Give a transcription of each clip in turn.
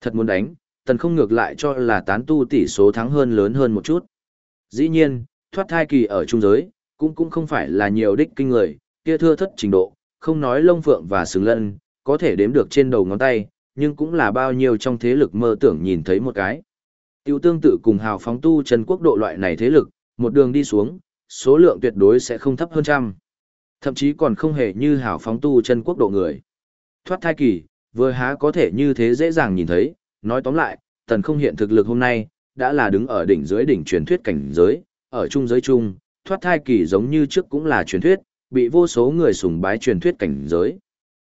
Thật muốn đánh, tần không ngược lại cho là tán tu tỷ số thắng hơn lớn hơn một chút. Dĩ nhiên, thoát thai kỳ ở trung giới, cũng cũng không phải là nhiều đích kinh người, kia thưa thất trình độ, không nói lông phượng và sừng lân, có thể đếm được trên đầu ngón tay, nhưng cũng là bao nhiêu trong thế lực mơ tưởng nhìn thấy một cái. Tiêu tương tự cùng hào phóng tu chân quốc độ loại này thế lực, một đường đi xuống, số lượng tuyệt đối sẽ không thấp hơn trăm. Thậm chí còn không hề như hào phóng tu chân quốc độ người. Thoát thai kỳ, vừa há có thể như thế dễ dàng nhìn thấy, nói tóm lại, tần không hiện thực lực hôm nay, đã là đứng ở đỉnh dưới đỉnh truyền thuyết cảnh giới, ở trung giới chung, thoát thai kỳ giống như trước cũng là truyền thuyết, bị vô số người sùng bái truyền thuyết cảnh giới.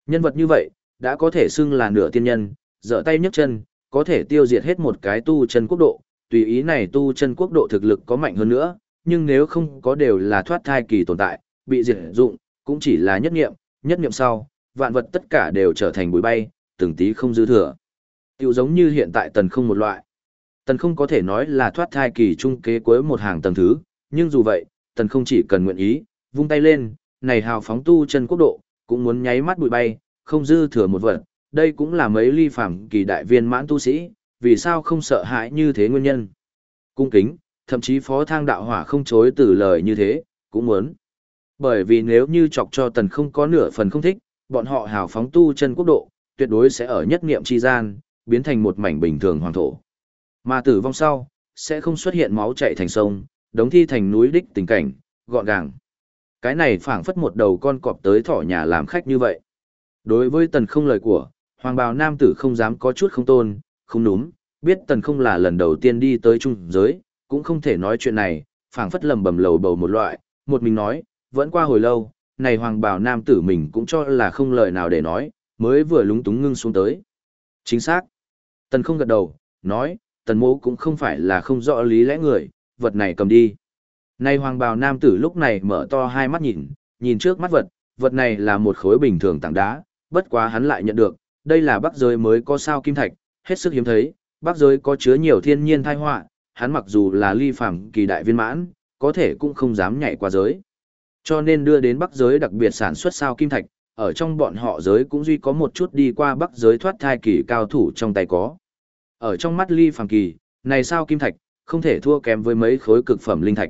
Nhân vật như vậy, đã có thể xưng là nửa tiên nhân, dở tay nhấc chân, có thể tiêu diệt hết một cái tu chân quốc độ, tùy ý này tu chân quốc độ thực lực có mạnh hơn nữa, nhưng nếu không có đều là thoát thai kỳ tồn tại, bị diệt dụng, cũng chỉ là nhất nghiệm, nhất nghiệm sau, vạn vật tất cả đều trở thành bụi bay, từng tí không dư thừa. Tiểu giống như hiện tại tần không một loại. Tần không có thể nói là thoát thai kỳ trung kế cuối một hàng tầng thứ, nhưng dù vậy, tần không chỉ cần nguyện ý, vung tay lên, này hào phóng tu chân quốc độ, cũng muốn nháy mắt bụi bay, không dư thừa một vật, đây cũng là mấy ly phàm kỳ đại viên mãn tu sĩ, vì sao không sợ hãi như thế nguyên nhân. Cung kính, thậm chí phó thang đạo hỏa không chối từ lời như thế, cũng muốn. Bởi vì nếu như chọc cho tần không có nửa phần không thích, bọn họ hào phóng tu chân quốc độ, tuyệt đối sẽ ở nhất niệm chi gian, biến thành một mảnh bình thường hoàng thổ. Mà tử vong sau, sẽ không xuất hiện máu chảy thành sông, đống thi thành núi đích tình cảnh, gọn gàng. Cái này phảng phất một đầu con cọp tới thỏ nhà làm khách như vậy. Đối với tần không lời của, hoàng bào nam tử không dám có chút không tôn, không núm, biết tần không là lần đầu tiên đi tới trung giới, cũng không thể nói chuyện này, phảng phất lầm bầm lầu bầu một loại, một mình nói, vẫn qua hồi lâu, này hoàng bào nam tử mình cũng cho là không lời nào để nói, mới vừa lúng túng ngưng xuống tới. Chính xác. Tần không gật đầu, nói, tần mô cũng không phải là không rõ lý lẽ người, vật này cầm đi. Này hoàng bào nam tử lúc này mở to hai mắt nhìn, nhìn trước mắt vật, vật này là một khối bình thường tảng đá, bất quá hắn lại nhận được, đây là bắc giới mới có sao kim thạch, hết sức hiếm thấy, bắc giới có chứa nhiều thiên nhiên thai họa, hắn mặc dù là ly phẳng kỳ đại viên mãn, có thể cũng không dám nhảy qua giới. Cho nên đưa đến bắc giới đặc biệt sản xuất sao kim thạch, ở trong bọn họ giới cũng duy có một chút đi qua bắc giới thoát thai kỳ cao thủ trong tay có. Ở trong mắt ly phàm kỳ, này sao kim thạch, không thể thua kém với mấy khối cực phẩm linh thạch.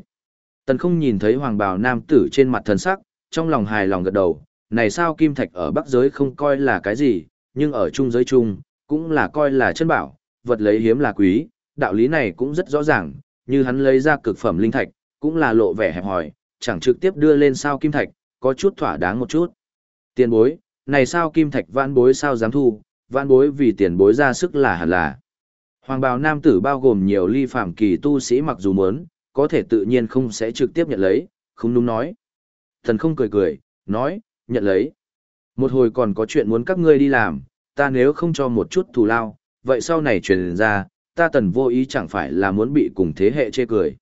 Tần không nhìn thấy hoàng bào nam tử trên mặt thần sắc, trong lòng hài lòng gật đầu, này sao kim thạch ở bắc giới không coi là cái gì, nhưng ở trung giới chung, cũng là coi là chân bảo, vật lấy hiếm là quý, đạo lý này cũng rất rõ ràng, như hắn lấy ra cực phẩm linh thạch, cũng là lộ vẻ hẹp hòi, chẳng trực tiếp đưa lên sao kim thạch, có chút thỏa đáng một chút. Tiền bối, này sao kim thạch vãn bối sao dám thu, vãn bối vì tiền bối ra sức là hẳn là. Hoàng bào nam tử bao gồm nhiều ly phạm kỳ tu sĩ mặc dù muốn, có thể tự nhiên không sẽ trực tiếp nhận lấy, không đúng nói. Thần không cười cười, nói, nhận lấy. Một hồi còn có chuyện muốn các ngươi đi làm, ta nếu không cho một chút thù lao, vậy sau này truyền ra, ta tần vô ý chẳng phải là muốn bị cùng thế hệ chê cười.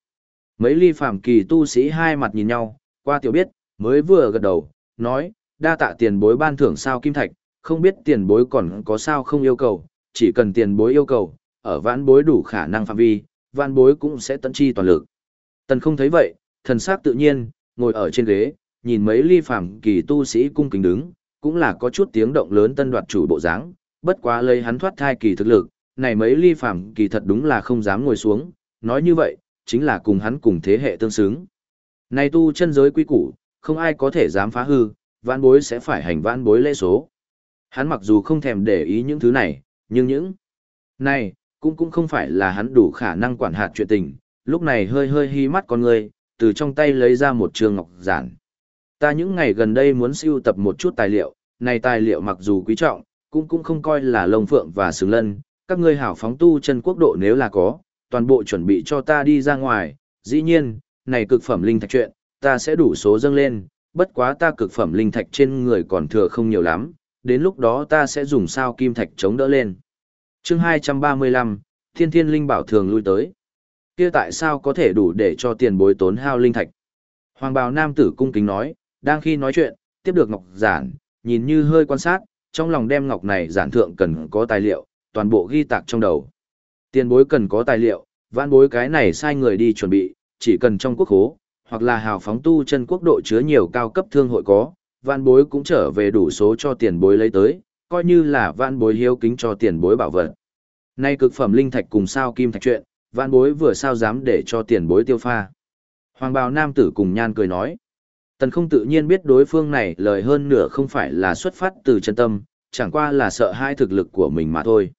Mấy ly phàm kỳ tu sĩ hai mặt nhìn nhau, qua tiểu biết, mới vừa gật đầu, nói, đa tạ tiền bối ban thưởng sao kim thạch, không biết tiền bối còn có sao không yêu cầu, chỉ cần tiền bối yêu cầu, ở vãn bối đủ khả năng phạm vi, vãn bối cũng sẽ tận chi toàn lực. Tần không thấy vậy, thần sắc tự nhiên, ngồi ở trên ghế, nhìn mấy ly phàm kỳ tu sĩ cung kính đứng, cũng là có chút tiếng động lớn tân đoạt chủ bộ dáng, bất quá lấy hắn thoát thai kỳ thực lực, này mấy ly phàm kỳ thật đúng là không dám ngồi xuống, nói như vậy, chính là cùng hắn cùng thế hệ tương xứng. Này tu chân giới quy củ, không ai có thể dám phá hư, vãn bối sẽ phải hành vãn bối lễ số. Hắn mặc dù không thèm để ý những thứ này, nhưng những này, cũng cũng không phải là hắn đủ khả năng quản hạt chuyện tình, lúc này hơi hơi hi mắt con người, từ trong tay lấy ra một trường ngọc giản. Ta những ngày gần đây muốn siêu tập một chút tài liệu, này tài liệu mặc dù quý trọng, cũng cũng không coi là lông phượng và sừng lân, các ngươi hảo phóng tu chân quốc độ nếu là có, toàn bộ chuẩn bị cho ta đi ra ngoài, dĩ nhiên, này cực phẩm linh thạch chuyện, ta sẽ đủ số dâng lên, bất quá ta cực phẩm linh thạch trên người còn thừa không nhiều lắm, đến lúc đó ta sẽ dùng sao kim thạch chống đỡ lên. chương 235, Thiên Thiên Linh Bảo thường lui tới. kia tại sao có thể đủ để cho tiền bối tốn hao linh thạch? Hoàng bào nam tử cung kính nói, đang khi nói chuyện, tiếp được ngọc giản, nhìn như hơi quan sát, trong lòng đem ngọc này giản thượng cần có tài liệu, toàn bộ ghi tạc trong đầu. Tiền bối cần có tài liệu, vãn bối cái này sai người đi chuẩn bị, chỉ cần trong quốc hố, hoặc là hào phóng tu chân quốc độ chứa nhiều cao cấp thương hội có, vãn bối cũng trở về đủ số cho tiền bối lấy tới, coi như là vãn bối hiếu kính cho tiền bối bảo vật. Nay cực phẩm linh thạch cùng sao kim thạch chuyện, vạn bối vừa sao dám để cho tiền bối tiêu pha. Hoàng bào nam tử cùng nhan cười nói. Tần không tự nhiên biết đối phương này lời hơn nửa không phải là xuất phát từ chân tâm, chẳng qua là sợ hai thực lực của mình mà thôi.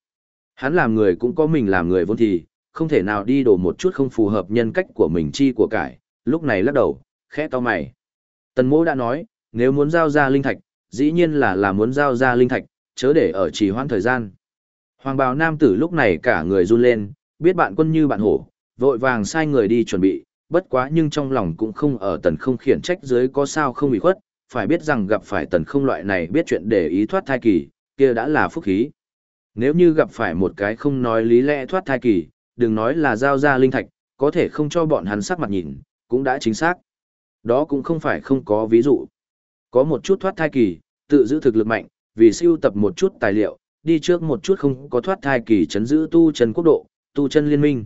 Hắn làm người cũng có mình làm người vốn thì, không thể nào đi đổ một chút không phù hợp nhân cách của mình chi của cải, lúc này lắc đầu, khẽ to mày. Tần mô đã nói, nếu muốn giao ra linh thạch, dĩ nhiên là là muốn giao ra linh thạch, chớ để ở trì hoãn thời gian. Hoàng bào nam tử lúc này cả người run lên, biết bạn quân như bạn hổ, vội vàng sai người đi chuẩn bị, bất quá nhưng trong lòng cũng không ở tần không khiển trách dưới có sao không bị khuất, phải biết rằng gặp phải tần không loại này biết chuyện để ý thoát thai kỳ, kia đã là phúc khí. Nếu như gặp phải một cái không nói lý lẽ thoát thai kỳ, đừng nói là giao ra linh thạch, có thể không cho bọn hắn sắc mặt nhìn, cũng đã chính xác. Đó cũng không phải không có ví dụ. Có một chút thoát thai kỳ, tự giữ thực lực mạnh, vì siêu tập một chút tài liệu, đi trước một chút không có thoát thai kỳ chấn giữ tu chân quốc độ, tu chân liên minh.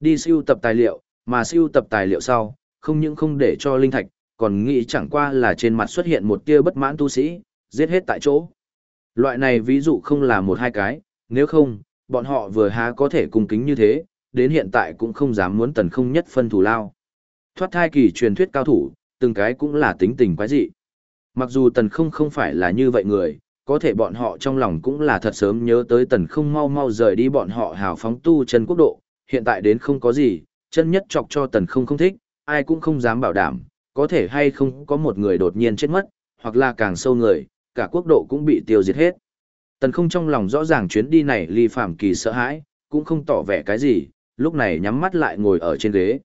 Đi siêu tập tài liệu, mà siêu tập tài liệu sau, không những không để cho linh thạch, còn nghĩ chẳng qua là trên mặt xuất hiện một tia bất mãn tu sĩ, giết hết tại chỗ. Loại này ví dụ không là một hai cái, nếu không, bọn họ vừa há có thể cung kính như thế, đến hiện tại cũng không dám muốn tần không nhất phân thủ lao. Thoát thai kỳ truyền thuyết cao thủ, từng cái cũng là tính tình quái dị. Mặc dù tần không không phải là như vậy người, có thể bọn họ trong lòng cũng là thật sớm nhớ tới tần không mau mau rời đi bọn họ hào phóng tu chân quốc độ, hiện tại đến không có gì, chân nhất chọc cho tần không không thích, ai cũng không dám bảo đảm, có thể hay không có một người đột nhiên chết mất, hoặc là càng sâu người, cả quốc độ cũng bị tiêu diệt hết. Tần không trong lòng rõ ràng chuyến đi này ly phạm kỳ sợ hãi, cũng không tỏ vẻ cái gì, lúc này nhắm mắt lại ngồi ở trên ghế.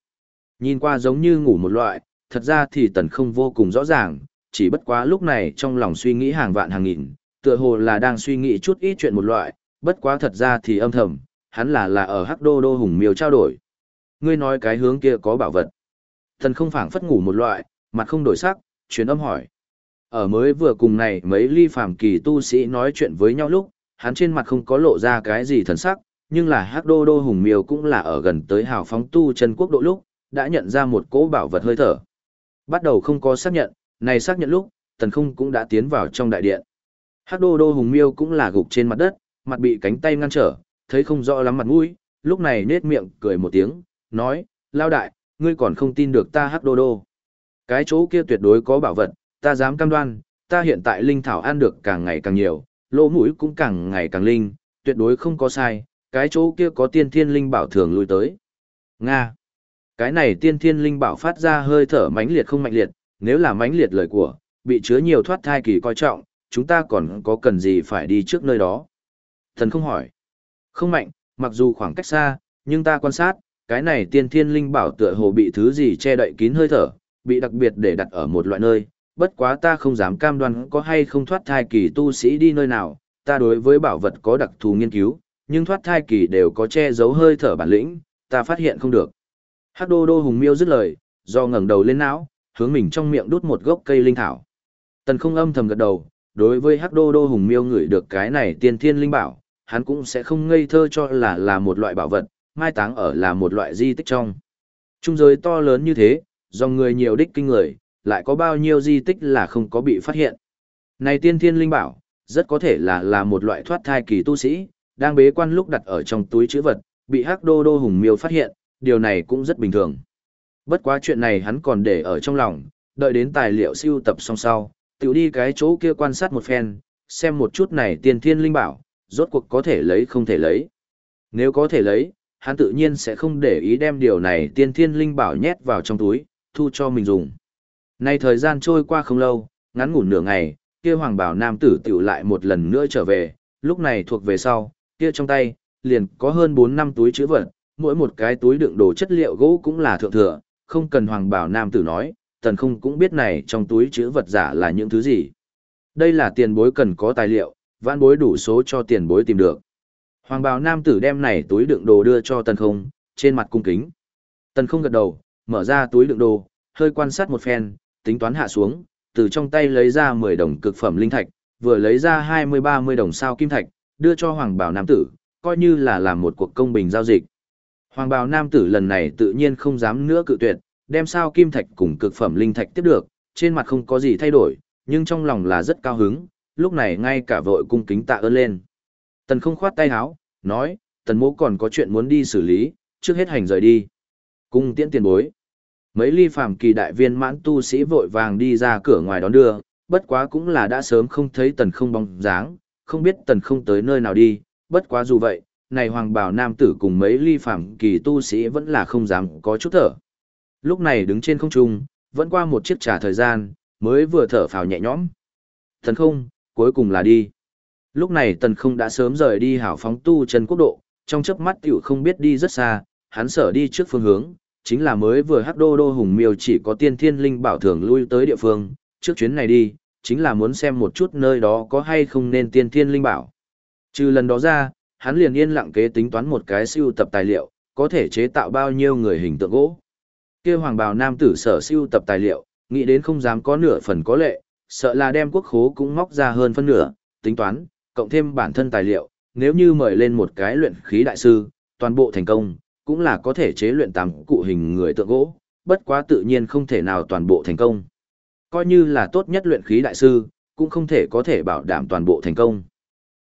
Nhìn qua giống như ngủ một loại, thật ra thì tần không vô cùng rõ ràng, chỉ bất quá lúc này trong lòng suy nghĩ hàng vạn hàng nghìn, tựa hồ là đang suy nghĩ chút ít chuyện một loại, bất quá thật ra thì âm thầm, hắn là là ở Hắc Đô Đô Hùng Miêu trao đổi. Ngươi nói cái hướng kia có bảo vật. tần không phảng phất ngủ một loại, mặt không đổi sắc, truyền âm hỏi. Ở mới vừa cùng này mấy ly phàm kỳ tu sĩ nói chuyện với nhau lúc, hắn trên mặt không có lộ ra cái gì thần sắc, nhưng là Hắc Đô Đô Hùng Miêu cũng là ở gần tới hào phóng tu chân quốc độ lúc, đã nhận ra một cỗ bảo vật hơi thở. Bắt đầu không có xác nhận, này xác nhận lúc, tần không cũng đã tiến vào trong đại điện. Hắc đô đô hùng miêu cũng là gục trên mặt đất, mặt bị cánh tay ngăn trở, thấy không rõ lắm mặt mũi, lúc này nết miệng cười một tiếng, nói, lao đại, ngươi còn không tin được ta hắc đô đô. Cái chỗ kia tuyệt đối có bảo vật, ta dám cam đoan, ta hiện tại linh thảo ăn được càng ngày càng nhiều, lỗ mũi cũng càng ngày càng linh, tuyệt đối không có sai, cái chỗ kia có tiên thiên linh bảo thường lui tới. Nga. Cái này tiên thiên linh bảo phát ra hơi thở mãnh liệt không mạnh liệt, nếu là mãnh liệt lời của, bị chứa nhiều thoát thai kỳ coi trọng, chúng ta còn có cần gì phải đi trước nơi đó? Thần không hỏi. Không mạnh, mặc dù khoảng cách xa, nhưng ta quan sát, cái này tiên thiên linh bảo tựa hồ bị thứ gì che đậy kín hơi thở, bị đặc biệt để đặt ở một loại nơi, bất quá ta không dám cam đoan có hay không thoát thai kỳ tu sĩ đi nơi nào, ta đối với bảo vật có đặc thù nghiên cứu, nhưng thoát thai kỳ đều có che giấu hơi thở bản lĩnh, ta phát hiện không được. Hắc đô đô hùng miêu dứt lời, do ngẩng đầu lên não, hướng mình trong miệng đút một gốc cây linh thảo. Tần không âm thầm gật đầu, đối với hắc đô đô hùng miêu ngửi được cái này tiên thiên linh bảo, hắn cũng sẽ không ngây thơ cho là là một loại bảo vật, mai táng ở là một loại di tích trong. Trung giới to lớn như thế, dòng người nhiều đích kinh người, lại có bao nhiêu di tích là không có bị phát hiện. Này tiên thiên linh bảo, rất có thể là là một loại thoát thai kỳ tu sĩ, đang bế quan lúc đặt ở trong túi chữ vật, bị hắc đô đô hùng miêu phát hiện, điều này cũng rất bình thường. Bất quá chuyện này hắn còn để ở trong lòng, đợi đến tài liệu siêu tập xong sau, tiểu đi cái chỗ kia quan sát một phen, xem một chút này tiên thiên linh bảo, rốt cuộc có thể lấy không thể lấy. Nếu có thể lấy, hắn tự nhiên sẽ không để ý đem điều này tiên thiên linh bảo nhét vào trong túi, thu cho mình dùng. Nay thời gian trôi qua không lâu, ngắn ngủn nửa ngày, kia hoàng bảo nam tử tiểu lại một lần nữa trở về, lúc này thuộc về sau, kia trong tay, liền có hơn 4 năm túi chữ vật, mỗi một cái túi đựng đồ chất liệu gỗ cũng là thượng thừa, không cần hoàng bảo nam tử nói, tần không cũng biết này trong túi chữ vật giả là những thứ gì. Đây là tiền bối cần có tài liệu, vãn bối đủ số cho tiền bối tìm được. Hoàng bào nam tử đem này túi đựng đồ đưa cho tần không, trên mặt cung kính. Tần không gật đầu, mở ra túi đựng đồ, hơi quan sát một phen, tính toán hạ xuống, từ trong tay lấy ra 10 đồng cực phẩm linh thạch, vừa lấy ra 20-30 đồng sao kim thạch, đưa cho hoàng bảo nam tử, coi như là làm một cuộc công bình giao dịch. Hoàng bào nam tử lần này tự nhiên không dám nữa cự tuyệt, đem sao kim thạch cùng cực phẩm linh thạch tiếp được, trên mặt không có gì thay đổi, nhưng trong lòng là rất cao hứng, lúc này ngay cả vội cung kính tạ ơn lên. Tần không khoát tay áo, nói, tần mỗ còn có chuyện muốn đi xử lý, trước hết hành rời đi. Cung tiễn tiền bối. Mấy ly phàm kỳ đại viên mãn tu sĩ vội vàng đi ra cửa ngoài đón đưa, bất quá cũng là đã sớm không thấy tần không bóng dáng, không biết tần không tới nơi nào đi, bất quá dù vậy, này hoàng bảo nam tử cùng mấy ly phàm kỳ tu sĩ vẫn là không dám có chút thở. Lúc này đứng trên không trung, vẫn qua một chiếc trà thời gian, mới vừa thở phào nhẹ nhõm. Tần không, cuối cùng là đi. Lúc này tần không đã sớm rời đi hảo phóng tu chân quốc độ, trong chớp mắt tiểu không biết đi rất xa, hắn sở đi trước phương hướng, chính là mới vừa hắc đô đô hùng miêu chỉ có tiên thiên linh bảo thường lui tới địa phương, trước chuyến này đi, chính là muốn xem một chút nơi đó có hay không nên tiên thiên linh bảo. Trừ lần đó ra, hắn liền yên lặng kế tính toán một cái siêu tập tài liệu, có thể chế tạo bao nhiêu người hình tượng gỗ. Kia hoàng bào nam tử sở siêu tập tài liệu, nghĩ đến không dám có nửa phần có lệ, sợ là đem quốc khố cũng móc ra hơn phân nửa, tính toán, cộng thêm bản thân tài liệu, nếu như mời lên một cái luyện khí đại sư, toàn bộ thành công, cũng là có thể chế luyện tám cụ hình người tượng gỗ, bất quá tự nhiên không thể nào toàn bộ thành công. Coi như là tốt nhất luyện khí đại sư, cũng không thể có thể bảo đảm toàn bộ thành công.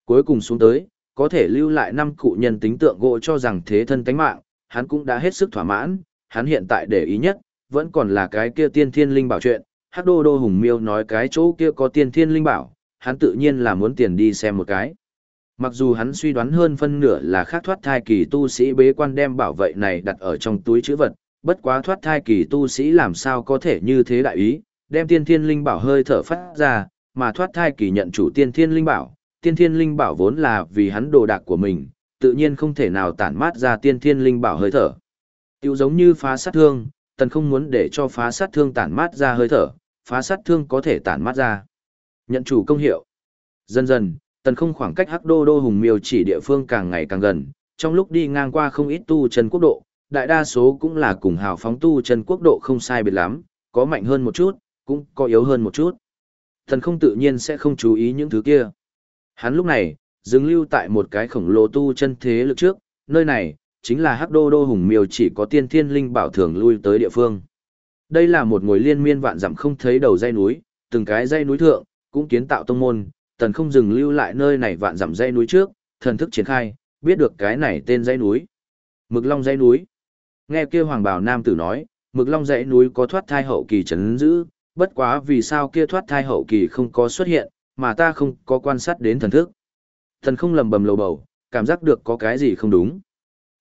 Cuối cùng xuống tới, có thể lưu lại năm cụ nhân tính tượng gỗ cho rằng thế thân tánh mạng, hắn cũng đã hết sức thỏa mãn, hắn hiện tại để ý nhất, vẫn còn là cái kia tiên thiên linh bảo chuyện, hắc đô đô hùng miêu nói cái chỗ kia có tiên thiên linh bảo, hắn tự nhiên là muốn tiền đi xem một cái. Mặc dù hắn suy đoán hơn phân nửa là khác thoát thai kỳ tu sĩ bế quan đem bảo vệ này đặt ở trong túi chữ vật, bất quá thoát thai kỳ tu sĩ làm sao có thể như thế đại ý, đem tiên thiên linh bảo hơi thở phát ra, mà thoát thai kỳ nhận chủ tiên thiên linh bảo, tiên thiên linh bảo vốn là vì hắn đồ đạc của mình, tự nhiên không thể nào tản mát ra tiên thiên linh bảo hơi thở. Tiêu giống như phá sát thương, tần không muốn để cho phá sát thương tản mát ra hơi thở, phá sát thương có thể tản mát ra. Nhận chủ công hiệu. Dần dần, tần không khoảng cách hắc đô đô hùng miêu chỉ địa phương càng ngày càng gần, trong lúc đi ngang qua không ít tu chân quốc độ, đại đa số cũng là cùng hào phóng tu chân quốc độ không sai biệt lắm, có mạnh hơn một chút, cũng có yếu hơn một chút. Tần không tự nhiên sẽ không chú ý những thứ kia. Hắn lúc này, dừng lưu tại một cái khổng lồ tu chân thế lực trước, nơi này, chính là hắc đô đô hùng miêu chỉ có tiên thiên linh bảo thường lui tới địa phương. Đây là một ngồi liên miên vạn dặm không thấy đầu dây núi, từng cái dây núi thượng, cũng kiến tạo tông môn, tần không dừng lưu lại nơi này vạn dặm dây núi trước, thần thức triển khai, biết được cái này tên dây núi. Mực Long dây núi. Nghe kia hoàng bảo nam tử nói, Mực Long dãy núi có thoát thai hậu kỳ chấn giữ, bất quá vì sao kia thoát thai hậu kỳ không có xuất hiện, mà ta không có quan sát đến thần thức. Thần không lầm bầm lầu bầu, cảm giác được có cái gì không đúng.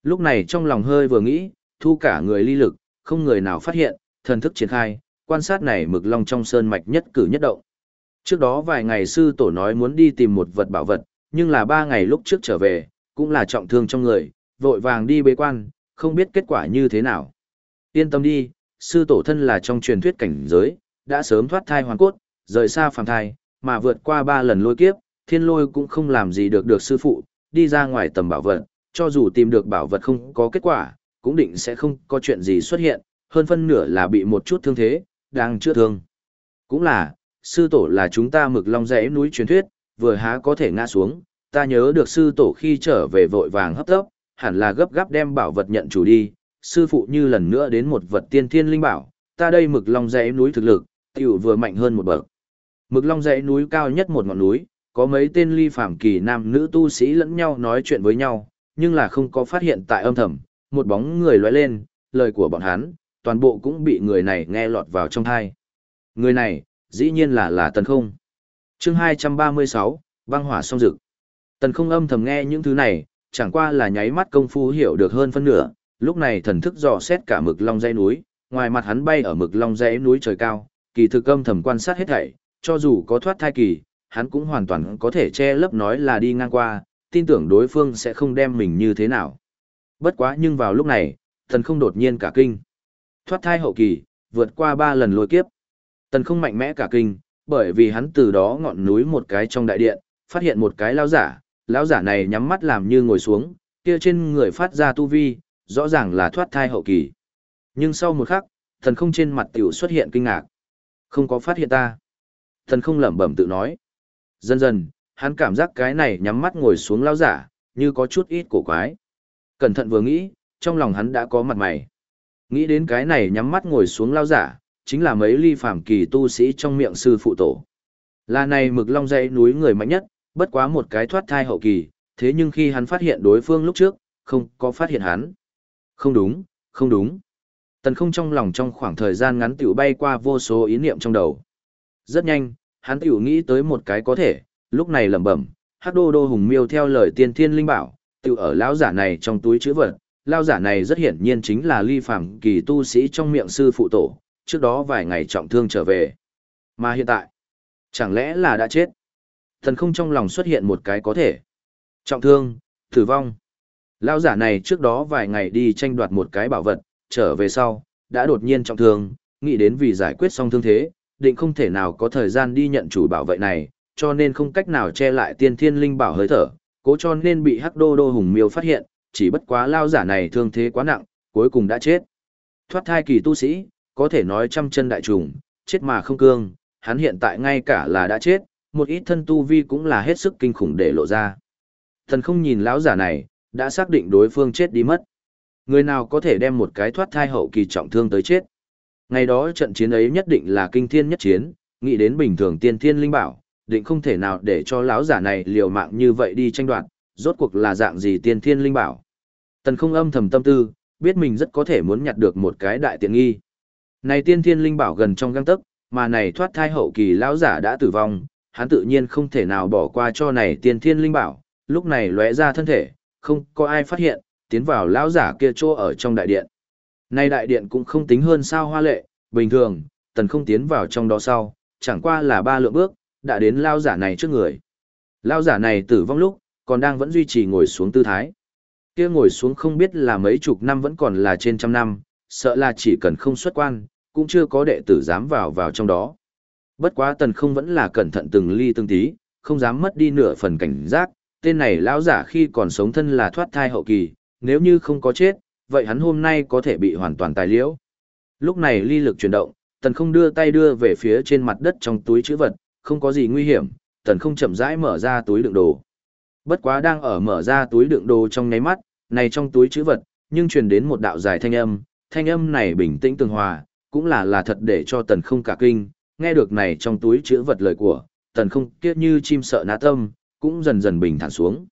Lúc này trong lòng hơi vừa nghĩ, thu cả người ly lực, không người nào phát hiện, thần thức triển khai, quan sát này mực long trong sơn mạch nhất cử nhất động. Trước đó vài ngày sư tổ nói muốn đi tìm một vật bảo vật, nhưng là ba ngày lúc trước trở về, cũng là trọng thương trong người, vội vàng đi bế quan, không biết kết quả như thế nào. Yên tâm đi, sư tổ thân là trong truyền thuyết cảnh giới, đã sớm thoát thai hoàn cốt, rời xa phàm thai, mà vượt qua ba lần lôi kiếp, thiên lôi cũng không làm gì được được sư phụ, đi ra ngoài tầm bảo vật, cho dù tìm được bảo vật không có kết quả, cũng định sẽ không có chuyện gì xuất hiện, hơn phân nửa là bị một chút thương thế, đang chữa thương. Cũng là, sư tổ là chúng ta mực long rẽ núi truyền thuyết, vừa há có thể ngã xuống, ta nhớ được sư tổ khi trở về vội vàng hấp tấp, hẳn là gấp gáp đem bảo vật nhận chủ đi, sư phụ như lần nữa đến một vật tiên thiên linh bảo, ta đây mực long rẽ núi thực lực, tiểu vừa mạnh hơn một bậc. Mực long rẽ núi cao nhất một ngọn núi, có mấy tên ly phàm kỳ nam nữ tu sĩ lẫn nhau nói chuyện với nhau, nhưng là không có phát hiện tại âm thầm, một bóng người lóe lên, lời của bọn hắn, toàn bộ cũng bị người này nghe lọt vào trong tai. Người này, dĩ nhiên là là tần không. chương 236, băng hỏa song dực. Tần không âm thầm nghe những thứ này, chẳng qua là nháy mắt công phu hiểu được hơn phân nửa, lúc này thần thức dò xét cả mực long dãy núi, ngoài mặt hắn bay ở mực long dãy núi trời cao, kỳ thực âm thầm quan sát hết thảy, cho dù có thoát thai kỳ, hắn cũng hoàn toàn có thể che lấp nói là đi ngang qua, tin tưởng đối phương sẽ không đem mình như thế nào. Bất quá nhưng vào lúc này, thần không đột nhiên cả kinh. Thoát thai hậu kỳ, vượt qua ba lần lôi kiếp. Tần không mạnh mẽ cả kinh, bởi vì hắn từ đó ngọn núi một cái trong đại điện, phát hiện một cái lão giả, lão giả này nhắm mắt làm như ngồi xuống, kia trên người phát ra tu vi, rõ ràng là thoát thai hậu kỳ. Nhưng sau một khắc, thần không trên mặt tiểu xuất hiện kinh ngạc. Không có phát hiện ta. Thần không lẩm bẩm tự nói. Dần dần, hắn cảm giác cái này nhắm mắt ngồi xuống lão giả, như có chút ít cổ quái. Cẩn thận vừa nghĩ, trong lòng hắn đã có mặt mày. Nghĩ đến cái này nhắm mắt ngồi xuống lão giả, chính là mấy ly phàm kỳ tu sĩ trong miệng sư phụ tổ. Là này mực long dãy núi người mạnh nhất, bất quá một cái thoát thai hậu kỳ, thế nhưng khi hắn phát hiện đối phương lúc trước, không có phát hiện hắn. Không đúng, không đúng. Tần không trong lòng trong khoảng thời gian ngắn tiểu bay qua vô số ý niệm trong đầu. Rất nhanh, hắn tiểu nghĩ tới một cái có thể, lúc này lẩm bẩm, Hắc Đô Đô Hùng Miêu theo lời tiên thiên linh bảo, tiểu ở lão giả này trong túi chữ vật, lão giả này rất hiển nhiên chính là ly phàm kỳ tu sĩ trong miệng sư phụ tổ, trước đó vài ngày trọng thương trở về. Mà hiện tại, chẳng lẽ là đã chết? Thần không trong lòng xuất hiện một cái có thể. Trọng thương, tử vong. Lão giả này trước đó vài ngày đi tranh đoạt một cái bảo vật, trở về sau, đã đột nhiên trọng thương, nghĩ đến vì giải quyết xong thương thế, định không thể nào có thời gian đi nhận chủ bảo vệ này, cho nên không cách nào che lại tiên thiên linh bảo hơi thở, cố cho nên bị hắc đô đô hùng miêu phát hiện, chỉ bất quá lao giả này thương thế quá nặng, cuối cùng đã chết. Thoát thai kỳ tu sĩ, có thể nói trăm chân đại trùng, chết mà không cương, hắn hiện tại ngay cả là đã chết, một ít thân tu vi cũng là hết sức kinh khủng để lộ ra. Thần không nhìn lão giả này, đã xác định đối phương chết đi mất. Người nào có thể đem một cái thoát thai hậu kỳ trọng thương tới chết. Ngày đó trận chiến ấy nhất định là kinh thiên nhất chiến, nghĩ đến bình thường tiên thiên linh bảo, định không thể nào để cho lão giả này liều mạng như vậy đi tranh đoạt, rốt cuộc là dạng gì tiên thiên linh bảo. Tần không âm thầm tâm tư, biết mình rất có thể muốn nhặt được một cái đại tiện nghi. Này tiên thiên linh bảo gần trong găng tấc, mà này thoát thai hậu kỳ lão giả đã tử vong, hắn tự nhiên không thể nào bỏ qua cho này tiên thiên linh bảo, lúc này lóe ra thân thể, không có ai phát hiện, tiến vào lão giả kia chỗ ở trong đại điện. Nay đại điện cũng không tính hơn sao hoa lệ, bình thường, tần không tiến vào trong đó sau, chẳng qua là ba lượng bước, đã đến lão giả này trước người. Lão giả này tử vong lúc, còn đang vẫn duy trì ngồi xuống tư thái. Kia ngồi xuống không biết là mấy chục năm vẫn còn là trên trăm năm, sợ là chỉ cần không xuất quan, cũng chưa có đệ tử dám vào vào trong đó. Bất quá tần không vẫn là cẩn thận từng ly từng tí, không dám mất đi nửa phần cảnh giác, tên này lão giả khi còn sống thân là thoát thai hậu kỳ, nếu như không có chết, vậy hắn hôm nay có thể bị hoàn toàn tài liễu. Lúc này ly lực chuyển động, tần không đưa tay đưa về phía trên mặt đất trong túi chữ vật, không có gì nguy hiểm, tần không chậm rãi mở ra túi đựng đồ. Bất quá đang ở mở ra túi đựng đồ trong nháy mắt, này trong túi chữ vật, nhưng truyền đến một đạo dài thanh âm, thanh âm này bình tĩnh tường hòa, cũng là là thật để cho tần không cả kinh, nghe được này trong túi chữ vật lời của, tần không kiết như chim sợ ná tâm, cũng dần dần bình thản xuống.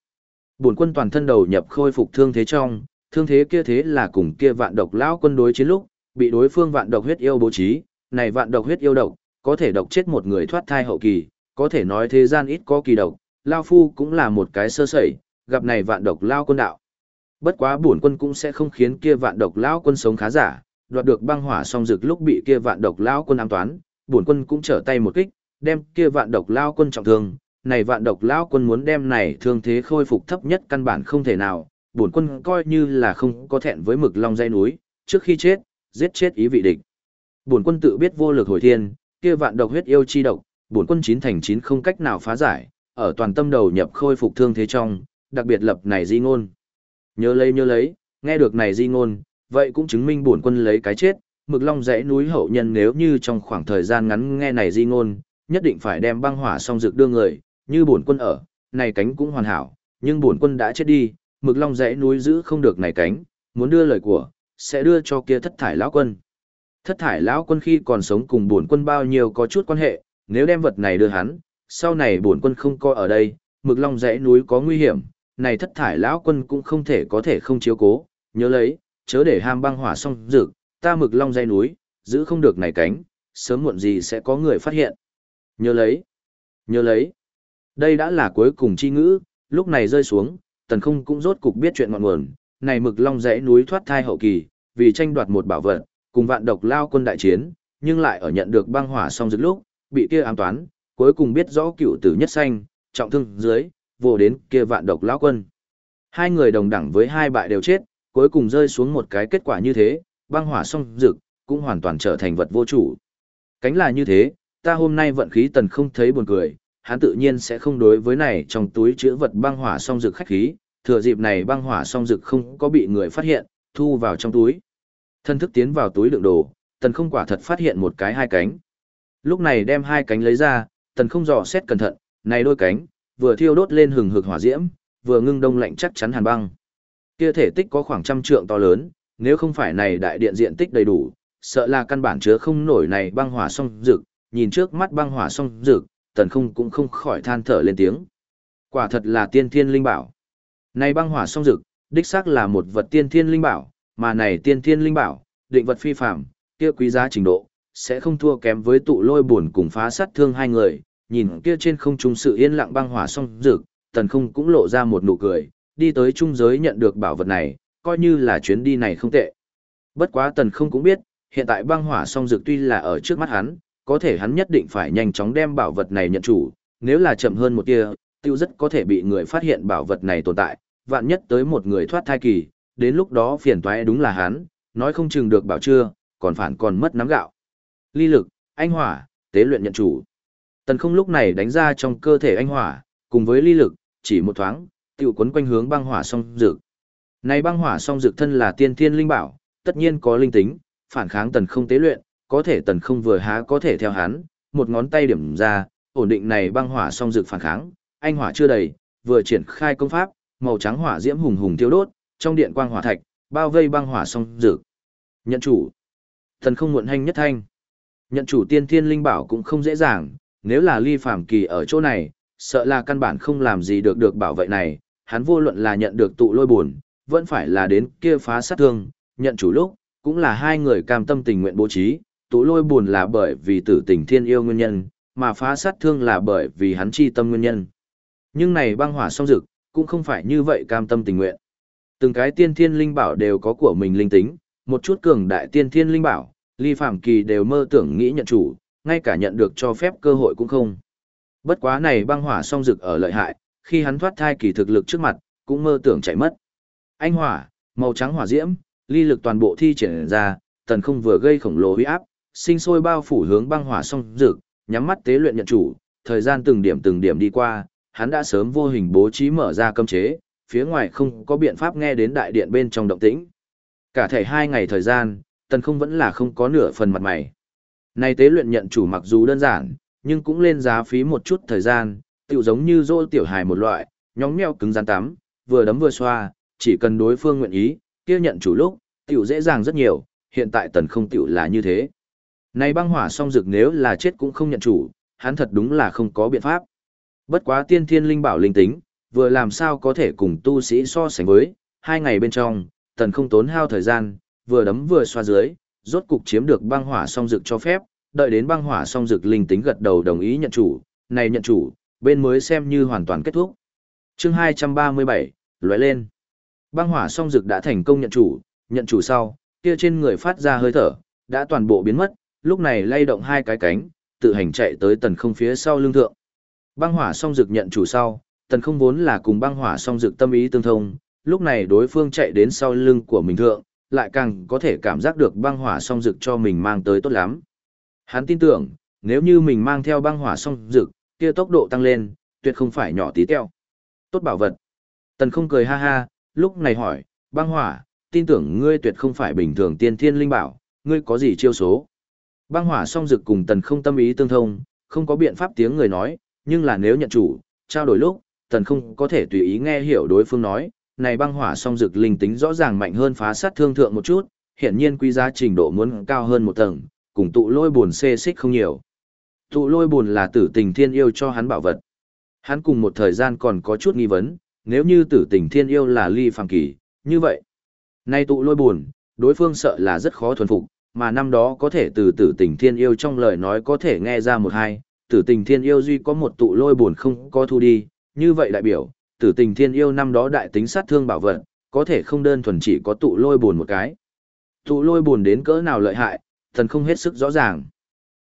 Bổn quân toàn thân đầu nhập khôi phục thương thế trong, thương thế kia thế là cùng kia vạn độc lão quân đối chiến lúc, bị đối phương vạn độc huyết yêu bố trí, này vạn độc huyết yêu độc, có thể độc chết một người thoát thai hậu kỳ, có thể nói thế gian ít có kỳ độc, lao phu cũng là một cái sơ sẩy, gặp này vạn độc lao quân đạo. Bất quá bổn quân cũng sẽ không khiến kia vạn độc lão quân sống khá giả, đoạt được băng hỏa song dược lúc bị kia vạn độc lão quân ám toán, bổn quân cũng trở tay một kích, đem kia vạn độc lão quân trọng thương, này vạn độc lão quân muốn đem này thương thế khôi phục thấp nhất căn bản không thể nào, bổn quân coi như là không có thẹn với mực long dây núi, trước khi chết, giết chết ý vị địch. Bổn quân tự biết vô lực hồi thiên, kia vạn độc huyết yêu chi độc, bổn quân chín thành chín không cách nào phá giải, ở toàn tâm đầu nhập khôi phục thương thế trong, đặc biệt lập này di ngôn. Nhớ lấy nhớ lấy, nghe được này di ngôn, vậy cũng chứng minh bổn quân lấy cái chết, mực long dãy núi hậu nhân nếu như trong khoảng thời gian ngắn nghe này di ngôn, nhất định phải đem băng hỏa song dược đưa người, như bổn quân ở, này cánh cũng hoàn hảo, nhưng bổn quân đã chết đi, mực long dãy núi giữ không được này cánh, muốn đưa lời của, sẽ đưa cho kia thất thải lão quân. Thất thải lão quân khi còn sống cùng bổn quân bao nhiêu có chút quan hệ, nếu đem vật này đưa hắn, sau này bổn quân không coi ở đây, mực long dãy núi có nguy hiểm, này thất thải lão quân cũng không thể có thể không chiếu cố, nhớ lấy, chớ để ham băng hỏa xong rực, ta mực long dây núi, giữ không được này cánh, sớm muộn gì sẽ có người phát hiện. Nhớ lấy, nhớ lấy. Đây đã là cuối cùng chi ngữ, lúc này rơi xuống, tần không cũng rốt cục biết chuyện ngọn nguồn, này mực long dãy núi thoát thai hậu kỳ, vì tranh đoạt một bảo vật, cùng vạn độc lao quân đại chiến, nhưng lại ở nhận được băng hỏa xong dược lúc, bị kia ám toán, cuối cùng biết rõ cựu tử nhất xanh, trọng thương dưới, vô đến kia vạn độc lão quân. Hai người đồng đẳng với hai bại đều chết, cuối cùng rơi xuống một cái kết quả như thế, băng hỏa song dực, cũng hoàn toàn trở thành vật vô chủ. Cánh là như thế, ta hôm nay vận khí tần không thấy buồn cười, hắn tự nhiên sẽ không đối với này trong túi chứa vật băng hỏa song dược khách khí, thừa dịp này băng hỏa song dược không có bị người phát hiện, thu vào trong túi. Thân thức tiến vào túi đựng đồ, tần không quả thật phát hiện một cái hai cánh. Lúc này đem hai cánh lấy ra, tần không dò xét cẩn thận, này đôi cánh, vừa thiêu đốt lên hừng hực hỏa diễm, vừa ngưng đông lạnh chắc chắn hàn băng. Kia thể tích có khoảng trăm trượng to lớn, nếu không phải này đại điện diện tích đầy đủ, sợ là căn bản chứa không nổi này băng hỏa song dực. nhìn trước mắt băng hỏa song dực, tần không cũng không khỏi than thở lên tiếng. Quả thật là tiên thiên linh bảo. Này băng hỏa song dực, đích xác là một vật tiên thiên linh bảo, mà này tiên thiên linh bảo, định vật phi phạm, kia quý giá trình độ, sẽ không thua kém với tụ lôi buồn cùng phá sát thương hai người, nhìn kia trên không trung sự yên lặng băng hỏa song dược, tần không cũng lộ ra một nụ cười, đi tới trung giới nhận được bảo vật này, coi như là chuyến đi này không tệ. Bất quá tần không cũng biết, hiện tại băng hỏa song dược tuy là ở trước mắt hắn, có thể hắn nhất định phải nhanh chóng đem bảo vật này nhận chủ, nếu là chậm hơn một tia, tiêu rất có thể bị người phát hiện bảo vật này tồn tại, vạn nhất tới một người thoát thai kỳ, đến lúc đó phiền toái đúng là hắn, nói không chừng được bảo chưa, còn phản còn mất nắm gạo. Ly lực, anh hỏa, tế luyện nhận chủ. Tần không lúc này đánh ra trong cơ thể anh hỏa, cùng với ly lực, chỉ một thoáng, tiêu quấn quanh hướng băng hỏa song dược. Này băng hỏa song dược thân là tiên thiên linh bảo, tất nhiên có linh tính, phản kháng tần không tế luyện, có thể tần không vừa há có thể theo hắn, một ngón tay điểm ra, ổn định này băng hỏa song dược phản kháng, anh hỏa chưa đầy, vừa triển khai công pháp, màu trắng hỏa diễm hùng hùng tiêu đốt, trong điện quang hỏa thạch, bao vây băng hỏa song dược. Nhận chủ. Thần không muộn hành nhất thanh. Nhận chủ tiên thiên linh bảo cũng không dễ dàng, nếu là ly phàm kỳ ở chỗ này, sợ là căn bản không làm gì được được bảo vệ này, hắn vô luận là nhận được tụ lôi buồn, vẫn phải là đến kia phá sát thương, nhận chủ lúc, cũng là hai người cam tâm tình nguyện bố trí, tụ lôi buồn là bởi vì tử tình thiên yêu nguyên nhân, mà phá sát thương là bởi vì hắn chi tâm nguyên nhân. Nhưng này băng hỏa song dực, cũng không phải như vậy cam tâm tình nguyện. Từng cái tiên thiên linh bảo đều có của mình linh tính, một chút cường đại tiên thiên linh bảo, ly phạm kỳ đều mơ tưởng nghĩ nhận chủ, ngay cả nhận được cho phép cơ hội cũng không. Bất quá này băng hỏa song dực ở lợi hại, khi hắn thoát thai kỳ thực lực trước mặt, cũng mơ tưởng chạy mất. Anh hỏa, màu trắng hỏa diễm, ly lực toàn bộ thi triển ra, tần không vừa gây khổng lồ uy áp, sinh sôi bao phủ hướng băng hỏa song dực, nhắm mắt tế luyện nhận chủ, thời gian từng điểm từng điểm đi qua, hắn đã sớm vô hình bố trí mở ra cấm chế, phía ngoài không có biện pháp nghe đến đại điện bên trong động tĩnh. Cả thể hai ngày thời gian, tần không vẫn là không có nửa phần mặt mày. Này tế luyện nhận chủ mặc dù đơn giản, nhưng cũng lên giá phí một chút thời gian, tiểu giống như dỗ tiểu hài một loại, nhóng nheo cứng rắn tắm, vừa đấm vừa xoa, chỉ cần đối phương nguyện ý, kia nhận chủ lúc, tiểu dễ dàng rất nhiều, hiện tại tần không tiểu là như thế. Này băng hỏa song dực nếu là chết cũng không nhận chủ, hắn thật đúng là không có biện pháp. Bất quá tiên thiên linh bảo linh tính, vừa làm sao có thể cùng tu sĩ so sánh với, hai ngày bên trong, tần không tốn hao thời gian, vừa đấm vừa xoa dưới, rốt cục chiếm được băng hỏa song dực cho phép, đợi đến băng hỏa song dực linh tính gật đầu đồng ý nhận chủ, này nhận chủ, bên mới xem như hoàn toàn kết thúc. Chương 237, lóe lên. Băng hỏa song dực đã thành công nhận chủ, nhận chủ sau, kia trên người phát ra hơi thở, đã toàn bộ biến mất, lúc này lay động hai cái cánh, tự hành chạy tới tần không phía sau lưng thượng. Băng hỏa song dực nhận chủ sau, tần không vốn là cùng băng hỏa song dực tâm ý tương thông, lúc này đối phương chạy đến sau lưng của mình thượng, lại càng có thể cảm giác được băng hỏa song dực cho mình mang tới tốt lắm. Hắn tin tưởng, nếu như mình mang theo băng hỏa song dực, kia tốc độ tăng lên, tuyệt không phải nhỏ tí teo. Tốt bảo vật. Tần không cười ha ha, lúc này hỏi, băng hỏa, tin tưởng ngươi tuyệt không phải bình thường tiên thiên linh bảo, ngươi có gì chiêu số. Băng hỏa song dực cùng tần không tâm ý tương thông, không có biện pháp tiếng người nói, nhưng là nếu nhận chủ, trao đổi lúc, tần không có thể tùy ý nghe hiểu đối phương nói, này băng hỏa song dực linh tính rõ ràng mạnh hơn phá sát thương thượng một chút, hiển nhiên quý giá trình độ muốn cao hơn một tầng, cùng tụ lôi buồn xê xích không nhiều. Tụ lôi buồn là tử tình thiên yêu cho hắn bảo vật. Hắn cùng một thời gian còn có chút nghi vấn, nếu như tử tình thiên yêu là ly phàm kỳ, như vậy. Nay tụ lôi buồn, đối phương sợ là rất khó thuần phục, mà năm đó có thể từ tử tình thiên yêu trong lời nói có thể nghe ra một hai, tử tình thiên yêu duy có một tụ lôi buồn không có thu đi, như vậy đại biểu, tử tình thiên yêu năm đó đại tính sát thương bảo vật, có thể không đơn thuần chỉ có tụ lôi buồn một cái. Tụ lôi buồn đến cỡ nào lợi hại, thần không hết sức rõ ràng.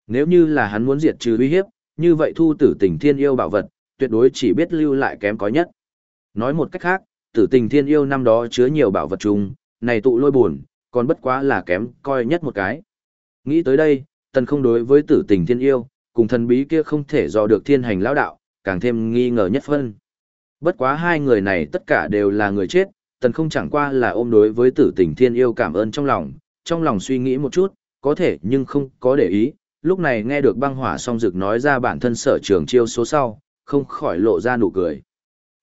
Nếu như là hắn muốn diệt trừ uy hiếp, như vậy thu tử tình thiên yêu bảo vật, tuyệt đối chỉ biết lưu lại kém có nhất. Nói một cách khác, tử tình thiên yêu năm đó chứa nhiều bảo vật chung, này tụ lôi buồn, còn bất quá là kém coi nhất một cái. Nghĩ tới đây, tần không đối với tử tình thiên yêu, cùng thần bí kia không thể dò được thiên hành lão đạo, càng thêm nghi ngờ nhất phân. Bất quá hai người này tất cả đều là người chết, tần không chẳng qua là ôm đối với tử tình thiên yêu cảm ơn trong lòng, trong lòng suy nghĩ một chút, có thể nhưng không có để ý, lúc này nghe được băng hỏa song dực nói ra bản thân sở trường chiêu số sau, không khỏi lộ ra nụ cười.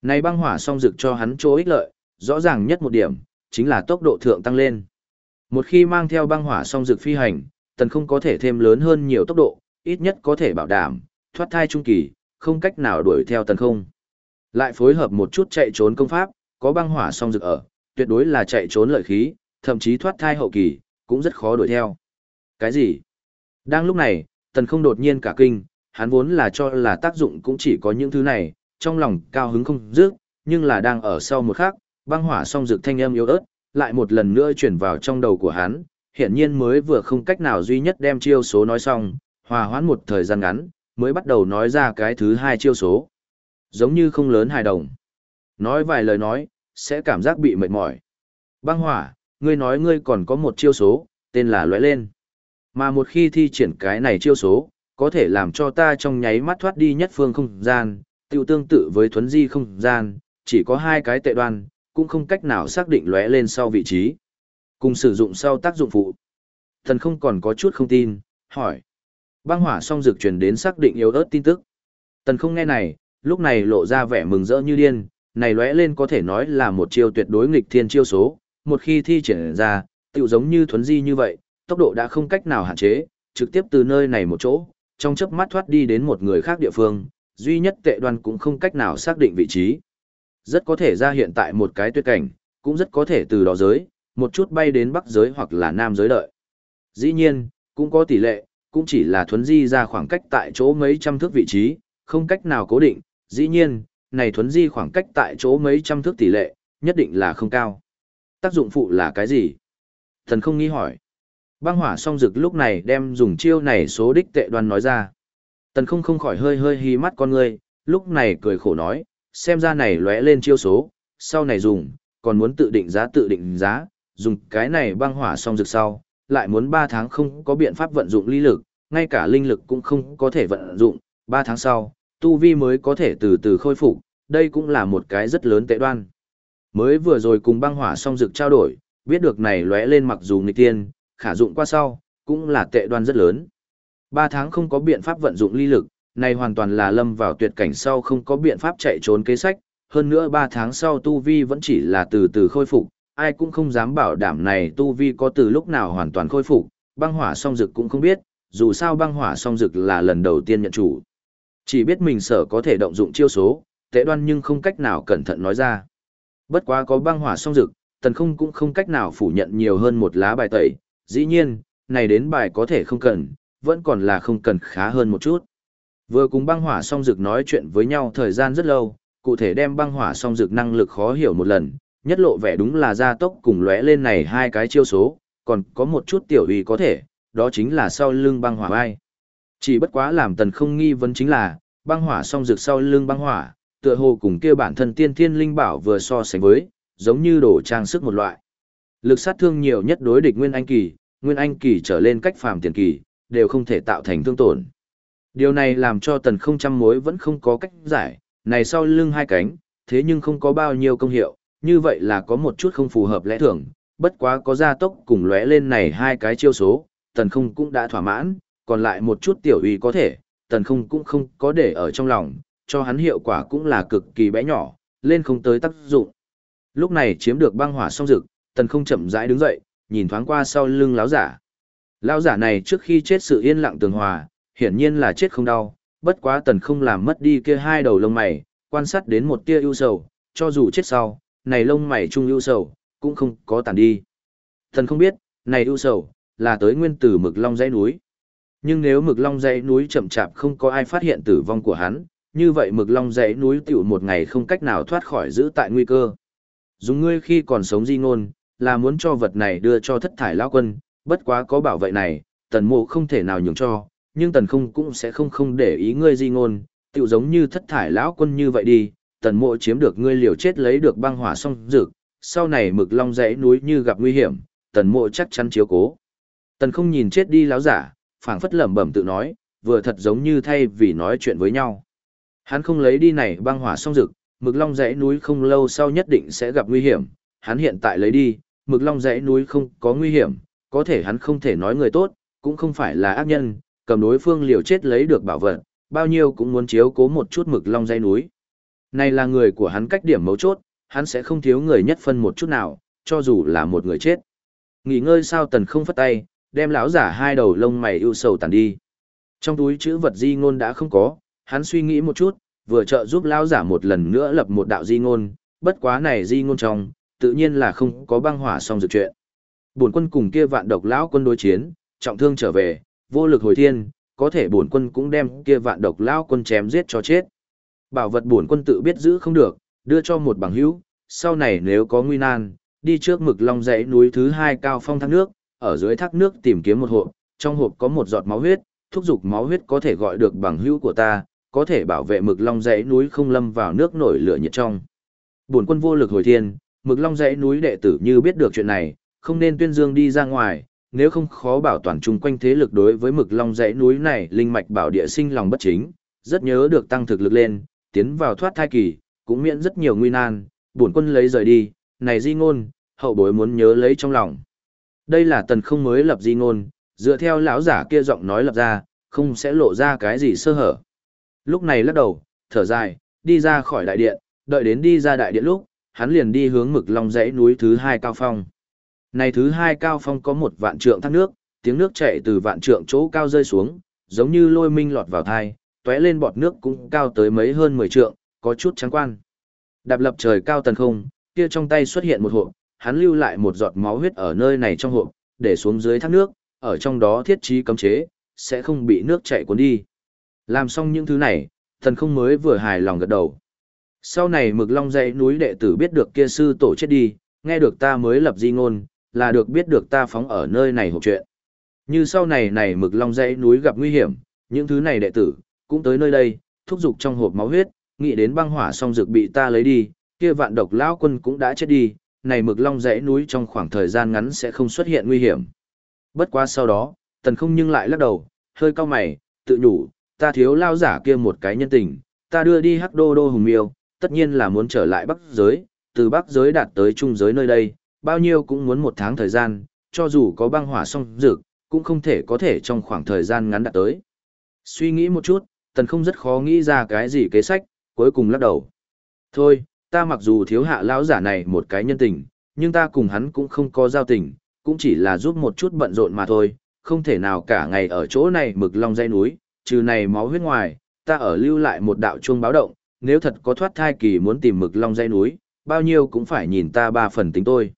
Này băng hỏa song dực cho hắn chỗ ích lợi, rõ ràng nhất một điểm, chính là tốc độ thượng tăng lên. Một khi mang theo băng hỏa song dực phi hành, tần không có thể thêm lớn hơn nhiều tốc độ, ít nhất có thể bảo đảm, thoát thai trung kỳ, không cách nào đuổi theo tần không. Lại phối hợp một chút chạy trốn công pháp, có băng hỏa song dược ở, tuyệt đối là chạy trốn lợi khí, thậm chí thoát thai hậu kỳ, cũng rất khó đuổi theo. Cái gì? Đang lúc này, tần không đột nhiên cả kinh, hắn vốn là cho là tác dụng cũng chỉ có những thứ này, trong lòng cao hứng không dứt, nhưng là đang ở sau một khắc, băng hỏa song dược thanh âm yếu ớt, lại một lần nữa chuyển vào trong đầu của hắn, hiện nhiên mới vừa không cách nào duy nhất đem chiêu số nói xong, hòa hoãn một thời gian ngắn, mới bắt đầu nói ra cái thứ hai chiêu số. Giống như không lớn hài đồng. Nói vài lời nói, sẽ cảm giác bị mệt mỏi. Băng hỏa, ngươi nói ngươi còn có một chiêu số, tên là lóe lên. Mà một khi thi triển cái này chiêu số, có thể làm cho ta trong nháy mắt thoát đi nhất phương không gian, tiêu tương tự với thuấn di không gian, chỉ có hai cái tệ đoan, cũng không cách nào xác định lóe lên sau vị trí. Cùng sử dụng sau tác dụng phụ. Thần không còn có chút không tin, hỏi. Băng hỏa song dược truyền đến xác định yếu ớt tin tức. Tần không nghe này, lúc này lộ ra vẻ mừng rỡ như điên, này lóe lên có thể nói là một chiêu tuyệt đối nghịch thiên chiêu số, một khi thi triển ra, tựu giống như thuấn di như vậy, tốc độ đã không cách nào hạn chế, trực tiếp từ nơi này một chỗ, trong chớp mắt thoát đi đến một người khác địa phương, duy nhất tệ đoan cũng không cách nào xác định vị trí. Rất có thể ra hiện tại một cái tuyệt cảnh, cũng rất có thể từ đó giới, một chút bay đến bắc giới hoặc là nam giới đợi. Dĩ nhiên, cũng có tỷ lệ, cũng chỉ là thuấn di ra khoảng cách tại chỗ mấy trăm thước vị trí, không cách nào cố định, dĩ nhiên, này thuấn di khoảng cách tại chỗ mấy trăm thước tỷ lệ, nhất định là không cao. Tác dụng phụ là cái gì? Thần không nghi hỏi. Băng hỏa song dực lúc này đem dùng chiêu này số đích tệ đoan nói ra. Tần không không khỏi hơi hơi hí mắt con ngươi, lúc này cười khổ nói, xem ra này lóe lên chiêu số, sau này dùng, còn muốn tự định giá tự định giá, dùng cái này băng hỏa song dực sau, lại muốn 3 tháng không có biện pháp vận dụng ly lực, ngay cả linh lực cũng không có thể vận dụng, 3 tháng sau, tu vi mới có thể từ từ khôi phục, đây cũng là một cái rất lớn tệ đoan. Mới vừa rồi cùng băng hỏa song dực trao đổi, biết được này lóe lên mặc dù nghịch tiên, khả dụng qua sau, cũng là tệ đoan rất lớn. Ba tháng không có biện pháp vận dụng ly lực, này hoàn toàn là lâm vào tuyệt cảnh sau không có biện pháp chạy trốn kế sách, hơn nữa ba tháng sau tu vi vẫn chỉ là từ từ khôi phục, ai cũng không dám bảo đảm này tu vi có từ lúc nào hoàn toàn khôi phục, băng hỏa song dực cũng không biết, dù sao băng hỏa song dực là lần đầu tiên nhận chủ. Chỉ biết mình sở có thể động dụng chiêu số, tệ đoan nhưng không cách nào cẩn thận nói ra. Bất quá có băng hỏa song dực, tần không cũng không cách nào phủ nhận nhiều hơn một lá bài tẩy, dĩ nhiên, này đến bài có thể không cần, vẫn còn là không cần khá hơn một chút. Vừa cùng băng hỏa song dực nói chuyện với nhau thời gian rất lâu, cụ thể đem băng hỏa song dực năng lực khó hiểu một lần, nhất lộ vẻ đúng là gia tốc cùng lóe lên này hai cái chiêu số, còn có một chút tiểu uy có thể, đó chính là sau lưng băng hỏa vai. Chỉ bất quá làm tần không nghi vấn chính là, băng hỏa song rực sau lưng băng hỏa, tựa hồ cùng kia bản thân tiên thiên linh bảo vừa so sánh với, giống như đồ trang sức một loại. Lực sát thương nhiều nhất đối địch Nguyên Anh kỳ, Nguyên Anh kỳ trở lên cách phàm tiền kỳ, đều không thể tạo thành thương tổn. Điều này làm cho tần không trăm mối vẫn không có cách giải, này sau lưng hai cánh, thế nhưng không có bao nhiêu công hiệu, như vậy là có một chút không phù hợp lẽ thường, bất quá có gia tốc cùng lóe lên này hai cái chiêu số, tần không cũng đã thỏa mãn, còn lại một chút tiểu uy có thể, tần không cũng không có để ở trong lòng, cho hắn hiệu quả cũng là cực kỳ bé nhỏ, lên không tới tác dụng. Lúc này chiếm được băng hỏa xong dực, tần không chậm rãi đứng dậy, nhìn thoáng qua sau lưng lão giả. Lão giả này trước khi chết sự yên lặng tường hòa, hiển nhiên là chết không đau, bất quá tần không làm mất đi kia hai đầu lông mày, quan sát đến một tia ưu sầu, cho dù chết sau, này lông mày trung ưu sầu, cũng không có tàn đi. Tần không biết, này ưu sầu, là tới nguyên tử mực long dãy núi. Nhưng nếu mực long dãy núi chậm chạp không có ai phát hiện tử vong của hắn, như vậy mực long dãy núi tiểu một ngày không cách nào thoát khỏi giữ tại nguy cơ. Dùng ngươi khi còn sống di ngôn, là muốn cho vật này đưa cho thất thải lão quân, bất quá có bảo vệ này, tần mộ không thể nào nhường cho, nhưng tần không cũng sẽ không không để ý ngươi di ngôn, tiểu giống như thất thải lão quân như vậy đi, tần mộ chiếm được ngươi liều chết lấy được băng hỏa song dược, sau này mực long dãy núi như gặp nguy hiểm, tần mộ chắc chắn chiếu cố. Tần không nhìn chết đi láo giả, phảng phất lẩm bẩm tự nói, vừa thật giống như thay vì nói chuyện với nhau. Hắn không lấy đi này băng hỏa song dực mực long dãy núi không lâu sau nhất định sẽ gặp nguy hiểm, hắn hiện tại lấy đi, mực long dãy núi không có nguy hiểm, có thể hắn không thể nói người tốt, cũng không phải là ác nhân, cầm đối phương liều chết lấy được bảo vật, bao nhiêu cũng muốn chiếu cố một chút mực long dãy núi. Này là người của hắn cách điểm mấu chốt, hắn sẽ không thiếu người nhất phân một chút nào, cho dù là một người chết. Nghỉ ngơi sao tần không phất tay, đem lão giả hai đầu lông mày ưu sầu tàn đi. Trong túi chữ vật di ngôn đã không có, hắn suy nghĩ một chút, vừa trợ giúp lão giả một lần nữa lập một đạo di ngôn, bất quá này di ngôn trong, tự nhiên là không có băng hỏa xong dược chuyện. Bổn quân cùng kia vạn độc lão quân đối chiến, trọng thương trở về, vô lực hồi thiên, có thể bổn quân cũng đem kia vạn độc lão quân chém giết cho chết. Bảo vật bổn quân tự biết giữ không được, đưa cho một bằng hữu, sau này nếu có nguy nan, đi trước mực long dãy núi thứ hai cao phong thác nước, ở dưới thác nước tìm kiếm một hộp, trong hộp có một giọt máu huyết, thúc giục máu huyết có thể gọi được bằng hữu của ta, có thể bảo vệ mực long dãy núi không lâm vào nước nổi lửa nhiệt trong. Bổn quân vô lực hồi thiên, mực long dãy núi đệ tử như biết được chuyện này, không nên tuyên dương đi ra ngoài, nếu không khó bảo toàn chung quanh thế lực đối với mực long dãy núi này linh mạch bảo địa sinh lòng bất chính, rất nhớ được tăng thực lực lên, tiến vào thoát thai kỳ, cũng miễn rất nhiều nguy nan, bổn quân lấy rời đi, này di ngôn, hậu bối muốn nhớ lấy trong lòng. Đây là tần không mới lập di ngôn, dựa theo lão giả kia giọng nói lập ra, không sẽ lộ ra cái gì sơ hở. Lúc này lắc đầu, thở dài, đi ra khỏi đại điện, đợi đến đi ra đại điện lúc, hắn liền đi hướng mực long dãy núi thứ hai cao phong. Này thứ hai cao phong có một vạn trượng thác nước, tiếng nước chảy từ vạn trượng chỗ cao rơi xuống, giống như lôi minh lọt vào thai, tóe lên bọt nước cũng cao tới mấy hơn 10 trượng, có chút trắng quan. Đạp lập trời cao tần không, kia trong tay xuất hiện một hộp, hắn lưu lại một giọt máu huyết ở nơi này trong hộp, để xuống dưới thác nước, ở trong đó thiết trí cấm chế, sẽ không bị nước chảy cuốn đi. Làm xong những thứ này, thần không mới vừa hài lòng gật đầu. Sau này mực long dãy núi đệ tử biết được kia sư tổ chết đi, nghe được ta mới lập di ngôn, là được biết được ta phóng ở nơi này hộp chuyện. Như sau này này mực long dãy núi gặp nguy hiểm, những thứ này đệ tử, cũng tới nơi đây, thúc giục trong hộp máu huyết, nghĩ đến băng hỏa song dược bị ta lấy đi, kia vạn độc lão quân cũng đã chết đi, này mực long dãy núi trong khoảng thời gian ngắn sẽ không xuất hiện nguy hiểm. Bất quá sau đó, tần không nhưng lại lắc đầu, hơi cau mày, tự nhủ, ta thiếu lao giả kia một cái nhân tình, ta đưa đi hắc đô đô hùng miêu, tất nhiên là muốn trở lại bắc giới, từ bắc giới đạt tới trung giới nơi đây, bao nhiêu cũng muốn một tháng thời gian, cho dù có băng hỏa song dược, cũng không thể có thể trong khoảng thời gian ngắn đạt tới. Suy nghĩ một chút, tần không rất khó nghĩ ra cái gì kế sách, cuối cùng lắc đầu. Thôi, ta mặc dù thiếu hạ lão giả này một cái nhân tình, nhưng ta cùng hắn cũng không có giao tình, cũng chỉ là giúp một chút bận rộn mà thôi, không thể nào cả ngày ở chỗ này mực long dây núi, trừ này máu huyết ngoài, ta ở lưu lại một đạo chuông báo động, nếu thật có thoát thai kỳ muốn tìm mực long dây núi, bao nhiêu cũng phải nhìn ta ba phần tính tôi.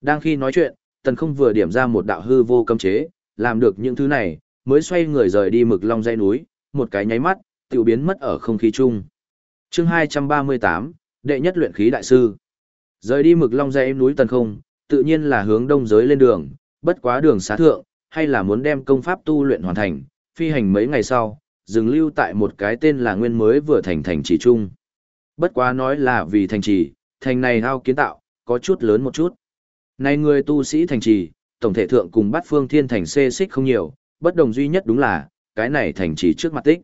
Đang khi nói chuyện, tần không vừa điểm ra một đạo hư vô cấm chế, làm được những thứ này, mới xoay người rời đi mực long dây núi, một cái nháy mắt, tiểu biến mất ở không khí chung. chương 238, đệ nhất luyện khí đại sư. Rời đi mực long dây núi tần không, tự nhiên là hướng đông giới lên đường, bất quá đường xá thượng, hay là muốn đem công pháp tu luyện hoàn thành, phi hành mấy ngày sau, dừng lưu tại một cái tên là nguyên mới vừa thành thành trì trung. Bất quá nói là vì thành trì, thành này hao kiến tạo, có chút lớn một chút. Này người tu sĩ thành trì, tổng thể thượng cùng bắt phương thiên thành xê xích không nhiều, bất đồng duy nhất đúng là, cái này thành trì trước mặt tích.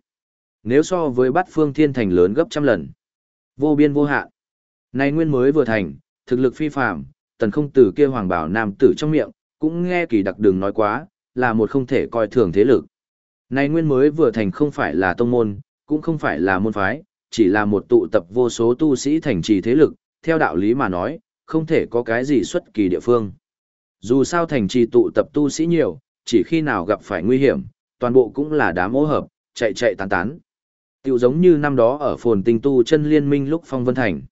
Nếu so với bắt phương thiên thành lớn gấp trăm lần, vô biên vô hạn. Này nguyên mới vừa thành, thực lực phi phàm, tần không tử kia hoàng bảo nam tử trong miệng, cũng nghe kỳ đặc đường nói quá, là một không thể coi thường thế lực. Này nguyên mới vừa thành không phải là tông môn, cũng không phải là môn phái, chỉ là một tụ tập vô số tu sĩ thành trì thế lực, theo đạo lý mà nói, không thể có cái gì xuất kỳ địa phương. Dù sao thành trì tụ tập tu sĩ nhiều, chỉ khi nào gặp phải nguy hiểm, toàn bộ cũng là đám ô hợp, chạy chạy tán tán. Tiểu giống như năm đó ở phồn tinh tu chân liên minh lúc Phong Vân Thành.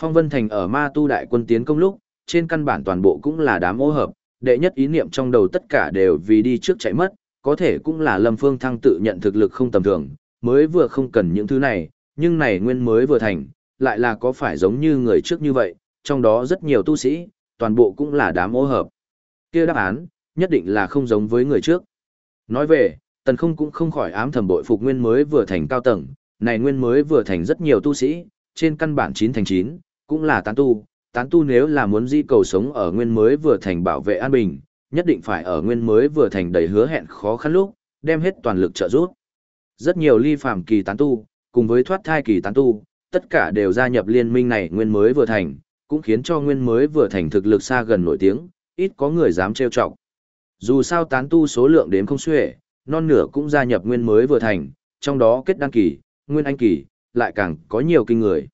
Phong Vân Thành ở ma tu đại quân tiến công lúc, trên căn bản toàn bộ cũng là đám ô hợp, đệ nhất ý niệm trong đầu tất cả đều vì đi trước chạy mất, có thể cũng là Lâm Phương Thăng tự nhận thực lực không tầm thường, mới vừa không cần những thứ này, nhưng này nguyên mới vừa thành, lại là có phải giống như người trước như vậy, trong đó rất nhiều tu sĩ, toàn bộ cũng là đám ô hợp. kia đáp án, nhất định là không giống với người trước. Nói về, tần không cũng không khỏi ám thầm bội phục nguyên mới vừa thành cao tầng, này nguyên mới vừa thành rất nhiều tu sĩ, trên căn bản chín thành chín cũng là tán tu, tán tu nếu là muốn di cầu sống ở nguyên mới vừa thành bảo vệ an bình, nhất định phải ở nguyên mới vừa thành đầy hứa hẹn khó khăn lúc, đem hết toàn lực trợ giúp. Rất nhiều ly phàm kỳ tán tu, cùng với thoát thai kỳ tán tu, tất cả đều gia nhập liên minh này nguyên mới vừa thành, cũng khiến cho nguyên mới vừa thành thực lực xa gần nổi tiếng, ít có người dám trêu chọc. Dù sao tán tu số lượng đếm không xuể, non nửa cũng gia nhập nguyên mới vừa thành, trong đó kết đăng kỳ, nguyên anh kỳ, lại càng có nhiều kinh người.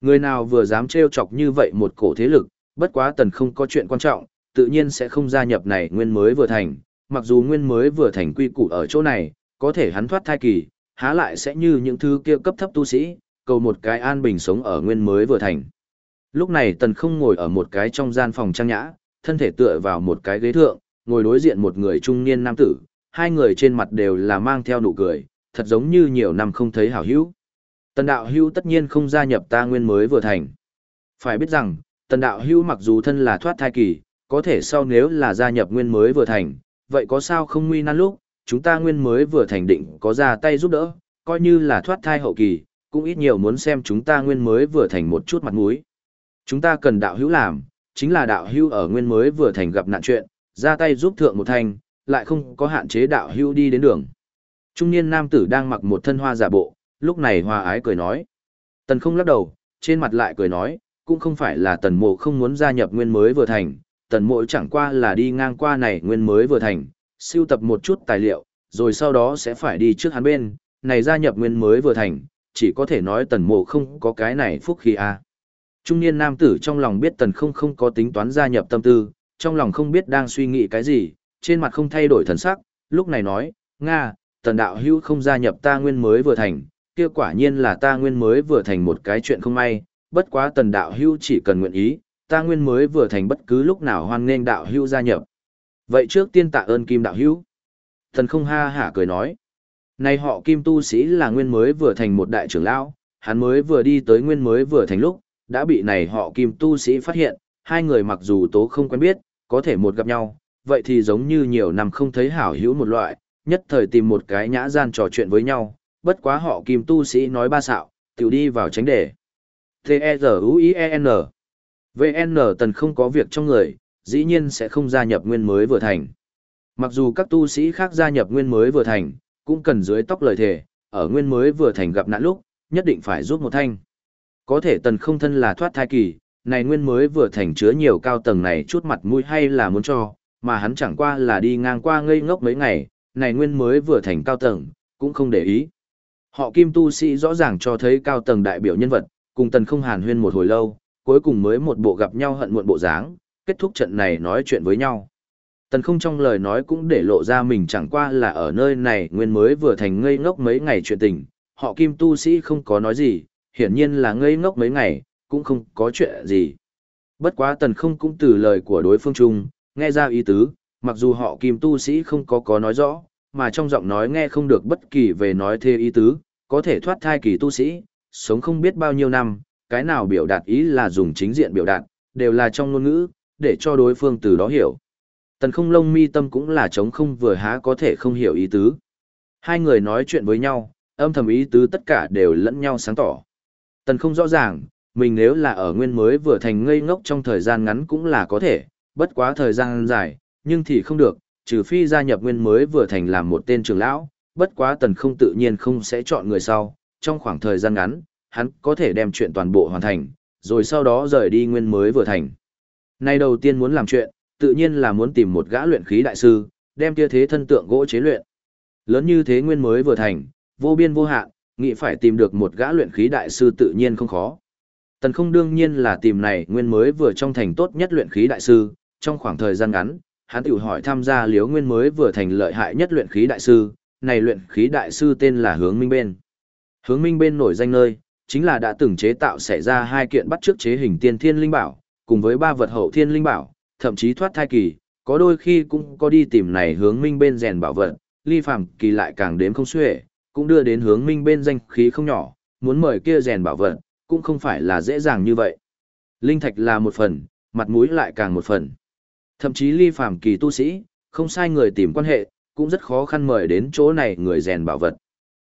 Người nào vừa dám trêu chọc như vậy một cổ thế lực, bất quá tần không có chuyện quan trọng, tự nhiên sẽ không gia nhập này nguyên mới vừa thành, mặc dù nguyên mới vừa thành quy củ ở chỗ này, có thể hắn thoát thai kỳ, há lại sẽ như những thứ kia cấp thấp tu sĩ, cầu một cái an bình sống ở nguyên mới vừa thành. Lúc này tần không ngồi ở một cái trong gian phòng trang nhã, thân thể tựa vào một cái ghế thượng, ngồi đối diện một người trung niên nam tử, hai người trên mặt đều là mang theo nụ cười, thật giống như nhiều năm không thấy hảo hữu. Tần đạo hữu tất nhiên không gia nhập ta nguyên mới vừa thành. Phải biết rằng, tần đạo hữu mặc dù thân là thoát thai kỳ, có thể sau nếu là gia nhập nguyên mới vừa thành, vậy có sao không nguy nan lúc, chúng ta nguyên mới vừa thành định có ra tay giúp đỡ, coi như là thoát thai hậu kỳ, cũng ít nhiều muốn xem chúng ta nguyên mới vừa thành một chút mặt mũi. Chúng ta cần đạo hữu làm, chính là đạo hữu ở nguyên mới vừa thành gặp nạn chuyện, ra tay giúp thượng một thành, lại không có hạn chế đạo hữu đi đến đường. Trung niên nam tử đang mặc một thân hoa giả bộ, lúc này hoa ái cười nói. Tần không lắc đầu, trên mặt lại cười nói, cũng không phải là tần mộ không muốn gia nhập nguyên mới vừa thành, tần mộ chẳng qua là đi ngang qua này nguyên mới vừa thành, siêu tập một chút tài liệu, rồi sau đó sẽ phải đi trước hắn bên, này gia nhập nguyên mới vừa thành, chỉ có thể nói tần mộ không có cái này phúc khi a. À. Trung niên nam tử trong lòng biết tần không không có tính toán gia nhập tâm tư, trong lòng không biết đang suy nghĩ cái gì, trên mặt không thay đổi thần sắc, lúc này nói, Nga, tần đạo hữu không gia nhập ta nguyên mới vừa thành, kia quả nhiên là ta nguyên mới vừa thành một cái chuyện không may, bất quá tần đạo hữu chỉ cần nguyện ý, ta nguyên mới vừa thành bất cứ lúc nào hoan nghênh đạo hữu gia nhập. Vậy trước tiên tạ ơn kim đạo hữu. Thần không ha hả cười nói. nay họ kim tu sĩ là nguyên mới vừa thành một đại trưởng lão, hắn mới vừa đi tới nguyên mới vừa thành lúc, đã bị này họ kim tu sĩ phát hiện, hai người mặc dù tố không quen biết, có thể một gặp nhau, vậy thì giống như nhiều năm không thấy hảo hữu một loại, nhất thời tìm một cái nhã gian trò chuyện với nhau, bất quá họ kim tu sĩ nói ba xạo, tiểu đi vào tránh đề. T-E-Z-U-I-E-N VN tần không có việc trong người, dĩ nhiên sẽ không gia nhập nguyên mới vừa thành. Mặc dù các tu sĩ khác gia nhập nguyên mới vừa thành, cũng cần dưới tóc lời thề, ở nguyên mới vừa thành gặp nạn lúc, nhất định phải giúp một thanh. Có thể tần không thân là thoát thai kỳ, này nguyên mới vừa thành chứa nhiều cao tầng này chút mặt mũi hay là muốn cho, mà hắn chẳng qua là đi ngang qua ngây ngốc mấy ngày, này nguyên mới vừa thành cao tầng, cũng không để ý. Họ kim tu sĩ rõ ràng cho thấy cao tầng đại biểu nhân vật, cùng tần không hàn huyên một hồi lâu, cuối cùng mới một bộ gặp nhau hận muộn bộ dáng, kết thúc trận này nói chuyện với nhau. Tần không trong lời nói cũng để lộ ra mình chẳng qua là ở nơi này nguyên mới vừa thành ngây ngốc mấy ngày chuyện tình, họ kim tu sĩ không có nói gì, hiển nhiên là ngây ngốc mấy ngày, cũng không có chuyện gì. Bất quá tần không cũng từ lời của đối phương chung, nghe ra ý tứ, mặc dù họ kim tu sĩ không có có nói rõ, mà trong giọng nói nghe không được bất kỳ về nói thê ý tứ, có thể thoát thai kỳ tu sĩ, sống không biết bao nhiêu năm, cái nào biểu đạt ý là dùng chính diện biểu đạt, đều là trong ngôn ngữ, để cho đối phương từ đó hiểu. Tần không lông mi tâm cũng là trống không vừa há có thể không hiểu ý tứ. Hai người nói chuyện với nhau, âm thầm ý tứ tất cả đều lẫn nhau sáng tỏ. Tần không rõ ràng, mình nếu là ở nguyên mới vừa thành ngây ngốc trong thời gian ngắn cũng là có thể, bất quá thời gian dài, nhưng thì không được, trừ phi gia nhập nguyên mới vừa thành làm một tên trưởng lão, bất quá tần không tự nhiên không sẽ chọn người sau, trong khoảng thời gian ngắn, hắn có thể đem chuyện toàn bộ hoàn thành, rồi sau đó rời đi nguyên mới vừa thành. Nay đầu tiên muốn làm chuyện, tự nhiên là muốn tìm một gã luyện khí đại sư, đem kia thế thân tượng gỗ chế luyện. Lớn như thế nguyên mới vừa thành, vô biên vô hạn, nghĩ phải tìm được một gã luyện khí đại sư tự nhiên không khó. Tần không đương nhiên là tìm này nguyên mới vừa trong thành tốt nhất luyện khí đại sư, trong khoảng thời gian ngắn, hắn tự hỏi tham gia liếu nguyên mới vừa thành lợi hại nhất luyện khí đại sư, này luyện khí đại sư tên là Hướng Minh Bên. Hướng Minh Bên nổi danh nơi, chính là đã từng chế tạo xảy ra hai kiện bắt trước chế hình tiên thiên linh bảo, cùng với ba vật hậu thiên linh bảo, thậm chí thoát thai kỳ, có đôi khi cũng có đi tìm này hướng minh bên rèn bảo vật, ly phàm kỳ lại càng đếm không xuể, cũng đưa đến hướng minh bên danh khí không nhỏ, muốn mời kia rèn bảo vật, cũng không phải là dễ dàng như vậy. Linh thạch là một phần, mặt mũi lại càng một phần. Thậm chí ly phàm kỳ tu sĩ, không sai người tìm quan hệ, cũng rất khó khăn mời đến chỗ này người rèn bảo vật.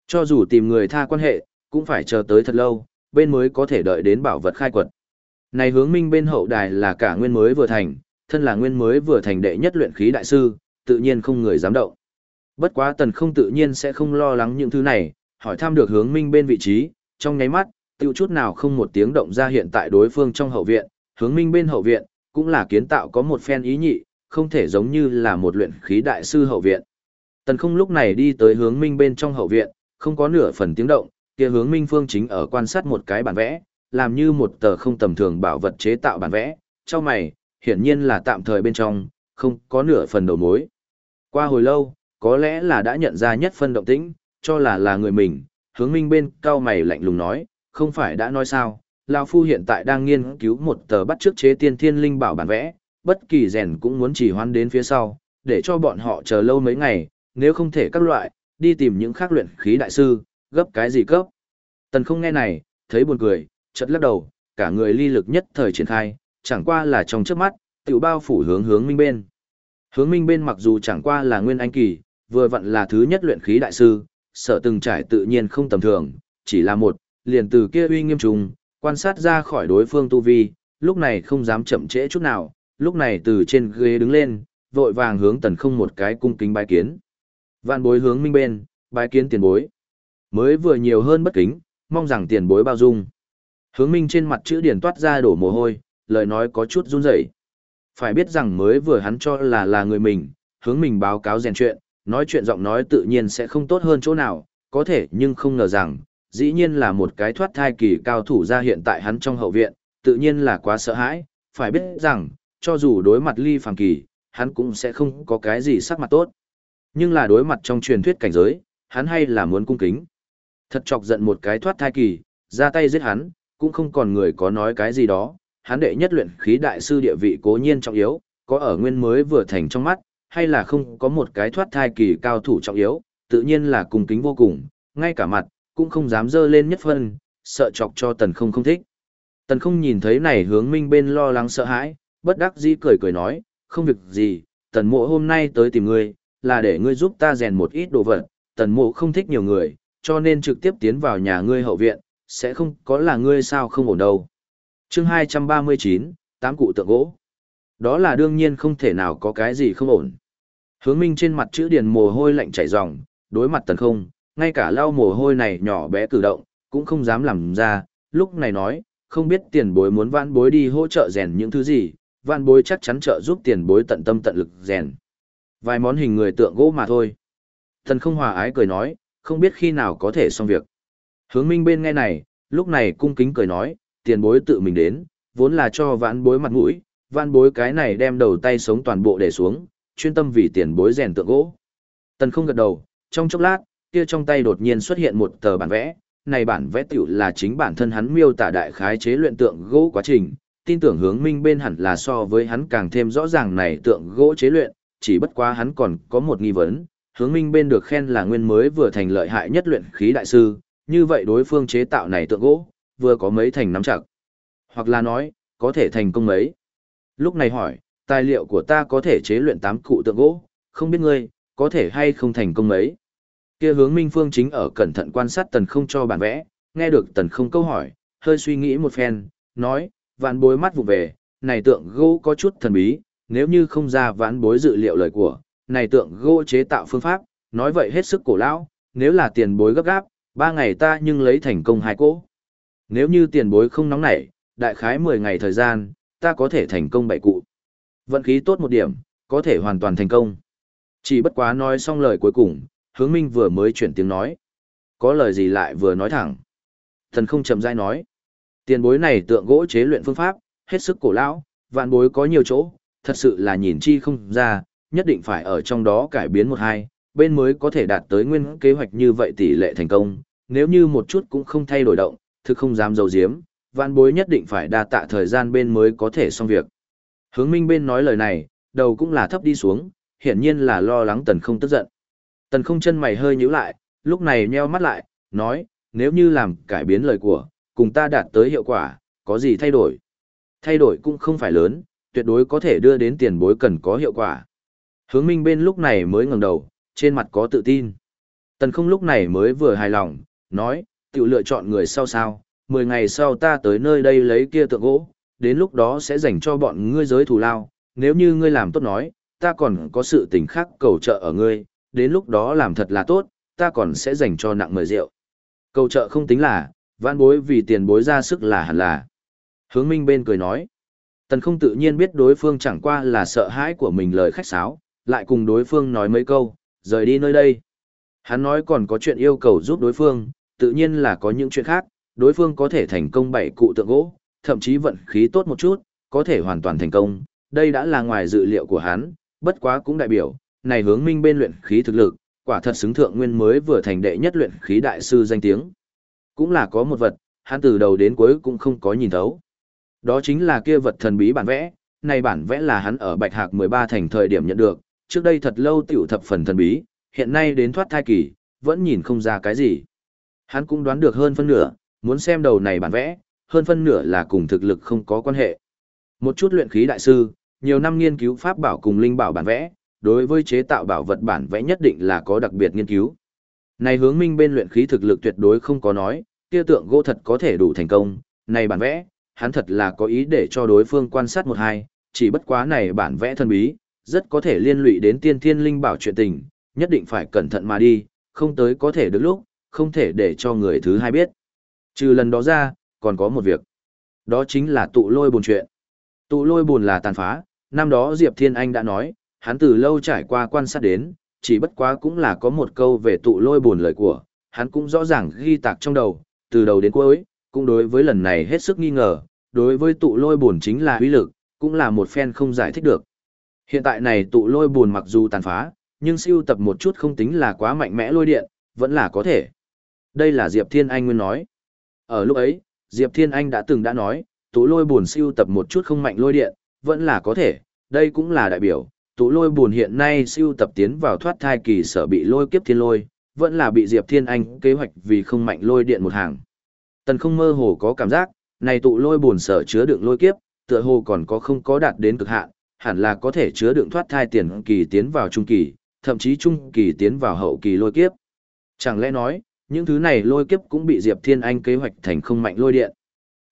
Cho dù tìm người tha quan hệ, cũng phải chờ tới thật lâu, bên mới có thể đợi đến bảo vật khai quật. Này hướng minh bên hậu đài là cả nguyên mới vừa thành, thân là nguyên mới vừa thành đệ nhất luyện khí đại sư, tự nhiên không người dám động. Bất quá tần không tự nhiên sẽ không lo lắng những thứ này, hỏi thăm được hướng minh bên vị trí, trong nháy mắt, tiêu chút nào không một tiếng động ra hiện tại đối phương trong hậu viện, hướng minh bên hậu viện, cũng là kiến tạo có một phen ý nhị, không thể giống như là một luyện khí đại sư hậu viện. Tần không lúc này đi tới hướng minh bên trong hậu viện, không có nửa phần tiếng động, kia hướng minh phương chính ở quan sát một cái bản vẽ, làm như một tờ không tầm thường bảo vật chế tạo bản vẽ, cho mày, hiển nhiên là tạm thời bên trong, không có nửa phần đầu mối. Qua hồi lâu, có lẽ là đã nhận ra nhất phân động tĩnh, cho là là người mình, hướng minh bên cao mày lạnh lùng nói, không phải đã nói sao, lão phu hiện tại đang nghiên cứu một tờ bắt trước chế tiên thiên linh bảo bản vẽ, bất kỳ rèn cũng muốn chỉ hoan đến phía sau, để cho bọn họ chờ lâu mấy ngày, nếu không thể các loại, đi tìm những khác luyện khí đại sư, gấp cái gì cấp. Tần không nghe này, thấy buồn cười, chợt lắc đầu, cả người ly lực nhất thời triển khai, chẳng qua là trong trước mắt, tiểu bao phủ hướng hướng minh bên. Hướng minh bên mặc dù chẳng qua là nguyên anh kỳ, vừa vặn là thứ nhất luyện khí đại sư, sợ từng trải tự nhiên không tầm thường, chỉ là một, liền từ kia uy nghiêm trùng, quan sát ra khỏi đối phương tu vi, lúc này không dám chậm trễ chút nào, lúc này từ trên ghế đứng lên, vội vàng hướng tần không một cái cung kính bái kiến. Vạn bối hướng minh bên, bái kiến tiền bối. Mới vừa nhiều hơn bất kính, mong rằng tiền bối bao dung. Hướng minh trên mặt chữ điển toát ra đổ mồ hôi, lời nói có chút run rẩy. Phải biết rằng mới vừa hắn cho là là người mình, hướng mình báo cáo rèn chuyện, nói chuyện giọng nói tự nhiên sẽ không tốt hơn chỗ nào, có thể nhưng không ngờ rằng, dĩ nhiên là một cái thoát thai kỳ cao thủ ra hiện tại hắn trong hậu viện, tự nhiên là quá sợ hãi, phải biết rằng, cho dù đối mặt ly phàm kỳ, hắn cũng sẽ không có cái gì sắc mặt tốt. Nhưng là đối mặt trong truyền thuyết cảnh giới, hắn hay là muốn cung kính. Thật chọc giận một cái thoát thai kỳ, ra tay giết hắn, cũng không còn người có nói cái gì đó, hắn đệ nhất luyện khí đại sư địa vị cố nhiên trọng yếu, có ở nguyên mới vừa thành trong mắt, hay là không có một cái thoát thai kỳ cao thủ trọng yếu, tự nhiên là cung kính vô cùng, ngay cả mặt, cũng không dám dơ lên nhất phân, sợ chọc cho tần không không thích. Tần không nhìn thấy này hướng minh bên lo lắng sợ hãi, bất đắc dĩ cười cười nói, không việc gì, tần mộ hôm nay tới tìm ngươi, là để ngươi giúp ta rèn một ít đồ vật, tần mộ không thích nhiều người, cho nên trực tiếp tiến vào nhà ngươi hậu viện, sẽ không có là ngươi sao không ổn đâu. chương 239, tám cụ tượng gỗ. Đó là đương nhiên không thể nào có cái gì không ổn. Hướng minh trên mặt chữ điền mồ hôi lạnh chảy ròng, đối mặt tần không, ngay cả lau mồ hôi này nhỏ bé cử động, cũng không dám làm ra, lúc này nói, không biết tiền bối muốn vãn bối đi hỗ trợ rèn những thứ gì, vãn bối chắc chắn trợ giúp tiền bối tận tâm tận lực rèn. Vài món hình người tượng gỗ mà thôi. Thần không hòa ái cười nói, không biết khi nào có thể xong việc. Hướng minh bên nghe này, lúc này cung kính cười nói, tiền bối tự mình đến, vốn là cho vãn bối mặt mũi, vãn bối cái này đem đầu tay sống toàn bộ để xuống, chuyên tâm vì tiền bối rèn tượng gỗ. Tần không gật đầu, trong chốc lát, kia trong tay đột nhiên xuất hiện một tờ bản vẽ, này bản vẽ tiểu là chính bản thân hắn miêu tả đại khái chế luyện tượng gỗ quá trình, tin tưởng hướng minh bên hẳn là so với hắn càng thêm rõ ràng này tượng gỗ chế luyện, chỉ bất quá hắn còn có một nghi vấn, hướng minh bên được khen là nguyên mới vừa thành lợi hại nhất luyện khí đại sư, như vậy đối phương chế tạo này tượng gỗ, vừa có mấy thành nắm chặt, hoặc là nói, có thể thành công mấy. Lúc này hỏi, tài liệu của ta có thể chế luyện tám cụ tượng gỗ, không biết ngươi, có thể hay không thành công mấy. Kia hướng minh phương chính ở cẩn thận quan sát tần không cho bản vẽ, nghe được tần không câu hỏi, hơi suy nghĩ một phen, nói, vạn bối mắt vụ về, này tượng gỗ có chút thần bí, nếu như không ra vãn bối dự liệu lời của, này tượng gỗ chế tạo phương pháp, nói vậy hết sức cổ lão, nếu là tiền bối gấp gáp, ba ngày ta nhưng lấy thành công hai cỗ. Nếu như tiền bối không nóng nảy, đại khái 10 ngày thời gian, ta có thể thành công bảy cụ. Vận khí tốt một điểm, có thể hoàn toàn thành công. Chỉ bất quá nói xong lời cuối cùng, hướng minh vừa mới chuyển tiếng nói. Có lời gì lại vừa nói thẳng. Thần không chậm rãi nói. Tiền bối này tượng gỗ chế luyện phương pháp, hết sức cổ lão, vạn bối có nhiều chỗ, thật sự là nhìn chi không ra, nhất định phải ở trong đó cải biến một hai, bên mới có thể đạt tới nguyên kế hoạch như vậy tỷ lệ thành công, nếu như một chút cũng không thay đổi động, thực không dám dầu diếm, vạn bối nhất định phải đa tạ thời gian bên mới có thể xong việc. Hướng minh bên nói lời này, đầu cũng là thấp đi xuống, hiển nhiên là lo lắng tần không tức giận. Tần không chân mày hơi nhíu lại, lúc này nheo mắt lại, nói, nếu như làm cải biến lời của, cùng ta đạt tới hiệu quả, có gì thay đổi? Thay đổi cũng không phải lớn, tuyệt đối có thể đưa đến tiền bối cần có hiệu quả. Hướng minh bên lúc này mới ngẩng đầu, trên mặt có tự tin. Tần không lúc này mới vừa hài lòng, nói, tự lựa chọn người sau sao, 10 ngày sau ta tới nơi đây lấy kia tượng gỗ, đến lúc đó sẽ dành cho bọn ngươi giới thù lao, nếu như ngươi làm tốt nói, ta còn có sự tình khác cầu trợ ở ngươi, đến lúc đó làm thật là tốt, ta còn sẽ dành cho nặng mời rượu. Cầu trợ không tính là, vãn bối vì tiền bối ra sức là hẳn là. Hướng minh bên cười nói, tần không tự nhiên biết đối phương chẳng qua là sợ hãi của mình lời khách sáo, lại cùng đối phương nói mấy câu, rời đi nơi đây. Hắn nói còn có chuyện yêu cầu giúp đối phương, tự nhiên là có những chuyện khác, đối phương có thể thành công bảy cụ tượng gỗ, thậm chí vận khí tốt một chút, có thể hoàn toàn thành công, đây đã là ngoài dự liệu của hắn, bất quá cũng đại biểu, này hướng minh bên luyện khí thực lực, quả thật xứng thượng nguyên mới vừa thành đệ nhất luyện khí đại sư danh tiếng. Cũng là có một vật, hắn từ đầu đến cuối cũng không có nhìn thấu. Đó chính là kia vật thần bí bản vẽ, này bản vẽ là hắn ở Bạch Hạc 13 thành thời điểm nhận được, trước đây thật lâu tiểu thập phần thần bí, hiện nay đến thoát thai kỳ, vẫn nhìn không ra cái gì. Hắn cũng đoán được hơn phân nửa, muốn xem đầu này bản vẽ, hơn phân nửa là cùng thực lực không có quan hệ. Một chút luyện khí đại sư, nhiều năm nghiên cứu pháp bảo cùng linh bảo bản vẽ, đối với chế tạo bảo vật bản vẽ nhất định là có đặc biệt nghiên cứu. Này hướng minh bên luyện khí thực lực tuyệt đối không có nói, kia tượng gỗ thật có thể đủ thành công, này bản vẽ, hắn thật là có ý để cho đối phương quan sát một hai, chỉ bất quá này bản vẽ thần bí, rất có thể liên lụy đến tiên thiên linh bảo chuyện tình, nhất định phải cẩn thận mà đi, không tới có thể được lúc, không thể để cho người thứ hai biết. Trừ lần đó ra, còn có một việc. Đó chính là tụ lôi buồn chuyện. Tụ lôi buồn là tàn phá, năm đó Diệp Thiên Anh đã nói, hắn từ lâu trải qua quan sát đến, chỉ bất quá cũng là có một câu về tụ lôi buồn lời của, hắn cũng rõ ràng ghi tạc trong đầu, từ đầu đến cuối, cũng đối với lần này hết sức nghi ngờ, đối với tụ lôi buồn chính là uy lực, cũng là một phen không giải thích được. Hiện tại này tụ lôi buồn mặc dù tàn phá, nhưng siêu tập một chút không tính là quá mạnh mẽ lôi điện, vẫn là có thể. Đây là Diệp Thiên Anh nguyên nói. Ở lúc ấy, Diệp Thiên Anh đã từng đã nói, tụ lôi buồn siêu tập một chút không mạnh lôi điện, vẫn là có thể, đây cũng là đại biểu, tụ lôi buồn hiện nay siêu tập tiến vào thoát thai kỳ sở bị lôi kiếp thiên lôi, vẫn là bị Diệp Thiên Anh kế hoạch vì không mạnh lôi điện một hàng. Tần không mơ hồ có cảm giác, này tụ lôi buồn sở chứa đựng lôi kiếp, tựa hồ còn có không có đạt đến cực hạn, hẳn là có thể chứa đựng thoát thai tiền kỳ tiến vào trung kỳ, thậm chí trung kỳ tiến vào hậu kỳ lôi kiếp. Chẳng lẽ nói, những thứ này lôi kiếp cũng bị Diệp Thiên Anh kế hoạch thành không mạnh lôi điện.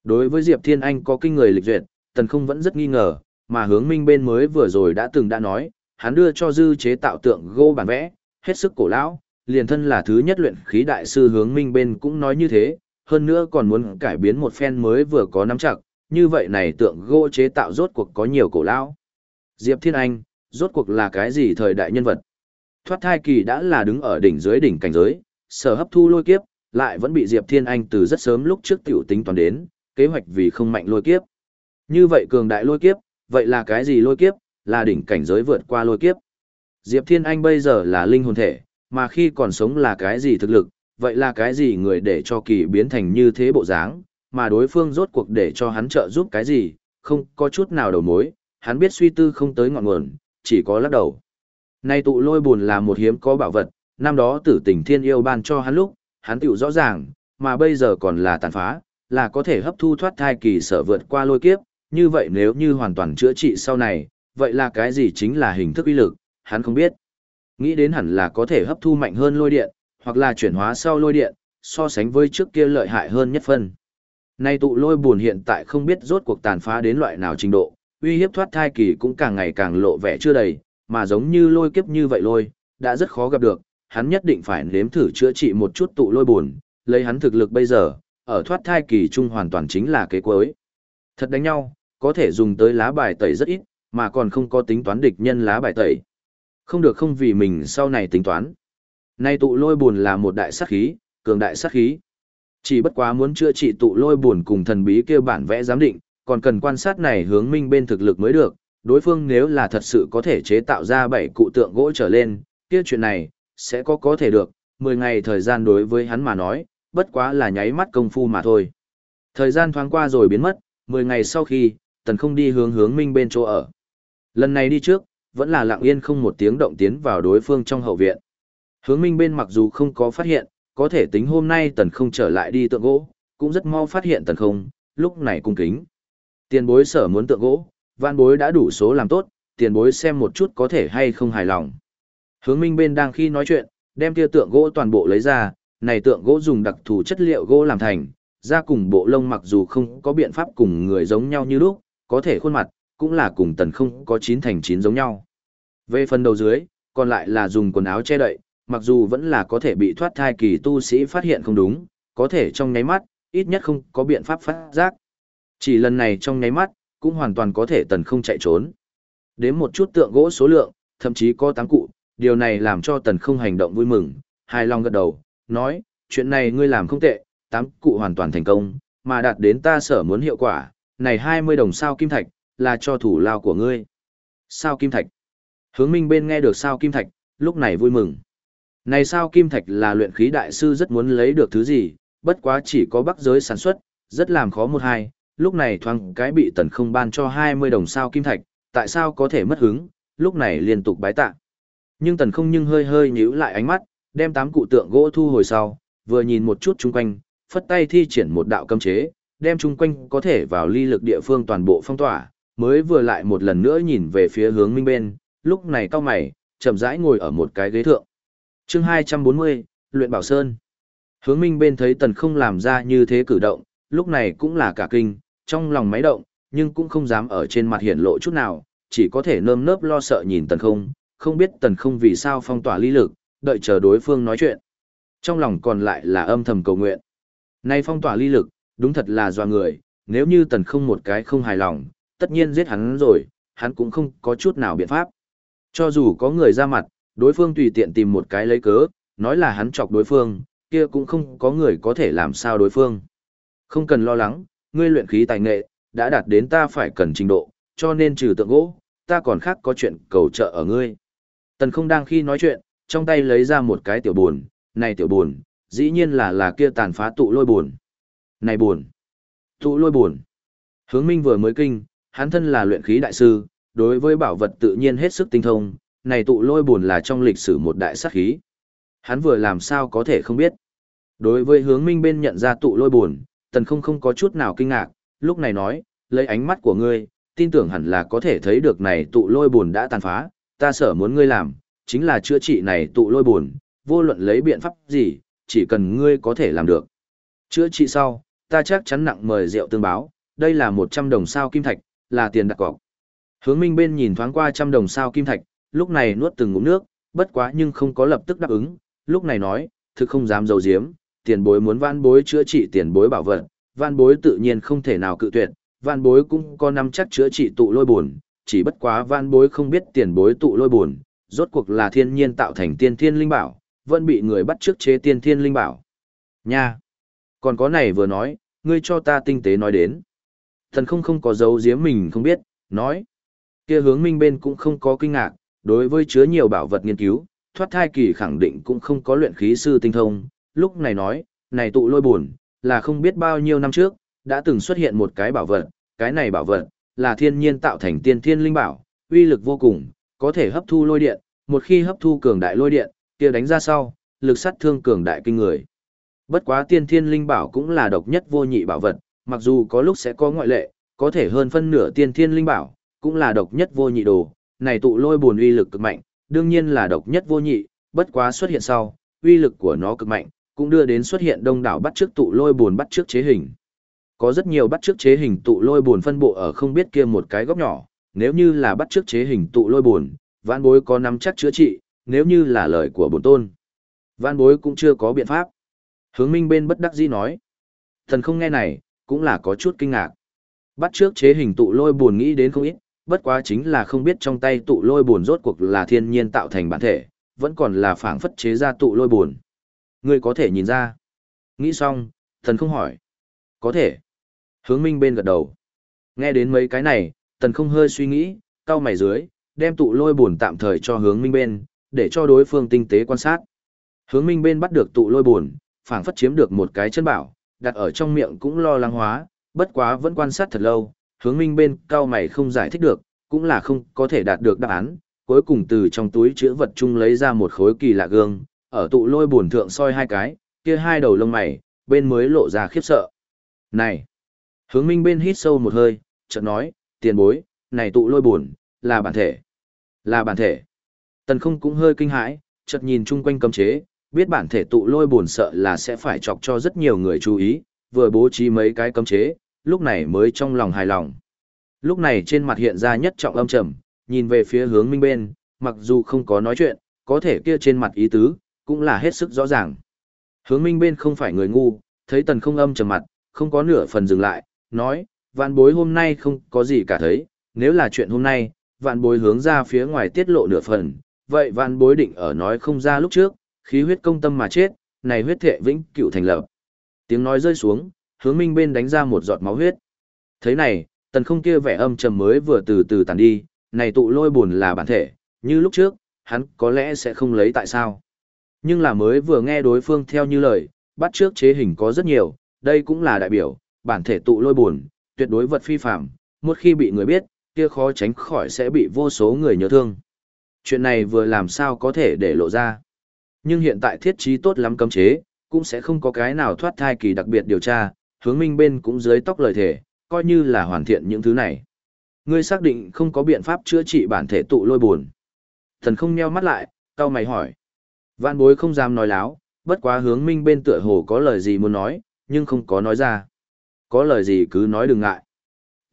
Đối với Diệp Thiên Anh có kinh người lịch duyệt, Tần không vẫn rất nghi ngờ, mà hướng minh bên mới vừa rồi đã từng đã nói, hắn đưa cho dư chế tạo tượng gô bản vẽ, hết sức cổ lão, liền thân là thứ nhất luyện khí đại sư hướng minh bên cũng nói như thế, hơn nữa còn muốn cải biến một phen mới vừa có nắm chặt, như vậy này tượng gỗ chế tạo rốt cuộc có nhiều cổ lão. Diệp Thiên Anh, rốt cuộc là cái gì thời đại nhân vật? Thoát thai kỳ đã là đứng ở đỉnh dưới đỉnh cảnh giới, sở hấp thu lôi kiếp, lại vẫn bị Diệp Thiên Anh từ rất sớm lúc trước tiểu tính toán đến, kế hoạch vì không mạnh lôi kiếp. Như vậy cường đại lôi kiếp, vậy là cái gì lôi kiếp? Là đỉnh cảnh giới vượt qua lôi kiếp. Diệp Thiên Anh bây giờ là linh hồn thể, mà khi còn sống là cái gì thực lực, vậy là cái gì người để cho kỳ biến thành như thế bộ dáng, mà đối phương rốt cuộc để cho hắn trợ giúp cái gì, không có chút nào đầu mối, hắn biết suy tư không tới ngọn nguồn, chỉ có lắc đầu. Nay tụ lôi buồn là một hiếm có bảo vật, năm đó tử tình thiên yêu ban cho hắn lúc, hắn tựu rõ ràng, mà bây giờ còn là tàn phá, là có thể hấp thu thoát thai kỳ sở vượt qua lôi kiếp, như vậy nếu như hoàn toàn chữa trị sau này, vậy là cái gì chính là hình thức uy lực, hắn không biết. Nghĩ đến hẳn là có thể hấp thu mạnh hơn lôi điện, hoặc là chuyển hóa sau lôi điện, so sánh với trước kia lợi hại hơn nhất phân. Nay tụ lôi buồn hiện tại không biết rốt cuộc tàn phá đến loại nào trình độ, uy hiếp thoát thai kỳ cũng càng ngày càng lộ vẻ chưa đầy, mà giống như lôi kiếp như vậy lôi, đã rất khó gặp được, hắn nhất định phải nếm thử chữa trị một chút tụ lôi buồn, lấy hắn thực lực bây giờ, ở thoát thai kỳ trung hoàn toàn chính là kế cuối. Thật đánh nhau, có thể dùng tới lá bài tẩy rất ít, mà còn không có tính toán địch nhân lá bài tẩy. Không được không vì mình sau này tính toán. Nay tụ lôi buồn là một đại sát khí, cường đại sát khí. Chỉ bất quá muốn chữa trị tụ lôi buồn cùng thần bí kêu bản vẽ giám định, còn cần quan sát này hướng minh bên thực lực mới được. Đối phương nếu là thật sự có thể chế tạo ra bảy cụ tượng gỗ trở lên, kia chuyện này, sẽ có có thể được. 10 ngày thời gian đối với hắn mà nói, bất quá là nháy mắt công phu mà thôi. Thời gian thoáng qua rồi biến mất, 10 ngày sau khi, tần không đi hướng hướng minh bên chỗ ở. Lần này đi trước, vẫn là lặng yên không một tiếng động tiến vào đối phương trong hậu viện. Hướng minh bên mặc dù không có phát hiện, có thể tính hôm nay tần không trở lại đi tượng gỗ, cũng rất mau phát hiện tần không, lúc này cung kính. Tiền bối sở muốn tượng gỗ, văn bối đã đủ số làm tốt, tiền bối xem một chút có thể hay không hài lòng. Hướng minh bên đang khi nói chuyện, đem kia tượng gỗ toàn bộ lấy ra, này tượng gỗ dùng đặc thù chất liệu gỗ làm thành, da cùng bộ lông mặc dù không có biện pháp cùng người giống nhau như lúc, có thể khuôn mặt, cũng là cùng tần không có chín thành chín giống nhau. Về phần đầu dưới, còn lại là dùng quần áo che đậy, mặc dù vẫn là có thể bị thoát thai kỳ tu sĩ phát hiện không đúng, có thể trong nháy mắt, ít nhất không có biện pháp phát giác. Chỉ lần này trong nháy mắt, cũng hoàn toàn có thể tần không chạy trốn. Đến một chút tượng gỗ số lượng, thậm chí có tám cụ, điều này làm cho tần không hành động vui mừng, hài lòng gật đầu, nói, chuyện này ngươi làm không tệ, tám cụ hoàn toàn thành công, mà đạt đến ta sở muốn hiệu quả, này 20 đồng sao kim thạch, là cho thủ lao của ngươi. Sao kim thạch. Hướng minh bên nghe được sao kim thạch, lúc này vui mừng. Này sao kim thạch là luyện khí đại sư rất muốn lấy được thứ gì, bất quá chỉ có bắc giới sản xuất, rất làm khó một hai, lúc này thoáng cái bị tần không ban cho 20 đồng sao kim thạch, tại sao có thể mất hứng, lúc này liên tục bái tạ. Nhưng tần không nhưng hơi hơi nhíu lại ánh mắt, đem tám cụ tượng gỗ thu hồi sau, vừa nhìn một chút chung quanh, phất tay thi triển một đạo cấm chế, đem chung quanh có thể vào ly lực địa phương toàn bộ phong tỏa, mới vừa lại một lần nữa nhìn về phía hướng minh bên, lúc này cao mày, chậm rãi ngồi ở một cái ghế thượng. chương 240, Luyện Bảo Sơn. Hướng minh bên thấy tần không làm ra như thế cử động, lúc này cũng là cả kinh, trong lòng máy động, nhưng cũng không dám ở trên mặt hiển lộ chút nào, chỉ có thể nơm nớp lo sợ nhìn tần không, không biết tần không vì sao phong tỏa ly lực, đợi chờ đối phương nói chuyện. Trong lòng còn lại là âm thầm cầu nguyện. Nay phong tỏa ly lực, đúng thật là doa người, nếu như tần không một cái không hài lòng, tất nhiên giết hắn rồi, hắn cũng không có chút nào biện pháp. Cho dù có người ra mặt, đối phương tùy tiện tìm một cái lấy cớ, nói là hắn chọc đối phương, kia cũng không có người có thể làm sao đối phương. Không cần lo lắng, ngươi luyện khí tài nghệ, đã đạt đến ta phải cần trình độ, cho nên trừ tượng gỗ, ta còn khác có chuyện cầu trợ ở ngươi. Tần không đang khi nói chuyện, trong tay lấy ra một cái tiểu buồn, này tiểu buồn, dĩ nhiên là là kia tàn phá tụ lôi buồn. Này buồn, tụ lôi buồn. Hướng Minh vừa mới kinh, hắn thân là luyện khí đại sư, đối với bảo vật tự nhiên hết sức tinh thông, này tụ lôi buồn là trong lịch sử một đại sát khí. Hắn vừa làm sao có thể không biết. Đối với hướng Minh bên nhận ra tụ lôi buồn, tần không không có chút nào kinh ngạc, lúc này nói, lấy ánh mắt của ngươi, tin tưởng hẳn là có thể thấy được này tụ lôi buồn đã tàn phá, ta sở muốn ngươi làm, chính là chữa trị này tụ lôi buồn, vô luận lấy biện pháp gì, chỉ cần ngươi có thể làm được. Chữa trị sau, ta chắc chắn nặng mời rượu tương báo, đây là 100 đồng sao kim thạch, là tiền đặt cọc. Hướng Minh bên nhìn thoáng qua trăm đồng sao kim thạch, lúc này nuốt từng ngụm nước, bất quá nhưng không có lập tức đáp ứng, lúc này nói, thực không dám dầu diếm, tiền bối muốn van bối chữa trị tiền bối bảo vật, van bối tự nhiên không thể nào cự tuyệt, van bối cũng có năm chắc chữa trị tụ lôi buồn, chỉ bất quá van bối không biết tiền bối tụ lôi buồn, rốt cuộc là thiên nhiên tạo thành tiên thiên linh bảo, vẫn bị người bắt trước chế tiên thiên linh bảo. Nha! Còn có này vừa nói, ngươi cho ta tinh tế nói đến. Thần không không có dấu giếm mình không biết, nói. kia hướng minh bên cũng không có kinh ngạc, đối với chứa nhiều bảo vật nghiên cứu, thoát thai kỳ khẳng định cũng không có luyện khí sư tinh thông, lúc này nói, này tụ lôi buồn, là không biết bao nhiêu năm trước, đã từng xuất hiện một cái bảo vật, cái này bảo vật, là thiên nhiên tạo thành tiên thiên linh bảo, uy lực vô cùng, có thể hấp thu lôi điện, một khi hấp thu cường đại lôi điện, kia đánh ra sau, lực sát thương cường đại kinh người. Bất quá tiên thiên linh bảo cũng là độc nhất vô nhị bảo vật, mặc dù có lúc sẽ có ngoại lệ, có thể hơn phân nửa tiên thiên linh bảo, cũng là độc nhất vô nhị đồ, này tụ lôi buồn uy lực cực mạnh, đương nhiên là độc nhất vô nhị, bất quá xuất hiện sau, uy lực của nó cực mạnh, cũng đưa đến xuất hiện đông đảo bắt trước tụ lôi buồn bắt trước chế hình. Có rất nhiều bắt trước chế hình tụ lôi buồn phân bộ ở không biết kia một cái góc nhỏ, nếu như là bắt trước chế hình tụ lôi buồn, vãn bối có nắm chắc chữa trị, nếu như là lời của bổn tôn. Vãn bối cũng chưa có biện pháp. Hướng minh bên bất đắc dĩ nói. Thần không nghe này, cũng là có chút kinh ngạc. Bắt trước chế hình tụ lôi buồn nghĩ đến không ít, bất quá chính là không biết trong tay tụ lôi buồn rốt cuộc là thiên nhiên tạo thành bản thể, vẫn còn là phảng phất chế ra tụ lôi buồn. Ngươi có thể nhìn ra. Nghĩ xong, thần không hỏi. Có thể. Hướng minh bên gật đầu. Nghe đến mấy cái này, tần không hơi suy nghĩ, cau mày dưới, đem tụ lôi buồn tạm thời cho hướng minh bên, để cho đối phương tinh tế quan sát. Hướng minh bên bắt được tụ lôi buồn, phảng phất chiếm được một cái chân bảo, đặt ở trong miệng cũng lo lắng hóa, bất quá vẫn quan sát thật lâu, hướng minh bên cao mày không giải thích được, cũng là không có thể đạt được đáp án, cuối cùng từ trong túi chữ vật chung lấy ra một khối kỳ lạ gương, ở tụ lôi buồn thượng soi hai cái, kia hai đầu lông mày, bên mới lộ ra khiếp sợ. Này! Hướng minh bên hít sâu một hơi, chợt nói, tiền bối, này tụ lôi buồn, là bản thể. Là bản thể. Tần không cũng hơi kinh hãi, chợt nhìn chung quanh cấm chế, biết bản thể tụ lôi buồn sợ là sẽ phải chọc cho rất nhiều người chú ý, vừa bố trí mấy cái cấm chế, lúc này mới trong lòng hài lòng. Lúc này trên mặt hiện ra nhất trọng âm trầm, nhìn về phía hướng minh bên, mặc dù không có nói chuyện, có thể kia trên mặt ý tứ, cũng là hết sức rõ ràng. Hướng minh bên không phải người ngu, thấy tần không âm trầm mặt, không có nửa phần dừng lại, nói, vạn bối hôm nay không có gì cả thấy, nếu là chuyện hôm nay, vạn bối hướng ra phía ngoài tiết lộ nửa phần, vậy vạn bối định ở nói không ra lúc trước, khí huyết công tâm mà chết, này huyết thệ vĩnh cựu thành lập. Tiếng nói rơi xuống, hướng minh bên đánh ra một giọt máu huyết. Thế này, tần không kia vẻ âm trầm mới vừa từ từ tàn đi, này tụ lôi buồn là bản thể, như lúc trước, hắn có lẽ sẽ không lấy tại sao. Nhưng là mới vừa nghe đối phương theo như lời, bắt trước chế hình có rất nhiều, đây cũng là đại biểu, bản thể tụ lôi buồn, tuyệt đối vật phi phạm, một khi bị người biết, kia khó tránh khỏi sẽ bị vô số người nhớ thương. Chuyện này vừa làm sao có thể để lộ ra. Nhưng hiện tại thiết trí tốt lắm cấm chế, cũng sẽ không có cái nào thoát thai kỳ đặc biệt điều tra, hướng minh bên cũng dưới tóc lời thể, coi như là hoàn thiện những thứ này. Ngươi xác định không có biện pháp chữa trị bản thể tụ lôi buồn. Thần không nheo mắt lại, cao mày hỏi. Vạn bối không dám nói láo, bất quá hướng minh bên tựa hồ có lời gì muốn nói, nhưng không có nói ra. Có lời gì cứ nói đừng ngại.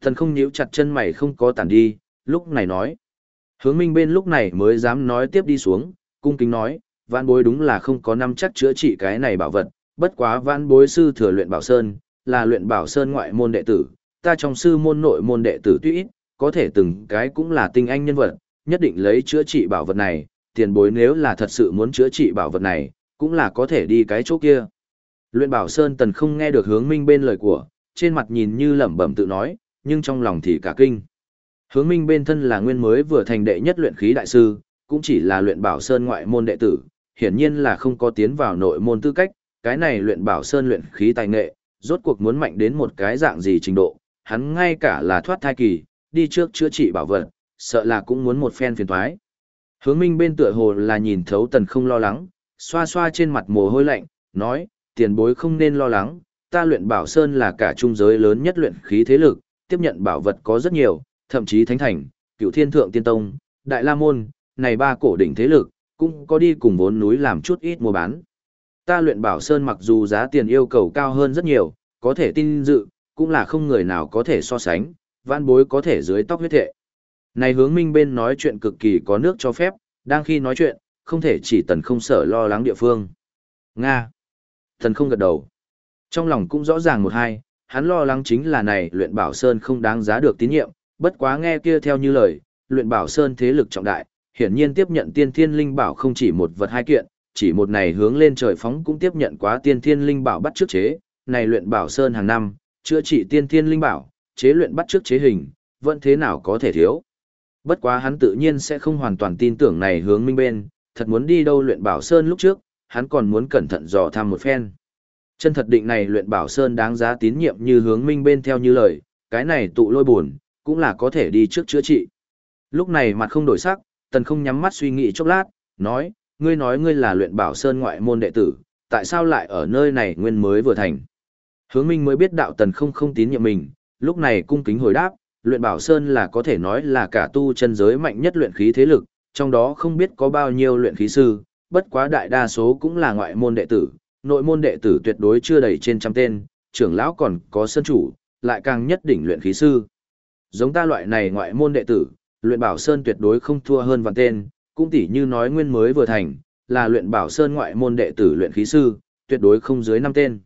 Thần không nhíu chặt chân mày không có tản đi, lúc này nói. Hướng minh bên lúc này mới dám nói tiếp đi xuống, cung kính nói, vãn bối đúng là không có năm chắc chữa trị cái này bảo vật, bất quá vãn bối sư thừa luyện bảo sơn, là luyện bảo sơn ngoại môn đệ tử, ta trong sư môn nội môn đệ tử tuy ít, có thể từng cái cũng là tinh anh nhân vật, nhất định lấy chữa trị bảo vật này, tiền bối nếu là thật sự muốn chữa trị bảo vật này, cũng là có thể đi cái chỗ kia. Luyện bảo sơn tần không nghe được hướng minh bên lời của, trên mặt nhìn như lẩm bẩm tự nói, nhưng trong lòng thì cả kinh. Hướng minh bên thân là nguyên mới vừa thành đệ nhất luyện khí đại sư, cũng chỉ là luyện bảo sơn ngoại môn đệ tử, hiển nhiên là không có tiến vào nội môn tư cách, cái này luyện bảo sơn luyện khí tài nghệ, rốt cuộc muốn mạnh đến một cái dạng gì trình độ, hắn ngay cả là thoát thai kỳ, đi trước chữa trị bảo vật, sợ là cũng muốn một phen phiền toái. Hướng minh bên tựa hồ là nhìn thấu tần không lo lắng, xoa xoa trên mặt mồ hôi lạnh, nói, tiền bối không nên lo lắng, ta luyện bảo sơn là cả trung giới lớn nhất luyện khí thế lực, tiếp nhận bảo vật có rất nhiều, thậm chí thánh thành, cựu thiên thượng tiên tông, đại la môn, này ba cổ đỉnh thế lực, cũng có đi cùng vốn núi làm chút ít mua bán. Ta luyện bảo sơn mặc dù giá tiền yêu cầu cao hơn rất nhiều, có thể tin dự, cũng là không người nào có thể so sánh, vãn bối có thể dưới tóc huyết thệ. Này hướng minh bên nói chuyện cực kỳ có nước cho phép, đang khi nói chuyện, không thể chỉ tần không sợ lo lắng địa phương. Nga. Tần không gật đầu. Trong lòng cũng rõ ràng một hai, hắn lo lắng chính là này luyện bảo sơn không đáng giá được tín nhiệm, bất quá nghe kia theo như lời, luyện bảo sơn thế lực trọng đại, hiển nhiên tiếp nhận tiên thiên linh bảo không chỉ một vật hai kiện, chỉ một này hướng lên trời phóng cũng tiếp nhận quá tiên thiên linh bảo bắt trước chế, này luyện bảo sơn hàng năm, chữa trị tiên thiên linh bảo, chế luyện bắt trước chế hình, vẫn thế nào có thể thiếu. Bất quá hắn tự nhiên sẽ không hoàn toàn tin tưởng này hướng minh bên, thật muốn đi đâu luyện bảo sơn lúc trước, hắn còn muốn cẩn thận dò thăm một phen. Chân thật định này luyện bảo sơn đáng giá tín nhiệm như hướng minh bên theo như lời, cái này tụ lôi buồn, cũng là có thể đi trước chữa trị. Lúc này mặt không đổi sắc, tần không nhắm mắt suy nghĩ chốc lát, nói, ngươi nói ngươi là luyện bảo sơn ngoại môn đệ tử, tại sao lại ở nơi này nguyên mới vừa thành. Hướng minh mới biết đạo tần không không tín nhiệm mình, lúc này cung kính hồi đáp, luyện bảo sơn là có thể nói là cả tu chân giới mạnh nhất luyện khí thế lực, trong đó không biết có bao nhiêu luyện khí sư, bất quá đại đa số cũng là ngoại môn đệ tử, nội môn đệ tử tuyệt đối chưa đầy trên trăm tên, trưởng lão còn có sân chủ, lại càng nhất đỉnh luyện khí sư. Giống ta loại này ngoại môn đệ tử, luyện bảo sơn tuyệt đối không thua hơn vạn tên, cũng tỉ như nói nguyên mới vừa thành, là luyện bảo sơn ngoại môn đệ tử luyện khí sư, tuyệt đối không dưới năm tên.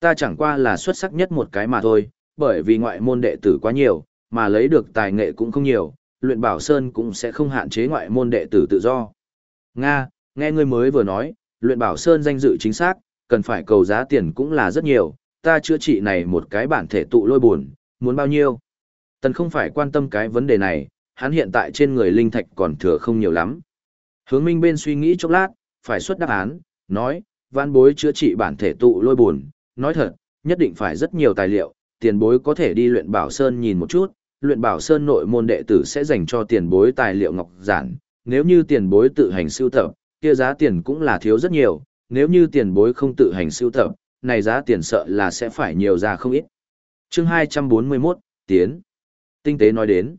Ta chẳng qua là xuất sắc nhất một cái mà thôi, bởi vì ngoại môn đệ tử quá nhiều, mà lấy được tài nghệ cũng không nhiều, luyện bảo sơn cũng sẽ không hạn chế ngoại môn đệ tử tự do. Nga, nghe ngươi mới vừa nói, luyện bảo sơn danh dự chính xác, cần phải cầu giá tiền cũng là rất nhiều, ta chữa trị này một cái bản thể tụ lôi buồn, muốn bao nhiêu? Tần không phải quan tâm cái vấn đề này, hắn hiện tại trên người linh thạch còn thừa không nhiều lắm. Hướng minh bên suy nghĩ chốc lát, phải xuất đáp án, nói, văn bối chữa trị bản thể tụ lôi buồn, nói thật, nhất định phải rất nhiều tài liệu, tiền bối có thể đi luyện bảo sơn nhìn một chút, luyện bảo sơn nội môn đệ tử sẽ dành cho tiền bối tài liệu ngọc giản, nếu như tiền bối tự hành sưu tập, kia giá tiền cũng là thiếu rất nhiều, nếu như tiền bối không tự hành sưu tập, này giá tiền sợ là sẽ phải nhiều ra không ít. Chương 241, Tiến. Tinh tế nói đến.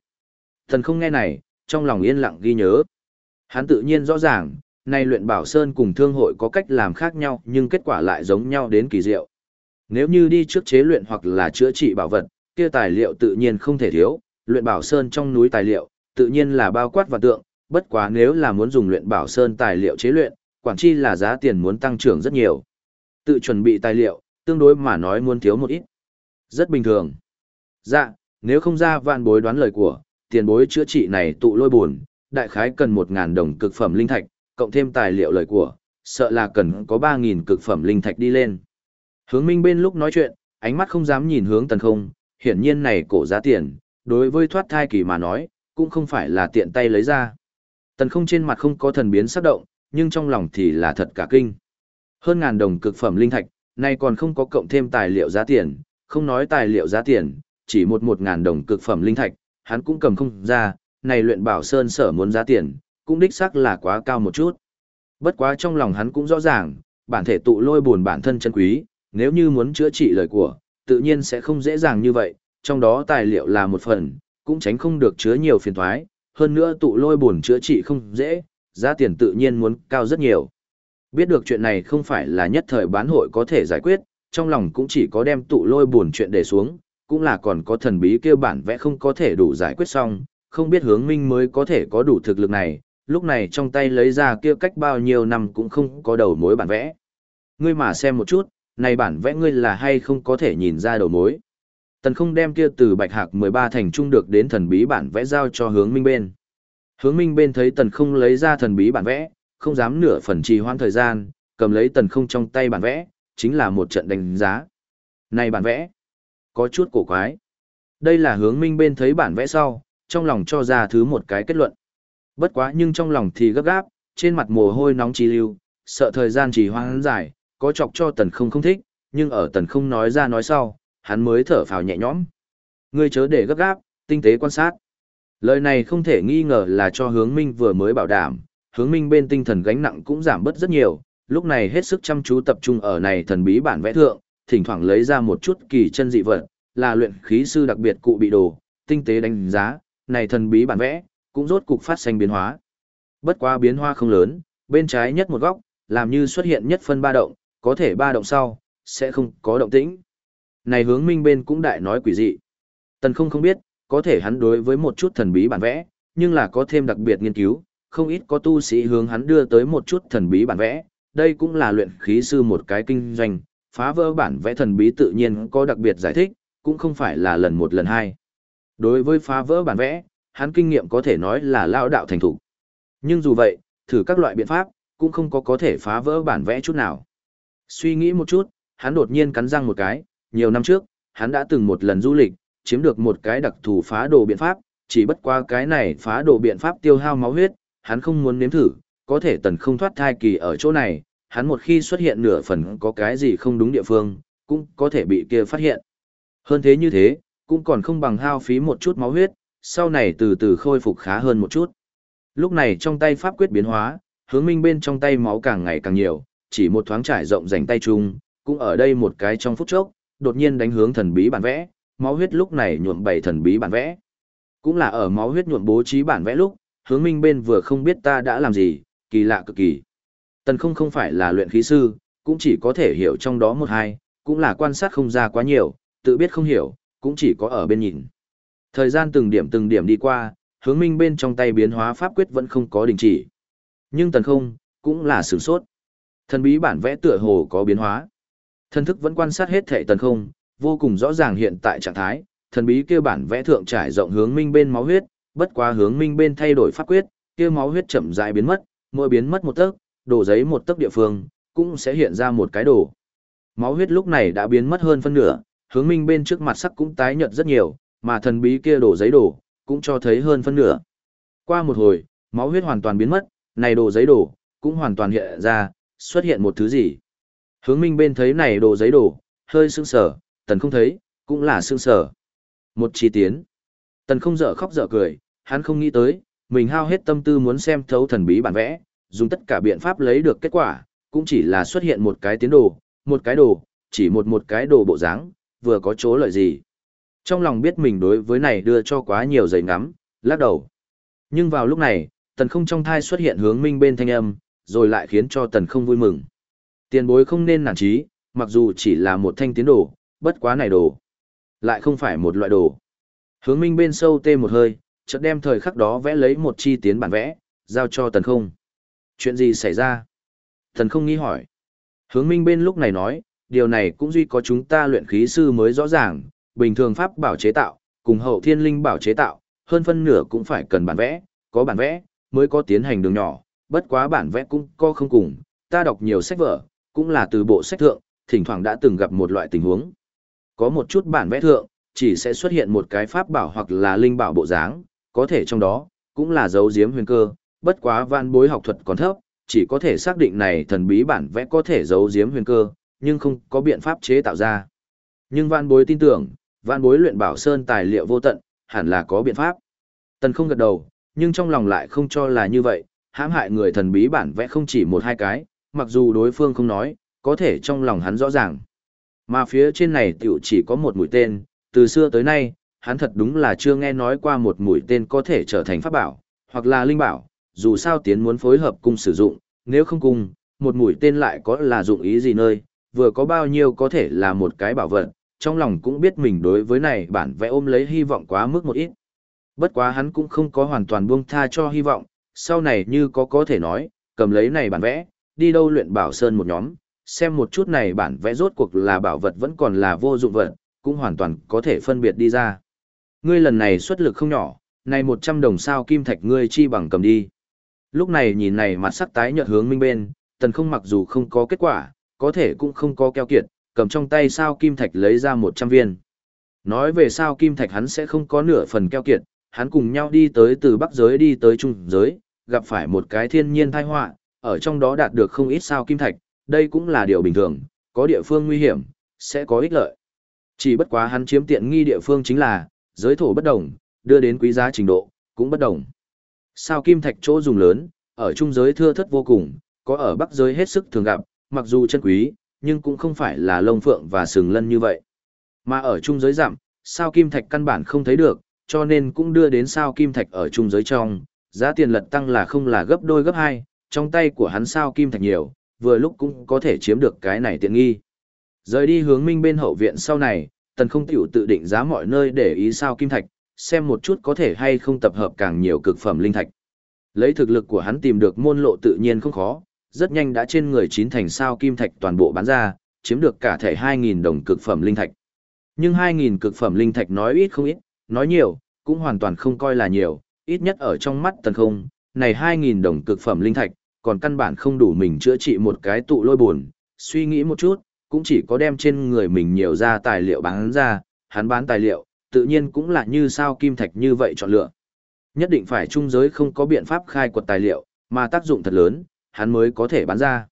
Thần không nghe này, trong lòng yên lặng ghi nhớ. Hắn tự nhiên rõ ràng, nay luyện bảo sơn cùng thương hội có cách làm khác nhau nhưng kết quả lại giống nhau đến kỳ diệu. Nếu như đi trước chế luyện hoặc là chữa trị bảo vật, kia tài liệu tự nhiên không thể thiếu, luyện bảo sơn trong núi tài liệu, tự nhiên là bao quát và tượng, bất quá nếu là muốn dùng luyện bảo sơn tài liệu chế luyện, quản chi là giá tiền muốn tăng trưởng rất nhiều. Tự chuẩn bị tài liệu, tương đối mà nói muốn thiếu một ít. Rất bình thường. Dạ, nếu không ra vạn bối đoán lời của, tiền bối chữa trị này tụ lôi buồn, đại khái cần 1000 đồng cực phẩm linh thạch, cộng thêm tài liệu lời của, sợ là cần có 3000 cực phẩm linh thạch đi lên. Hướng minh bên lúc nói chuyện, ánh mắt không dám nhìn hướng tần không, hiển nhiên này cổ giá tiền, đối với thoát thai kỳ mà nói, cũng không phải là tiện tay lấy ra. Tần không trên mặt không có thần biến sắc động, nhưng trong lòng thì là thật cả kinh. Hơn ngàn đồng cực phẩm linh thạch, Này còn không có cộng thêm tài liệu giá tiền, không nói tài liệu giá tiền, chỉ một một ngàn đồng cực phẩm linh thạch, hắn cũng cầm không ra, này luyện bảo sơn sở muốn giá tiền, cũng đích xác là quá cao một chút. Bất quá trong lòng hắn cũng rõ ràng, bản thể tụ lôi buồn bản thân chân quý, nếu như muốn chữa trị lời của, tự nhiên sẽ không dễ dàng như vậy, trong đó tài liệu là một phần, cũng tránh không được chứa nhiều phiền toái, hơn nữa tụ lôi buồn chữa trị không dễ, giá tiền tự nhiên muốn cao rất nhiều. Biết được chuyện này không phải là nhất thời bán hội có thể giải quyết, trong lòng cũng chỉ có đem tụ lôi buồn chuyện để xuống, cũng là còn có thần bí kia bản vẽ không có thể đủ giải quyết xong, không biết hướng minh mới có thể có đủ thực lực này, lúc này trong tay lấy ra kia cách bao nhiêu năm cũng không có đầu mối bản vẽ. Ngươi mà xem một chút, này bản vẽ ngươi là hay không có thể nhìn ra đầu mối. Tần không đem kia từ bạch hạc 13 thành trung được đến thần bí bản vẽ giao cho hướng minh bên. Hướng minh bên thấy tần không lấy ra thần bí bản vẽ, không dám nửa phần trì hoãn thời gian, cầm lấy tần không trong tay bản vẽ, chính là một trận đánh giá. Này bản vẽ, có chút cổ quái. Đây là hướng minh bên thấy bản vẽ sau, trong lòng cho ra thứ một cái kết luận. Bất quá nhưng trong lòng thì gấp gáp, trên mặt mồ hôi nóng trì lưu, sợ thời gian trì hoãn dài, có chọc cho tần không không thích, nhưng ở tần không nói ra nói sau, hắn mới thở phào nhẹ nhõm. Ngươi chớ để gấp gáp, tinh tế quan sát. Lời này không thể nghi ngờ là cho hướng minh vừa mới bảo đảm, hướng minh bên tinh thần gánh nặng cũng giảm bớt rất nhiều, lúc này hết sức chăm chú tập trung ở này thần bí bản vẽ thượng, thỉnh thoảng lấy ra một chút kỳ chân dị vật, là luyện khí sư đặc biệt cụ bị đồ, tinh tế đánh giá, này thần bí bản vẽ, cũng rốt cục phát sinh biến hóa. Bất quá biến hóa không lớn, bên trái nhất một góc, làm như xuất hiện nhất phân ba động, có thể ba động sau, sẽ không có động tĩnh. Này hướng minh bên cũng đại nói quỷ dị. Tần không không biết, có thể hắn đối với một chút thần bí bản vẽ, nhưng là có thêm đặc biệt nghiên cứu, không ít có tu sĩ hướng hắn đưa tới một chút thần bí bản vẽ, đây cũng là luyện khí sư một cái kinh doanh, phá vỡ bản vẽ thần bí tự nhiên có đặc biệt giải thích, cũng không phải là lần một lần hai. Đối với phá vỡ bản vẽ, hắn kinh nghiệm có thể nói là lao đạo thành thủ. Nhưng dù vậy, thử các loại biện pháp, cũng không có có thể phá vỡ bản vẽ chút nào. Suy nghĩ một chút, hắn đột nhiên cắn răng một cái, nhiều năm trước, hắn đã từng một lần du lịch, chiếm được một cái đặc thù phá đồ biện pháp, chỉ bất qua cái này phá đồ biện pháp tiêu hao máu huyết, hắn không muốn nếm thử, có thể tần không thoát thai kỳ ở chỗ này, hắn một khi xuất hiện nửa phần có cái gì không đúng địa phương, cũng có thể bị kia phát hiện. Hơn thế như thế, cũng còn không bằng hao phí một chút máu huyết, sau này từ từ khôi phục khá hơn một chút. Lúc này trong tay pháp quyết biến hóa, hướng minh bên trong tay máu càng ngày càng nhiều, chỉ một thoáng trải rộng rảnh tay chung, cũng ở đây một cái trong phút chốc, đột nhiên đánh hướng thần bí bản vẽ, máu huyết lúc này nhuộm bảy thần bí bản vẽ. Cũng là ở máu huyết nhuộm bố trí bản vẽ lúc, hướng minh bên vừa không biết ta đã làm gì, kỳ lạ cực kỳ. Tần không không phải là luyện khí sư, cũng chỉ có thể hiểu trong đó một hai, cũng là quan sát không ra quá nhiều, tự biết không hiểu, cũng chỉ có ở bên nhìn. Thời gian từng điểm từng điểm đi qua, hướng minh bên trong tay biến hóa pháp quyết vẫn không có đình chỉ. Nhưng tần không, cũng là sửng sốt. Thần bí bản vẽ tựa hồ có biến hóa. Thần thức vẫn quan sát hết thể tần không, vô cùng rõ ràng hiện tại trạng thái, thần bí kia bản vẽ thượng trải rộng hướng minh bên máu huyết, bất quá hướng minh bên thay đổi pháp quyết, kia máu huyết chậm rãi biến mất, mỗi biến mất một tấc, đồ giấy một tấc địa phương, cũng sẽ hiện ra một cái đồ. Máu huyết lúc này đã biến mất hơn phân nửa, hướng minh bên trước mặt sắc cũng tái nhợt rất nhiều, mà thần bí kia đổ giấy đồ, cũng cho thấy hơn phân nửa. Qua một hồi, máu huyết hoàn toàn biến mất, này đồ giấy đồ, cũng hoàn toàn hiện ra, xuất hiện một thứ gì. Hướng minh bên thấy này đồ giấy đồ, hơi sưng sở, tần không thấy, cũng là sưng sở. Một chi tiến. Tần không dở khóc dở cười, hắn không nghĩ tới, mình hao hết tâm tư muốn xem thấu thần bí bản vẽ, dùng tất cả biện pháp lấy được kết quả, cũng chỉ là xuất hiện một cái tiến đồ, một cái đồ, chỉ một một cái đồ bộ dáng, vừa có chỗ lợi gì. Trong lòng biết mình đối với này đưa cho quá nhiều giày ngắm, lắc đầu. Nhưng vào lúc này, tần không trong thai xuất hiện hướng minh bên thanh âm, rồi lại khiến cho tần không vui mừng. Tiền bối không nên nản trí, mặc dù chỉ là một thanh tiến đồ, bất quá này đồ. Lại không phải một loại đồ. Hướng minh bên sâu tê một hơi, chợt đem thời khắc đó vẽ lấy một chi tiến bản vẽ, giao cho tần không. Chuyện gì xảy ra? Thần không nghĩ hỏi. Hướng minh bên lúc này nói, điều này cũng duy có chúng ta luyện khí sư mới rõ ràng, bình thường pháp bảo chế tạo, cùng hậu thiên linh bảo chế tạo, hơn phân nửa cũng phải cần bản vẽ, có bản vẽ, mới có tiến hành đường nhỏ, bất quá bản vẽ cũng có không cùng, ta đọc nhiều sách vở, cũng là từ bộ sách thượng, thỉnh thoảng đã từng gặp một loại tình huống. Có một chút bản vẽ thượng, chỉ sẽ xuất hiện một cái pháp bảo hoặc là linh bảo bộ dáng, có thể trong đó, cũng là dấu diếm huyền cơ, bất quá văn bối học thuật còn thấp, chỉ có thể xác định này thần bí bản vẽ có thể giấu giếm huyền cơ, nhưng không có biện pháp chế tạo ra. Nhưng Vạn Bối tin tưởng, Vạn Bối luyện bảo sơn tài liệu vô tận, hẳn là có biện pháp. Tần không gật đầu, nhưng trong lòng lại không cho là như vậy, hãm hại người thần bí bản vẽ không chỉ một hai cái, mặc dù đối phương không nói, có thể trong lòng hắn rõ ràng. Mà phía trên này tiểu chỉ có một mũi tên, từ xưa tới nay, hắn thật đúng là chưa nghe nói qua một mũi tên có thể trở thành pháp bảo, hoặc là linh bảo, dù sao tiến muốn phối hợp cung sử dụng, nếu không cung, một mũi tên lại có là dụng ý gì nơi, vừa có bao nhiêu có thể là một cái bảo vật, trong lòng cũng biết mình đối với này bản vẽ ôm lấy hy vọng quá mức một ít. Bất quá hắn cũng không có hoàn toàn buông tha cho hy vọng, sau này như có có thể nói, cầm lấy này bản vẽ, đi đâu luyện bảo sơn một nhóm, xem một chút này bản vẽ rốt cuộc là bảo vật vẫn còn là vô dụng vật, cũng hoàn toàn có thể phân biệt đi ra. Ngươi lần này xuất lực không nhỏ, này 100 đồng sao kim thạch ngươi chi bằng cầm đi. Lúc này nhìn này mặt sắc tái nhợt hướng minh bên, tần không mặc dù không có kết quả, có thể cũng không có keo kiệt, cầm trong tay sao kim thạch lấy ra 100 viên. Nói về sao kim thạch hắn sẽ không có nửa phần keo kiệt, hắn cùng nhau đi tới từ bắc giới đi tới trung giới, gặp phải một cái thiên nhiên tai họa, ở trong đó đạt được không ít sao kim thạch, đây cũng là điều bình thường, có địa phương nguy hiểm, sẽ có ích lợi. Chỉ bất quá hắn chiếm tiện nghi địa phương chính là, giới thổ bất đồng, đưa đến quý giá trình độ, cũng bất đồng. Sao kim thạch chỗ dùng lớn, ở trung giới thưa thất vô cùng, có ở bắc giới hết sức thường gặp, mặc dù chân quý, nhưng cũng không phải là lông phượng và sừng lân như vậy. Mà ở trung giới giảm, sao kim thạch căn bản không thấy được, cho nên cũng đưa đến sao kim thạch ở trung giới trong, giá tiền lật tăng là không là gấp đôi gấp hai, trong tay của hắn sao kim thạch nhiều, vừa lúc cũng có thể chiếm được cái này tiện nghi. Rời đi hướng minh bên hậu viện sau này, tần không tiểu tự định giá mọi nơi để ý sao kim thạch, xem một chút có thể hay không tập hợp càng nhiều cực phẩm linh thạch. Lấy thực lực của hắn tìm được môn lộ tự nhiên không khó, rất nhanh đã trên người chín thành sao kim thạch toàn bộ bán ra, chiếm được cả thể 2.000 đồng cực phẩm linh thạch. Nhưng 2.000 cực phẩm linh thạch nói ít không ít, nói nhiều, cũng hoàn toàn không coi là nhiều, ít nhất ở trong mắt tần không, này 2.000 đồng cực phẩm linh thạch, còn căn bản không đủ mình chữa trị một cái tụ lôi buồn, suy nghĩ một chút, cũng chỉ có đem trên người mình nhiều ra tài liệu bán ra, hắn bán tài liệu, tự nhiên cũng là như sao kim thạch như vậy chọn lựa. Nhất định phải trung giới không có biện pháp khai quật tài liệu, mà tác dụng thật lớn, hắn mới có thể bán ra.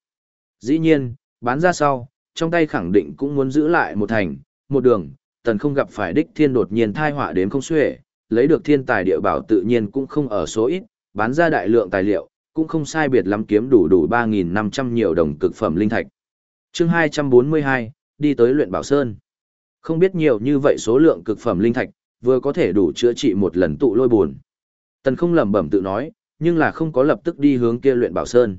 Dĩ nhiên, bán ra sau, trong tay khẳng định cũng muốn giữ lại một thành, một đường, tần không gặp phải đích thiên đột nhiên thai họa đến không xuể, lấy được thiên tài địa bảo tự nhiên cũng không ở số ít, bán ra đại lượng tài liệu, cũng không sai biệt lắm kiếm đủ đủ 3.500 nhiều đồng cực phẩm linh thạch. chương 242, đi tới luyện bảo sơn. Không biết nhiều như vậy số lượng cực phẩm linh thạch, vừa có thể đủ chữa trị một lần tụ lôi buồn. Tần không lẩm bẩm tự nói, nhưng là không có lập tức đi hướng kia luyện bảo sơn.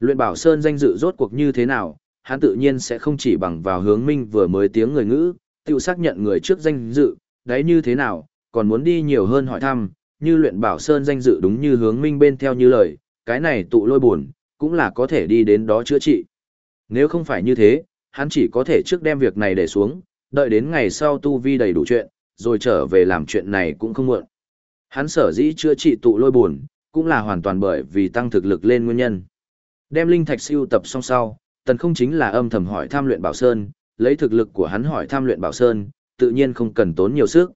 Luyện bảo sơn danh dự rốt cuộc như thế nào, hắn tự nhiên sẽ không chỉ bằng vào hướng minh vừa mới tiếng người ngữ, tự xác nhận người trước danh dự, đấy như thế nào, còn muốn đi nhiều hơn hỏi thăm, như luyện bảo sơn danh dự đúng như hướng minh bên theo như lời, cái này tụ lôi buồn, cũng là có thể đi đến đó chữa trị. Nếu không phải như thế, hắn chỉ có thể trước đem việc này để xuống, đợi đến ngày sau tu vi đầy đủ chuyện, rồi trở về làm chuyện này cũng không muộn. Hắn sở dĩ chữa trị tụ lôi buồn, cũng là hoàn toàn bởi vì tăng thực lực lên nguyên nhân. Đem linh thạch siêu tập xong sau, tần không chính là âm thầm hỏi tham luyện bảo sơn, lấy thực lực của hắn hỏi tham luyện bảo sơn, tự nhiên không cần tốn nhiều sức.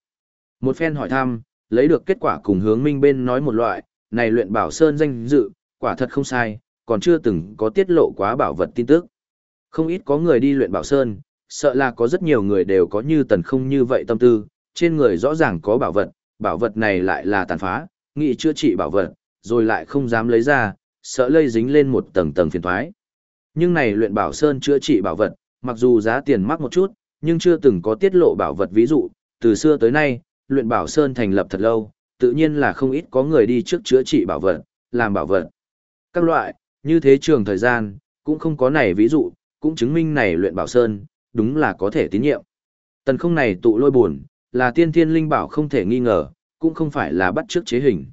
Một phen hỏi thăm, lấy được kết quả cùng hướng minh bên nói một loại, này luyện bảo sơn danh dự, quả thật không sai, còn chưa từng có tiết lộ quá bảo vật tin tức. Không ít có người đi luyện bảo sơn, sợ là có rất nhiều người đều có như tần không như vậy tâm tư, trên người rõ ràng có bảo vật, bảo vật này lại là tàn phá, nghĩ chữa trị bảo vật, rồi lại không dám lấy ra, sợ lây dính lên một tầng tầng phiền thoái. Nhưng này luyện bảo sơn chữa trị bảo vật, mặc dù giá tiền mắc một chút, nhưng chưa từng có tiết lộ bảo vật ví dụ, từ xưa tới nay, luyện bảo sơn thành lập thật lâu, tự nhiên là không ít có người đi trước chữa trị bảo vật, làm bảo vật. Các loại, như thế trường thời gian, cũng không có này ví dụ, cũng chứng minh này luyện bảo sơn, đúng là có thể tín nhiệm. Tần không này tụ lôi buồn, là tiên thiên linh bảo không thể nghi ngờ, cũng không phải là bắt trước chế hình.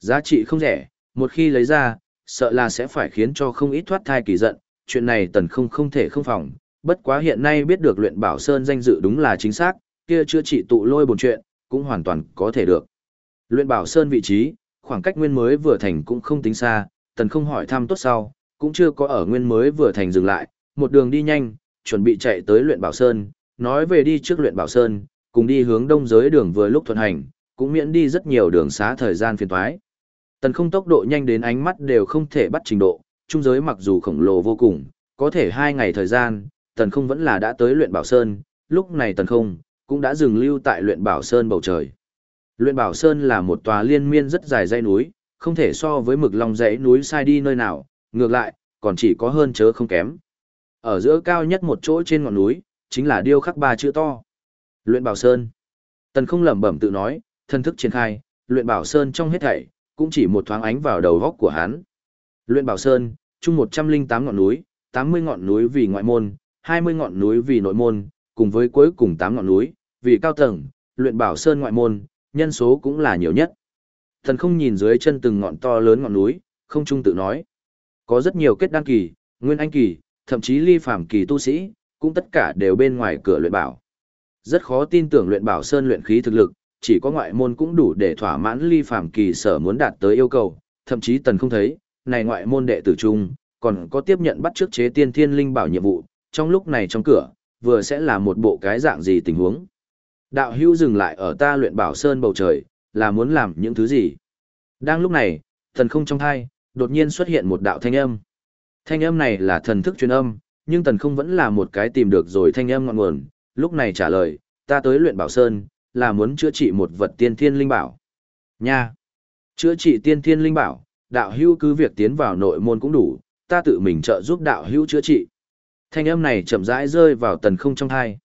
Giá trị không rẻ, một khi lấy ra, sợ là sẽ phải khiến cho không ít thoát thai kỳ giận, chuyện này tần không không thể không phòng. Bất quá hiện nay biết được luyện bảo sơn danh dự đúng là chính xác, kia chữa trị tụ lôi buồn chuyện, cũng hoàn toàn có thể được. Luyện bảo sơn vị trí, khoảng cách nguyên mới vừa thành cũng không tính xa, tần không hỏi thăm tốt sau, cũng chưa có ở nguyên mới vừa thành dừng lại, một đường đi nhanh, chuẩn bị chạy tới luyện bảo sơn, nói về đi trước luyện bảo sơn, cùng đi hướng đông giới đường vừa lúc thuận hành, cũng miễn đi rất nhiều đường xá thời gian phiền toái. Tần không tốc độ nhanh đến ánh mắt đều không thể bắt trình độ, trung giới mặc dù khổng lồ vô cùng, có thể hai ngày thời gian, tần không vẫn là đã tới luyện bảo sơn, lúc này tần không, cũng đã dừng lưu tại luyện bảo sơn bầu trời. Luyện bảo sơn là một tòa liên miên rất dài dãy núi, không thể so với mực long dãy núi sai đi nơi nào, ngược lại, còn chỉ có hơn chớ không kém. Ở giữa cao nhất một chỗ trên ngọn núi, chính là điêu khắc ba chữ to. Luyện bảo sơn. Tần không lẩm bẩm tự nói, thân thức triển khai, luyện bảo sơn trong hết thảy, cũng chỉ một thoáng ánh vào đầu góc của hắn. Luyện bảo sơn, chung 108 ngọn núi, 80 ngọn núi vì ngoại môn, 20 ngọn núi vì nội môn, cùng với cuối cùng 8 ngọn núi, vì cao tầng, luyện bảo sơn ngoại môn, nhân số cũng là nhiều nhất. Thần không nhìn dưới chân từng ngọn to lớn ngọn núi, không trung tự nói. Có rất nhiều kết đăng kỳ, nguyên anh kỳ, thậm chí ly phàm kỳ tu sĩ, cũng tất cả đều bên ngoài cửa luyện bảo. Rất khó tin tưởng luyện bảo sơn luyện khí thực lực, chỉ có ngoại môn cũng đủ để thỏa mãn ly phàm kỳ sở muốn đạt tới yêu cầu, thậm chí tần không thấy, này ngoại môn đệ tử trung, còn có tiếp nhận bắt trước chế tiên thiên linh bảo nhiệm vụ, trong lúc này trong cửa, vừa sẽ là một bộ cái dạng gì tình huống. Đạo hữu dừng lại ở ta luyện bảo sơn bầu trời, là muốn làm những thứ gì? Đang lúc này, thần không trong thai, đột nhiên xuất hiện một đạo thanh âm. Thanh âm này là thần thức truyền âm, nhưng tần không vẫn là một cái tìm được rồi thanh âm ngọn nguồn, lúc này trả lời, ta tới luyện bảo sơn, là muốn chữa trị một vật tiên thiên linh bảo. Nha! Chữa trị tiên thiên linh bảo, đạo hữu cứ việc tiến vào nội môn cũng đủ, ta tự mình trợ giúp đạo hữu chữa trị. Thanh âm này chậm rãi rơi vào tần không trong thai.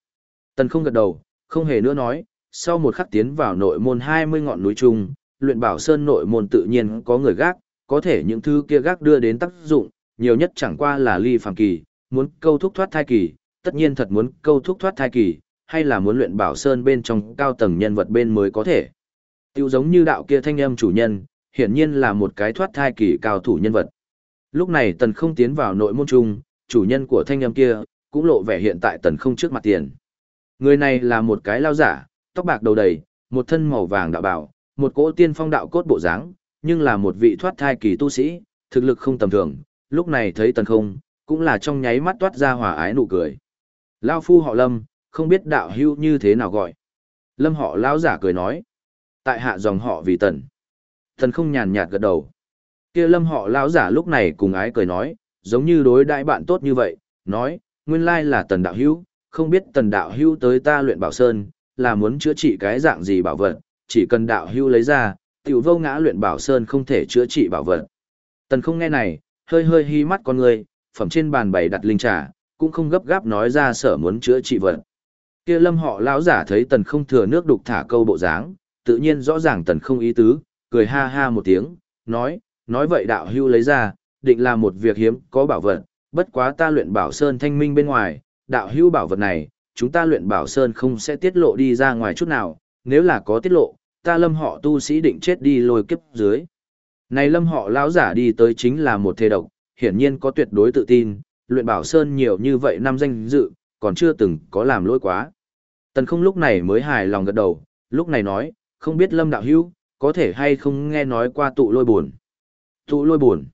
Tần không gật đầu, không hề nữa nói, sau một khắc tiến vào nội môn 20 ngọn núi trung, luyện bảo sơn nội môn tự nhiên có người gác, có thể những thứ kia gác đưa đến tác dụng, nhiều nhất chẳng qua là ly phàm kỳ, muốn câu thúc thoát thai kỳ, tất nhiên thật muốn câu thúc thoát thai kỳ, hay là muốn luyện bảo sơn bên trong cao tầng nhân vật bên mới có thể. Tiêu giống như đạo kia thanh âm chủ nhân, hiển nhiên là một cái thoát thai kỳ cao thủ nhân vật. Lúc này tần không tiến vào nội môn trung, chủ nhân của thanh âm kia, cũng lộ vẻ hiện tại tần không trước mặt tiền. Người này là một cái lao giả, tóc bạc đầu đầy, một thân màu vàng đạo bảo, một cỗ tiên phong đạo cốt bộ dáng, nhưng là một vị thoát thai kỳ tu sĩ, thực lực không tầm thường, lúc này thấy tần không, cũng là trong nháy mắt toát ra hòa ái nụ cười. Lao phu họ lâm, không biết đạo hưu như thế nào gọi. Lâm họ lão giả cười nói. Tại hạ dòng họ vì tần. Tần không nhàn nhạt gật đầu. kia lâm họ lão giả lúc này cùng ái cười nói, giống như đối đại bạn tốt như vậy, nói, nguyên lai là tần đạo hưu, không biết tần đạo hưu tới ta luyện bảo sơn, là muốn chữa trị cái dạng gì bảo vật, chỉ cần đạo hưu lấy ra, tiểu vô ngã luyện bảo sơn không thể chữa trị bảo vật. Tần không nghe này, hơi hơi hi mắt con người, phẩm trên bàn bày đặt linh trà, cũng không gấp gáp nói ra sở muốn chữa trị vật. Kia lâm họ lão giả thấy tần không thừa nước đục thả câu bộ dáng, tự nhiên rõ ràng tần không ý tứ, cười ha ha một tiếng, nói, nói vậy đạo hưu lấy ra, định là một việc hiếm có bảo vật, bất quá ta luyện bảo sơn thanh minh bên ngoài, đạo hưu bảo vật này, chúng ta luyện bảo sơn không sẽ tiết lộ đi ra ngoài chút nào, nếu là có tiết lộ, ta lâm họ tu sĩ định chết đi lôi kiếp dưới. Này lâm họ lão giả đi tới chính là một thê độc, hiển nhiên có tuyệt đối tự tin, luyện bảo sơn nhiều như vậy năm danh dự, còn chưa từng có làm lỗi quá. Tần không lúc này mới hài lòng gật đầu, lúc này nói, không biết lâm đạo hữu, có thể hay không nghe nói qua tụ lôi buồn. Tụ lôi buồn.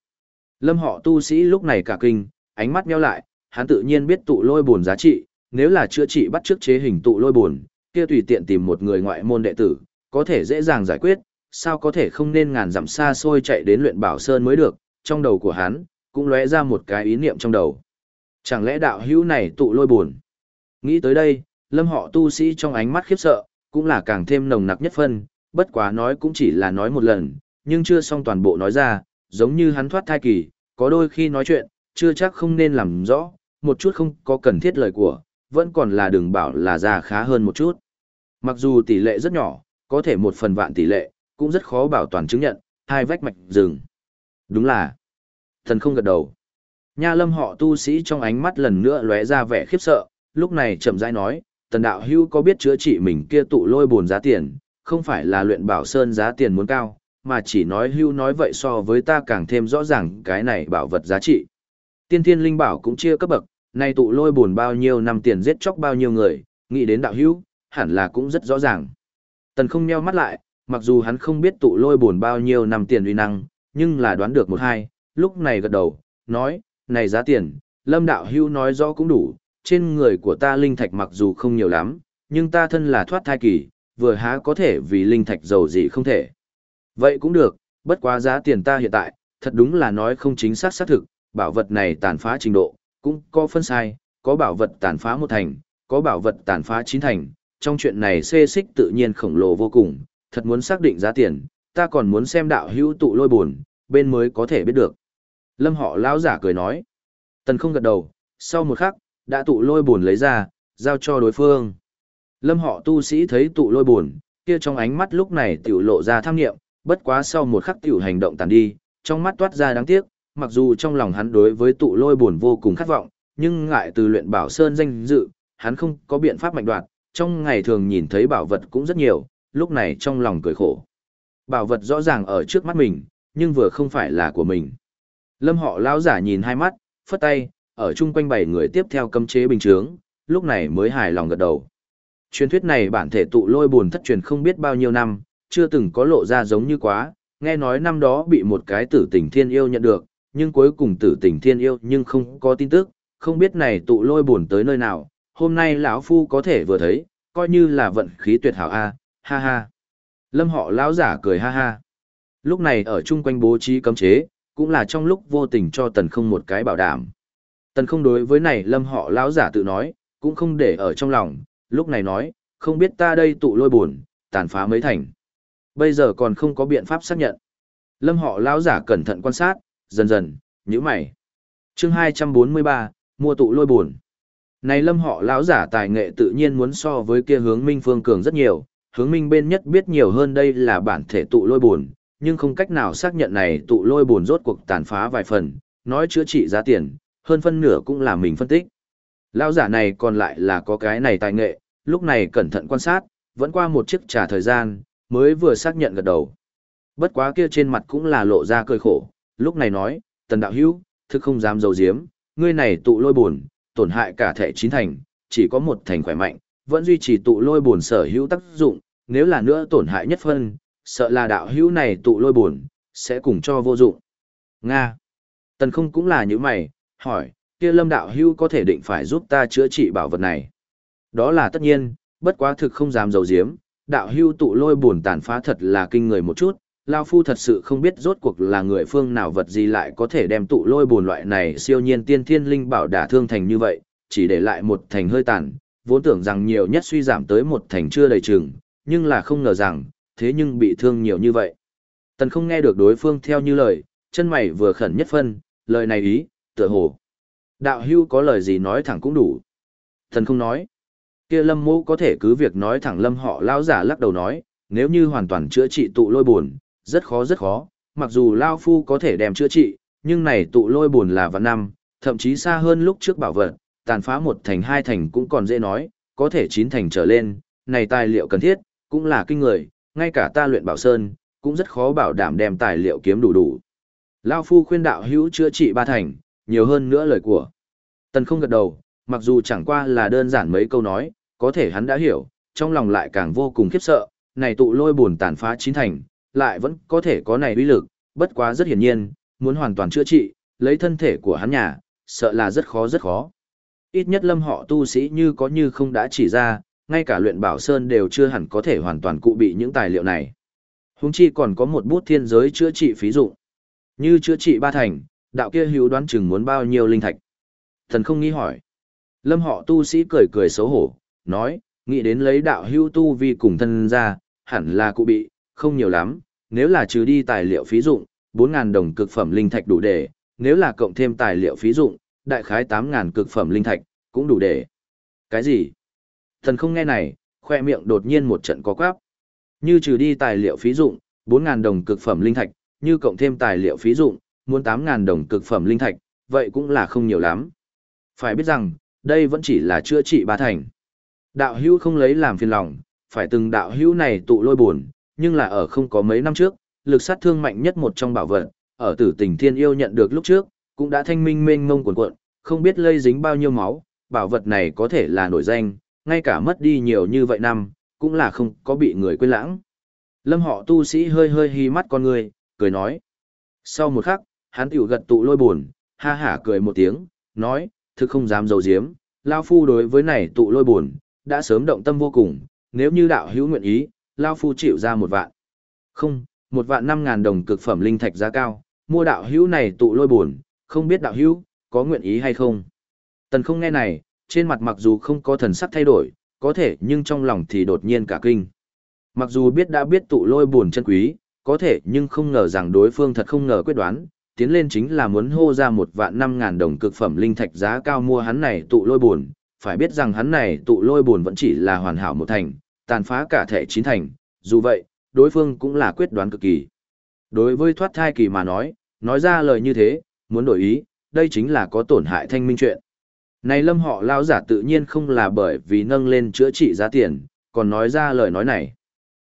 Lâm họ tu sĩ lúc này cả kinh, ánh mắt nheo lại, hắn tự nhiên biết tụ lôi buồn giá trị, nếu là chữa trị bắt trước chế hình tụ lôi buồn, kia tùy tiện tìm một người ngoại môn đệ tử, có thể dễ dàng giải quyết, sao có thể không nên ngàn dặm xa xôi chạy đến luyện bảo sơn mới được, trong đầu của hắn, cũng lóe ra một cái ý niệm trong đầu. Chẳng lẽ đạo hữu này tụ lôi buồn? Nghĩ tới đây, lâm họ tu sĩ trong ánh mắt khiếp sợ, cũng là càng thêm nồng nặc nhất phân, bất quá nói cũng chỉ là nói một lần, nhưng chưa xong toàn bộ nói ra, giống như hắn thoát thai kỳ, có đôi khi nói chuyện, chưa chắc không nên làm rõ, một chút không có cần thiết lời của, vẫn còn là đừng bảo là già khá hơn một chút. Mặc dù tỷ lệ rất nhỏ, có thể một phần vạn tỷ lệ, cũng rất khó bảo toàn chứng nhận, hai vách mạch rừng. Đúng là, thần không gật đầu. Nha lâm họ tu sĩ trong ánh mắt lần nữa lóe ra vẻ khiếp sợ, lúc này chậm rãi nói, tần đạo hưu có biết chữa trị mình kia tụ lôi buồn giá tiền, không phải là luyện bảo sơn giá tiền muốn cao, mà chỉ nói hưu nói vậy so với ta càng thêm rõ ràng cái này bảo vật giá trị. Tiên thiên linh bảo cũng chia cấp bậc, nay tụ lôi buồn bao nhiêu năm tiền giết chóc bao nhiêu người, nghĩ đến đạo hưu, hẳn là cũng rất rõ ràng. Tần không nheo mắt lại, mặc dù hắn không biết tụ lôi buồn bao nhiêu năm tiền uy năng, nhưng là đoán được một hai, lúc này gật đầu, nói, này giá tiền, lâm đạo hưu nói rõ cũng đủ, trên người của ta linh thạch mặc dù không nhiều lắm, nhưng ta thân là thoát thai kỳ, vừa há có thể vì linh thạch giàu gì không thể. Vậy cũng được, bất quá giá tiền ta hiện tại, thật đúng là nói không chính xác xác thực, bảo vật này tàn phá trình độ, cũng có phân sai, có bảo vật tàn phá một thành, có bảo vật tàn phá chín thành, trong chuyện này xê xích tự nhiên khổng lồ vô cùng, thật muốn xác định giá tiền, ta còn muốn xem đạo hữu tụ lôi buồn, bên mới có thể biết được. Lâm họ lão giả cười nói. Tần không gật đầu, sau một khắc, đã tụ lôi buồn lấy ra, giao cho đối phương. Lâm họ tu sĩ thấy tụ lôi buồn, kia trong ánh mắt lúc này tiểu lộ ra tham nghiệm, bất quá sau một khắc tiểu hành động tàn đi, trong mắt toát ra đáng tiếc, mặc dù trong lòng hắn đối với tụ lôi buồn vô cùng khát vọng, nhưng ngại từ luyện bảo sơn danh dự, hắn không có biện pháp mạnh đoạt, trong ngày thường nhìn thấy bảo vật cũng rất nhiều, lúc này trong lòng cười khổ. Bảo vật rõ ràng ở trước mắt mình, nhưng vừa không phải là của mình. Lâm họ lão giả nhìn hai mắt, phất tay, ở chung quanh bảy người tiếp theo cấm chế bình chướng, lúc này mới hài lòng gật đầu. Truyền thuyết này bản thể tụ lôi buồn thất truyền không biết bao nhiêu năm, chưa từng có lộ ra giống như quá, nghe nói năm đó bị một cái tử tình thiên yêu nhận được, nhưng cuối cùng tử tình thiên yêu nhưng không có tin tức, không biết này tụ lôi buồn tới nơi nào, hôm nay lão phu có thể vừa thấy, coi như là vận khí tuyệt hảo a, ha ha. Lâm họ lão giả cười ha ha. Lúc này ở chung quanh bố trí cấm chế, cũng là trong lúc vô tình cho tần không một cái bảo đảm. Tần không đối với này lâm họ lão giả tự nói, cũng không để ở trong lòng, lúc này nói, không biết ta đây tụ lôi buồn, tàn phá mấy thành. Bây giờ còn không có biện pháp xác nhận. Lâm họ lão giả cẩn thận quan sát, dần dần, nhíu mày. Chương 243, mua tụ lôi buồn. Này lâm họ lão giả tài nghệ tự nhiên muốn so với kia hướng minh phương cường rất nhiều, hướng minh bên nhất biết nhiều hơn đây là bản thể tụ lôi buồn, nhưng không cách nào xác nhận này tụ lôi buồn rốt cuộc tàn phá vài phần, nói chữa trị giá tiền, hơn phân nửa cũng là mình phân tích. Lão giả này còn lại là có cái này tài nghệ, lúc này cẩn thận quan sát, vẫn qua một chiếc trà thời gian, mới vừa xác nhận gật đầu. Bất quá kia trên mặt cũng là lộ ra cười khổ, lúc này nói, tần đạo hữu, thực không dám dầu diếm, ngươi này tụ lôi buồn, tổn hại cả thể chín thành, chỉ có một thành khỏe mạnh, vẫn duy trì tụ lôi buồn sở hữu tác dụng, nếu là nữa tổn hại nhất phân, sợ là đạo hữu này tụ lôi buồn, sẽ cùng cho vô dụng. Nga. Tần không cũng là như mày, hỏi, kia lâm đạo hữu có thể định phải giúp ta chữa trị bảo vật này. Đó là tất nhiên, bất quá thực không dám dầu diếm, đạo hữu tụ lôi buồn tàn phá thật là kinh người một chút, Lao Phu thật sự không biết rốt cuộc là người phương nào vật gì lại có thể đem tụ lôi buồn loại này siêu nhiên tiên thiên linh bảo đả thương thành như vậy, chỉ để lại một thành hơi tàn, vốn tưởng rằng nhiều nhất suy giảm tới một thành chưa đầy chừng, nhưng là không ngờ rằng, thế nhưng bị thương nhiều như vậy. Tần không nghe được đối phương theo như lời, chân mày vừa khẩn nhất phân, lời này ý, tựa hồ. Đạo hưu có lời gì nói thẳng cũng đủ. Tần không nói. kia lâm mô có thể cứ việc nói thẳng lâm họ lao giả lắc đầu nói, nếu như hoàn toàn chữa trị tụ lôi buồn, rất khó rất khó, mặc dù Lao Phu có thể đem chữa trị, nhưng này tụ lôi buồn là vạn năm, thậm chí xa hơn lúc trước bảo vật, tàn phá một thành hai thành cũng còn dễ nói, có thể chín thành trở lên, này tài liệu cần thiết, cũng là kinh người, ngay cả ta luyện bảo sơn, cũng rất khó bảo đảm đem tài liệu kiếm đủ đủ. Lao Phu khuyên đạo hữu chữa trị ba thành, nhiều hơn nữa lời của. Tần không gật đầu, mặc dù chẳng qua là đơn giản mấy câu nói, có thể hắn đã hiểu, trong lòng lại càng vô cùng khiếp sợ, này tụ lôi buồn tàn phá chín thành, lại vẫn có thể có này uy lực, bất quá rất hiển nhiên, muốn hoàn toàn chữa trị, lấy thân thể của hắn nhà, sợ là rất khó rất khó. Ít nhất lâm họ tu sĩ như có như không đã chỉ ra, ngay cả luyện bảo sơn đều chưa hẳn có thể hoàn toàn cụ bị những tài liệu này. Húng chi còn có một bút thiên giới chữa trị phí dụng. Như chữa trị ba thành, đạo kia hữu đoán chừng muốn bao nhiêu linh thạch. Thần không nghĩ hỏi. Lâm họ tu sĩ cười cười xấu hổ, nói, nghĩ đến lấy đạo hữu tu vi cùng thân ra, hẳn là cụ bị, không nhiều lắm, nếu là trừ đi tài liệu phí dụng, 4.000 đồng cực phẩm linh thạch đủ để, nếu là cộng thêm tài liệu phí dụng, đại khái 8.000 cực phẩm linh thạch, cũng đủ để. Cái gì? Thần không nghe này, khoe miệng đột nhiên một trận có quáp. Như trừ đi tài liệu phí dụng, 4.000 đồng cực phẩm linh thạch, như cộng thêm tài liệu phí dụng, muốn 8.000 đồng cực phẩm linh thạch, vậy cũng là không nhiều lắm. Phải biết rằng, đây vẫn chỉ là chữa trị ba thành. Đạo hữu không lấy làm phiền lòng, phải từng đạo hữu này tụ lôi buồn, nhưng là ở không có mấy năm trước, lực sát thương mạnh nhất một trong bảo vật, ở tử tình thiên yêu nhận được lúc trước, cũng đã thanh minh mênh mông cuồn cuộn, không biết lây dính bao nhiêu máu, bảo vật này có thể là nổi danh, ngay cả mất đi nhiều như vậy năm, cũng là không có bị người quên lãng. Lâm họ tu sĩ hơi hơi hí mắt con người, cười nói. Sau một khắc, hắn tiểu gật tụ lôi buồn, ha hả cười một tiếng, nói, thực không dám dầu diếm, Lao Phu đối với này tụ lôi buồn, đã sớm động tâm vô cùng, nếu như đạo hữu nguyện ý, Lao Phu chịu ra một vạn. Không, một vạn năm ngàn đồng cực phẩm linh thạch giá cao, mua đạo hữu này tụ lôi buồn, không biết đạo hữu, có nguyện ý hay không. Tần không nghe này, trên mặt mặc dù không có thần sắc thay đổi, có thể nhưng trong lòng thì đột nhiên cả kinh. Mặc dù biết đã biết tụ lôi buồn chân quý, có thể nhưng không ngờ rằng đối phương thật không ngờ quyết đoán, tiến lên chính là muốn hô ra một vạn năm ngàn đồng cực phẩm linh thạch giá cao mua hắn này tụ lôi buồn, phải biết rằng hắn này tụ lôi buồn vẫn chỉ là hoàn hảo một thành, tàn phá cả thể chín thành, dù vậy, đối phương cũng là quyết đoán cực kỳ. Đối với thoát thai kỳ mà nói, nói ra lời như thế, muốn đổi ý, đây chính là có tổn hại thanh minh chuyện. Này lâm họ lao giả tự nhiên không là bởi vì nâng lên chữa trị giá tiền, còn nói ra lời nói này.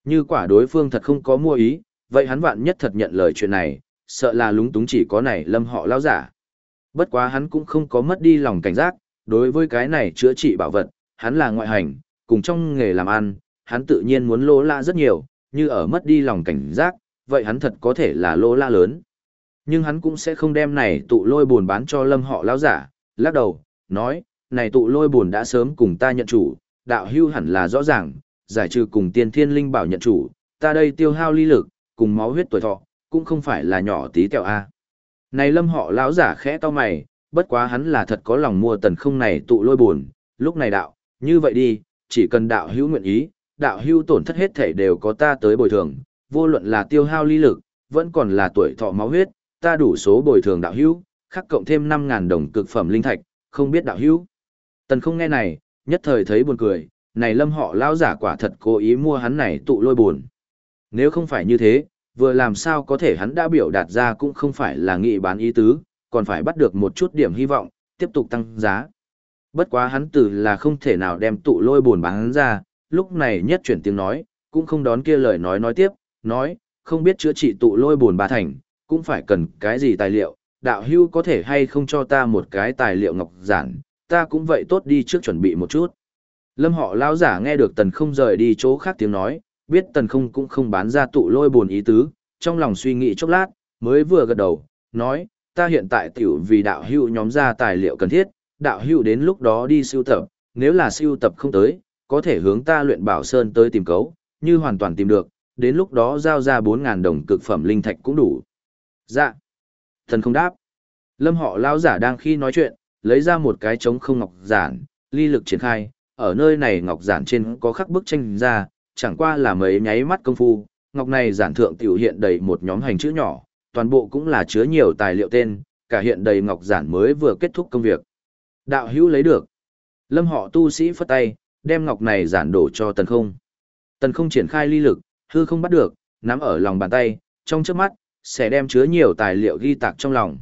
Như quả đối phương thật không có mua ý, vậy hắn vạn nhất thật nhận lời chuyện này, sợ là lúng túng chỉ có này lâm họ lao giả. Bất quá hắn cũng không có mất đi lòng cảnh giác, đối với cái này chữa trị bảo vật, hắn là ngoại hành, cùng trong nghề làm ăn, hắn tự nhiên muốn lỗ la rất nhiều, như ở mất đi lòng cảnh giác, vậy hắn thật có thể là lỗ la lớn. Nhưng hắn cũng sẽ không đem này tụ lôi buồn bán cho lâm họ lao giả, lắc đầu, nói, này tụ lôi buồn đã sớm cùng ta nhận chủ, đạo hưu hẳn là rõ ràng, giải trừ cùng tiên thiên linh bảo nhận chủ, ta đây tiêu hao ly lực, cùng máu huyết tuổi thọ, cũng không phải là nhỏ tí tẹo a. Này lâm họ lão giả khẽ to mày, bất quá hắn là thật có lòng mua tần không này tụ lôi buồn, lúc này đạo, như vậy đi, chỉ cần đạo hữu nguyện ý, đạo hữu tổn thất hết thể đều có ta tới bồi thường, vô luận là tiêu hao ly lực, vẫn còn là tuổi thọ máu huyết, ta đủ số bồi thường đạo hữu, khắc cộng thêm 5.000 đồng cực phẩm linh thạch, không biết đạo hữu. Tần không nghe này, nhất thời thấy buồn cười, này lâm họ lão giả quả thật cố ý mua hắn này tụ lôi buồn. Nếu không phải như thế, vừa làm sao có thể hắn đã biểu đạt ra cũng không phải là nghị bán ý tứ, còn phải bắt được một chút điểm hy vọng, tiếp tục tăng giá. Bất quá hắn từ là không thể nào đem tụ lôi buồn bán ra, lúc này nhất chuyển tiếng nói, cũng không đón kia lời nói nói tiếp, nói, không biết chữa trị tụ lôi buồn ba thành, cũng phải cần cái gì tài liệu, đạo hưu có thể hay không cho ta một cái tài liệu ngọc giản, ta cũng vậy tốt đi trước chuẩn bị một chút. Lâm họ lao giả nghe được tần không rời đi chỗ khác tiếng nói, biết tần không cũng không bán ra tụ lôi buồn ý tứ, trong lòng suy nghĩ chốc lát, mới vừa gật đầu, nói, ta hiện tại tiểu vì đạo hưu nhóm ra tài liệu cần thiết, đạo hưu đến lúc đó đi siêu tập, nếu là siêu tập không tới, có thể hướng ta luyện bảo sơn tới tìm cấu, như hoàn toàn tìm được, đến lúc đó giao ra 4.000 đồng cực phẩm linh thạch cũng đủ. Dạ. Thần không đáp. Lâm họ lao giả đang khi nói chuyện, lấy ra một cái trống không ngọc giản, ly lực triển khai, ở nơi này ngọc giản trên có khắc bức tranh ra, chẳng qua là mấy nháy mắt công phu, ngọc này giản thượng tiểu hiện đầy một nhóm hành chữ nhỏ, toàn bộ cũng là chứa nhiều tài liệu tên, cả hiện đầy ngọc giản mới vừa kết thúc công việc. Đạo hữu lấy được. Lâm họ tu sĩ phất tay, đem ngọc này giản đổ cho tần không. Tần không triển khai ly lực, hư không bắt được, nắm ở lòng bàn tay, trong trước mắt, sẽ đem chứa nhiều tài liệu ghi tạc trong lòng.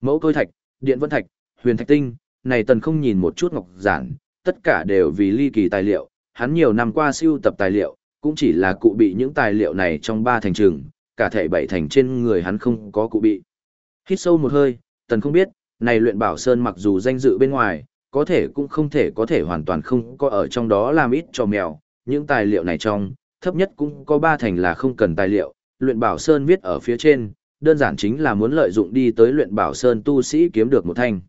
Mẫu côi thạch, điện vân thạch, huyền thạch tinh, này tần không nhìn một chút ngọc giản, tất cả đều vì ly kỳ tài liệu, hắn nhiều năm qua siêu tập tài liệu, cũng chỉ là cụ bị những tài liệu này trong ba thành trường, cả thể bảy thành trên người hắn không có cụ bị. Hít sâu một hơi, tần không biết, này luyện bảo sơn mặc dù danh dự bên ngoài, có thể cũng không thể có thể hoàn toàn không có ở trong đó làm ít cho mèo, những tài liệu này trong, thấp nhất cũng có ba thành là không cần tài liệu, luyện bảo sơn viết ở phía trên, đơn giản chính là muốn lợi dụng đi tới luyện bảo sơn tu sĩ kiếm được một thanh.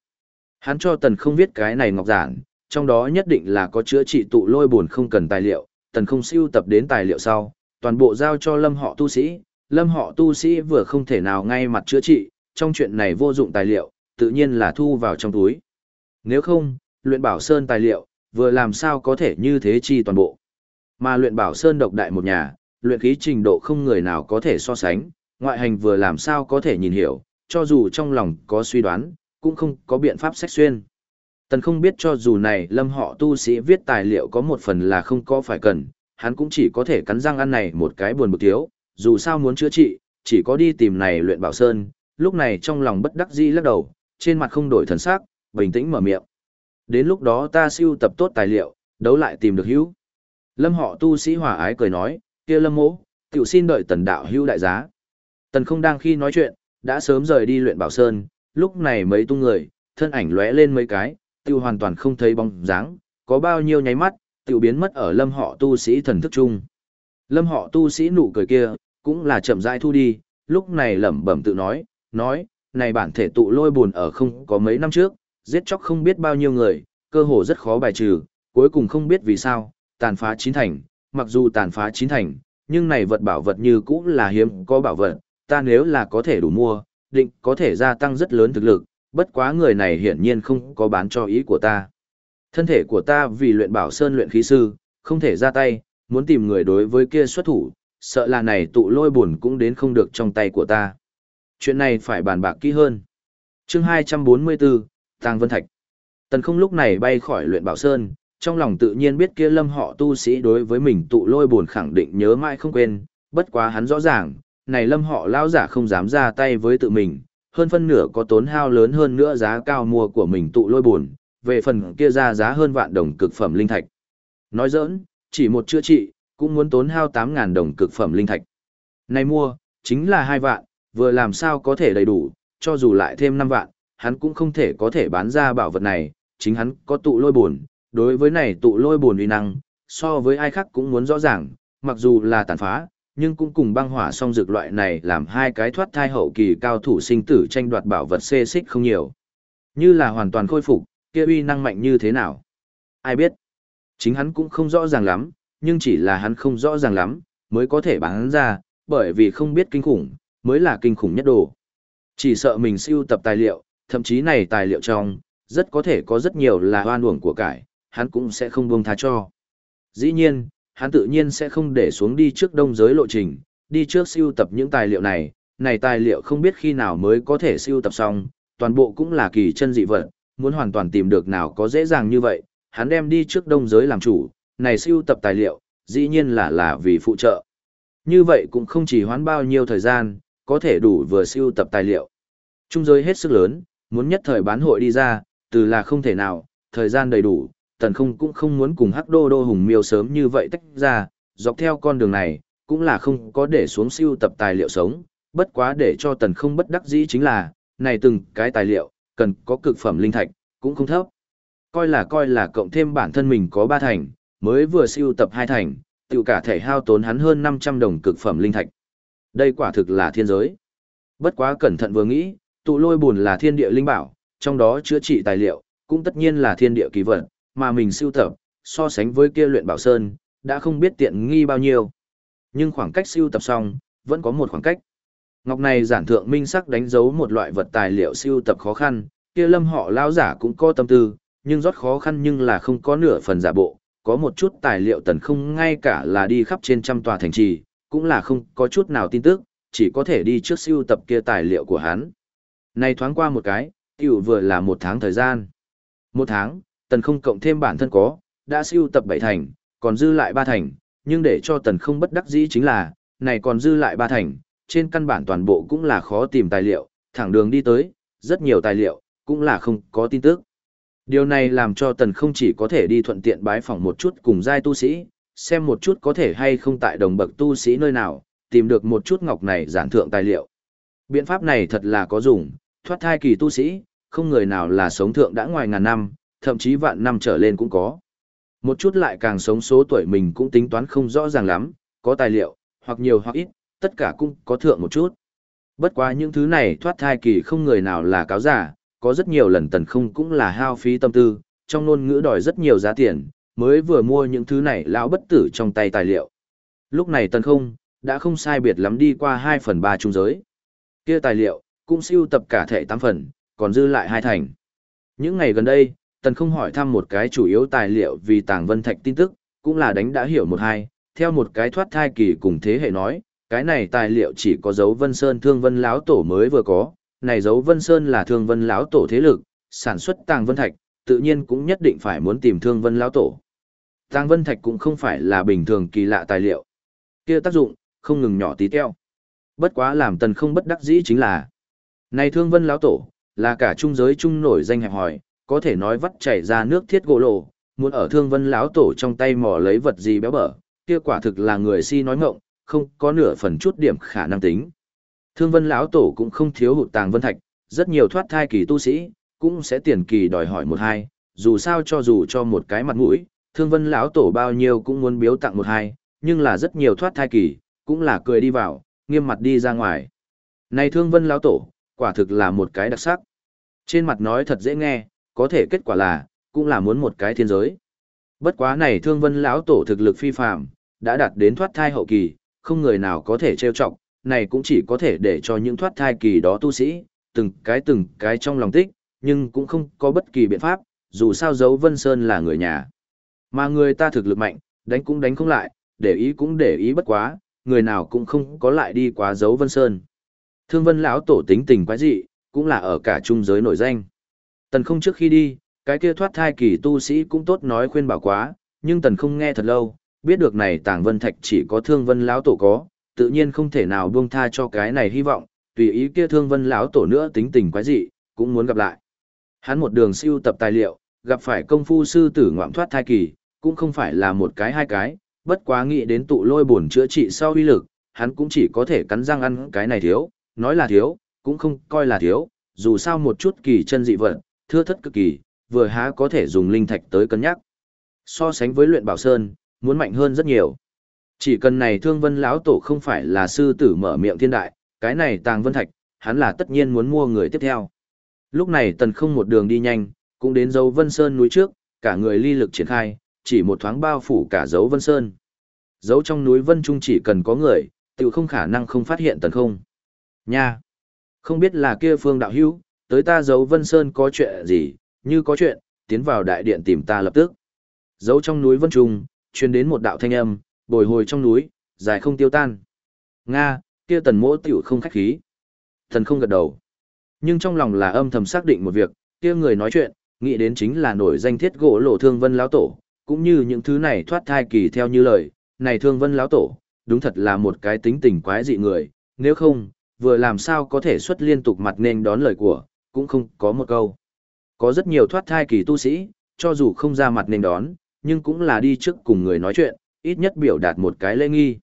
Hắn cho tần không viết cái này ngọc giản, trong đó nhất định là có chữa trị tụ lôi buồn không cần tài liệu, tần không siêu tập đến tài liệu sau, toàn bộ giao cho lâm họ tu sĩ, lâm họ tu sĩ vừa không thể nào ngay mặt chữa trị, trong chuyện này vô dụng tài liệu, tự nhiên là thu vào trong túi. Nếu không, luyện bảo sơn tài liệu, vừa làm sao có thể như thế chi toàn bộ. Mà luyện bảo sơn độc đại một nhà, luyện khí trình độ không người nào có thể so sánh, ngoại hành vừa làm sao có thể nhìn hiểu, cho dù trong lòng có suy đoán, cũng không có biện pháp sách xuyên. Tần không biết cho dù này lâm họ tu sĩ viết tài liệu có một phần là không có phải cần, hắn cũng chỉ có thể cắn răng ăn này một cái buồn bực thiếu, dù sao muốn chữa trị, chỉ có đi tìm này luyện bảo sơn, lúc này trong lòng bất đắc dĩ lắc đầu, trên mặt không đổi thần sắc, bình tĩnh mở miệng. Đến lúc đó ta siêu tập tốt tài liệu, đấu lại tìm được hữu. Lâm họ tu sĩ hòa ái cười nói, kia lâm mỗ, tiểu xin đợi tần đạo hữu đại giá. Tần không đang khi nói chuyện, đã sớm rời đi luyện bảo sơn, lúc này mấy tung người, thân ảnh lóe lên mấy cái, tiểu hoàn toàn không thấy bóng dáng, có bao nhiêu nháy mắt, tiểu biến mất ở lâm họ tu sĩ thần thức chung. Lâm họ tu sĩ nụ cười kia, cũng là chậm rãi thu đi, lúc này lẩm bẩm tự nói, nói, này bản thể tụ lôi buồn ở không có mấy năm trước, giết chóc không biết bao nhiêu người, cơ hồ rất khó bài trừ, cuối cùng không biết vì sao, tàn phá chín thành, mặc dù tàn phá chín thành, nhưng này vật bảo vật như cũng là hiếm có bảo vật, ta nếu là có thể đủ mua, định có thể gia tăng rất lớn thực lực, bất quá người này hiển nhiên không có bán cho ý của ta. Thân thể của ta vì luyện bảo sơn luyện khí sư, không thể ra tay, muốn tìm người đối với kia xuất thủ, sợ là này tụ lôi buồn cũng đến không được trong tay của ta. Chuyện này phải bàn bạc kỹ hơn. chương 244, Tàng Vân Thạch. Tần không lúc này bay khỏi luyện bảo sơn, trong lòng tự nhiên biết kia lâm họ tu sĩ đối với mình tụ lôi buồn khẳng định nhớ mãi không quên, bất quá hắn rõ ràng, này lâm họ lao giả không dám ra tay với tự mình, hơn phân nửa có tốn hao lớn hơn nữa giá cao mua của mình tụ lôi buồn, về phần kia ra giá hơn vạn đồng cực phẩm linh thạch. Nói giỡn, chỉ một chữa trị, cũng muốn tốn hao 8.000 đồng cực phẩm linh thạch. Này mua, chính là hai vạn, vừa làm sao có thể đầy đủ, cho dù lại thêm 5 vạn, hắn cũng không thể có thể bán ra bảo vật này, chính hắn có tụ lôi buồn, đối với này tụ lôi buồn uy năng, so với ai khác cũng muốn rõ ràng, mặc dù là tàn phá, nhưng cũng cùng băng hỏa song dược loại này làm hai cái thoát thai hậu kỳ cao thủ sinh tử tranh đoạt bảo vật xê xích không nhiều. Như là hoàn toàn khôi phục, kia uy năng mạnh như thế nào? Ai biết? Chính hắn cũng không rõ ràng lắm, nhưng chỉ là hắn không rõ ràng lắm, mới có thể bán ra, bởi vì không biết kinh khủng, mới là kinh khủng nhất đồ. Chỉ sợ mình siêu tập tài liệu, thậm chí này tài liệu trong, rất có thể có rất nhiều là hoan uổng của cải, hắn cũng sẽ không buông tha cho. Dĩ nhiên, hắn tự nhiên sẽ không để xuống đi trước đông giới lộ trình, đi trước siêu tập những tài liệu này, này tài liệu không biết khi nào mới có thể siêu tập xong, toàn bộ cũng là kỳ chân dị vật, muốn hoàn toàn tìm được nào có dễ dàng như vậy, hắn đem đi trước đông giới làm chủ, này siêu tập tài liệu, dĩ nhiên là là vì phụ trợ. Như vậy cũng không chỉ hoán bao nhiêu thời gian, có thể đủ vừa siêu tập tài liệu. Trung giới hết sức lớn, muốn nhất thời bán hội đi ra, từ là không thể nào, thời gian đầy đủ, tần không cũng không muốn cùng hắc đô đô hùng miêu sớm như vậy tách ra, dọc theo con đường này, cũng là không có để xuống siêu tập tài liệu sống, bất quá để cho tần không bất đắc dĩ chính là, này từng cái tài liệu, cần có cực phẩm linh thạch, cũng không thấp. Coi là coi là cộng thêm bản thân mình có ba thành, mới vừa siêu tập hai thành, tự cả thể hao tốn hắn hơn 500 đồng cực phẩm linh thạch. Đây quả thực là thiên giới. Bất quá cẩn thận vừa nghĩ, tụ lôi buồn là thiên địa linh bảo, trong đó chữa trị tài liệu, cũng tất nhiên là thiên địa kỳ vật, mà mình siêu tập, so sánh với kia luyện bảo sơn, đã không biết tiện nghi bao nhiêu. Nhưng khoảng cách siêu tập xong, vẫn có một khoảng cách. Ngọc này giản thượng minh sắc đánh dấu một loại vật tài liệu siêu tập khó khăn, kia lâm họ lao giả cũng có tâm tư, nhưng rót khó khăn nhưng là không có nửa phần giả bộ, có một chút tài liệu tần không ngay cả là đi khắp trên trăm tòa thành trì, cũng là không có chút nào tin tức, chỉ có thể đi trước siêu tập kia tài liệu của hắn. Này thoáng qua một cái, tiểu vừa là một tháng thời gian. Một tháng, tần không cộng thêm bản thân có, đã siêu tập bảy thành, còn dư lại ba thành, nhưng để cho tần không bất đắc dĩ chính là, này còn dư lại ba thành, trên căn bản toàn bộ cũng là khó tìm tài liệu, thẳng đường đi tới, rất nhiều tài liệu, cũng là không có tin tức. Điều này làm cho tần không chỉ có thể đi thuận tiện bái phỏng một chút cùng giai tu sĩ, xem một chút có thể hay không tại đồng bậc tu sĩ nơi nào, tìm được một chút ngọc này giản thượng tài liệu. Biện pháp này thật là có dùng, thoát thai kỳ tu sĩ, không người nào là sống thượng đã ngoài ngàn năm, thậm chí vạn năm trở lên cũng có. Một chút lại càng sống số tuổi mình cũng tính toán không rõ ràng lắm, có tài liệu, hoặc nhiều hoặc ít, tất cả cũng có thượng một chút. Bất quá những thứ này thoát thai kỳ không người nào là cáo giả, có rất nhiều lần tần không cũng là hao phí tâm tư, trong ngôn ngữ đòi rất nhiều giá tiền, mới vừa mua những thứ này lão bất tử trong tay tài liệu. Lúc này tần không, đã không sai biệt lắm đi qua 2 phần 3 trung giới. kia tài liệu, cũng siêu tập cả thể 8 phần, còn dư lại hai thành. Những ngày gần đây, tần không hỏi thăm một cái chủ yếu tài liệu vì tàng vân thạch tin tức, cũng là đánh đã hiểu một hai, theo một cái thoát thai kỳ cùng thế hệ nói, cái này tài liệu chỉ có dấu vân sơn thương vân lão tổ mới vừa có, này dấu vân sơn là thương vân lão tổ thế lực, sản xuất tàng vân thạch, tự nhiên cũng nhất định phải muốn tìm thương vân lão tổ. Tàng vân thạch cũng không phải là bình thường kỳ lạ tài liệu. kia tác dụng, không ngừng nhỏ tí teo. Bất quá làm tần không bất đắc dĩ chính là, này thương vân lão tổ, là cả trung giới trung nổi danh hẹp hỏi, có thể nói vắt chảy ra nước thiết gỗ lộ, muốn ở thương vân lão tổ trong tay mò lấy vật gì béo bở, kia quả thực là người si nói ngọng, không có nửa phần chút điểm khả năng tính. Thương vân lão tổ cũng không thiếu hụt tàng vân thạch, rất nhiều thoát thai kỳ tu sĩ, cũng sẽ tiền kỳ đòi hỏi một hai, dù sao cho dù cho một cái mặt mũi, thương vân lão tổ bao nhiêu cũng muốn biếu tặng một hai, nhưng là rất nhiều thoát thai kỳ, cũng là cười đi vào, nghiêm mặt đi ra ngoài. Này thương vân lão tổ, quả thực là một cái đặc sắc. Trên mặt nói thật dễ nghe, có thể kết quả là, cũng là muốn một cái thiên giới. Bất quá này thương vân lão tổ thực lực phi phàm, đã đạt đến thoát thai hậu kỳ, không người nào có thể trêu chọc, này cũng chỉ có thể để cho những thoát thai kỳ đó tu sĩ, từng cái từng cái trong lòng tích, nhưng cũng không có bất kỳ biện pháp, dù sao dấu Vân Sơn là người nhà. Mà người ta thực lực mạnh, đánh cũng đánh không lại, để ý cũng để ý bất quá, người nào cũng không có lại đi quá dấu Vân Sơn. Thương Vân lão tổ tính tình quái dị, cũng là ở cả trung giới nổi danh. Tần không trước khi đi, cái kia thoát thai kỳ tu sĩ cũng tốt nói khuyên bảo quá, nhưng tần không nghe thật lâu, biết được này tàng vân thạch chỉ có thương vân lão tổ có, tự nhiên không thể nào buông tha cho cái này hy vọng, tùy ý kia thương vân lão tổ nữa tính tình quái dị, cũng muốn gặp lại. Hắn một đường siêu tập tài liệu, gặp phải công phu sư tử ngoạm thoát thai kỳ, cũng không phải là một cái hai cái, bất quá nghĩ đến tụ lôi bổn chữa trị sau uy lực, hắn cũng chỉ có thể cắn răng ăn cái này thiếu, nói là thiếu, cũng không coi là thiếu, dù sao một chút kỳ chân dị vật, thưa thất cực kỳ, vừa há có thể dùng linh thạch tới cân nhắc. So sánh với luyện bảo sơn, muốn mạnh hơn rất nhiều. Chỉ cần này thương vân lão tổ không phải là sư tử mở miệng thiên đại, cái này tàng vân thạch, hắn là tất nhiên muốn mua người tiếp theo. Lúc này tần không một đường đi nhanh, cũng đến dấu vân sơn núi trước, cả người ly lực triển khai, chỉ một thoáng bao phủ cả dấu vân sơn. Dấu trong núi vân trung chỉ cần có người, tự không khả năng không phát hiện tần không. Nha! Không biết là kia phương đạo hữu, tới ta giấu vân sơn có chuyện gì, như có chuyện, tiến vào đại điện tìm ta lập tức. giấu trong núi vân trung, truyền đến một đạo thanh âm, bồi hồi trong núi, dài không tiêu tan. Nga, kia tần mỗ tiểu không khách khí. Thần không gật đầu. Nhưng trong lòng là âm thầm xác định một việc, kia người nói chuyện, nghĩ đến chính là nổi danh thiết gỗ lộ thương vân lão tổ, cũng như những thứ này thoát thai kỳ theo như lời, này thương vân lão tổ, đúng thật là một cái tính tình quái dị người, nếu không, vừa làm sao có thể xuất liên tục mặt nên đón lời của, cũng không có một câu. Có rất nhiều thoát thai kỳ tu sĩ, cho dù không ra mặt nên đón, nhưng cũng là đi trước cùng người nói chuyện, ít nhất biểu đạt một cái lễ nghi.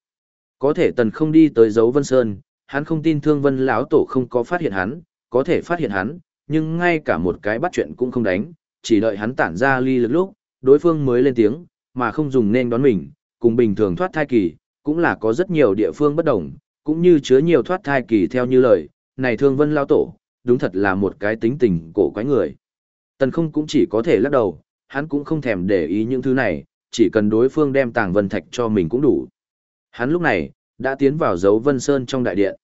Có thể tần không đi tới dấu vân sơn, hắn không tin thương vân lão tổ không có phát hiện hắn, có thể phát hiện hắn, nhưng ngay cả một cái bắt chuyện cũng không đánh, chỉ đợi hắn tản ra ly lực lúc, đối phương mới lên tiếng, mà không dùng nên đón mình, cùng bình thường thoát thai kỳ, cũng là có rất nhiều địa phương bất đồng, cũng như chứa nhiều thoát thai kỳ theo như lời, này thương vân lão tổ, đúng thật là một cái tính tình cổ quái người. Tần không cũng chỉ có thể lắc đầu, hắn cũng không thèm để ý những thứ này, chỉ cần đối phương đem tàng vân thạch cho mình cũng đủ. Hắn lúc này, đã tiến vào dấu vân sơn trong đại điện.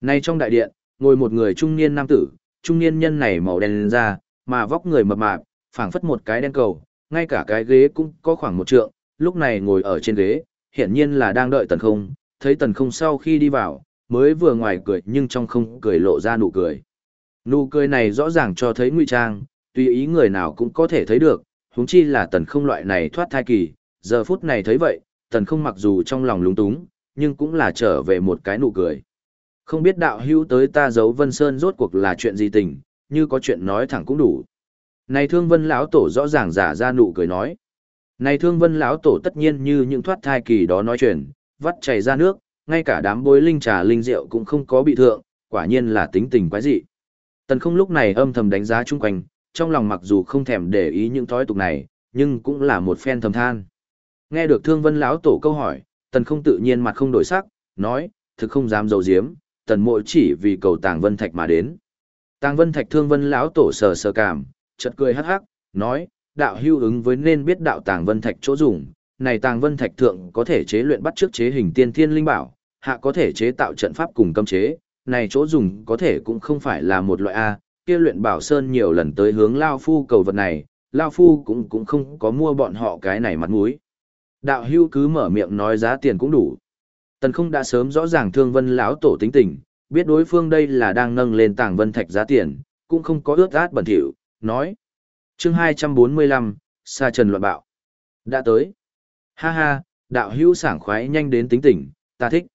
Nay trong đại điện, ngồi một người trung niên nam tử, trung niên nhân này màu đen lên ra, mà vóc người mập mạp, phảng phất một cái đen cầu, ngay cả cái ghế cũng có khoảng một trượng, lúc này ngồi ở trên ghế, hiển nhiên là đang đợi tần không, thấy tần không sau khi đi vào, mới vừa ngoài cười nhưng trong không cười lộ ra nụ cười. Nụ cười này rõ ràng cho thấy nguy trang, tùy ý người nào cũng có thể thấy được, huống chi là tần không loại này thoát thai kỳ, giờ phút này thấy vậy, tần không mặc dù trong lòng lúng túng, nhưng cũng là trở về một cái nụ cười. Không biết đạo hữu tới ta giấu Vân Sơn rốt cuộc là chuyện gì tình, như có chuyện nói thẳng cũng đủ. Này thương vân lão tổ rõ ràng giả ra nụ cười nói. Này thương vân lão tổ tất nhiên như những thoát thai kỳ đó nói chuyện, vắt chảy ra nước, ngay cả đám bối linh trà linh rượu cũng không có bị thượng, quả nhiên là tính tình quái dị. Tần không lúc này âm thầm đánh giá chung quanh, trong lòng mặc dù không thèm để ý những thói tục này, nhưng cũng là một phen thầm than. Nghe được Thương Vân lão tổ câu hỏi, Tần không tự nhiên mặt không đổi sắc, nói, thực không dám dầu diếm, Tần mộ chỉ vì cầu Tàng Vân Thạch mà đến. Tàng Vân Thạch Thương Vân lão tổ sờ sờ cảm, chợt cười hắc hắc, nói, đạo hưu ứng với nên biết đạo Tàng Vân Thạch chỗ dùng, này Tàng Vân Thạch thượng có thể chế luyện bắt trước chế hình tiên thiên linh bảo, hạ có thể chế tạo trận pháp cùng cấm chế, này chỗ dùng có thể cũng không phải là một loại A, kia luyện bảo sơn nhiều lần tới hướng Lao Phu cầu vật này, Lao Phu cũng cũng không có mua bọn họ cái này mặt mũi. Đạo hưu cứ mở miệng nói giá tiền cũng đủ. Tần không đã sớm rõ ràng thương vân lão tổ tính tình, biết đối phương đây là đang nâng lên tảng vân thạch giá tiền, cũng không có ướt át bẩn thỉu, nói. chương 245, Sa Trần Loạn Bạo. Đã tới. Ha ha, đạo hưu sảng khoái nhanh đến tính tình, ta thích.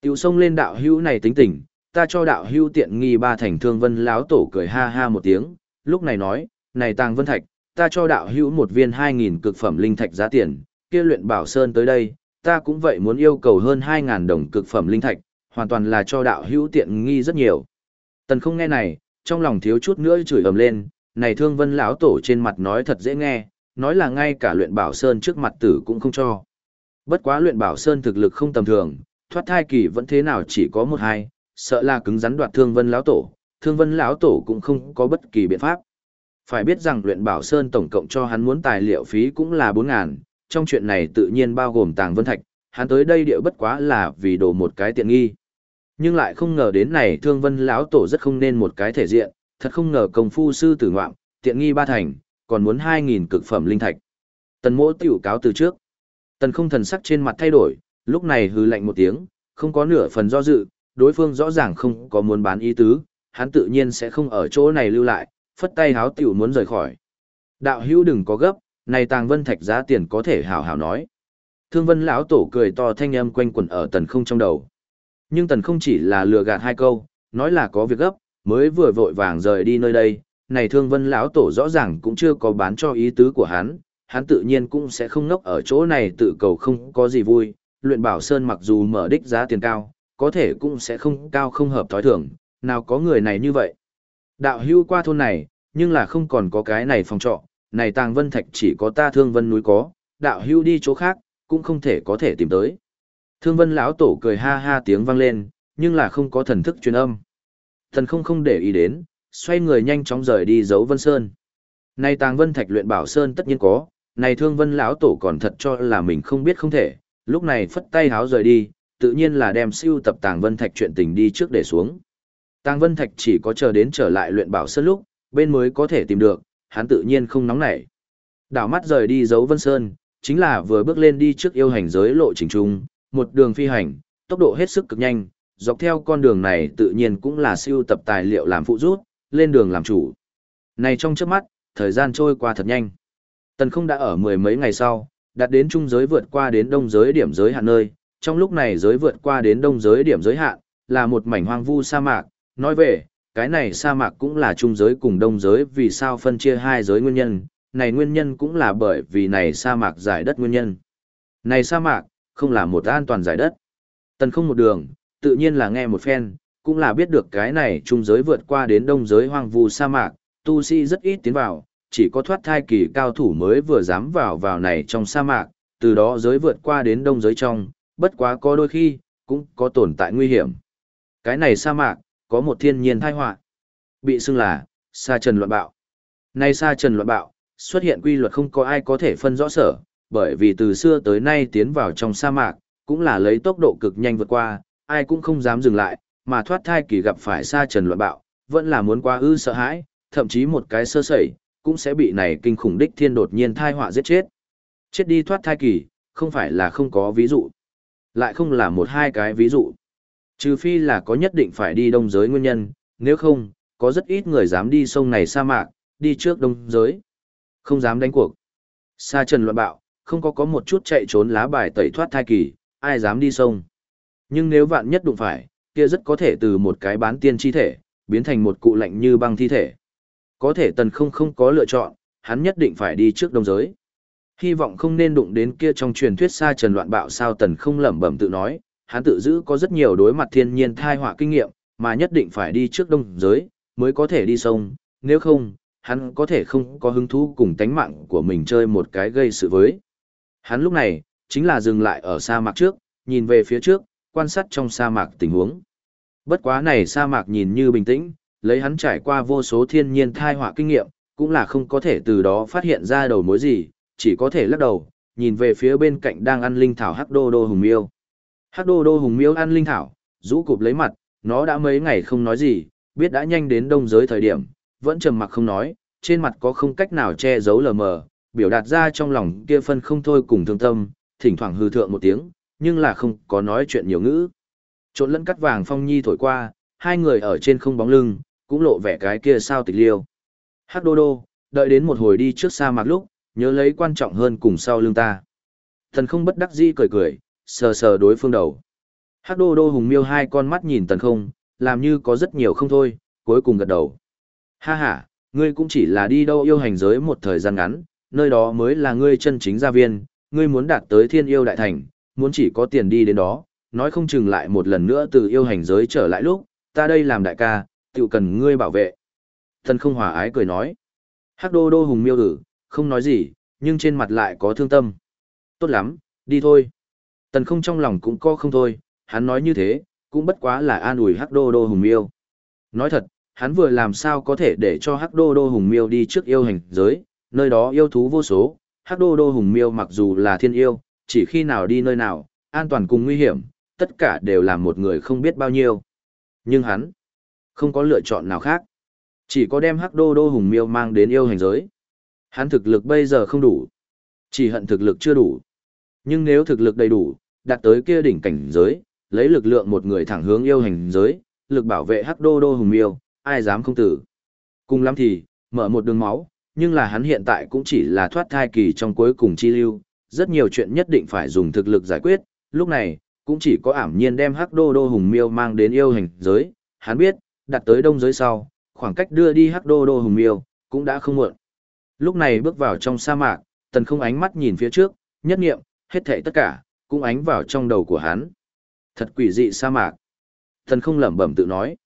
Tiểu sông lên đạo hưu này tính tình, ta cho đạo hưu tiện nghi ba thành thương vân láo tổ cười ha ha một tiếng, lúc này nói, này tàng vân thạch, ta cho đạo hưu một viên hai nghìn cực phẩm linh thạch giá tiền, kia luyện bảo sơn tới đây, ta cũng vậy muốn yêu cầu hơn hai ngàn đồng cực phẩm linh thạch, hoàn toàn là cho đạo hưu tiện nghi rất nhiều. Tần không nghe này, trong lòng thiếu chút nữa chửi ầm lên, này thương vân lão tổ trên mặt nói thật dễ nghe, nói là ngay cả luyện bảo sơn trước mặt tử cũng không cho. Bất quá luyện bảo sơn thực lực không tầm thường, thoát thai kỳ vẫn thế nào chỉ có một hai, sợ là cứng rắn đoạt thương vân lão tổ thương vân lão tổ cũng không có bất kỳ biện pháp phải biết rằng luyện bảo sơn tổng cộng cho hắn muốn tài liệu phí cũng là bốn ngàn trong chuyện này tự nhiên bao gồm tàng vân thạch hắn tới đây địa bất quá là vì đổ một cái tiện nghi nhưng lại không ngờ đến này thương vân lão tổ rất không nên một cái thể diện thật không ngờ công phu sư tử ngoạm tiện nghi ba thành còn muốn 2.000 cực phẩm linh thạch. Tần mỗ tiểu cáo từ trước. Tần không thần sắc trên mặt thay đổi, lúc này hư lạnh một tiếng, không có nửa phần do dự, đối phương rõ ràng không có muốn bán ý tứ, hắn tự nhiên sẽ không ở chỗ này lưu lại, phất tay háo tiểu muốn rời khỏi. Đạo hữu đừng có gấp, này tàng vân thạch giá tiền có thể hảo hảo nói. Thương vân lão tổ cười to thanh âm quanh quẩn ở tần không trong đầu. Nhưng tần không chỉ là lừa gạt hai câu, nói là có việc gấp, mới vừa vội vàng rời đi nơi đây. Này thương vân lão tổ rõ ràng cũng chưa có bán cho ý tứ của hắn, hắn tự nhiên cũng sẽ không ngốc ở chỗ này tự cầu không có gì vui. Luyện bảo sơn mặc dù mở đích giá tiền cao, có thể cũng sẽ không cao không hợp thói thường, nào có người này như vậy. Đạo hưu qua thôn này, nhưng là không còn có cái này phòng trọ, này tàng vân thạch chỉ có ta thương vân núi có, đạo hưu đi chỗ khác, cũng không thể có thể tìm tới. Thương vân lão tổ cười ha ha tiếng vang lên, nhưng là không có thần thức truyền âm. Thần không không để ý đến, xoay người nhanh chóng rời đi giấu vân sơn. Này tàng vân thạch luyện bảo sơn tất nhiên có, này thương vân lão tổ còn thật cho là mình không biết không thể, lúc này phất tay háo rời đi, tự nhiên là đem siêu tập tàng vân thạch chuyện tình đi trước để xuống. Tàng vân thạch chỉ có chờ đến trở lại luyện bảo sơn lúc, bên mới có thể tìm được, hắn tự nhiên không nóng nảy. Đảo mắt rời đi giấu vân sơn, chính là vừa bước lên đi trước yêu hành giới lộ trình trung, một đường phi hành, tốc độ hết sức cực nhanh, dọc theo con đường này tự nhiên cũng là siêu tập tài liệu làm phụ rút, lên đường làm chủ. Này trong trước mắt, thời gian trôi qua thật nhanh. Tần không đã ở mười mấy ngày sau, đạt đến trung giới vượt qua đến đông giới điểm giới hạn nơi, trong lúc này giới vượt qua đến đông giới điểm giới hạn, là một mảnh hoang vu sa mạc, nói về, cái này sa mạc cũng là trung giới cùng đông giới vì sao phân chia hai giới nguyên nhân, này nguyên nhân cũng là bởi vì này sa mạc giải đất nguyên nhân. Này sa mạc, không là một an toàn giải đất. Tần không một đường, tự nhiên là nghe một phen, cũng là biết được cái này trung giới vượt qua đến đông giới hoang vu sa mạc, tu sĩ rất ít tiến vào, chỉ có thoát thai kỳ cao thủ mới vừa dám vào vào này trong sa mạc, từ đó giới vượt qua đến đông giới trong, bất quá có đôi khi, cũng có tồn tại nguy hiểm. Cái này sa mạc, có một thiên nhiên thai họa bị xưng là sa trần loạn bạo. Nay sa trần loạn bạo, xuất hiện quy luật không có ai có thể phân rõ sở, bởi vì từ xưa tới nay tiến vào trong sa mạc, cũng là lấy tốc độ cực nhanh vượt qua, ai cũng không dám dừng lại, mà thoát thai kỳ gặp phải sa trần loạn bạo, vẫn là muốn quá ư sợ hãi, thậm chí một cái sơ sẩy, cũng sẽ bị này kinh khủng đích thiên đột nhiên thai họa giết chết. Chết đi thoát thai kỳ, không phải là không có ví dụ, lại không là một hai cái ví dụ. Trừ phi là có nhất định phải đi đông giới nguyên nhân, nếu không, có rất ít người dám đi sông này sa mạc, đi trước đông giới. Không dám đánh cuộc. Sa trần luận bạo, không có có một chút chạy trốn lá bài tẩy thoát thai kỳ, ai dám đi sông. Nhưng nếu vạn nhất đụng phải, kia rất có thể từ một cái bán tiên chi thể, biến thành một cụ lạnh như băng thi thể. Có thể tần không không có lựa chọn, hắn nhất định phải đi trước đông giới. Hy vọng không nên đụng đến kia trong truyền thuyết xa trần loạn bạo sao tần không lẩm bẩm tự nói, hắn tự giữ có rất nhiều đối mặt thiên nhiên thai họa kinh nghiệm, mà nhất định phải đi trước đông giới, mới có thể đi sông, nếu không, hắn có thể không có hứng thú cùng tánh mạng của mình chơi một cái gây sự với. Hắn lúc này, chính là dừng lại ở sa mạc trước, nhìn về phía trước, quan sát trong sa mạc tình huống. Bất quá này sa mạc nhìn như bình tĩnh, lấy hắn trải qua vô số thiên nhiên thai họa kinh nghiệm, cũng là không có thể từ đó phát hiện ra đầu mối gì, chỉ có thể lắc đầu, nhìn về phía bên cạnh đang ăn linh thảo Hắc Đô Đô Hùng Miêu. Hắc Đô Đô Hùng Miêu ăn linh thảo, rũ cụp lấy mặt, nó đã mấy ngày không nói gì, biết đã nhanh đến đông giới thời điểm, vẫn trầm mặc không nói, trên mặt có không cách nào che giấu lờ mờ, biểu đạt ra trong lòng kia phân không thôi cùng thương tâm, thỉnh thoảng hư thượng một tiếng, nhưng là không có nói chuyện nhiều ngữ. Trộn lẫn cắt vàng phong nhi thổi qua, hai người ở trên không bóng lưng, cũng lộ vẻ cái kia sao tịch liêu. Hắc đô đô, đợi đến một hồi đi trước xa mạc lúc, nhớ lấy quan trọng hơn cùng sau lưng ta. Thần không bất đắc dĩ cười cười, sờ sờ đối phương đầu. Hắc đô đô hùng miêu hai con mắt nhìn tần không, làm như có rất nhiều không thôi, cuối cùng gật đầu. Ha ha, ngươi cũng chỉ là đi đâu yêu hành giới một thời gian ngắn, nơi đó mới là ngươi chân chính gia viên, ngươi muốn đạt tới thiên yêu đại thành, muốn chỉ có tiền đi đến đó, nói không chừng lại một lần nữa từ yêu hành giới trở lại lúc, ta đây làm đại ca, tự cần ngươi bảo vệ. Thần không hòa ái cười nói. Hắc đô đô hùng miêu ử, không nói gì, nhưng trên mặt lại có thương tâm. Tốt lắm, đi thôi. Tần không trong lòng cũng có không thôi, hắn nói như thế, cũng bất quá là an ủi hắc đô đô hùng miêu. Nói thật, hắn vừa làm sao có thể để cho hắc đô đô hùng miêu đi trước yêu hành giới, nơi đó yêu thú vô số, hắc đô đô hùng miêu mặc dù là thiên yêu, chỉ khi nào đi nơi nào, an toàn cùng nguy hiểm, tất cả đều là một người không biết bao nhiêu. Nhưng hắn, không có lựa chọn nào khác. Chỉ có đem hắc đô đô hùng miêu mang đến yêu hành giới. Hắn thực lực bây giờ không đủ. Chỉ hận thực lực chưa đủ. Nhưng nếu thực lực đầy đủ, đạt tới kia đỉnh cảnh giới, lấy lực lượng một người thẳng hướng yêu hành giới, lực bảo vệ hắc đô đô hùng miêu, ai dám không tử. Cùng lắm thì, mở một đường máu, nhưng là hắn hiện tại cũng chỉ là thoát thai kỳ trong cuối cùng chi lưu, rất nhiều chuyện nhất định phải dùng thực lực giải quyết, lúc này, cũng chỉ có ảm nhiên đem hắc đô đô hùng miêu mang đến yêu hành giới, hắn biết, đặt tới đông giới sau, khoảng cách đưa đi hắc đô đô hùng miêu, cũng đã không muộn. Lúc này bước vào trong sa mạc, tần không ánh mắt nhìn phía trước, nhất nghiệm, hết thảy tất cả, cũng ánh vào trong đầu của hắn. Thật quỷ dị sa mạc. Tần không lẩm bẩm tự nói.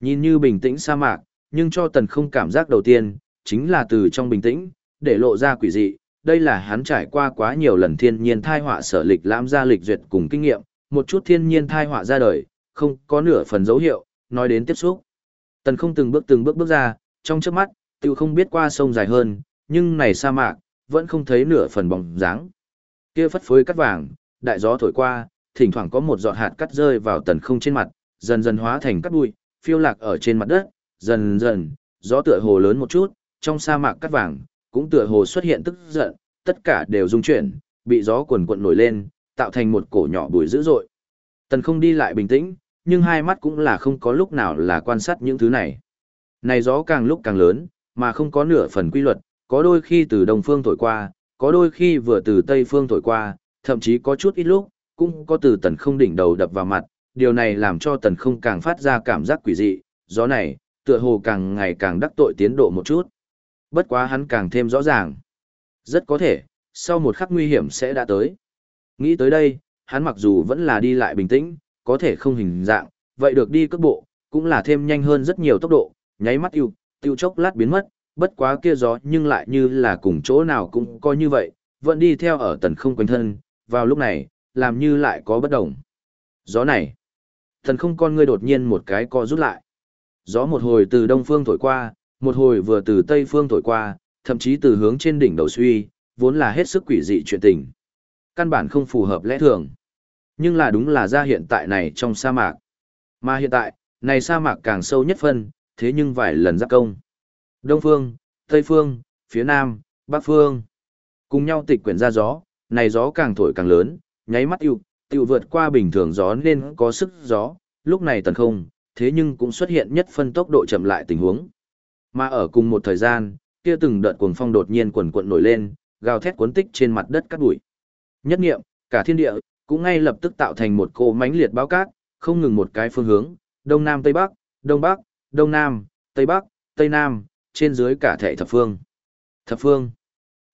Nhìn như bình tĩnh sa mạc, nhưng cho tần không cảm giác đầu tiên, chính là từ trong bình tĩnh, để lộ ra quỷ dị. Đây là hắn trải qua quá nhiều lần thiên nhiên thai họa sở lịch lãm ra lịch duyệt cùng kinh nghiệm, một chút thiên nhiên thai họa ra đời, không có nửa phần dấu hiệu, nói đến tiếp xúc. Tần không từng bước từng bước bước ra, trong chớp mắt, tiêu không biết qua sông dài hơn, nhưng này sa mạc, vẫn không thấy nửa phần bóng dáng. Kia phất phới cắt vàng, đại gió thổi qua, thỉnh thoảng có một giọt hạt cắt rơi vào tần không trên mặt, dần dần hóa thành cắt bụi, phiêu lạc ở trên mặt đất, dần dần, gió tựa hồ lớn một chút, trong sa mạc cắt vàng, cũng tựa hồ xuất hiện tức giận, tất cả đều rung chuyển, bị gió cuồn cuộn nổi lên, tạo thành một cổ nhỏ bụi dữ dội. Tần không đi lại bình tĩnh, nhưng hai mắt cũng là không có lúc nào là quan sát những thứ này. Này gió càng lúc càng lớn, mà không có nửa phần quy luật, có đôi khi từ đông phương thổi qua, có đôi khi vừa từ tây phương thổi qua, thậm chí có chút ít lúc, cũng có từ tần không đỉnh đầu đập vào mặt, điều này làm cho tần không càng phát ra cảm giác quỷ dị, gió này, tựa hồ càng ngày càng đắc tội tiến độ một chút. Bất quá hắn càng thêm rõ ràng. Rất có thể, sau một khắc nguy hiểm sẽ đã tới. Nghĩ tới đây, hắn mặc dù vẫn là đi lại bình tĩnh, có thể không hình dạng, vậy được đi cước bộ, cũng là thêm nhanh hơn rất nhiều tốc độ, nháy mắt yêu, tiêu chốc lát biến mất, bất quá kia gió nhưng lại như là cùng chỗ nào cũng coi như vậy, vẫn đi theo ở tần không quanh thân, vào lúc này, làm như lại có bất đồng. Gió này, tần không con ngươi đột nhiên một cái co rút lại. Gió một hồi từ đông phương thổi qua, một hồi vừa từ tây phương thổi qua, thậm chí từ hướng trên đỉnh đầu suy, vốn là hết sức quỷ dị chuyện tình. Căn bản không phù hợp lẽ thường. Nhưng là đúng là ra hiện tại này trong sa mạc. Mà hiện tại, này sa mạc càng sâu nhất phân, thế nhưng vài lần giáp công. Đông phương, Tây phương, phía Nam, Bắc phương. Cùng nhau tịch quyển ra gió, này gió càng thổi càng lớn, nháy mắt yêu, tiêu vượt qua bình thường gió nên có sức gió, lúc này tần không, thế nhưng cũng xuất hiện nhất phân tốc độ chậm lại tình huống. Mà ở cùng một thời gian, kia từng đợt cuồng phong đột nhiên quần quận nổi lên, gào thét cuốn tích trên mặt đất cát bụi. Nhất nghiệm, cả thiên địa, cũng ngay lập tức tạo thành một cỗ mãnh liệt báo cát, không ngừng một cái phương hướng, đông nam tây bắc, đông bắc, đông nam, tây bắc, tây nam, trên dưới cả thể thập phương. Thập phương.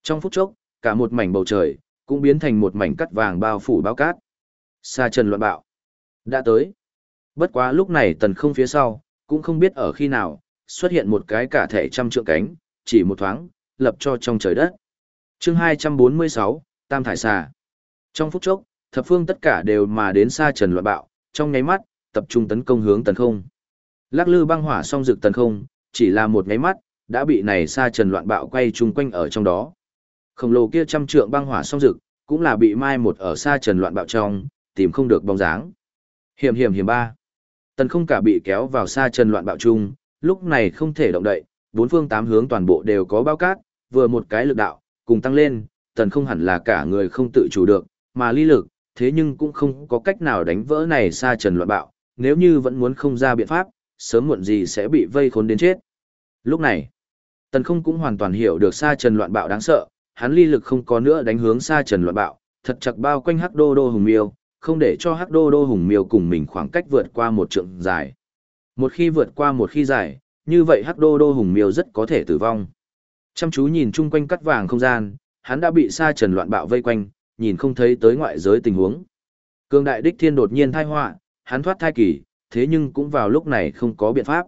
Trong phút chốc, cả một mảnh bầu trời, cũng biến thành một mảnh cắt vàng bao phủ bao cát. Sa trần loạn bạo. Đã tới. Bất quá lúc này tần không phía sau, cũng không biết ở khi nào, xuất hiện một cái cả thể trăm trượng cánh, chỉ một thoáng, lập cho trong trời đất. chương 246, Tam Thải Xà. Trong phút chốc, thập phương tất cả đều mà đến xa trần loạn bạo, trong nháy mắt, tập trung tấn công hướng tần không. Lắc lư băng hỏa song dực tần không, chỉ là một nháy mắt, đã bị này sa trần loạn bạo quay chung quanh ở trong đó. Khổng lồ kia trăm trượng băng hỏa song rực, cũng là bị mai một ở sa trần loạn bạo trong, tìm không được bóng dáng. Hiểm hiểm hiểm ba. Tần không cả bị kéo vào sa trần loạn bạo chung, lúc này không thể động đậy, bốn phương tám hướng toàn bộ đều có bao cát, vừa một cái lực đạo, cùng tăng lên, tần không hẳn là cả người không tự chủ được, mà ly lực, thế nhưng cũng không có cách nào đánh vỡ này sa trần loạn bạo, nếu như vẫn muốn không ra biện pháp, sớm muộn gì sẽ bị vây khốn đến chết. Lúc này, tần không cũng hoàn toàn hiểu được Sa trần loạn bạo đáng sợ, hắn ly lực không có nữa đánh hướng Sa trần loạn bạo, thật chặt bao quanh hắc đô đô hùng miêu, không để cho hắc đô đô hùng miêu cùng mình khoảng cách vượt qua một trượng dài. Một khi vượt qua một khi dài, như vậy hắc đô đô hùng miêu rất có thể tử vong. Chăm chú nhìn chung quanh cắt vàng không gian, hắn đã bị sa trần loạn bạo vây quanh, nhìn không thấy tới ngoại giới tình huống. Cương đại đích thiên đột nhiên thai họa, hắn thoát thai kỳ, thế nhưng cũng vào lúc này không có biện pháp.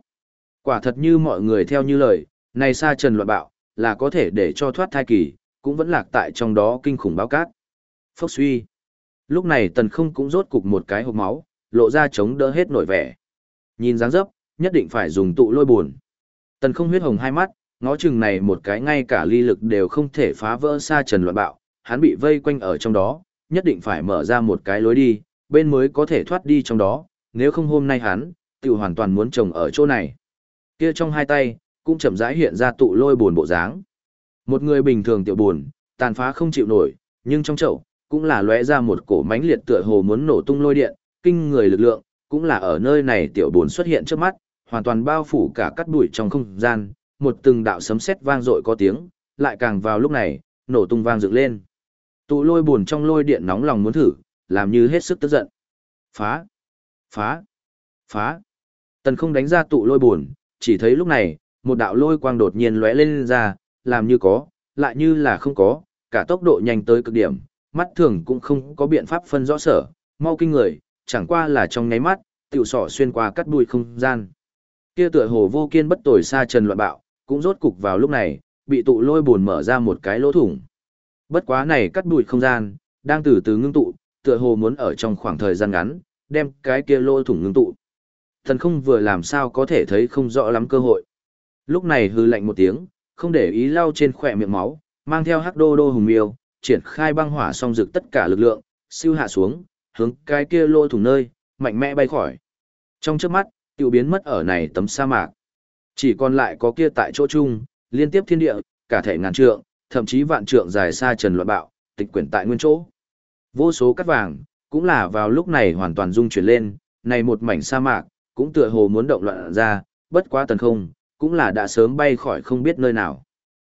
Quả thật như mọi người theo như lời, này sa trần loạn bạo, là có thể để cho thoát thai kỳ, cũng vẫn lạc tại trong đó kinh khủng báo cát. Phốc suy. Lúc này tần không cũng rốt cục một cái hộp máu, lộ ra chống đỡ hết nổi vẻ. Nhìn dáng dấp, nhất định phải dùng tụ lôi buồn. Tần không huyết hồng hai mắt, ngó chừng này một cái ngay cả ly lực đều không thể phá vỡ xa trần loạn bạo, hắn bị vây quanh ở trong đó, nhất định phải mở ra một cái lối đi, bên mới có thể thoát đi trong đó, nếu không hôm nay hắn, tự hoàn toàn muốn trồng ở chỗ này. Kia trong hai tay, cũng chậm rãi hiện ra tụ lôi buồn bộ dáng. Một người bình thường tiểu buồn, tàn phá không chịu nổi, nhưng trong chậu, cũng là lóe ra một cổ mánh liệt tựa hồ muốn nổ tung lôi điện, kinh người lực lượng, cũng là ở nơi này tiểu buồn xuất hiện trước mắt, hoàn toàn bao phủ cả cắt bụi trong không gian, một từng đạo sấm sét vang dội có tiếng, lại càng vào lúc này, nổ tung vang dựng lên. Tụ lôi buồn trong lôi điện nóng lòng muốn thử, làm như hết sức tức giận. Phá! Phá! Phá! Tần không đánh ra tụ lôi buồn, chỉ thấy lúc này, một đạo lôi quang đột nhiên lóe lên ra, làm như có, lại như là không có, cả tốc độ nhanh tới cực điểm, mắt thường cũng không có biện pháp phân rõ sở, mau kinh người, chẳng qua là trong nháy mắt, tiểu sọ xuyên qua cắt đuôi không gian. Kia tựa hồ vô kiên bất tồi xa trần loạn bạo, cũng rốt cục vào lúc này, bị tụ lôi buồn mở ra một cái lỗ thủng. Bất quá này cắt đuôi không gian, đang từ từ ngưng tụ, tựa hồ muốn ở trong khoảng thời gian ngắn, đem cái kia lỗ thủng ngưng tụ. Thần không vừa làm sao có thể thấy không rõ lắm cơ hội. Lúc này hư lạnh một tiếng, không để ý lau trên khỏe miệng máu, mang theo hắc đô đô hùng miêu, triển khai băng hỏa song rực tất cả lực lượng, siêu hạ xuống, hướng cái kia lô thủng nơi, mạnh mẽ bay khỏi. Trong chớp mắt, tiêu biến mất ở này tấm sa mạc. Chỉ còn lại có kia tại chỗ chung, liên tiếp thiên địa, cả thể ngàn trượng, thậm chí vạn trượng dài xa trần loạn bạo, tịch quyển tại nguyên chỗ. Vô số cắt vàng, cũng là vào lúc này hoàn toàn rung chuyển lên, này một mảnh sa mạc, cũng tựa hồ muốn động loạn ra, bất quá tần không, cũng là đã sớm bay khỏi không biết nơi nào.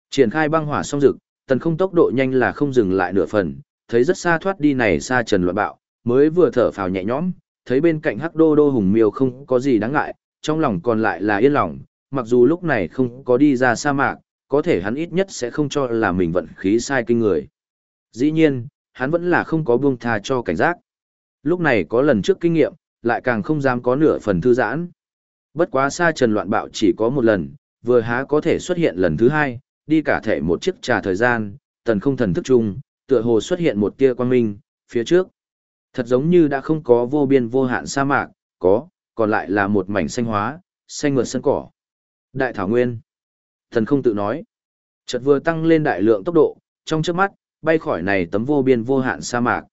Triển khai băng hỏa song rực, tần không tốc độ nhanh là không dừng lại nửa phần, thấy rất xa thoát đi này xa trần loạn bạo, mới vừa thở phào nhẹ nhõm, thấy bên cạnh hắc đô đô hùng miêu không có gì đáng ngại, trong lòng còn lại là yên lòng, mặc dù lúc này không có đi ra sa mạc, có thể hắn ít nhất sẽ không cho là mình vận khí sai kinh người. Dĩ nhiên, hắn vẫn là không có buông tha cho cảnh giác. Lúc này có lần trước kinh nghiệm, lại càng không dám có nửa phần thư giãn. Bất quá xa trần loạn bạo chỉ có một lần, vừa há có thể xuất hiện lần thứ hai, đi cả thể một chiếc trà thời gian, tần không thần thức chung, tựa hồ xuất hiện một tia quang minh, phía trước. Thật giống như đã không có vô biên vô hạn sa mạc, có, còn lại là một mảnh xanh hóa, xanh ngược sân cỏ. Đại thảo nguyên. Thần không tự nói. Chợt vừa tăng lên đại lượng tốc độ, trong trước mắt, bay khỏi này tấm vô biên vô hạn sa mạc.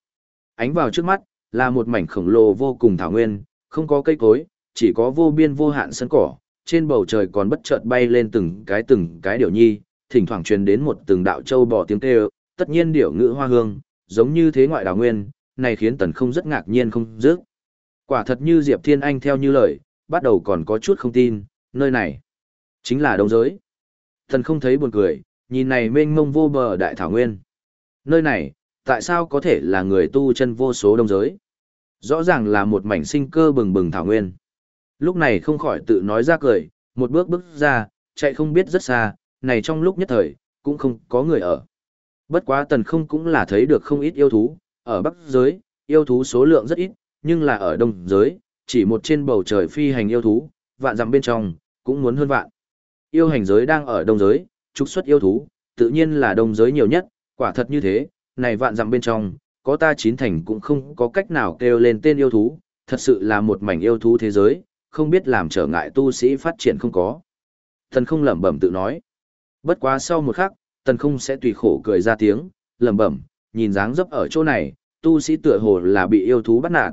Ánh vào trước mắt, là một mảnh khổng lồ vô cùng thảo nguyên, không có cây cối, chỉ có vô biên vô hạn sân cỏ, trên bầu trời còn bất chợt bay lên từng cái từng cái điểu nhi, thỉnh thoảng truyền đến một từng đạo châu bò tiếng kêu, tất nhiên điểu ngữ hoa hương, giống như thế ngoại đảo nguyên, này khiến tần không rất ngạc nhiên không dứt. Quả thật như Diệp Thiên Anh theo như lời, bắt đầu còn có chút không tin, nơi này chính là đông giới. Tần không thấy buồn cười, nhìn này mênh mông vô bờ đại thảo nguyên. Nơi này, tại sao có thể là người tu chân vô số đông giới? Rõ ràng là một mảnh sinh cơ bừng bừng thảo nguyên. Lúc này không khỏi tự nói ra cười, một bước bước ra, chạy không biết rất xa, này trong lúc nhất thời, cũng không có người ở. Bất quá tần không cũng là thấy được không ít yêu thú, ở bắc giới, yêu thú số lượng rất ít, nhưng là ở đông giới, chỉ một trên bầu trời phi hành yêu thú, vạn dặm bên trong, cũng muốn hơn vạn. Yêu hành giới đang ở đông giới, trục xuất yêu thú, tự nhiên là đông giới nhiều nhất, quả thật như thế, này vạn dặm bên trong, có ta chín thành cũng không có cách nào kêu lên tên yêu thú, thật sự là một mảnh yêu thú thế giới, không biết làm trở ngại tu sĩ phát triển không có. Tần không lẩm bẩm tự nói. Bất quá sau một khắc, tần không sẽ tùy khổ cười ra tiếng, lẩm bẩm, nhìn dáng dấp ở chỗ này, tu sĩ tựa hồ là bị yêu thú bắt nạt.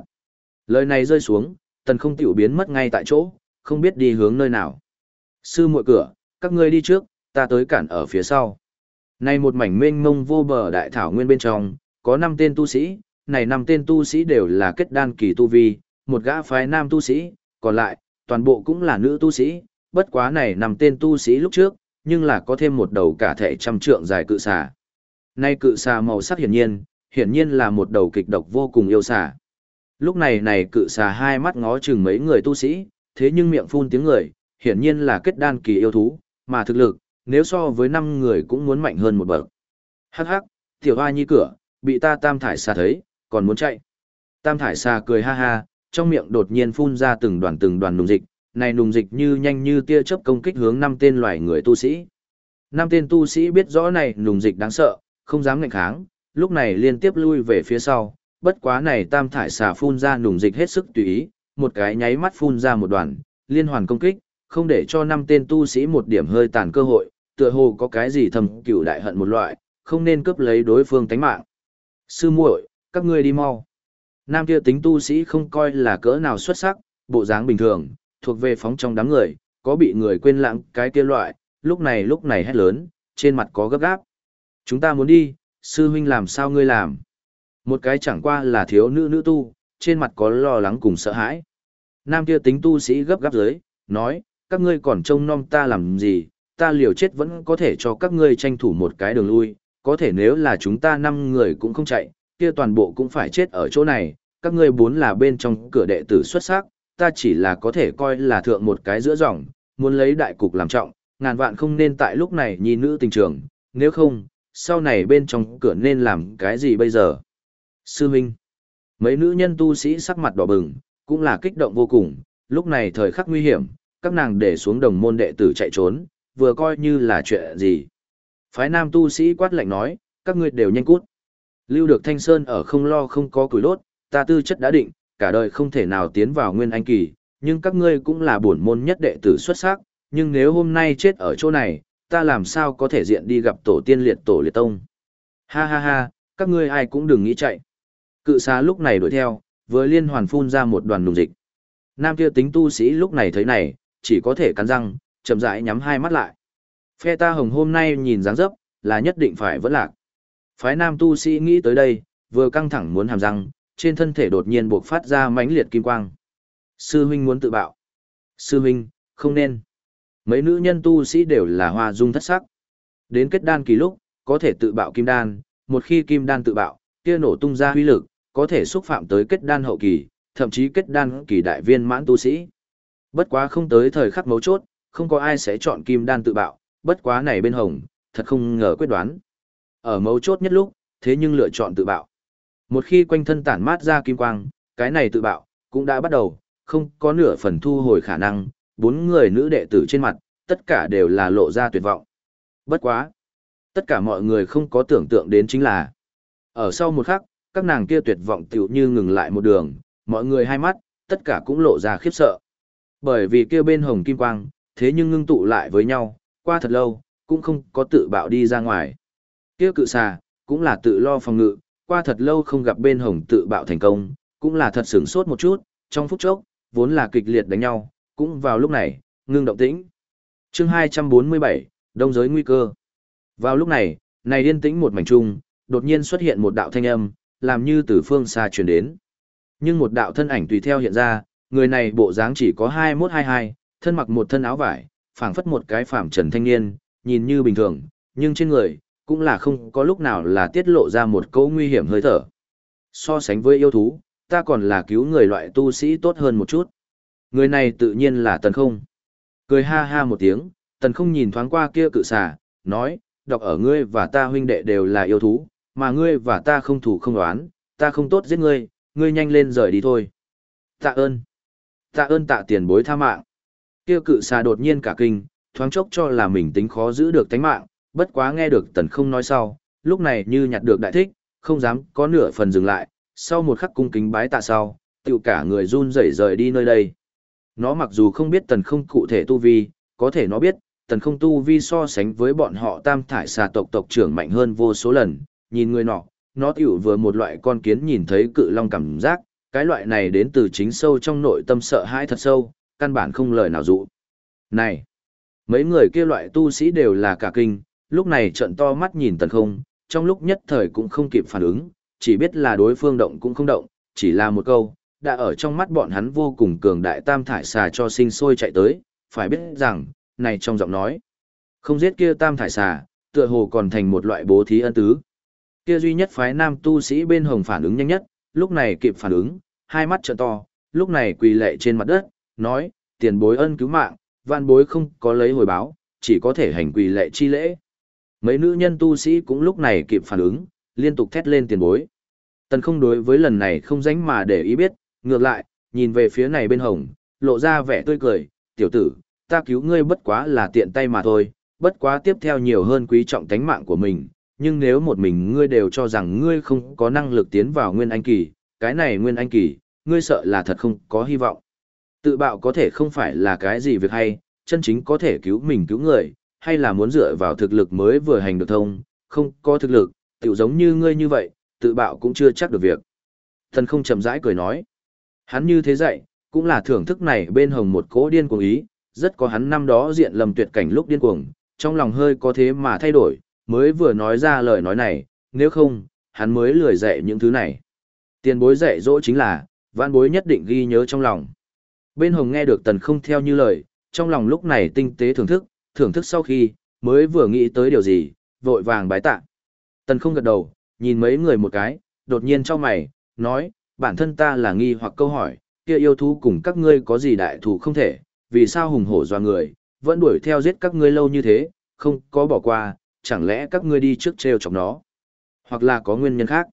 Lời này rơi xuống, tần không tiểu biến mất ngay tại chỗ, không biết đi hướng nơi nào. Sư muội cửa, các ngươi đi trước, ta tới cản ở phía sau. Này một mảnh mênh mông vô bờ đại thảo nguyên bên trong, có 5 tên tu sĩ, này 5 tên tu sĩ đều là kết đan kỳ tu vi, một gã phái nam tu sĩ, còn lại, toàn bộ cũng là nữ tu sĩ, bất quá này nằm tên tu sĩ lúc trước, nhưng là có thêm một đầu cả thể trăm trượng dài cự xà. Nay cự xà màu sắc hiển nhiên, hiển nhiên là một đầu kịch độc vô cùng yêu xà. Lúc này này cự xà hai mắt ngó chừng mấy người tu sĩ, thế nhưng miệng phun tiếng người, hiển nhiên là kết đan kỳ yêu thú, mà thực lực, nếu so với năm người cũng muốn mạnh hơn một bậc. Hắc hắc, tiểu hoa nhi cửa, bị ta tam thải xà thấy, còn muốn chạy. Tam thải xà cười ha ha, trong miệng đột nhiên phun ra từng đoàn từng đoàn nùng dịch, này nùng dịch như nhanh như tia chớp công kích hướng năm tên loài người tu sĩ. Năm tên tu sĩ biết rõ này nùng dịch đáng sợ, không dám ngạnh kháng, lúc này liên tiếp lui về phía sau, bất quá này tam thải xà phun ra nùng dịch hết sức tùy ý, một cái nháy mắt phun ra một đoàn, liên hoàn công kích, không để cho năm tên tu sĩ một điểm hơi tàn cơ hội, tựa hồ có cái gì thầm cửu đại hận một loại, không nên cướp lấy đối phương tánh mạng. Sư muội, các ngươi đi mau. Nam kia tính tu sĩ không coi là cỡ nào xuất sắc, bộ dáng bình thường, thuộc về phóng trong đám người, có bị người quên lãng cái kia loại, lúc này lúc này hét lớn, trên mặt có gấp gáp. Chúng ta muốn đi, sư huynh làm sao ngươi làm? Một cái chẳng qua là thiếu nữ nữ tu, trên mặt có lo lắng cùng sợ hãi. Nam kia tính tu sĩ gấp gáp dưới, nói, các ngươi còn trông nom ta làm gì, ta liều chết vẫn có thể cho các ngươi tranh thủ một cái đường lui, có thể nếu là chúng ta năm người cũng không chạy, kia toàn bộ cũng phải chết ở chỗ này, các ngươi bốn là bên trong cửa đệ tử xuất sắc, ta chỉ là có thể coi là thượng một cái giữa dòng, muốn lấy đại cục làm trọng, ngàn vạn không nên tại lúc này nhi nữ tình trường, nếu không, sau này bên trong cửa nên làm cái gì bây giờ? Sư Minh Mấy nữ nhân tu sĩ sắc mặt đỏ bừng, cũng là kích động vô cùng, lúc này thời khắc nguy hiểm, các nàng để xuống đồng môn đệ tử chạy trốn, vừa coi như là chuyện gì. Phái nam tu sĩ quát lạnh nói, các ngươi đều nhanh cút. Lưu được thanh sơn ở không lo không có củi đốt, ta tư chất đã định, cả đời không thể nào tiến vào nguyên anh kỳ, nhưng các ngươi cũng là bổn môn nhất đệ tử xuất sắc, nhưng nếu hôm nay chết ở chỗ này, ta làm sao có thể diện đi gặp tổ tiên liệt tổ liệt tông. Ha ha ha, các ngươi ai cũng đừng nghĩ chạy. Cự xá lúc này đuổi theo, vừa liên hoàn phun ra một đoàn nùng dịch. Nam kia tính tu sĩ lúc này thấy này, chỉ có thể cắn răng, chậm rãi nhắm hai mắt lại. Phe ta hồng hôm nay nhìn dáng dấp, là nhất định phải vẫn lạc. Phái nam tu sĩ nghĩ tới đây, vừa căng thẳng muốn hàm răng, trên thân thể đột nhiên buộc phát ra mãnh liệt kim quang. Sư huynh muốn tự bạo. Sư huynh, không nên. Mấy nữ nhân tu sĩ đều là hoa dung thất sắc. Đến kết đan kỳ lúc, có thể tự bạo kim đan, một khi kim đan tự bạo, kia nổ tung ra huy lực, có thể xúc phạm tới kết đan hậu kỳ, thậm chí kết đan kỳ đại viên mãn tu sĩ. Bất quá không tới thời khắc mấu chốt, không có ai sẽ chọn kim đan tự bạo, bất quá này bên hồng, thật không ngờ quyết đoán. Ở mấu chốt nhất lúc, thế nhưng lựa chọn tự bạo. Một khi quanh thân tản mát ra kim quang, cái này tự bạo, cũng đã bắt đầu, không có nửa phần thu hồi khả năng, bốn người nữ đệ tử trên mặt, tất cả đều là lộ ra tuyệt vọng. Bất quá. Tất cả mọi người không có tưởng tượng đến chính là, ở sau một khắc, các nàng kia tuyệt vọng tiểu như ngừng lại một đường, mọi người hai mắt, tất cả cũng lộ ra khiếp sợ. Bởi vì kia bên hồng kim quang, thế nhưng ngưng tụ lại với nhau, qua thật lâu, cũng không có tự bạo đi ra ngoài. Kia cự xà, cũng là tự lo phòng ngự, qua thật lâu không gặp bên hồng tự bạo thành công, cũng là thật sửng sốt một chút, trong phút chốc, vốn là kịch liệt đánh nhau, cũng vào lúc này, ngưng động tĩnh. chương 247, Đông giới nguy cơ. Vào lúc này, này yên tĩnh một mảnh trung, đột nhiên xuất hiện một đạo thanh âm, làm như từ phương xa truyền đến. Nhưng một đạo thân ảnh tùy theo hiện ra, người này bộ dáng chỉ có 21-22, thân mặc một thân áo vải, phảng phất một cái phàm trần thanh niên, nhìn như bình thường, nhưng trên người, cũng là không có lúc nào là tiết lộ ra một câu nguy hiểm hơi thở. So sánh với yêu thú, ta còn là cứu người loại tu sĩ tốt hơn một chút. Người này tự nhiên là tần không. Cười ha ha một tiếng, tần không nhìn thoáng qua kia cự xà, nói, đọc ở ngươi và ta huynh đệ đều là yêu thú, mà ngươi và ta không thủ không đoán, ta không tốt giết ngươi, ngươi nhanh lên rời đi thôi. Tạ ơn. Tạ ơn tạ tiền bối tha mạng. Kia cự xà đột nhiên cả kinh, thoáng chốc cho là mình tính khó giữ được tánh mạng, bất quá nghe được tần không nói sau, lúc này như nhặt được đại thích, không dám có nửa phần dừng lại, sau một khắc cung kính bái tạ sau, tiểu cả người run rẩy rời đi nơi đây. Nó mặc dù không biết tần không cụ thể tu vi, có thể nó biết, tần không tu vi so sánh với bọn họ tam thải xà tộc tộc trưởng mạnh hơn vô số lần, nhìn người nọ, nó tiểu vừa một loại con kiến nhìn thấy cự long cảm giác, cái loại này đến từ chính sâu trong nội tâm sợ hãi thật sâu, căn bản không lời nào dụ. Này, mấy người kia loại tu sĩ đều là cả kinh, lúc này trận to mắt nhìn tần không, trong lúc nhất thời cũng không kịp phản ứng, chỉ biết là đối phương động cũng không động, chỉ là một câu, đã ở trong mắt bọn hắn vô cùng cường đại tam thải xà cho sinh sôi chạy tới, phải biết rằng, này trong giọng nói, không giết kia tam thải xà, tựa hồ còn thành một loại bố thí ân tứ. Kia duy nhất phái nam tu sĩ bên hồng phản ứng nhanh nhất, lúc này kịp phản ứng, hai mắt trợ to, lúc này quỳ lệ trên mặt đất, nói, tiền bối ân cứu mạng, vạn bối không có lấy hồi báo, chỉ có thể hành quỳ lệ chi lễ. Mấy nữ nhân tu sĩ cũng lúc này kịp phản ứng, liên tục thét lên tiền bối. Tần không đối với lần này không dánh mà để ý biết, ngược lại, nhìn về phía này bên hồng, lộ ra vẻ tươi cười, tiểu tử, ta cứu ngươi bất quá là tiện tay mà thôi, bất quá tiếp theo nhiều hơn quý trọng tánh mạng của mình, nhưng nếu một mình ngươi đều cho rằng ngươi không có năng lực tiến vào nguyên anh kỳ, cái này nguyên anh kỳ, ngươi sợ là thật không có hy vọng. Tự bạo có thể không phải là cái gì việc hay, chân chính có thể cứu mình cứu người, hay là muốn dựa vào thực lực mới vừa hành được thông, không có thực lực, tiểu giống như ngươi như vậy, tự bạo cũng chưa chắc được việc. Thần không chậm rãi cười nói. Hắn như thế dạy, cũng là thưởng thức này bên hồng một cỗ điên cuồng ý, rất có hắn năm đó diện lầm tuyệt cảnh lúc điên cuồng, trong lòng hơi có thế mà thay đổi, mới vừa nói ra lời nói này, nếu không, hắn mới lười dạy những thứ này. Tiền bối dạy dỗ chính là, vạn bối nhất định ghi nhớ trong lòng. Bên hồng nghe được tần không theo như lời, trong lòng lúc này tinh tế thưởng thức, thưởng thức sau khi, mới vừa nghĩ tới điều gì, vội vàng bái tạ. Tần không gật đầu, nhìn mấy người một cái, đột nhiên cho mày, nói, bản thân ta là nghi hoặc câu hỏi, kia yêu thú cùng các ngươi có gì đại thù không thể, vì sao hùng hổ doa người, vẫn đuổi theo giết các ngươi lâu như thế, không có bỏ qua, chẳng lẽ các ngươi đi trước treo chọc nó, hoặc là có nguyên nhân khác.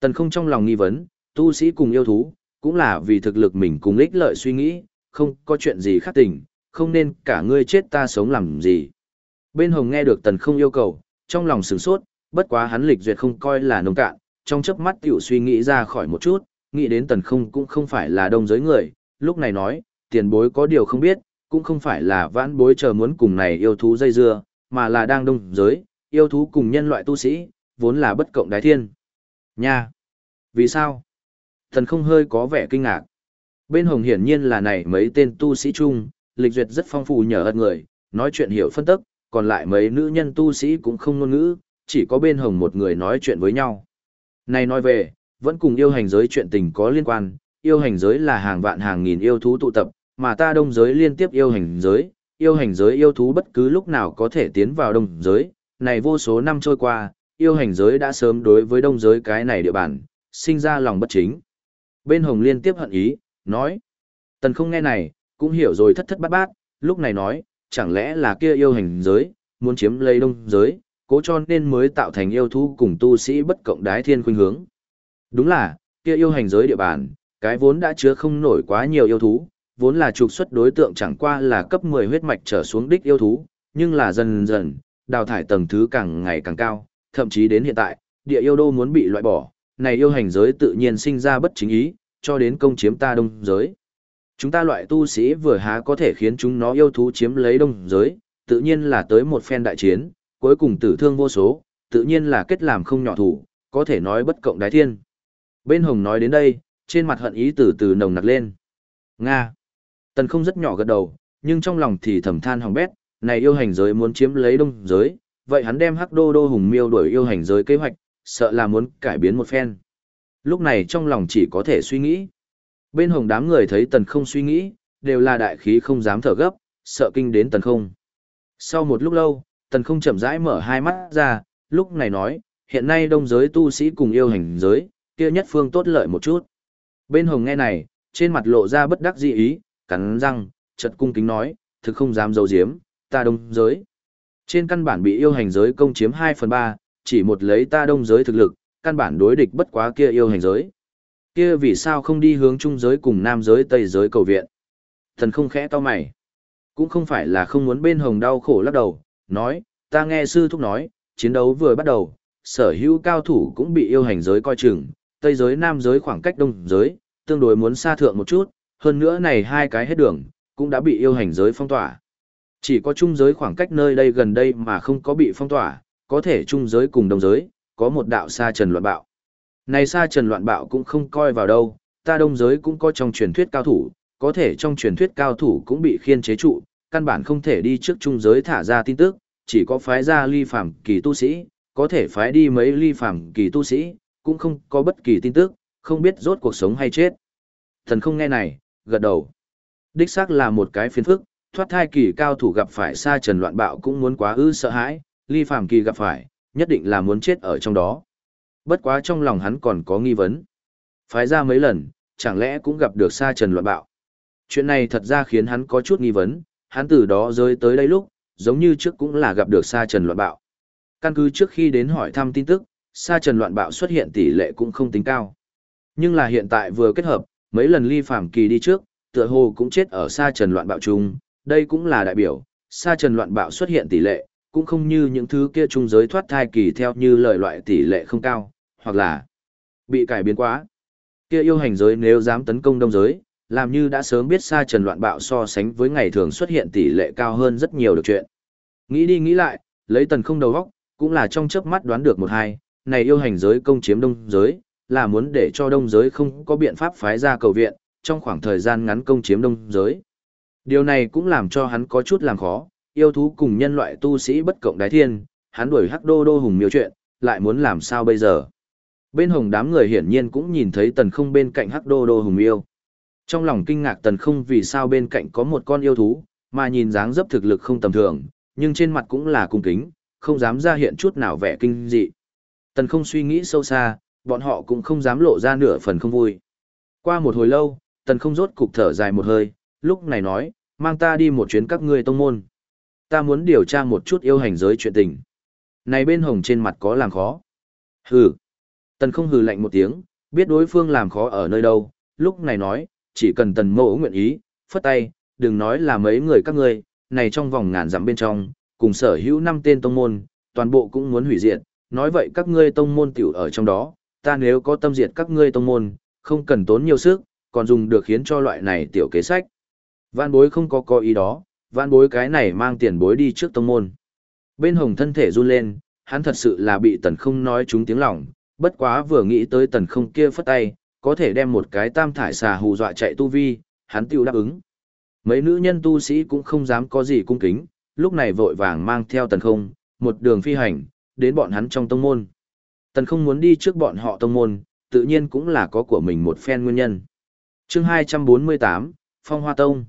Tần không trong lòng nghi vấn, tu sĩ cùng yêu thú, cũng là vì thực lực mình cùng ích lợi suy nghĩ, không có chuyện gì khác tình, không nên cả ngươi chết ta sống làm gì. Bên hồng nghe được tần không yêu cầu, trong lòng sửng sốt, bất quá hắn lịch duyệt không coi là nông cạn, trong chớp mắt tiểu suy nghĩ ra khỏi một chút, nghĩ đến tần không cũng không phải là đông giới người, lúc này nói, tiền bối có điều không biết, cũng không phải là vãn bối chờ muốn cùng này yêu thú dây dưa, mà là đang đông giới, yêu thú cùng nhân loại tu sĩ, vốn là bất cộng đái thiên. Nha! Vì sao? Thần không hơi có vẻ kinh ngạc. Bên hồng hiển nhiên là này mấy tên tu sĩ chung, lịch duyệt rất phong phú nhờ ân người, nói chuyện hiểu phân tức, còn lại mấy nữ nhân tu sĩ cũng không ngôn ngữ, chỉ có bên hồng một người nói chuyện với nhau. Này nói về, vẫn cùng yêu hành giới chuyện tình có liên quan, yêu hành giới là hàng vạn hàng nghìn yêu thú tụ tập, mà ta đông giới liên tiếp yêu hành giới, yêu hành giới yêu thú bất cứ lúc nào có thể tiến vào đông giới, này vô số năm trôi qua, yêu hành giới đã sớm đối với đông giới cái này địa bàn, sinh ra lòng bất chính. Bên hồng liên tiếp hận ý, nói, tần không nghe này, cũng hiểu rồi thất thất bát bát, lúc này nói, chẳng lẽ là kia yêu hành giới, muốn chiếm lấy đông giới, cố cho nên mới tạo thành yêu thú cùng tu sĩ bất cộng đái thiên khuynh hướng. Đúng là, kia yêu hành giới địa bàn, cái vốn đã chứa không nổi quá nhiều yêu thú, vốn là trục xuất đối tượng chẳng qua là cấp 10 huyết mạch trở xuống đích yêu thú, nhưng là dần dần, đào thải tầng thứ càng ngày càng cao, thậm chí đến hiện tại, địa yêu đô muốn bị loại bỏ, này yêu hành giới tự nhiên sinh ra bất chính ý, cho đến công chiếm ta đông giới. Chúng ta loại tu sĩ vừa há có thể khiến chúng nó yêu thú chiếm lấy đông giới, tự nhiên là tới một phen đại chiến, cuối cùng tử thương vô số, tự nhiên là kết làm không nhỏ thủ, có thể nói bất cộng đái thiên. Bên hồng nói đến đây, trên mặt hận ý từ từ nồng nặc lên. Nga. Tần không rất nhỏ gật đầu, nhưng trong lòng thì thầm than hỏng bét, này yêu hành giới muốn chiếm lấy đông giới, vậy hắn đem hắc đô đô hùng miêu đuổi yêu hành giới kế hoạch, sợ là muốn cải biến một phen. Lúc này trong lòng chỉ có thể suy nghĩ. Bên hồng đám người thấy tần không suy nghĩ, đều là đại khí không dám thở gấp, sợ kinh đến tần không. Sau một lúc lâu, tần không chậm rãi mở hai mắt ra, lúc này nói, hiện nay đông giới tu sĩ cùng yêu hành giới, kia nhất phương tốt lợi một chút. Bên hồng nghe này, trên mặt lộ ra bất đắc dĩ ý, cắn răng, chật cung kính nói, thực không dám giấu giếm, ta đông giới. Trên căn bản bị yêu hành giới công chiếm 2 phần 3, chỉ một lấy ta đông giới thực lực, căn bản đối địch bất quá kia yêu hành giới. Kia vì sao không đi hướng trung giới cùng nam giới tây giới cầu viện? Thần không khẽ to mày. Cũng không phải là không muốn bên hồng đau khổ lắc đầu, nói, ta nghe sư thúc nói, chiến đấu vừa bắt đầu, sở hữu cao thủ cũng bị yêu hành giới coi chừng, tây giới nam giới khoảng cách đông giới, tương đối muốn xa thượng một chút, hơn nữa này hai cái hết đường, cũng đã bị yêu hành giới phong tỏa. Chỉ có trung giới khoảng cách nơi đây gần đây mà không có bị phong tỏa, có thể trung giới cùng đông giới, có một đạo xa trần loạn bạo. Này sa trần loạn bạo cũng không coi vào đâu, ta đông giới cũng có trong truyền thuyết cao thủ, có thể trong truyền thuyết cao thủ cũng bị khiên chế trụ, căn bản không thể đi trước trung giới thả ra tin tức, chỉ có phái ra ly phàm kỳ tu sĩ, có thể phái đi mấy ly phàm kỳ tu sĩ, cũng không có bất kỳ tin tức, không biết rốt cuộc sống hay chết. Thần không nghe này, gật đầu. Đích xác là một cái phiền phức, thoát thai kỳ cao thủ gặp phải sa trần loạn bạo cũng muốn quá ư sợ hãi, ly phàm kỳ gặp phải, nhất định là muốn chết ở trong đó. Bất quá trong lòng hắn còn có nghi vấn. Phái ra mấy lần, chẳng lẽ cũng gặp được sa trần loạn bạo. Chuyện này thật ra khiến hắn có chút nghi vấn, hắn từ đó rơi tới đây lúc, giống như trước cũng là gặp được sa trần loạn bạo. Căn cứ trước khi đến hỏi thăm tin tức, sa trần loạn bạo xuất hiện tỷ lệ cũng không tính cao. Nhưng là hiện tại vừa kết hợp, mấy lần ly phàm kỳ đi trước, tựa hồ cũng chết ở sa trần loạn bạo chung, đây cũng là đại biểu, sa trần loạn bạo xuất hiện tỷ lệ, cũng không như những thứ kia trung giới thoát thai kỳ theo như lời loại tỷ lệ không cao, hoặc là bị cải biến quá. Kia yêu hành giới nếu dám tấn công đông giới, làm như đã sớm biết xa trần loạn bạo so sánh với ngày thường xuất hiện tỷ lệ cao hơn rất nhiều được chuyện. Nghĩ đi nghĩ lại, lấy tần không đầu góc, cũng là trong chớp mắt đoán được một hai, này yêu hành giới công chiếm đông giới, là muốn để cho đông giới không có biện pháp phái ra cầu viện, trong khoảng thời gian ngắn công chiếm đông giới. Điều này cũng làm cho hắn có chút làm khó, yêu thú cùng nhân loại tu sĩ bất cộng đái thiên, hắn đuổi hắc đô đô hùng miêu chuyện, lại muốn làm sao bây giờ. Bên hồng đám người hiển nhiên cũng nhìn thấy tần không bên cạnh hắc đô đô hùng yêu Trong lòng kinh ngạc tần không vì sao bên cạnh có một con yêu thú, mà nhìn dáng dấp thực lực không tầm thường, nhưng trên mặt cũng là cung kính, không dám ra hiện chút nào vẻ kinh dị. Tần không suy nghĩ sâu xa, bọn họ cũng không dám lộ ra nửa phần không vui. Qua một hồi lâu, tần không rốt cục thở dài một hơi, lúc này nói, mang ta đi một chuyến các ngươi tông môn. Ta muốn điều tra một chút yêu hành giới chuyện tình. Này bên hồng trên mặt có làm khó. Hừ. Tần không hừ lạnh một tiếng, biết đối phương làm khó ở nơi đâu, lúc này nói, chỉ cần tần mộ nguyện ý, phất tay, đừng nói là mấy người các ngươi, này trong vòng ngàn dặm bên trong, cùng sở hữu năm tên tông môn, toàn bộ cũng muốn hủy diệt, nói vậy các ngươi tông môn tiểu ở trong đó, ta nếu có tâm diệt các ngươi tông môn, không cần tốn nhiều sức, còn dùng được khiến cho loại này tiểu kế sách. Vạn bối không có có ý đó, vạn bối cái này mang tiền bối đi trước tông môn. Bên hồng thân thể run lên, hắn thật sự là bị tần không nói trúng tiếng lòng, bất quá vừa nghĩ tới tần không kia phất tay, có thể đem một cái tam thải xà hù dọa chạy tu vi, hắn tiêu đáp ứng. Mấy nữ nhân tu sĩ cũng không dám có gì cung kính, lúc này vội vàng mang theo tần không, một đường phi hành, đến bọn hắn trong tông môn. Tần không muốn đi trước bọn họ tông môn, tự nhiên cũng là có của mình một phen nguyên nhân. chương 248, Phong Hoa Tông.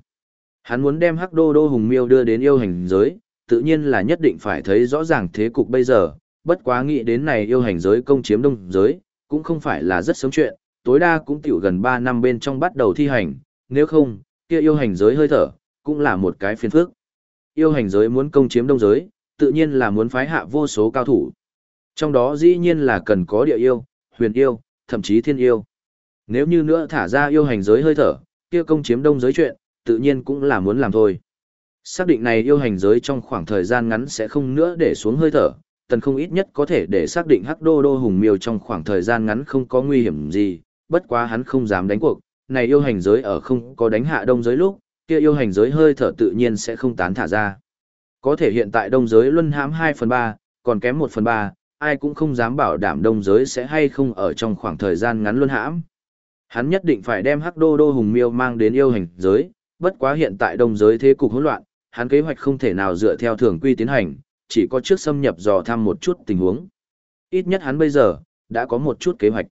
Hắn muốn đem hắc đô đô hùng miêu đưa đến yêu hành giới, tự nhiên là nhất định phải thấy rõ ràng thế cục bây giờ, bất quá nghĩ đến này yêu hành giới công chiếm đông giới, cũng không phải là rất sớm chuyện, tối đa cũng tiểu gần 3 năm bên trong bắt đầu thi hành, nếu không, kia yêu hành giới hơi thở, cũng là một cái phiền phức. Yêu hành giới muốn công chiếm đông giới, tự nhiên là muốn phái hạ vô số cao thủ. Trong đó dĩ nhiên là cần có địa yêu, huyền yêu, thậm chí thiên yêu. Nếu như nữa thả ra yêu hành giới hơi thở, kia công chiếm đông giới chuyện, tự nhiên cũng là muốn làm thôi. Xác định này yêu hành giới trong khoảng thời gian ngắn sẽ không nữa để xuống hơi thở, tần không ít nhất có thể để xác định hắc đô đô hùng miêu trong khoảng thời gian ngắn không có nguy hiểm gì, bất quá hắn không dám đánh cuộc, này yêu hành giới ở không có đánh hạ đông giới lúc, kia yêu hành giới hơi thở tự nhiên sẽ không tán thả ra. Có thể hiện tại đông giới luân hãm 2 phần 3, còn kém 1 phần 3, ai cũng không dám bảo đảm đông giới sẽ hay không ở trong khoảng thời gian ngắn luân hãm. Hắn nhất định phải đem hắc đô đô hùng miêu mang đến yêu hành giới, bất quá hiện tại đông giới thế cục hỗn loạn, hắn kế hoạch không thể nào dựa theo thường quy tiến hành, chỉ có trước xâm nhập dò thăm một chút tình huống. Ít nhất hắn bây giờ, đã có một chút kế hoạch.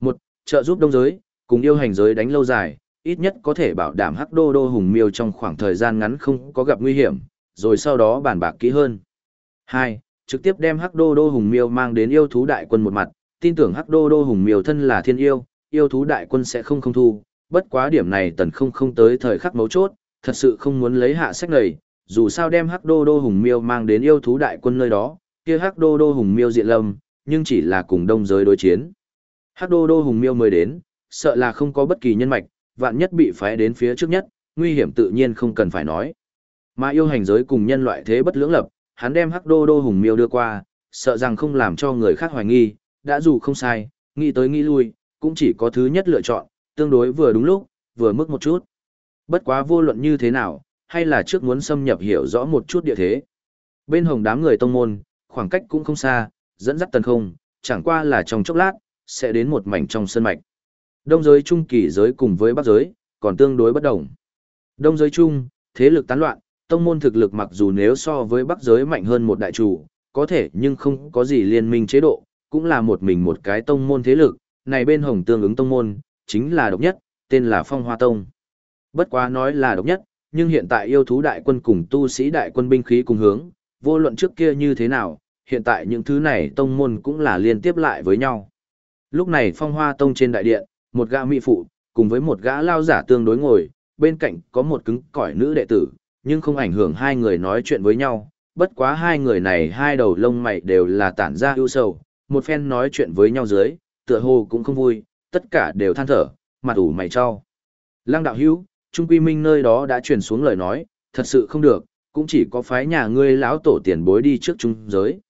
Một, trợ giúp đông giới, cùng yêu hành giới đánh lâu dài, ít nhất có thể bảo đảm hắc đô đô hùng miêu trong khoảng thời gian ngắn không có gặp nguy hiểm, rồi sau đó bàn bạc kỹ hơn. hai, Trực tiếp đem hắc đô đô hùng miêu mang đến yêu thú đại quân một mặt, tin tưởng hắc đô đô hùng miêu thân là thiên yêu, yêu thú đại quân sẽ không không thu, bất quá điểm này tần không không tới thời khắc mấu chốt, thật sự không muốn lấy hạ sách này, dù sao đem hắc đô đô hùng miêu mang đến yêu thú đại quân nơi đó, kia hắc đô đô hùng miêu diện lâm, nhưng chỉ là cùng đông giới đối chiến. Hắc đô đô hùng miêu mới đến, sợ là không có bất kỳ nhân mạch, vạn nhất bị phái đến phía trước nhất, nguy hiểm tự nhiên không cần phải nói. Mà yêu hành giới cùng nhân loại thế bất lưỡng lập, hắn đem hắc đô đô hùng miêu đưa qua, sợ rằng không làm cho người khác hoài nghi, đã dù không sai, nghĩ tới nghĩ lui, cũng chỉ có thứ nhất lựa chọn, tương đối vừa đúng lúc, vừa mức một chút. Bất quá vô luận như thế nào, hay là trước muốn xâm nhập hiểu rõ một chút địa thế. Bên hồng đám người tông môn, khoảng cách cũng không xa, dẫn dắt tần không, chẳng qua là trong chốc lát, sẽ đến một mảnh trong sân mạch. Đông giới trung kỳ giới cùng với bắc giới, còn tương đối bất đồng. Đông giới trung, thế lực tán loạn, tông môn thực lực mặc dù nếu so với bắc giới mạnh hơn một đại chủ, có thể nhưng không có gì liên minh chế độ, cũng là một mình một cái tông môn thế lực, này bên hồng tương ứng tông môn, chính là độc nhất, tên là Phong Hoa Tông. Bất quá nói là độc nhất, nhưng hiện tại yêu thú đại quân cùng tu sĩ đại quân binh khí cùng hướng, vô luận trước kia như thế nào, hiện tại những thứ này tông môn cũng là liên tiếp lại với nhau. Lúc này Phong Hoa Tông trên đại điện, một gã mỹ phụ, cùng với một gã lao giả tương đối ngồi, bên cạnh có một cứng cỏi nữ đệ tử, nhưng không ảnh hưởng hai người nói chuyện với nhau, bất quá hai người này hai đầu lông mày đều là tản ra ưu sầu, một phen nói chuyện với nhau dưới, tựa hồ cũng không vui, tất cả đều than thở, mặt ủ mày cho. Lăng đạo hữu, Trung Quy Minh nơi đó đã truyền xuống lời nói, thật sự không được, cũng chỉ có phái nhà ngươi lão tổ tiền bối đi trước trung giới.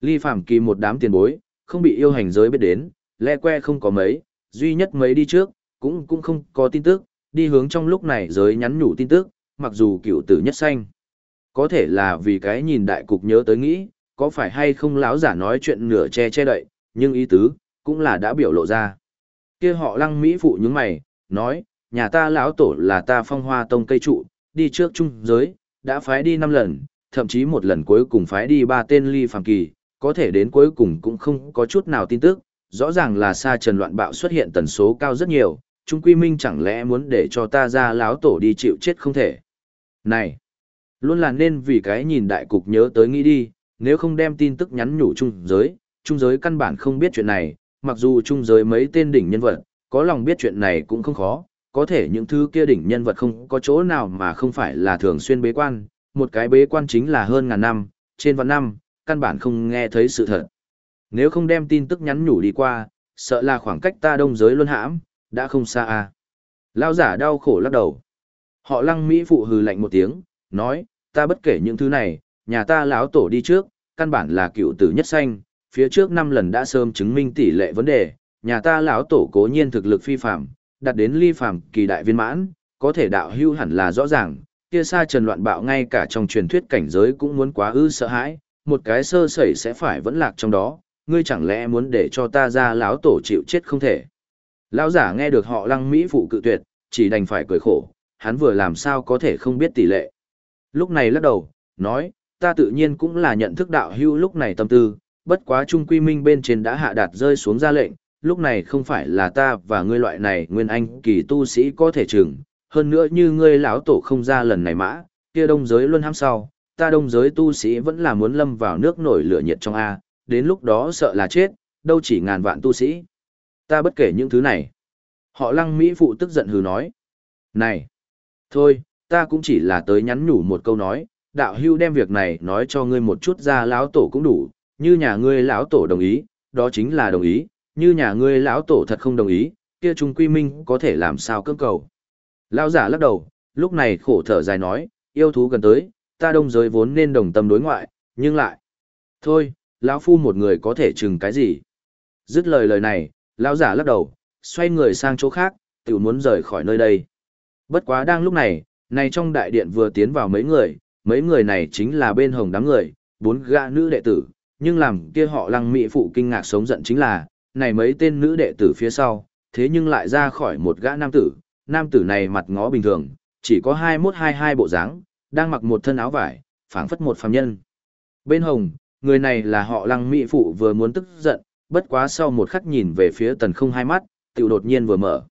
Ly Phạm Kỳ một đám tiền bối, không bị yêu hành giới biết đến, le que không có mấy, duy nhất mấy đi trước, cũng cũng không có tin tức, đi hướng trong lúc này giới nhắn nhủ tin tức, mặc dù cựu tử nhất xanh. Có thể là vì cái nhìn đại cục nhớ tới nghĩ, có phải hay không lão giả nói chuyện nửa che che đậy, nhưng ý tứ, cũng là đã biểu lộ ra. kia họ lăng Mỹ phụ những mày, nói, nhà ta lão tổ là ta phong hoa tông cây trụ, đi trước trung giới, đã phái đi năm lần, thậm chí một lần cuối cùng phái đi ba tên ly phàm kỳ, có thể đến cuối cùng cũng không có chút nào tin tức, rõ ràng là sa trần loạn bạo xuất hiện tần số cao rất nhiều, Trung Quy Minh chẳng lẽ muốn để cho ta ra lão tổ đi chịu chết không thể. Này, luôn là nên vì cái nhìn đại cục nhớ tới nghĩ đi, nếu không đem tin tức nhắn nhủ trung giới, trung giới căn bản không biết chuyện này, mặc dù trung giới mấy tên đỉnh nhân vật, có lòng biết chuyện này cũng không khó, có thể những thứ kia đỉnh nhân vật không có chỗ nào mà không phải là thường xuyên bế quan, một cái bế quan chính là hơn ngàn năm, trên vạn năm, căn bản không nghe thấy sự thật. Nếu không đem tin tức nhắn nhủ đi qua, sợ là khoảng cách ta đông giới luân hãm, đã không xa à. Lao giả đau khổ lắc đầu. Họ lăng Mỹ phụ hừ lạnh một tiếng, nói, ta bất kể những thứ này, nhà ta lão tổ đi trước, căn bản là cựu tử nhất sanh, phía trước năm lần đã sớm chứng minh tỷ lệ vấn đề, nhà ta lão tổ cố nhiên thực lực phi phạm, đạt đến ly phàm kỳ đại viên mãn, có thể đạo hưu hẳn là rõ ràng, kia xa trần loạn bạo ngay cả trong truyền thuyết cảnh giới cũng muốn quá ư sợ hãi, một cái sơ sẩy sẽ phải vẫn lạc trong đó, ngươi chẳng lẽ muốn để cho ta ra lão tổ chịu chết không thể. Lão giả nghe được họ lăng Mỹ phụ cự tuyệt, chỉ đành phải cười khổ, hắn vừa làm sao có thể không biết tỷ lệ. Lúc này lắc đầu, nói, ta tự nhiên cũng là nhận thức đạo hưu lúc này tâm tư, bất quá trung quy minh bên trên đã hạ đạt rơi xuống ra lệnh, lúc này không phải là ta và ngươi loại này nguyên anh kỳ tu sĩ có thể chừng, hơn nữa như ngươi lão tổ không ra lần này mã, kia đông giới luôn ham sau, ta đông giới tu sĩ vẫn là muốn lâm vào nước nổi lửa nhiệt trong A, đến lúc đó sợ là chết, đâu chỉ ngàn vạn tu sĩ. Ta bất kể những thứ này. Họ lăng Mỹ phụ tức giận hừ nói. Này! Thôi, ta cũng chỉ là tới nhắn nhủ một câu nói, đạo hưu đem việc này nói cho ngươi một chút ra lão tổ cũng đủ, như nhà ngươi lão tổ đồng ý, đó chính là đồng ý, như nhà ngươi lão tổ thật không đồng ý, kia trung quy minh có thể làm sao cưỡng cầu. Lão giả lắc đầu, lúc này khổ thở dài nói, yêu thú gần tới, ta đông giới vốn nên đồng tâm đối ngoại, nhưng lại. Thôi, lão phu một người có thể chừng cái gì? Dứt lời lời này, lão giả lắc đầu, xoay người sang chỗ khác, tự muốn rời khỏi nơi đây. Bất quá đang lúc này, này trong đại điện vừa tiến vào mấy người, mấy người này chính là bên hồng đám người, bốn gã nữ đệ tử, nhưng làm kia họ lăng mỹ phụ kinh ngạc sống giận chính là, này mấy tên nữ đệ tử phía sau, thế nhưng lại ra khỏi một gã nam tử, nam tử này mặt ngó bình thường, chỉ có hai mốt hai hai bộ dáng, đang mặc một thân áo vải, phảng phất một phàm nhân. Bên hồng, người này là họ lăng mỹ phụ vừa muốn tức giận, bất quá sau một khắc nhìn về phía tần không hai mắt, tiểu đột nhiên vừa mở.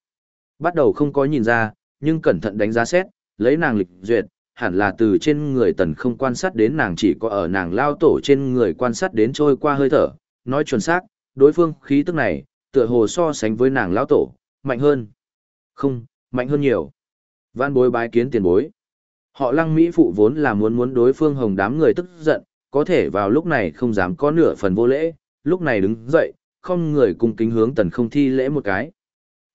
Bắt đầu không có nhìn ra, nhưng cẩn thận đánh giá xét, lấy nàng lịch duyệt, hẳn là từ trên người tần không quan sát đến nàng chỉ có ở nàng lao tổ trên người quan sát đến trôi qua hơi thở, nói chuẩn xác, đối phương khí tức này, tựa hồ so sánh với nàng lão tổ, mạnh hơn. Không, mạnh hơn nhiều. Văn bối bái kiến tiền bối. Họ lăng Mỹ phụ vốn là muốn muốn đối phương hồng đám người tức giận, có thể vào lúc này không dám có nửa phần vô lễ, lúc này đứng dậy, không người cùng kính hướng tần không thi lễ một cái.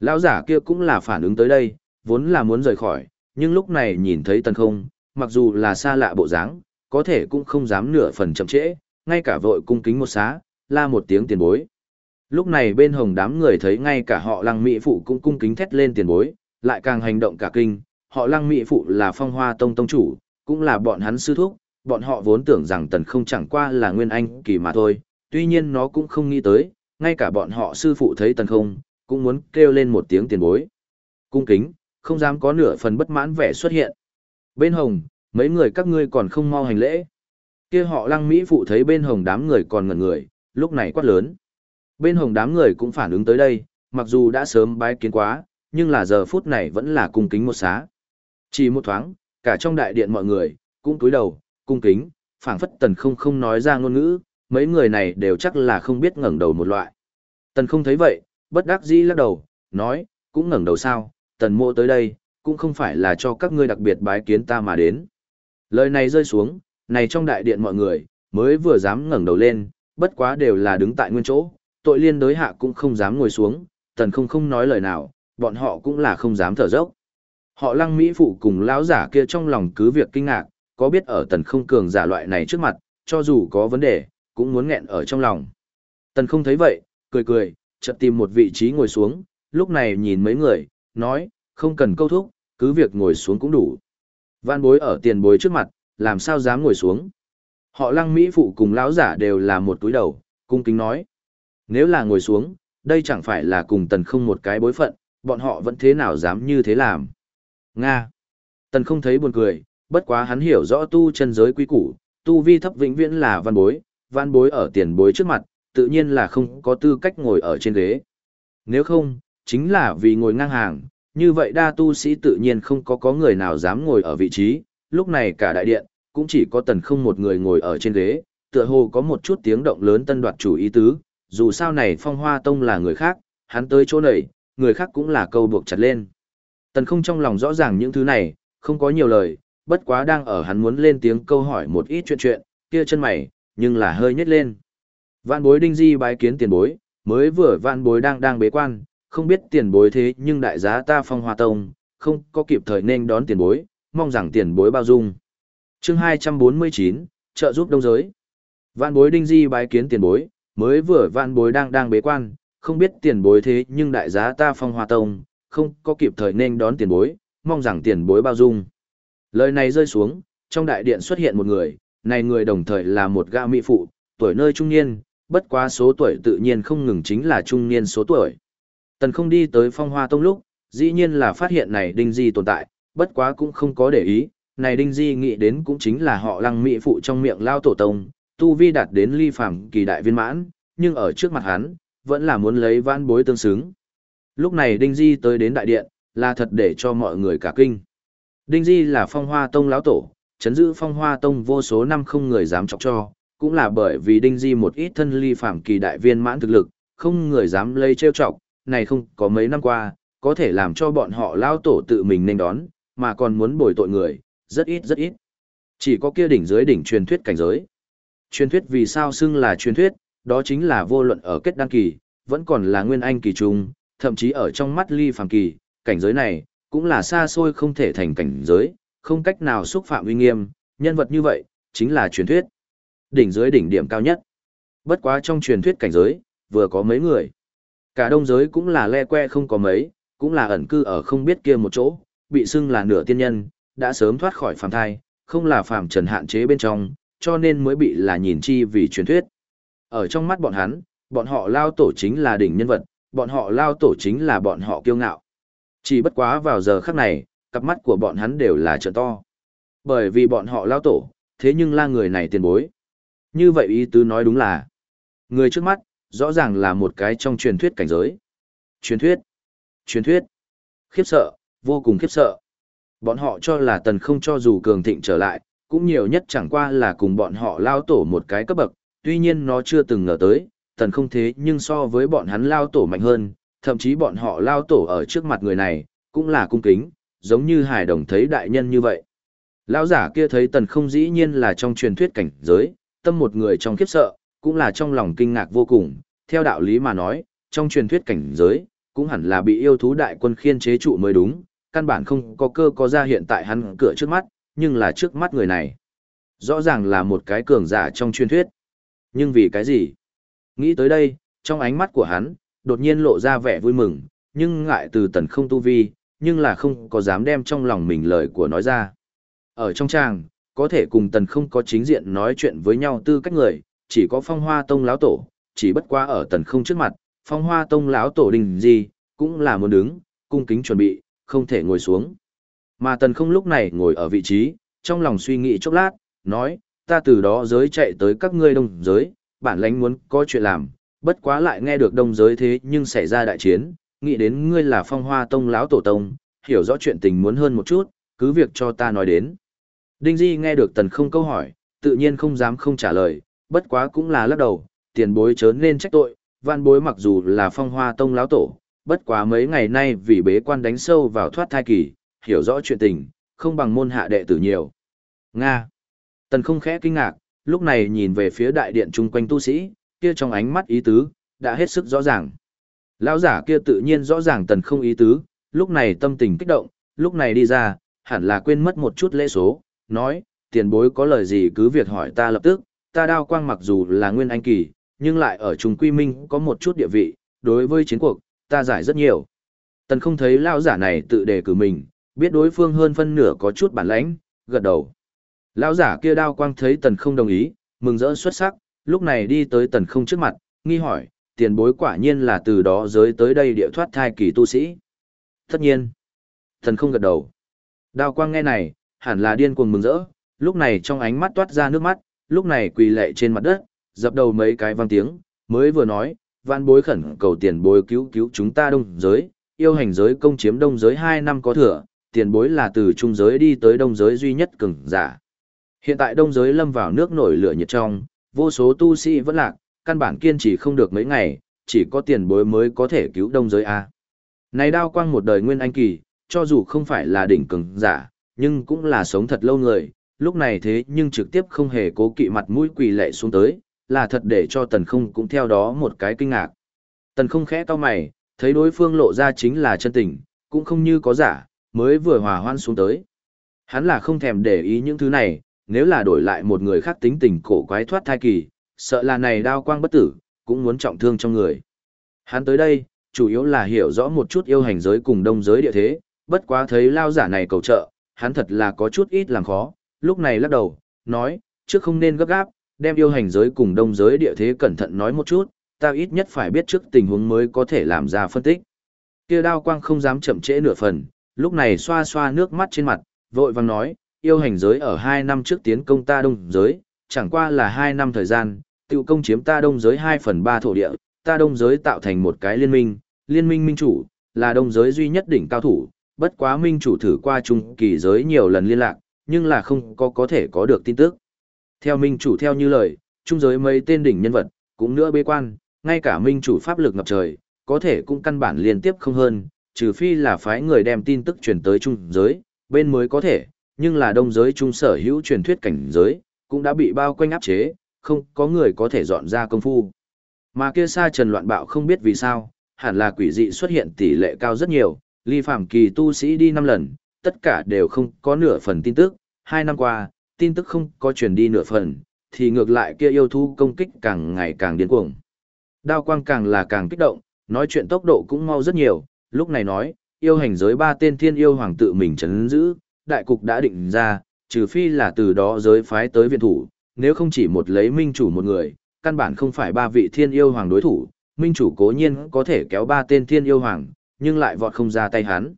Lão giả kia cũng là phản ứng tới đây, vốn là muốn rời khỏi, nhưng lúc này nhìn thấy tần không, mặc dù là xa lạ bộ dáng, có thể cũng không dám nửa phần chậm trễ, ngay cả vội cung kính một xá, la một tiếng tiền bối. Lúc này bên hồng đám người thấy ngay cả họ lăng mỹ phụ cũng cung kính thét lên tiền bối, lại càng hành động cả kinh, họ lăng mỹ phụ là phong hoa tông tông chủ, cũng là bọn hắn sư thúc, bọn họ vốn tưởng rằng tần không chẳng qua là nguyên anh kỳ mà thôi, tuy nhiên nó cũng không nghĩ tới, ngay cả bọn họ sư phụ thấy tần không, cũng muốn kêu lên một tiếng tiền bối. Cung kính, không dám có nửa phần bất mãn vẻ xuất hiện. Bên hồng, mấy người các ngươi còn không mau hành lễ. kia họ lăng Mỹ phụ thấy bên hồng đám người còn ngẩn người, lúc này quát lớn. Bên hồng đám người cũng phản ứng tới đây, mặc dù đã sớm bái kiến quá, nhưng là giờ phút này vẫn là cung kính một xá. Chỉ một thoáng, cả trong đại điện mọi người, cũng cúi đầu, cung kính, phảng phất tần không không nói ra ngôn ngữ, mấy người này đều chắc là không biết ngẩng đầu một loại. Tần không thấy vậy, bất đắc dĩ lắc đầu, nói, cũng ngẩng đầu sao, tần mộ tới đây, cũng không phải là cho các ngươi đặc biệt bái kiến ta mà đến. Lời này rơi xuống, này trong đại điện mọi người, mới vừa dám ngẩng đầu lên, bất quá đều là đứng tại nguyên chỗ, tội liên đối hạ cũng không dám ngồi xuống, tần không không nói lời nào, bọn họ cũng là không dám thở dốc. Họ lăng Mỹ phụ cùng lão giả kia trong lòng cứ việc kinh ngạc, có biết ở tần không cường giả loại này trước mặt, cho dù có vấn đề, cũng muốn nghẹn ở trong lòng. Tần không thấy vậy, cười cười, chợt tìm một vị trí ngồi xuống, lúc này nhìn mấy người, nói, không cần câu thúc, cứ việc ngồi xuống cũng đủ. Văn bối ở tiền bối trước mặt, làm sao dám ngồi xuống. Họ lăng Mỹ phụ cùng lão giả đều là một túi đầu, cung kính nói. Nếu là ngồi xuống, đây chẳng phải là cùng tần không một cái bối phận, bọn họ vẫn thế nào dám như thế làm. Nga. Tần không thấy buồn cười, bất quá hắn hiểu rõ tu chân giới quý củ, tu vi thấp vĩnh viễn là văn bối, văn bối ở tiền bối trước mặt, tự nhiên là không có tư cách ngồi ở trên ghế. Nếu không, chính là vì ngồi ngang hàng, như vậy đa tu sĩ tự nhiên không có có người nào dám ngồi ở vị trí, lúc này cả đại điện, cũng chỉ có tần không một người ngồi ở trên ghế, tựa hồ có một chút tiếng động lớn tân đoạt chủ ý tứ, dù sao này phong hoa tông là người khác, hắn tới chỗ này, người khác cũng là câu buộc chặt lên. Tần không trong lòng rõ ràng những thứ này, không có nhiều lời, bất quá đang ở hắn muốn lên tiếng câu hỏi một ít chuyện chuyện, kia chân mày, nhưng là hơi nhếch lên. Vạn bối đinh di bái kiến tiền bối, mới vừa vạn bối đang đang bế quan, không biết tiền bối thế nhưng đại giá ta phong hoa tông, không có kịp thời nên đón tiền bối, mong rằng tiền bối bao dung chương 249, trợ giúp đông giới. Vạn bối đinh di bái kiến tiền bối, mới vừa vạn bối đang đang bế quan, không biết tiền bối thế nhưng đại giá ta phong hoa tông, không có kịp thời nên đón tiền bối, mong rằng tiền bối bao dung. Lời này rơi xuống, trong đại điện xuất hiện một người, này người đồng thời là một gã mỹ phụ, tuổi nơi trung niên, bất quá số tuổi tự nhiên không ngừng chính là trung niên số tuổi. Tần không đi tới phong hoa tông lúc, dĩ nhiên là phát hiện này đinh di tồn tại, bất quá cũng không có để ý, này đinh di nghĩ đến cũng chính là họ lăng mỹ phụ trong miệng lao tổ tông, tu vi đạt đến ly phàm kỳ đại viên mãn, nhưng ở trước mặt hắn, vẫn là muốn lấy vãn bối tương xứng. Lúc này đinh di tới đến đại điện, là thật để cho mọi người cả kinh. Đinh di là phong hoa tông lão tổ, chấn giữ phong hoa tông vô số năm không người dám chọc cho, cũng là bởi vì đinh di một ít thân ly phàm kỳ đại viên mãn thực lực, không người dám lây trêu chọc, này không có mấy năm qua, có thể làm cho bọn họ lao tổ tự mình nên đón, mà còn muốn bồi tội người, rất ít rất ít. Chỉ có kia đỉnh dưới đỉnh truyền thuyết cảnh giới. Truyền thuyết vì sao xưng là truyền thuyết, đó chính là vô luận ở kết đăng kỳ, vẫn còn là nguyên anh kỳ trung, thậm chí ở trong mắt ly phàm kỳ, cảnh giới này, cũng là xa xôi không thể thành cảnh giới, không cách nào xúc phạm uy nghiêm, nhân vật như vậy, chính là truyền thuyết. Đỉnh dưới đỉnh điểm cao nhất. Bất quá trong truyền thuyết cảnh giới, vừa có mấy người. Cả đông giới cũng là le que không có mấy, cũng là ẩn cư ở không biết kia một chỗ, bị xưng là nửa tiên nhân, đã sớm thoát khỏi phàm thai, không là phàm trần hạn chế bên trong, cho nên mới bị là nhìn chi vì truyền thuyết. Ở trong mắt bọn hắn, bọn họ lao tổ chính là đỉnh nhân vật, bọn họ lao tổ chính là bọn họ kiêu ngạo. Chỉ bất quá vào giờ khắc này, cặp mắt của bọn hắn đều là trợ to. Bởi vì bọn họ lao tổ, thế nhưng la người này tiền bối. Như vậy ý tứ nói đúng là, người trước mắt, rõ ràng là một cái trong truyền thuyết cảnh giới. Truyền thuyết, truyền thuyết, khiếp sợ, vô cùng khiếp sợ. Bọn họ cho là tần không cho dù cường thịnh trở lại, cũng nhiều nhất chẳng qua là cùng bọn họ lao tổ một cái cấp bậc, tuy nhiên nó chưa từng ngờ tới, tần không thế nhưng so với bọn hắn lao tổ mạnh hơn, thậm chí bọn họ lao tổ ở trước mặt người này, cũng là cung kính, giống như hải đồng thấy đại nhân như vậy. Lão giả kia thấy tần không dĩ nhiên là trong truyền thuyết cảnh giới, tâm một người trong khiếp sợ, cũng là trong lòng kinh ngạc vô cùng, theo đạo lý mà nói, trong truyền thuyết cảnh giới, cũng hẳn là bị yêu thú đại quân khiên chế trụ mới đúng, căn bản không có cơ có ra hiện tại hắn cửa trước mắt, nhưng là trước mắt người này. Rõ ràng là một cái cường giả trong truyền thuyết. Nhưng vì cái gì? Nghĩ tới đây, trong ánh mắt của hắn, đột nhiên lộ ra vẻ vui mừng, nhưng ngại từ tần không tu vi, nhưng là không có dám đem trong lòng mình lời của nói ra. Ở trong tràng, có thể cùng tần không có chính diện nói chuyện với nhau tư cách người, chỉ có phong hoa tông lão tổ, chỉ bất quá ở tần không trước mặt, phong hoa tông lão tổ đình gì, cũng là muốn đứng, cung kính chuẩn bị, không thể ngồi xuống. Mà tần không lúc này ngồi ở vị trí, trong lòng suy nghĩ chốc lát, nói, ta từ đó giới chạy tới các ngươi đông giới, bản lãnh muốn có chuyện làm, bất quá lại nghe được đông giới thế nhưng xảy ra đại chiến, nghĩ đến ngươi là phong hoa tông lão tổ tông, hiểu rõ chuyện tình muốn hơn một chút, cứ việc cho ta nói đến. Đinh Di nghe được tần không câu hỏi, tự nhiên không dám không trả lời, bất quá cũng là lắc đầu, tiền bối chớ nên trách tội, văn bối mặc dù là phong hoa tông lão tổ, bất quá mấy ngày nay vì bế quan đánh sâu vào thoát thai kỳ, hiểu rõ chuyện tình, không bằng môn hạ đệ tử nhiều. Nga. Tần không khẽ kinh ngạc, lúc này nhìn về phía đại điện chung quanh tu sĩ, kia trong ánh mắt ý tứ, đã hết sức rõ ràng. Lão giả kia tự nhiên rõ ràng tần không ý tứ, lúc này tâm tình kích động, lúc này đi ra, hẳn là quên mất một chút lễ số, nói, tiền bối có lời gì cứ việc hỏi ta lập tức, ta đao quang mặc dù là nguyên anh kỳ, nhưng lại ở trùng quy minh có một chút địa vị, đối với chiến cuộc, ta giải rất nhiều. Tần không thấy lão giả này tự đề cử mình, biết đối phương hơn phân nửa có chút bản lãnh, gật đầu. Lão giả kia đao quang thấy tần không đồng ý, mừng rỡ xuất sắc, lúc này đi tới tần không trước mặt, nghi hỏi, tiền bối quả nhiên là từ đó giới tới đây địa thoát thai kỳ tu sĩ. Tất nhiên. Tần không gật đầu. Đao quang nghe này, hẳn là điên cuồng mừng rỡ, lúc này trong ánh mắt toát ra nước mắt, lúc này quỳ lệ trên mặt đất, dập đầu mấy cái vang tiếng, mới vừa nói, vạn bối khẩn cầu tiền bối cứu cứu chúng ta đông giới, yêu hành giới công chiếm đông giới 2 năm có thừa, tiền bối là từ trung giới đi tới đông giới duy nhất cường giả. Hiện tại đông giới lâm vào nước nổi lửa nhiệt trong, vô số tu sĩ vẫn lạc, căn bản kiên trì không được mấy ngày, chỉ có tiền bối mới có thể cứu đông giới A. Này đao quang một đời nguyên anh kỳ, cho dù không phải là đỉnh cường giả, nhưng cũng là sống thật lâu người, lúc này thế nhưng trực tiếp không hề cố kỵ mặt mũi quỳ lệ xuống tới, là thật để cho tần không cũng theo đó một cái kinh ngạc. Tần không khẽ to mày, thấy đối phương lộ ra chính là chân tình, cũng không như có giả, mới vừa hòa hoan xuống tới. Hắn là không thèm để ý những thứ này, nếu là đổi lại một người khác tính tình cổ quái thoát thai kỳ, sợ là này đao quang bất tử, cũng muốn trọng thương trong người. Hắn tới đây, chủ yếu là hiểu rõ một chút yêu hành giới cùng đông giới địa thế, bất quá thấy lao giả này cầu trợ, hắn thật là có chút ít làm khó, lúc này lắc đầu, nói, trước không nên gấp gáp, đem yêu hành giới cùng đông giới địa thế cẩn thận nói một chút, ta ít nhất phải biết trước tình huống mới có thể làm ra phân tích. Kia đao quang không dám chậm trễ nửa phần, lúc này xoa xoa nước mắt trên mặt, vội vàng nói, yêu hành giới ở hai năm trước tiến công ta đông giới, chẳng qua là hai năm thời gian, tự công chiếm ta đông giới hai phần ba thổ địa, ta đông giới tạo thành một cái liên minh, liên minh minh chủ, là đông giới duy nhất đỉnh cao thủ, bất quá minh chủ thử qua trung kỳ giới nhiều lần liên lạc, nhưng là không có có thể có được tin tức. Theo minh chủ theo như lời, trung giới mấy tên đỉnh nhân vật, cũng nữa bế quan, ngay cả minh chủ pháp lực ngập trời, có thể cũng căn bản liên tiếp không hơn, trừ phi là phái người đem tin tức truyền tới trung giới, bên mới có thể, nhưng là đông giới trung sở hữu truyền thuyết cảnh giới, cũng đã bị bao quanh áp chế, không có người có thể dọn ra công phu. Mà kia xa trần loạn bạo không biết vì sao, hẳn là quỷ dị xuất hiện tỷ lệ cao rất nhiều, ly phạm kỳ tu sĩ đi 5 lần, tất cả đều không có nửa phần tin tức, hai năm qua, tin tức không có truyền đi nửa phần, thì ngược lại kia yêu thú công kích càng ngày càng điên cuồng. Đao quang càng là càng kích động, nói chuyện tốc độ cũng mau rất nhiều, lúc này nói, yêu hành giới ba tên thiên yêu hoàng tự mình chấn giữ, đại cục đã định ra, trừ phi là từ đó giới phái tới viện thủ, nếu không chỉ một lấy minh chủ một người, căn bản không phải ba vị thiên yêu hoàng đối thủ, minh chủ cố nhiên có thể kéo ba tên thiên yêu hoàng, nhưng lại vọt không ra tay hắn.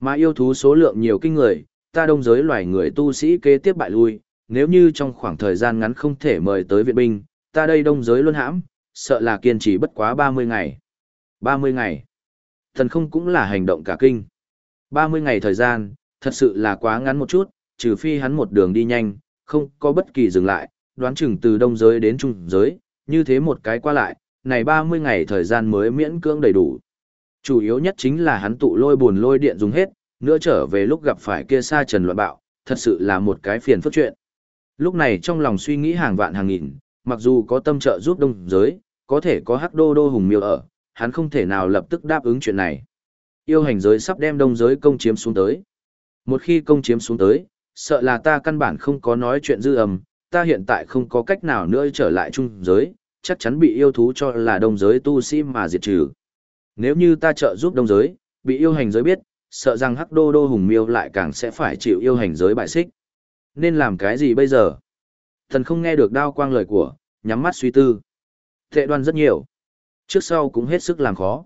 Mà yêu thú số lượng nhiều kinh người, ta đông giới loài người tu sĩ kế tiếp bại lui, nếu như trong khoảng thời gian ngắn không thể mời tới viện binh, ta đây đông giới luôn hãm, sợ là kiên trì bất quá 30 ngày. 30 ngày. Thần không cũng là hành động cả kinh. 30 ngày thời gian, thật sự là quá ngắn một chút, trừ phi hắn một đường đi nhanh, không có bất kỳ dừng lại, đoán chừng từ đông giới đến trung giới, như thế một cái qua lại, này 30 ngày thời gian mới miễn cưỡng đầy đủ. Chủ yếu nhất chính là hắn tụ lôi buồn lôi điện dùng hết, nữa trở về lúc gặp phải kia xa trần loạn bạo, thật sự là một cái phiền phức chuyện. Lúc này trong lòng suy nghĩ hàng vạn hàng nghìn, mặc dù có tâm trợ giúp đông giới, có thể có hắc đô đô hùng miêu ở, hắn không thể nào lập tức đáp ứng chuyện này. Yêu hành giới sắp đem đông giới công chiếm xuống tới. Một khi công chiếm xuống tới, sợ là ta căn bản không có nói chuyện dư âm. ta hiện tại không có cách nào nữa trở lại trung giới, chắc chắn bị yêu thú cho là đông giới tu sĩ mà diệt trừ. Nếu như ta trợ giúp đông giới, bị yêu hành giới biết, sợ rằng hắc đô đô hùng miêu lại càng sẽ phải chịu yêu hành giới bại xích. Nên làm cái gì bây giờ? Thần không nghe được đao quang lời của, nhắm mắt suy tư. Thệ đoan rất nhiều. Trước sau cũng hết sức làm khó.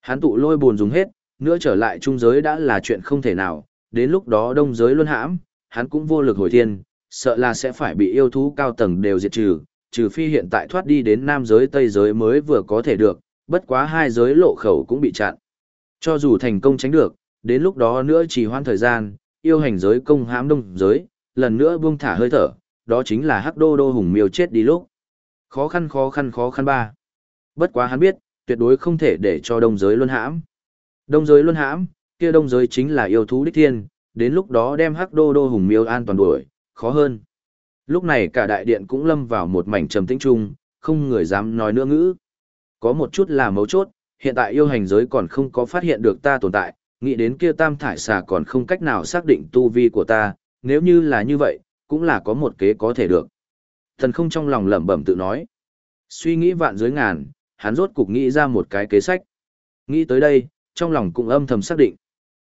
Hắn tụ lôi buồn dùng hết, nữa trở lại trung giới đã là chuyện không thể nào, đến lúc đó đông giới luân hãm, hắn cũng vô lực hồi thiên, sợ là sẽ phải bị yêu thú cao tầng đều diệt trừ, trừ phi hiện tại thoát đi đến nam giới tây giới mới vừa có thể được, bất quá hai giới lộ khẩu cũng bị chặn. Cho dù thành công tránh được, đến lúc đó nữa chỉ hoãn thời gian, yêu hành giới công hãm đông giới, lần nữa buông thả hơi thở, đó chính là hắc đô đô hùng miêu chết đi lúc. Khó khăn khó khăn khó khăn ba. Bất quá hắn biết, tuyệt đối không thể để cho đông giới luân hãm. Đông giới luân hãm, kia đông giới chính là yêu thú đích thiên, đến lúc đó đem hắc đô đô hùng miêu an toàn đuổi, khó hơn. Lúc này cả đại điện cũng lâm vào một mảnh trầm tĩnh chung, không người dám nói nữa ngữ. Có một chút là mấu chốt, hiện tại yêu hành giới còn không có phát hiện được ta tồn tại, nghĩ đến kia tam thải xà còn không cách nào xác định tu vi của ta, nếu như là như vậy, cũng là có một kế có thể được. Thần không trong lòng lẩm bẩm tự nói. Suy nghĩ vạn dưới ngàn, hắn rốt cục nghĩ ra một cái kế sách. Nghĩ tới đây, trong lòng cũng âm thầm xác định.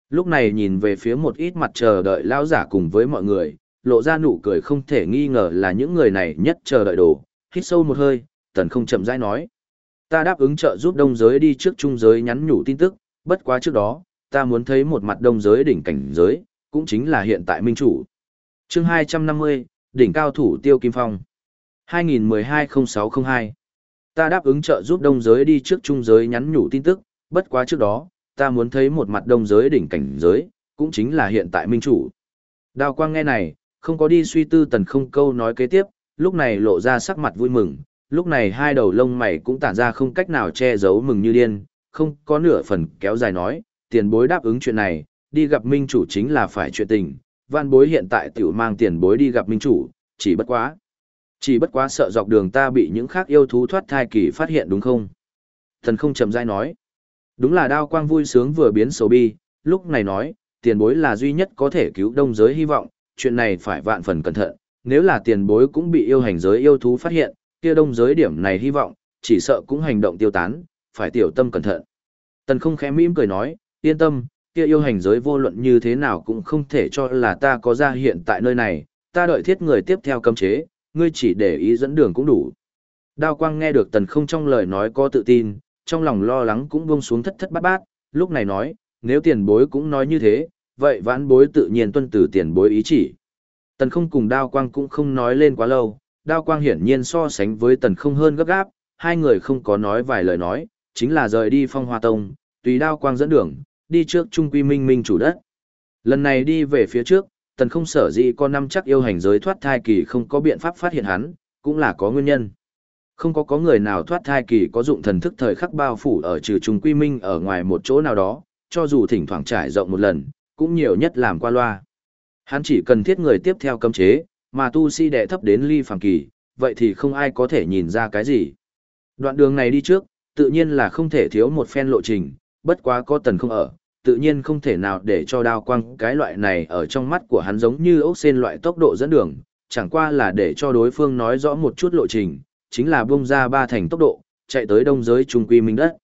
Lúc này nhìn về phía một ít mặt chờ đợi lao giả cùng với mọi người, lộ ra nụ cười không thể nghi ngờ là những người này nhất chờ đợi đồ. Hít sâu một hơi, tần không chậm rãi nói. Ta đáp ứng trợ giúp đông giới đi trước trung giới nhắn nhủ tin tức, bất quá trước đó, ta muốn thấy một mặt đông giới đỉnh cảnh giới, cũng chính là hiện tại minh chủ. chương 250, đỉnh cao thủ Tiêu Kim Phong. 2012-0602 Ta đáp ứng trợ giúp đông giới đi trước trung giới nhắn nhủ tin tức, bất quá trước đó, ta muốn thấy một mặt đông giới đỉnh cảnh giới, cũng chính là hiện tại minh chủ. Đào quang nghe này, không có đi suy tư tần không câu nói kế tiếp, lúc này lộ ra sắc mặt vui mừng, lúc này hai đầu lông mày cũng tản ra không cách nào che giấu mừng như điên, không có nửa phần kéo dài nói, tiền bối đáp ứng chuyện này, đi gặp minh chủ chính là phải chuyện tình, văn bối hiện tại tiểu mang tiền bối đi gặp minh chủ, chỉ bất quá. Chỉ bất quá sợ dọc đường ta bị những khác yêu thú thoát thai kỳ phát hiện đúng không? Thần không chậm rãi nói. Đúng là đao quang vui sướng vừa biến xấu bi, lúc này nói, tiền bối là duy nhất có thể cứu đông giới hy vọng, chuyện này phải vạn phần cẩn thận, nếu là tiền bối cũng bị yêu hành giới yêu thú phát hiện, kia đông giới điểm này hy vọng, chỉ sợ cũng hành động tiêu tán, phải tiểu tâm cẩn thận. Tần không khẽ mỉm cười nói, yên tâm, kia yêu hành giới vô luận như thế nào cũng không thể cho là ta có ra hiện tại nơi này, ta đợi thiết người tiếp theo cấm chế, ngươi chỉ để ý dẫn đường cũng đủ. Đao quang nghe được tần không trong lời nói có tự tin, trong lòng lo lắng cũng buông xuống thất thất bát bát, lúc này nói, nếu tiền bối cũng nói như thế, vậy vãn bối tự nhiên tuân từ tiền bối ý chỉ. Tần không cùng đao quang cũng không nói lên quá lâu, đao quang hiển nhiên so sánh với tần không hơn gấp gáp, hai người không có nói vài lời nói, chính là rời đi phong hoa tông, tùy đao quang dẫn đường, đi trước trung quy minh minh chủ đất. Lần này đi về phía trước, tần không sở dĩ có năm chắc yêu hành giới thoát thai kỳ không có biện pháp phát hiện hắn, cũng là có nguyên nhân. Không có có người nào thoát thai kỳ có dụng thần thức thời khắc bao phủ ở trừ trung quy minh ở ngoài một chỗ nào đó, cho dù thỉnh thoảng trải rộng một lần, cũng nhiều nhất làm qua loa. Hắn chỉ cần thiết người tiếp theo cấm chế, mà tu si đệ thấp đến ly phàm kỳ, vậy thì không ai có thể nhìn ra cái gì. Đoạn đường này đi trước, tự nhiên là không thể thiếu một phen lộ trình, bất quá có tần không ở, tự nhiên không thể nào để cho đao quang cái loại này ở trong mắt của hắn giống như ốc sen loại tốc độ dẫn đường, chẳng qua là để cho đối phương nói rõ một chút lộ trình, chính là bung ra ba thành tốc độ, chạy tới đông giới trung quy minh đất.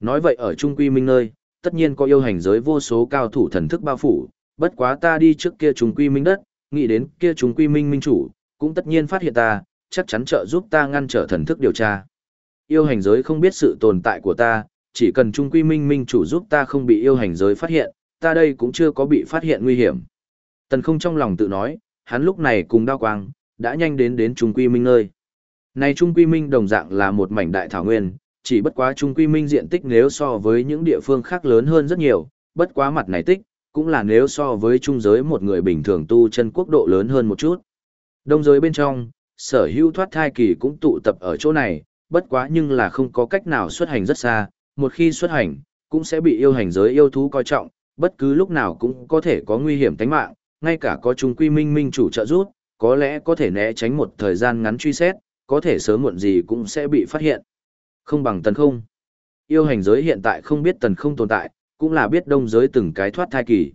Nói vậy ở trung quy minh nơi, tất nhiên có yêu hành giới vô số cao thủ thần thức bao phủ, bất quá ta đi trước kia trung quy minh đất, nghĩ đến kia trung quy minh minh chủ, cũng tất nhiên phát hiện ta, chắc chắn trợ giúp ta ngăn trở thần thức điều tra. Yêu hành giới không biết sự tồn tại của ta, chỉ cần trung quy minh minh chủ giúp ta không bị yêu hành giới phát hiện, ta đây cũng chưa có bị phát hiện nguy hiểm. Tần không trong lòng tự nói, hắn lúc này cùng đao quang, đã nhanh đến đến trung quy minh nơi. Này trung quy minh đồng dạng là một mảnh đại thảo nguyên, chỉ bất quá trung quy minh diện tích nếu so với những địa phương khác lớn hơn rất nhiều, bất quá mặt này tích, cũng là nếu so với trung giới một người bình thường tu chân quốc độ lớn hơn một chút. Đông giới bên trong, sở hữu thoát thai kỳ cũng tụ tập ở chỗ này, bất quá nhưng là không có cách nào xuất hành rất xa, một khi xuất hành, cũng sẽ bị yêu hành giới yêu thú coi trọng, bất cứ lúc nào cũng có thể có nguy hiểm tính mạng, ngay cả có trung quy minh minh chủ trợ giúp, có lẽ có thể né tránh một thời gian ngắn truy xét, có thể sớm muộn gì cũng sẽ bị phát hiện. Không bằng tần không. Yêu hành giới hiện tại không biết tần không tồn tại, cũng là biết đông giới từng cái thoát thai kỳ.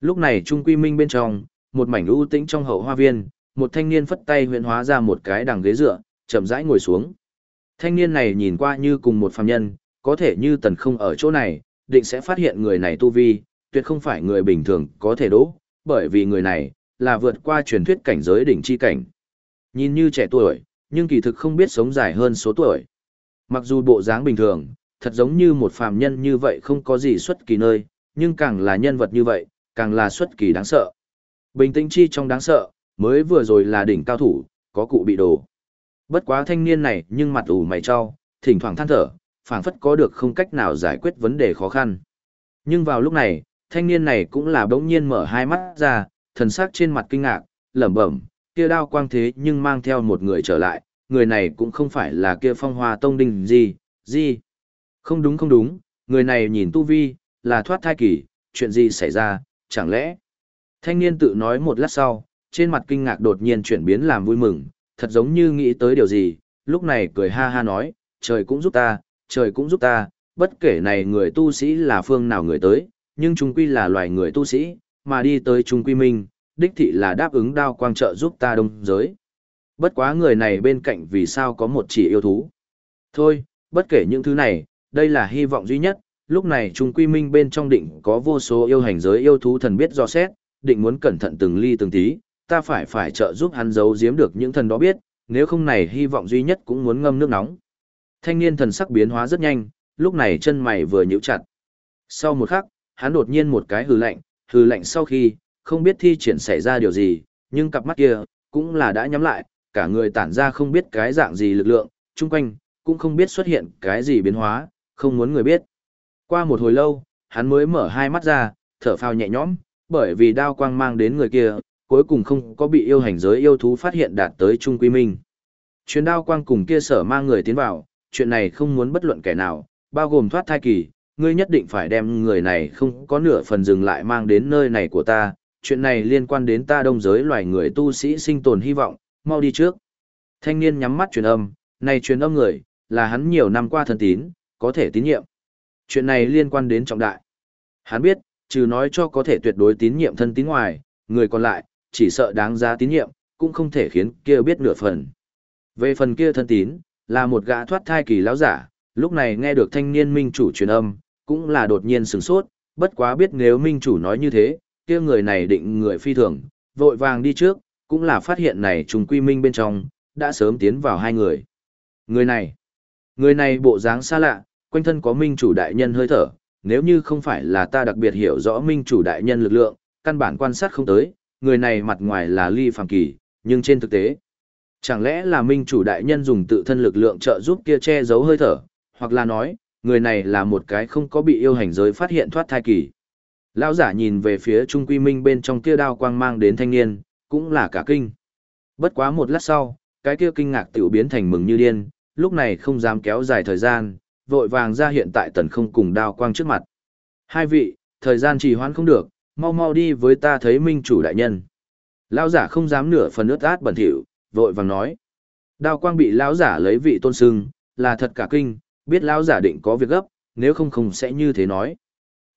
Lúc này trung quy minh bên trong, một mảnh ưu tĩnh trong hậu hoa viên, một thanh niên phất tay huyện hóa ra một cái đằng ghế dựa, chậm rãi ngồi xuống. Thanh niên này nhìn qua như cùng một phàm nhân, có thể như tần không ở chỗ này, định sẽ phát hiện người này tu vi, tuyệt không phải người bình thường có thể đỗ, bởi vì người này, là vượt qua truyền thuyết cảnh giới đỉnh chi cảnh. Nhìn như trẻ tuổi, nhưng kỳ thực không biết sống dài hơn số tuổi. Mặc dù bộ dáng bình thường, thật giống như một phàm nhân như vậy không có gì xuất kỳ nơi, nhưng càng là nhân vật như vậy, càng là xuất kỳ đáng sợ. Bình tĩnh chi trong đáng sợ, mới vừa rồi là đỉnh cao thủ, có cụ bị đồ. Bất quá thanh niên này nhưng mặt ủ mày cho, thỉnh thoảng than thở, phảng phất có được không cách nào giải quyết vấn đề khó khăn. Nhưng vào lúc này, thanh niên này cũng là bỗng nhiên mở hai mắt ra, thần sắc trên mặt kinh ngạc, lẩm bẩm, kia đao quang thế nhưng mang theo một người trở lại, người này cũng không phải là kia phong hoa tông đình gì, gì. Không đúng không đúng, người này nhìn tu vi, là thoát thai kỳ, chuyện gì xảy ra, chẳng lẽ. Thanh niên tự nói một lát sau, trên mặt kinh ngạc đột nhiên chuyển biến làm vui mừng, thật giống như nghĩ tới điều gì, lúc này cười ha ha nói, trời cũng giúp ta, trời cũng giúp ta, bất kể này người tu sĩ là phương nào người tới, nhưng chúng quy là loài người tu sĩ, mà đi tới trung quy minh, đích thị là đáp ứng đao quang trợ giúp ta đông giới. Bất quá người này bên cạnh vì sao có một chỉ yêu thú. Thôi, bất kể những thứ này, đây là hy vọng duy nhất, lúc này trung quy minh bên trong định có vô số yêu hành giới yêu thú thần biết do xét, định muốn cẩn thận từng ly từng tí, ta phải phải trợ giúp hắn giấu giếm được những thần đó biết, nếu không này hy vọng duy nhất cũng muốn ngâm nước nóng. Thanh niên thần sắc biến hóa rất nhanh, lúc này chân mày vừa nhíu chặt. Sau một khắc, hắn đột nhiên một cái hừ lạnh, hừ lạnh sau khi, không biết thi triển xảy ra điều gì, nhưng cặp mắt kia, cũng là đã nhắm lại, cả người tản ra không biết cái dạng gì lực lượng, chung quanh, cũng không biết xuất hiện cái gì biến hóa, không muốn người biết. Qua một hồi lâu, hắn mới mở hai mắt ra, thở phào nhẹ nhõm, bởi vì đao quang mang đến người kia, cuối cùng không có bị yêu hành giới yêu thú phát hiện đạt tới trung quy minh. Chuyến đao quang cùng kia sở mang người tiến vào, chuyện này không muốn bất luận kẻ nào, bao gồm thoát thai kỳ, ngươi nhất định phải đem người này không có nửa phần dừng lại mang đến nơi này của ta, chuyện này liên quan đến ta đông giới loài người tu sĩ sinh tồn hy vọng, mau đi trước. Thanh niên nhắm mắt truyền âm, này truyền âm người, là hắn nhiều năm qua thân tín, có thể tín nhiệm. Chuyện này liên quan đến trọng đại. Hắn biết, trừ nói cho có thể tuyệt đối tín nhiệm thân tín ngoài, người còn lại, chỉ sợ đáng giá tín nhiệm, cũng không thể khiến kia biết nửa phần. Về phần kia thân tín, là một gã thoát thai kỳ lão giả, lúc này nghe được thanh niên minh chủ truyền âm, cũng là đột nhiên sửng sốt, bất quá biết nếu minh chủ nói như thế, kia người này định người phi thường, vội vàng đi trước, cũng là phát hiện này trùng quy minh bên trong, đã sớm tiến vào hai người. Người này, người này bộ dáng xa lạ, quanh thân có minh chủ đại nhân hơi thở, nếu như không phải là ta đặc biệt hiểu rõ minh chủ đại nhân lực lượng, căn bản quan sát không tới, người này mặt ngoài là ly phàm kỳ, nhưng trên thực tế, chẳng lẽ là minh chủ đại nhân dùng tự thân lực lượng trợ giúp kia che giấu hơi thở, hoặc là nói, người này là một cái không có bị yêu hành giới phát hiện thoát thai kỳ. Lão giả nhìn về phía Trung Quy Minh bên trong kia đao quang mang đến thanh niên, cũng là cả kinh. Bất quá một lát sau, cái kia kinh ngạc tiểu biến thành mừng như điên, lúc này không dám kéo dài thời gian, vội vàng ra hiện tại tần không cùng đao quang trước mặt. Hai vị, thời gian trì hoãn không được, mau mau đi với ta thấy minh chủ đại nhân. Lão giả không dám nửa phần ướt át bẩn thỉu, vội vàng nói. Đao quang bị lão giả lấy vị tôn sưng, là thật cả kinh, biết lão giả định có việc gấp, nếu không không sẽ như thế nói.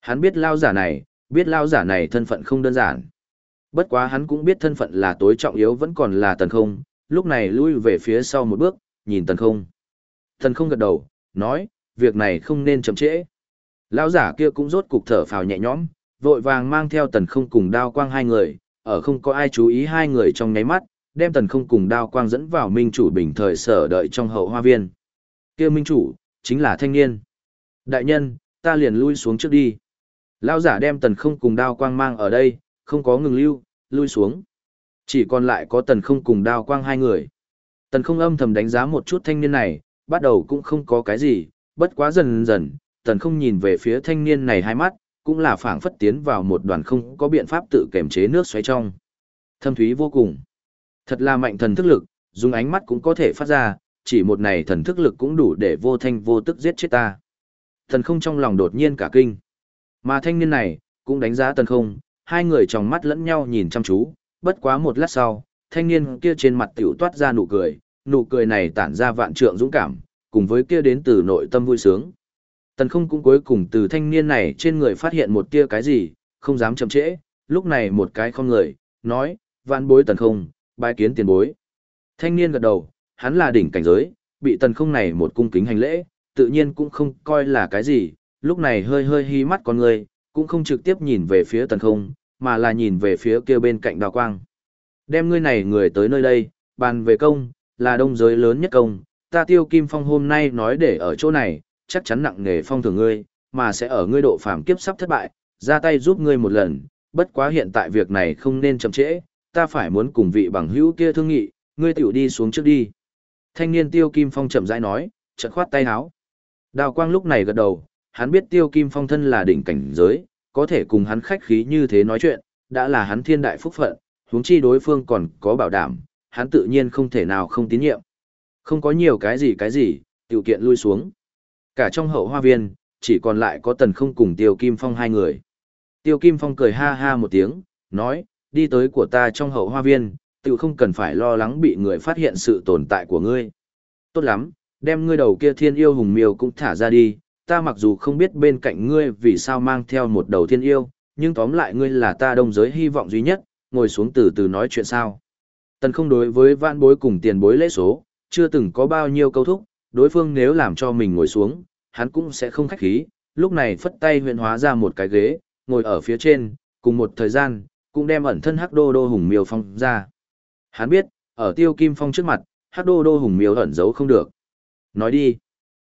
Hắn biết lão giả này, biết lão giả này thân phận không đơn giản. Bất quá hắn cũng biết thân phận là tối trọng yếu vẫn còn là tần không, lúc này lui về phía sau một bước, nhìn tần không. Tần không gật đầu, nói, việc này không nên chậm trễ. Lão giả kia cũng rốt cục thở phào nhẹ nhõm, vội vàng mang theo tần không cùng đao quang hai người, ở không có ai chú ý hai người trong nháy mắt, đem tần không cùng đao quang dẫn vào minh chủ bình thời sở đợi trong hậu hoa viên. kia minh chủ, chính là thanh niên. Đại nhân, ta liền lui xuống trước đi. Lão giả đem tần không cùng đao quang mang ở đây, không có ngừng lưu, lui xuống. Chỉ còn lại có tần không cùng đao quang hai người. Tần không âm thầm đánh giá một chút thanh niên này, bắt đầu cũng không có cái gì, bất quá dần dần, tần không nhìn về phía thanh niên này hai mắt, cũng là phảng phất tiến vào một đoàn không có biện pháp tự kềm chế nước xoáy trong. Thâm thúy vô cùng. Thật là mạnh thần thức lực, dùng ánh mắt cũng có thể phát ra, chỉ một này thần thức lực cũng đủ để vô thanh vô tức giết chết ta. Thần không trong lòng đột nhiên cả kinh. Mà thanh niên này, cũng đánh giá tần không, hai người trong mắt lẫn nhau nhìn chăm chú, bất quá một lát sau, thanh niên kia trên mặt tiểu toát ra nụ cười, nụ cười này tản ra vạn trượng dũng cảm, cùng với kia đến từ nội tâm vui sướng. Tần không cũng cuối cùng từ thanh niên này trên người phát hiện một tia cái gì, không dám chậm trễ, lúc này một cái không người, nói, vạn bối tần không, bái kiến tiền bối. Thanh niên gật đầu, hắn là đỉnh cảnh giới, bị tần không này một cung kính hành lễ, tự nhiên cũng không coi là cái gì, lúc này hơi hơi hí mắt con người, cũng không trực tiếp nhìn về phía tần không, mà là nhìn về phía kia bên cạnh đào quang. Đem ngươi này người tới nơi đây, bàn về công, là đông giới lớn nhất công, ta tiêu kim phong hôm nay nói để ở chỗ này, chắc chắn nặng nghề phong thường ngươi, mà sẽ ở ngươi độ phàm kiếp sắp thất bại, ra tay giúp ngươi một lần, bất quá hiện tại việc này không nên chậm trễ, ta phải muốn cùng vị bằng hữu kia thương nghị, ngươi tiểu đi xuống trước đi. Thanh niên tiêu kim phong chậm rãi nói, chợt khoát tay áo. Đào quang lúc này gật đầu, hắn biết tiêu kim phong thân là đỉnh cảnh giới, có thể cùng hắn khách khí như thế nói chuyện, đã là hắn thiên đại phúc phận, huống chi đối phương còn có bảo đảm, hắn tự nhiên không thể nào không tín nhiệm. Không có nhiều cái gì cái gì, tiểu kiện lui xuống. Cả trong hậu hoa viên, chỉ còn lại có tần không cùng tiêu kim phong hai người. Tiêu kim phong cười ha ha một tiếng, nói, đi tới của ta trong hậu hoa viên, tự không cần phải lo lắng bị người phát hiện sự tồn tại của ngươi. Tốt lắm, đem ngươi đầu kia thiên yêu hùng miêu cũng thả ra đi, ta mặc dù không biết bên cạnh ngươi vì sao mang theo một đầu thiên yêu, nhưng tóm lại ngươi là ta đông giới hy vọng duy nhất, ngồi xuống từ từ nói chuyện sao. Tần không đối với vạn bối cùng tiền bối lễ số, chưa từng có bao nhiêu câu thúc, đối phương nếu làm cho mình ngồi xuống, hắn cũng sẽ không khách khí, lúc này phất tay huyện hóa ra một cái ghế, ngồi ở phía trên, cùng một thời gian, cũng đem ẩn thân hắc đô đô hùng miêu phong ra. Hắn biết, ở tiêu kim phong trước mặt, hắc đô đô hùng miêu ẩn giấu không được. Nói đi.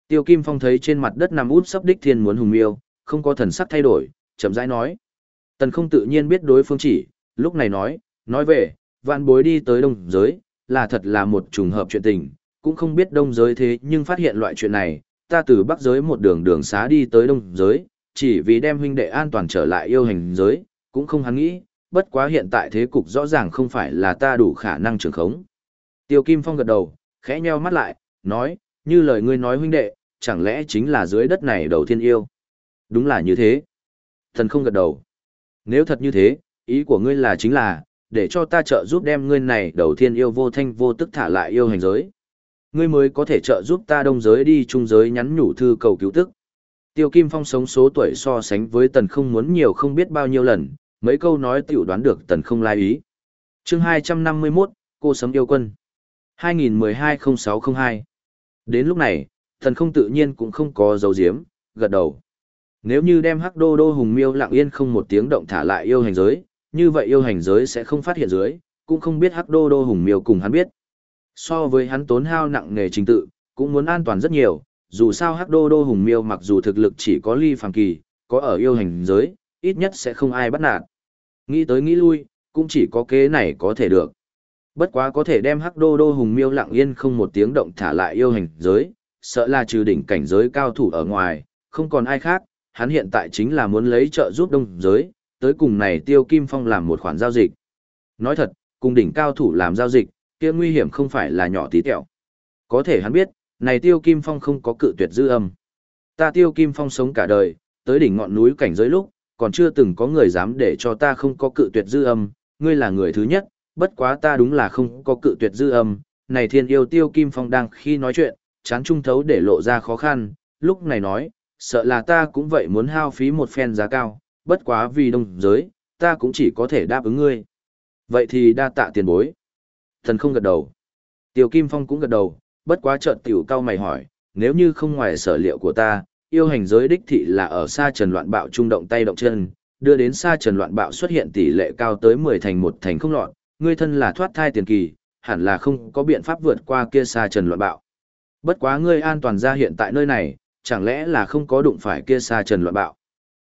Tiêu kim phong thấy trên mặt đất nằm út sắp đích thiên muốn hùng miêu, không có thần sắc thay đổi, chậm rãi nói. Tần không tự nhiên biết đối phương chỉ, lúc này nói, nói về, vạn bối đi tới đông giới, là thật là một trùng hợp chuyện tình, cũng không biết đông giới thế nhưng phát hiện loại chuyện này, ta từ bắc giới một đường đường xá đi tới đông giới, chỉ vì đem huynh đệ an toàn trở lại yêu hành giới, cũng không hắn nghĩ, bất quá hiện tại thế cục rõ ràng không phải là ta đủ khả năng trường khống. Tiêu Kim Phong gật đầu, khẽ nheo mắt lại, nói, như lời ngươi nói huynh đệ, chẳng lẽ chính là dưới đất này đầu tiên yêu? Đúng là như thế. Thần không gật đầu. Nếu thật như thế, ý của ngươi là chính là, để cho ta trợ giúp đem ngươi này đầu tiên yêu vô thanh vô tức thả lại yêu hành giới. Ngươi mới có thể trợ giúp ta đông giới đi trung giới nhắn nhủ thư cầu cứu tức. Tiêu Kim Phong sống số tuổi so sánh với tần không muốn nhiều không biết bao nhiêu lần, mấy câu nói tiểu đoán được tần không lai ý. chương 251, cô sấm yêu quân. 2012-0602. Đến lúc này, tần không tự nhiên cũng không có dấu diếm, gật đầu. Nếu như đem hắc đô đô hùng miêu lặng yên không một tiếng động thả lại yêu hành giới, như vậy yêu hành giới sẽ không phát hiện dưới, cũng không biết hắc đô đô hùng miêu cùng hắn biết. So với hắn tốn hao nặng nghề trình tự, cũng muốn an toàn rất nhiều, dù sao hắc đô đô hùng miêu mặc dù thực lực chỉ có ly phàm kỳ, có ở yêu hành giới, ít nhất sẽ không ai bắt nạt. Nghĩ tới nghĩ lui, cũng chỉ có kế này có thể được. Bất quá có thể đem hắc đô đô hùng miêu lặng yên không một tiếng động thả lại yêu hành giới, sợ là trừ đỉnh cảnh giới cao thủ ở ngoài, không còn ai khác, hắn hiện tại chính là muốn lấy trợ giúp đông giới, tới cùng này tiêu kim phong làm một khoản giao dịch. Nói thật, cùng đỉnh cao thủ làm giao dịch, kia nguy hiểm không phải là nhỏ tí tẹo. Có thể hắn biết, này tiêu kim phong không có cự tuyệt dư âm. Ta tiêu kim phong sống cả đời, tới đỉnh ngọn núi cảnh giới lúc, còn chưa từng có người dám để cho ta không có cự tuyệt dư âm, ngươi là người thứ nhất, bất quá ta đúng là không có cự tuyệt dư âm. Này thiên yêu tiêu kim phong đang khi nói chuyện, chán trung thấu để lộ ra khó khăn, lúc này nói, sợ là ta cũng vậy muốn hao phí một phen giá cao, bất quá vì đông giới, ta cũng chỉ có thể đáp ứng ngươi. Vậy thì đa tạ tiền bối. Thần không gật đầu. Tiêu Kim Phong cũng gật đầu, bất quá chợt tiểu cao mày hỏi, nếu như không ngoài sở liệu của ta, yêu hành giới đích thị là ở xa trần loạn bạo trung động tay động chân, đưa đến xa trần loạn bạo xuất hiện tỷ lệ cao tới 10 thành một thành không loạn, ngươi thân là thoát thai tiền kỳ, hẳn là không có biện pháp vượt qua kia xa trần loạn bạo. Bất quá ngươi an toàn ra hiện tại nơi này, chẳng lẽ là không có đụng phải kia xa trần loạn bạo.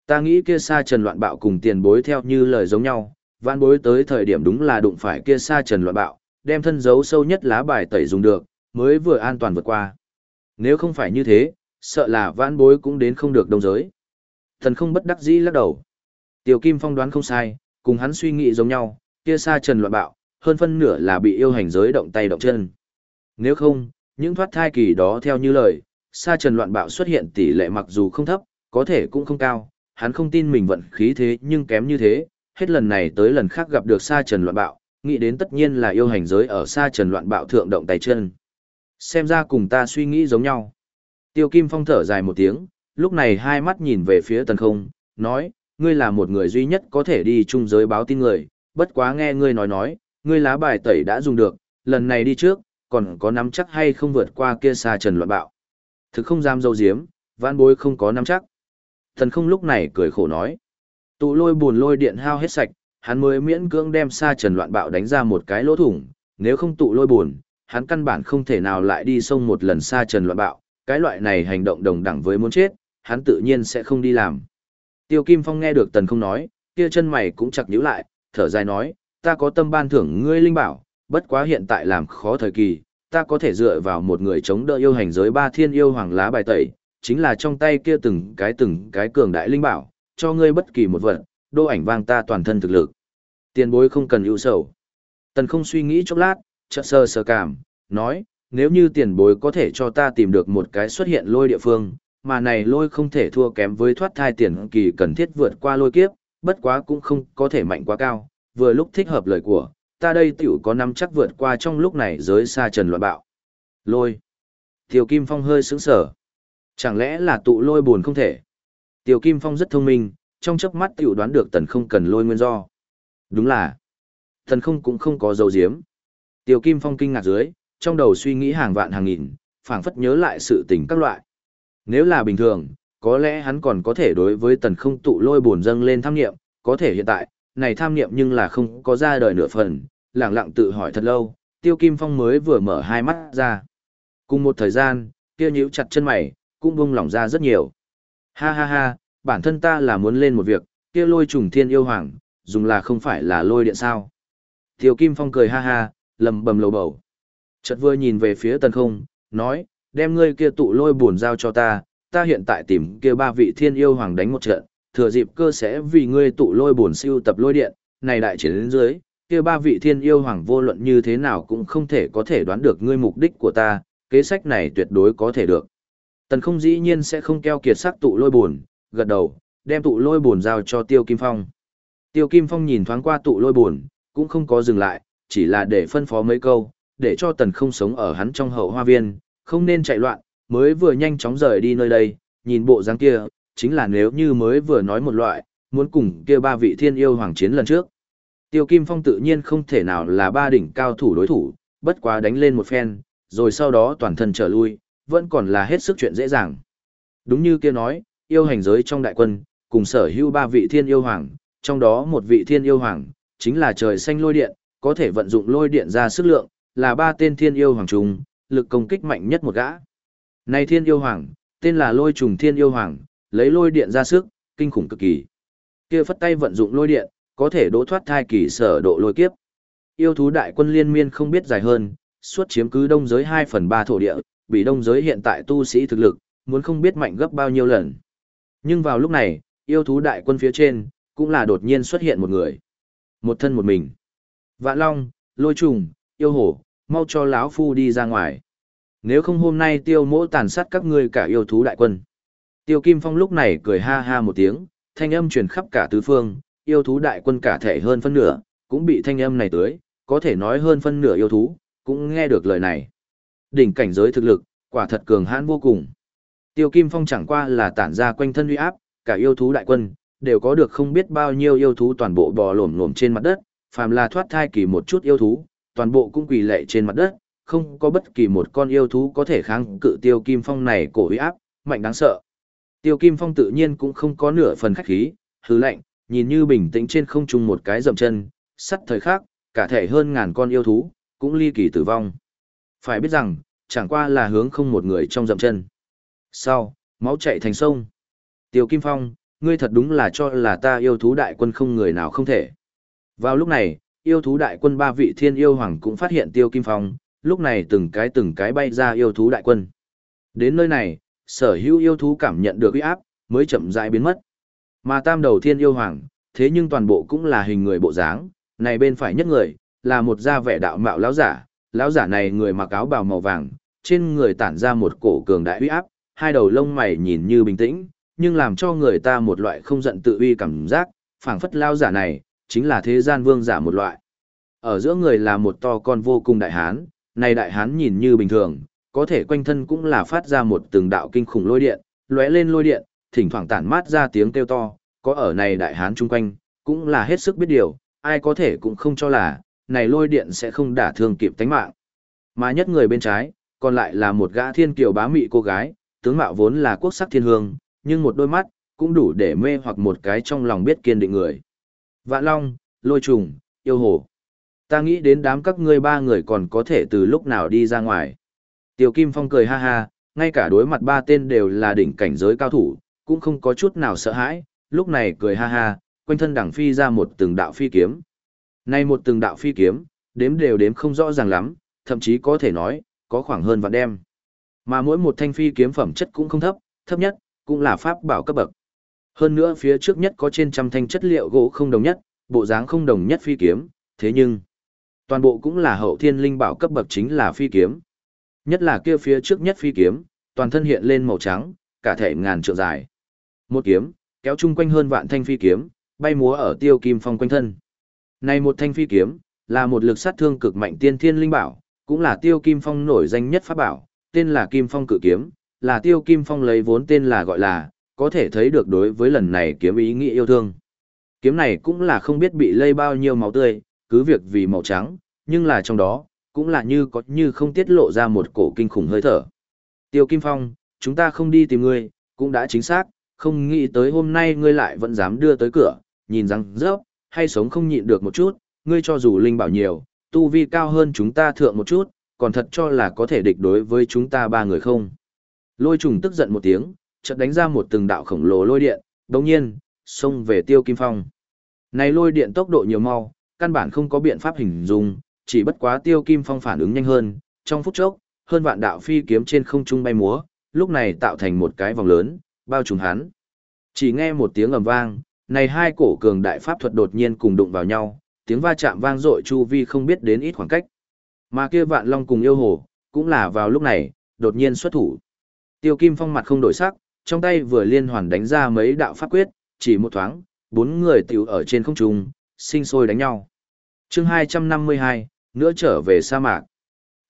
Ta nghĩ kia xa trần loạn bạo cùng tiền bối theo như lời giống nhau, vạn bối tới thời điểm đúng là đụng phải kia xa trần loạn bạo, đem thân giấu sâu nhất lá bài tẩy dùng được, mới vừa an toàn vượt qua. Nếu không phải như thế, sợ là vãn bối cũng đến không được đông giới. Thần không bất đắc dĩ lắc đầu. Tiểu Kim Phong đoán không sai, cùng hắn suy nghĩ giống nhau, kia xa trần loạn bạo, hơn phân nửa là bị yêu hành giới động tay động chân. Nếu không, những thoát thai kỳ đó theo như lời, sa trần loạn bạo xuất hiện tỷ lệ mặc dù không thấp, có thể cũng không cao, hắn không tin mình vận khí thế nhưng kém như thế, hết lần này tới lần khác gặp được sa trần loạn bạo, nghĩ đến tất nhiên là yêu hành giới ở sa trần loạn bạo thượng động tay chân. Xem ra cùng ta suy nghĩ giống nhau. Tiêu Kim Phong thở dài một tiếng, lúc này hai mắt nhìn về phía tần không, nói, ngươi là một người duy nhất có thể đi chung giới báo tin người, bất quá nghe ngươi nói nói, ngươi lá bài tẩy đã dùng được, lần này đi trước, còn có nắm chắc hay không vượt qua kia sa trần loạn bạo. Thực không dám dâu diếm, vãn bối không có nắm chắc. Thần không lúc này cười khổ nói. Tụ lôi buồn lôi điện hao hết sạch, hắn mới miễn cưỡng đem sa trần loạn bạo đánh ra một cái lỗ thủng, nếu không tụ lôi buồn, hắn căn bản không thể nào lại đi sông một lần sa trần loạn bạo, cái loại này hành động đồng đẳng với muốn chết, hắn tự nhiên sẽ không đi làm. Tiêu Kim Phong nghe được tần không nói, kia chân mày cũng chặt nhíu lại, thở dài nói, ta có tâm ban thưởng ngươi linh bảo, bất quá hiện tại làm khó thời kỳ, ta có thể dựa vào một người chống đỡ yêu hành giới ba thiên yêu hoàng lá bài tẩy, chính là trong tay kia từng cái từng cái cường đại linh bảo, cho ngươi bất kỳ một vật, đô ảnh vang ta toàn thân thực lực. Tiền bối không cần ưu sầu. Tần không suy nghĩ chốc lát, chợt sơ sơ cảm, nói, nếu như tiền bối có thể cho ta tìm được một cái xuất hiện lôi địa phương, mà này lôi không thể thua kém với thoát thai tiền kỳ cần thiết vượt qua lôi kiếp, bất quá cũng không có thể mạnh quá cao, vừa lúc thích hợp lời của, ta đây tiểu có năm chắc vượt qua trong lúc này giới xa trần loạn bạo. Lôi. Tiểu Kim Phong hơi sững sở. Chẳng lẽ là tụ lôi buồn không thể? Tiểu Kim Phong rất thông minh, trong chớp mắt tiểu đoán được tần không cần lôi nguyên do. Đúng là, tần không cũng không có dấu diếm. Tiểu Kim Phong kinh ngạc dưới, trong đầu suy nghĩ hàng vạn hàng nghìn, phảng phất nhớ lại sự tình các loại. Nếu là bình thường, có lẽ hắn còn có thể đối với tần không tụ lôi buồn dâng lên tham nghiệm, có thể hiện tại, này tham nghiệm nhưng là không có ra đời nửa phần, lặng lặng tự hỏi thật lâu, Tiêu Kim Phong mới vừa mở hai mắt ra. Cùng một thời gian, kia nhíu chặt chân mày, cũng bung lỏng ra rất nhiều. Ha ha ha, bản thân ta là muốn lên một việc, kia lôi trùng thiên yêu hoàng, dùng là không phải là lôi điện sao. Tiêu Kim Phong cười ha ha, lầm bầm lầu bầu, Chợt vừa nhìn về phía tần không, nói, đem ngươi kia tụ lôi buồn giao cho ta, ta hiện tại tìm kia ba vị thiên yêu hoàng đánh một trận, thừa dịp cơ sẽ vì ngươi tụ lôi buồn siêu tập lôi điện, này đại chiến đến dưới, kia ba vị thiên yêu hoàng vô luận như thế nào cũng không thể có thể đoán được ngươi mục đích của ta, kế sách này tuyệt đối có thể được. Tần không dĩ nhiên sẽ không keo kiệt sắc tụ lôi buồn, gật đầu, đem tụ lôi buồn giao cho Tiêu Kim Phong. Tiêu Kim Phong nhìn thoáng qua tụ lôi buồn, cũng không có dừng lại, chỉ là để phân phó mấy câu, để cho tần không sống ở hắn trong hậu hoa viên, không nên chạy loạn, mới vừa nhanh chóng rời đi nơi đây, nhìn bộ dáng kia, chính là nếu như mới vừa nói một loại, muốn cùng kia ba vị thiên yêu hoàng chiến lần trước. Tiêu Kim Phong tự nhiên không thể nào là ba đỉnh cao thủ đối thủ, bất quá đánh lên một phen, rồi sau đó toàn thân trở lui, vẫn còn là hết sức chuyện dễ dàng. Đúng như kia nói, yêu hành giới trong đại quân, cùng sở hữu ba vị thiên yêu hoàng, trong đó một vị thiên yêu hoàng, chính là trời xanh lôi điện, có thể vận dụng lôi điện ra sức lượng, là ba tên thiên yêu hoàng trùng, lực công kích mạnh nhất một gã. Này thiên yêu hoàng, tên là lôi trùng thiên yêu hoàng, lấy lôi điện ra sức, kinh khủng cực kỳ. Kia phất tay vận dụng lôi điện, có thể đỗ thoát thai kỳ sở độ lôi kiếp. Yêu thú đại quân liên miên không biết dài hơn, suốt chiếm cứ đông giới 2 phần 3 thổ địa, bị đông giới hiện tại tu sĩ thực lực, muốn không biết mạnh gấp bao nhiêu lần. Nhưng vào lúc này, yêu thú đại quân phía trên, cũng là đột nhiên xuất hiện một người. Một thân một mình. Vạn Long, Lôi Trùng, Yêu Hổ, mau cho lão phu đi ra ngoài. Nếu không hôm nay tiêu mỗ tàn sát các ngươi cả yêu thú đại quân. Tiêu Kim Phong lúc này cười ha ha một tiếng, thanh âm truyền khắp cả tứ phương, yêu thú đại quân cả thể hơn phân nửa, cũng bị thanh âm này tưới, có thể nói hơn phân nửa yêu thú, cũng nghe được lời này. Đỉnh cảnh giới thực lực, quả thật cường hãn vô cùng. Tiêu Kim Phong chẳng qua là tản ra quanh thân uy áp, cả yêu thú đại quân, đều có được không biết bao nhiêu yêu thú toàn bộ bò lổm lổm trên mặt đất, phàm là thoát thai kỳ một chút yêu thú, toàn bộ cũng quỳ lệ trên mặt đất, không có bất kỳ một con yêu thú có thể kháng cự Tiêu Kim Phong này cổ uy áp, mạnh đáng sợ. Tiêu Kim Phong tự nhiên cũng không có nửa phần khách khí, hứ lạnh, nhìn như bình tĩnh trên không trung một cái dậm chân, sắt thời khắc, cả thể hơn ngàn con yêu thú, cũng ly kỳ tử vong. Phải biết rằng, chẳng qua là hướng không một người trong dậm chân. Sau, máu chạy thành sông. Tiêu Kim Phong, ngươi thật đúng là cho là ta yêu thú đại quân không người nào không thể. Vào lúc này, yêu thú đại quân ba vị thiên yêu hoàng cũng phát hiện Tiêu Kim Phong, lúc này từng cái từng cái bay ra yêu thú đại quân. Đến nơi này, sở hữu yêu thú cảm nhận được uy áp, mới chậm rãi biến mất. Mà tam đầu thiên yêu hoàng, thế nhưng toàn bộ cũng là hình người bộ dáng, này bên phải nhất người, là một da vẻ đạo mạo lão giả, lão giả này người mặc áo bào màu vàng, trên người tản ra một cổ cường đại uy áp, hai đầu lông mày nhìn như bình tĩnh, nhưng làm cho người ta một loại không giận tự uy cảm giác, phảng phất lão giả này, chính là thế gian vương giả một loại. Ở giữa người là một to con vô cùng đại hán, này đại hán nhìn như bình thường, có thể quanh thân cũng là phát ra một từng đạo kinh khủng lôi điện, lóe lên lôi điện, thỉnh thoảng tản mát ra tiếng kêu to, có ở này đại hán chung quanh, cũng là hết sức biết điều, ai có thể cũng không cho là, này lôi điện sẽ không đả thương kịp tánh mạng. Mà nhất người bên trái, còn lại là một gã thiên kiều bá mị cô gái, tướng mạo vốn là quốc sắc thiên hương, nhưng một đôi mắt, cũng đủ để mê hoặc một cái trong lòng biết kiên định người. Vạn Long, Lôi Trùng, Yêu Hồ. Ta nghĩ đến đám các ngươi ba người còn có thể từ lúc nào đi ra ngoài. Tiêu Kim Phong cười ha ha, ngay cả đối mặt ba tên đều là đỉnh cảnh giới cao thủ, cũng không có chút nào sợ hãi, lúc này cười ha ha, quanh thân đằng phi ra một từng đạo phi kiếm. Nay một từng đạo phi kiếm, đếm đều đếm không rõ ràng lắm, thậm chí có thể nói, có khoảng hơn vạn đem. Mà mỗi một thanh phi kiếm phẩm chất cũng không thấp, thấp nhất, cũng là pháp bảo cấp bậc. Hơn nữa phía trước nhất có trên trăm thanh chất liệu gỗ không đồng nhất, bộ dáng không đồng nhất phi kiếm, thế nhưng, toàn bộ cũng là hậu thiên linh bảo cấp bậc chính là phi kiếm. Nhất là kia phía trước nhất phi kiếm, toàn thân hiện lên màu trắng, cả thể ngàn trượng dài. Một kiếm, kéo chung quanh hơn vạn thanh phi kiếm, bay múa ở tiêu kim phong quanh thân. Này một thanh phi kiếm, là một lực sát thương cực mạnh tiên thiên linh bảo, cũng là tiêu kim phong nổi danh nhất pháp bảo, tên là kim phong cự kiếm, là tiêu kim phong lấy vốn tên là gọi là, có thể thấy được đối với lần này kiếm ý nghĩa yêu thương. Kiếm này cũng là không biết bị lây bao nhiêu máu tươi, cứ việc vì màu trắng, nhưng là trong đó, cũng là như có như không tiết lộ ra một cổ kinh khủng hơi thở. Tiêu Kim Phong, chúng ta không đi tìm ngươi, cũng đã chính xác, không nghĩ tới hôm nay ngươi lại vẫn dám đưa tới cửa, nhìn rằng rớp, hay sống không nhịn được một chút, ngươi cho dù linh bảo nhiều, tu vi cao hơn chúng ta thượng một chút, còn thật cho là có thể địch đối với chúng ta ba người không. Lôi trùng tức giận một tiếng, chợt đánh ra một từng đạo khổng lồ lôi điện, đồng nhiên, xông về tiêu kim phong. Này lôi điện tốc độ nhiều mau, căn bản không có biện pháp hình dung, chỉ bất quá tiêu kim phong phản ứng nhanh hơn, trong phút chốc, hơn vạn đạo phi kiếm trên không trung bay múa, lúc này tạo thành một cái vòng lớn, bao trùm hắn. Chỉ nghe một tiếng ầm vang, này hai cổ cường đại pháp thuật đột nhiên cùng đụng vào nhau, tiếng va chạm vang dội chu vi không biết đến ít khoảng cách. Mà kia vạn long cùng yêu hồ, cũng là vào lúc này, đột nhiên xuất thủ. Tiêu Kim Phong mặt không đổi sắc, trong tay vừa liên hoàn đánh ra mấy đạo pháp quyết, chỉ một thoáng, bốn người tiểu ở trên không trung, sinh sôi đánh nhau. chương 252, nữa trở về sa mạc.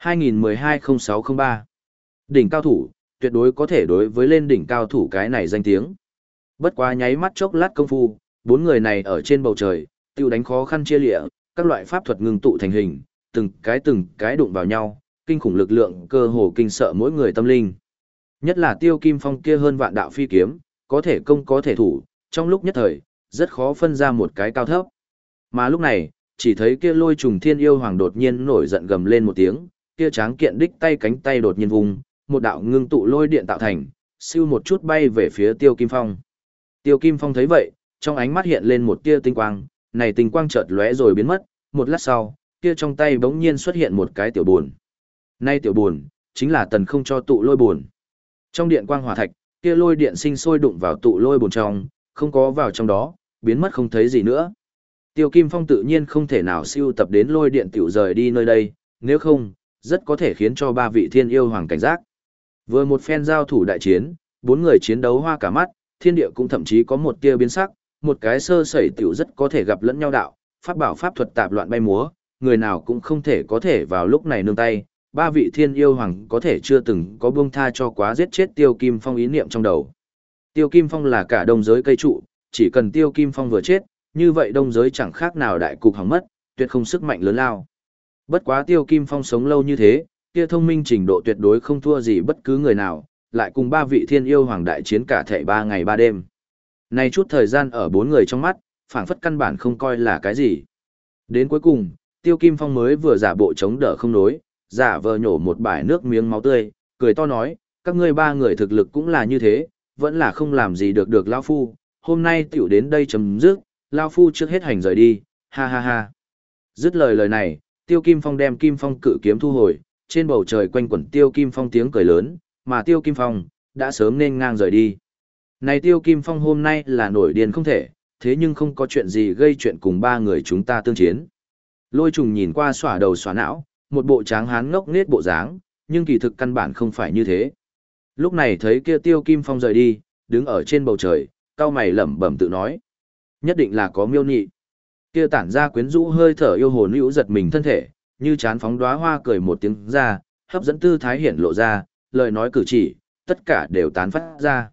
2012-0603 Đỉnh cao thủ, tuyệt đối có thể đối với lên đỉnh cao thủ cái này danh tiếng. Bất quá nháy mắt chốc lát công phu, bốn người này ở trên bầu trời, tiêu đánh khó khăn chia lịa, các loại pháp thuật ngừng tụ thành hình, từng cái từng cái đụng vào nhau, kinh khủng lực lượng cơ hồ kinh sợ mỗi người tâm linh. Nhất là tiêu kim phong kia hơn vạn đạo phi kiếm, có thể công có thể thủ, trong lúc nhất thời, rất khó phân ra một cái cao thấp. Mà lúc này, chỉ thấy kia lôi trùng thiên yêu hoàng đột nhiên nổi giận gầm lên một tiếng, kia tráng kiện đích tay cánh tay đột nhiên vùng, một đạo ngưng tụ lôi điện tạo thành, siêu một chút bay về phía tiêu kim phong. Tiêu kim phong thấy vậy, trong ánh mắt hiện lên một tia tinh quang, này tinh quang chợt lóe rồi biến mất, một lát sau, kia trong tay bỗng nhiên xuất hiện một cái tiểu buồn. Nay tiểu buồn, chính là tần không cho tụ lôi buồn. Trong điện quang hỏa thạch, kia lôi điện sinh sôi đụng vào tụ lôi bồn trong, không có vào trong đó, biến mất không thấy gì nữa. Tiêu Kim Phong tự nhiên không thể nào siêu tập đến lôi điện tiểu rời đi nơi đây, nếu không, rất có thể khiến cho ba vị thiên yêu hoàng cảnh giác. Vừa một phen giao thủ đại chiến, bốn người chiến đấu hoa cả mắt, thiên địa cũng thậm chí có một tia biến sắc, một cái sơ sẩy tiểu rất có thể gặp lẫn nhau đạo, pháp bảo pháp thuật tạp loạn bay múa, người nào cũng không thể có thể vào lúc này nương tay, ba vị thiên yêu hoàng có thể chưa từng có buông tha cho quá giết chết Tiêu Kim Phong ý niệm trong đầu. Tiêu Kim Phong là cả đông giới cây trụ, chỉ cần Tiêu Kim Phong vừa chết, như vậy đông giới chẳng khác nào đại cục hỏng mất, tuyệt không sức mạnh lớn lao. Bất quá Tiêu Kim Phong sống lâu như thế, kia thông minh trình độ tuyệt đối không thua gì bất cứ người nào, lại cùng ba vị thiên yêu hoàng đại chiến cả thể ba ngày ba đêm. Này chút thời gian ở bốn người trong mắt, phảng phất căn bản không coi là cái gì. Đến cuối cùng, Tiêu Kim Phong mới vừa giả bộ chống đỡ không nối, giả vờ nhổ một bãi nước miếng máu tươi, cười to nói, các ngươi ba người thực lực cũng là như thế, vẫn là không làm gì được được Lao Phu, hôm nay tiểu đến đây chấm dứt, Lao Phu trước hết hành rời đi, ha ha ha. Dứt lời lời này, Tiêu Kim Phong đem Kim Phong cự kiếm thu hồi, trên bầu trời quanh quẩn Tiêu Kim Phong tiếng cười lớn, mà Tiêu Kim Phong đã sớm nên ngang rời đi. Này Tiêu Kim Phong hôm nay là nổi điên không thể, thế nhưng không có chuyện gì gây chuyện cùng ba người chúng ta tương chiến. Lôi trùng nhìn qua xỏa đầu xỏa não, một bộ tráng hán ngốc nết bộ dáng, nhưng kỳ thực căn bản không phải như thế. Lúc này thấy kia Tiêu Kim Phong rời đi, đứng ở trên bầu trời, cao mày lẩm bẩm tự nói. Nhất định là có miêu nhị. Kia tản ra quyến rũ hơi thở yêu hồn hữu giật mình thân thể, như chán phóng đóa hoa cười một tiếng ra, hấp dẫn tư thái hiển lộ ra, lời nói cử chỉ, tất cả đều tán phát ra.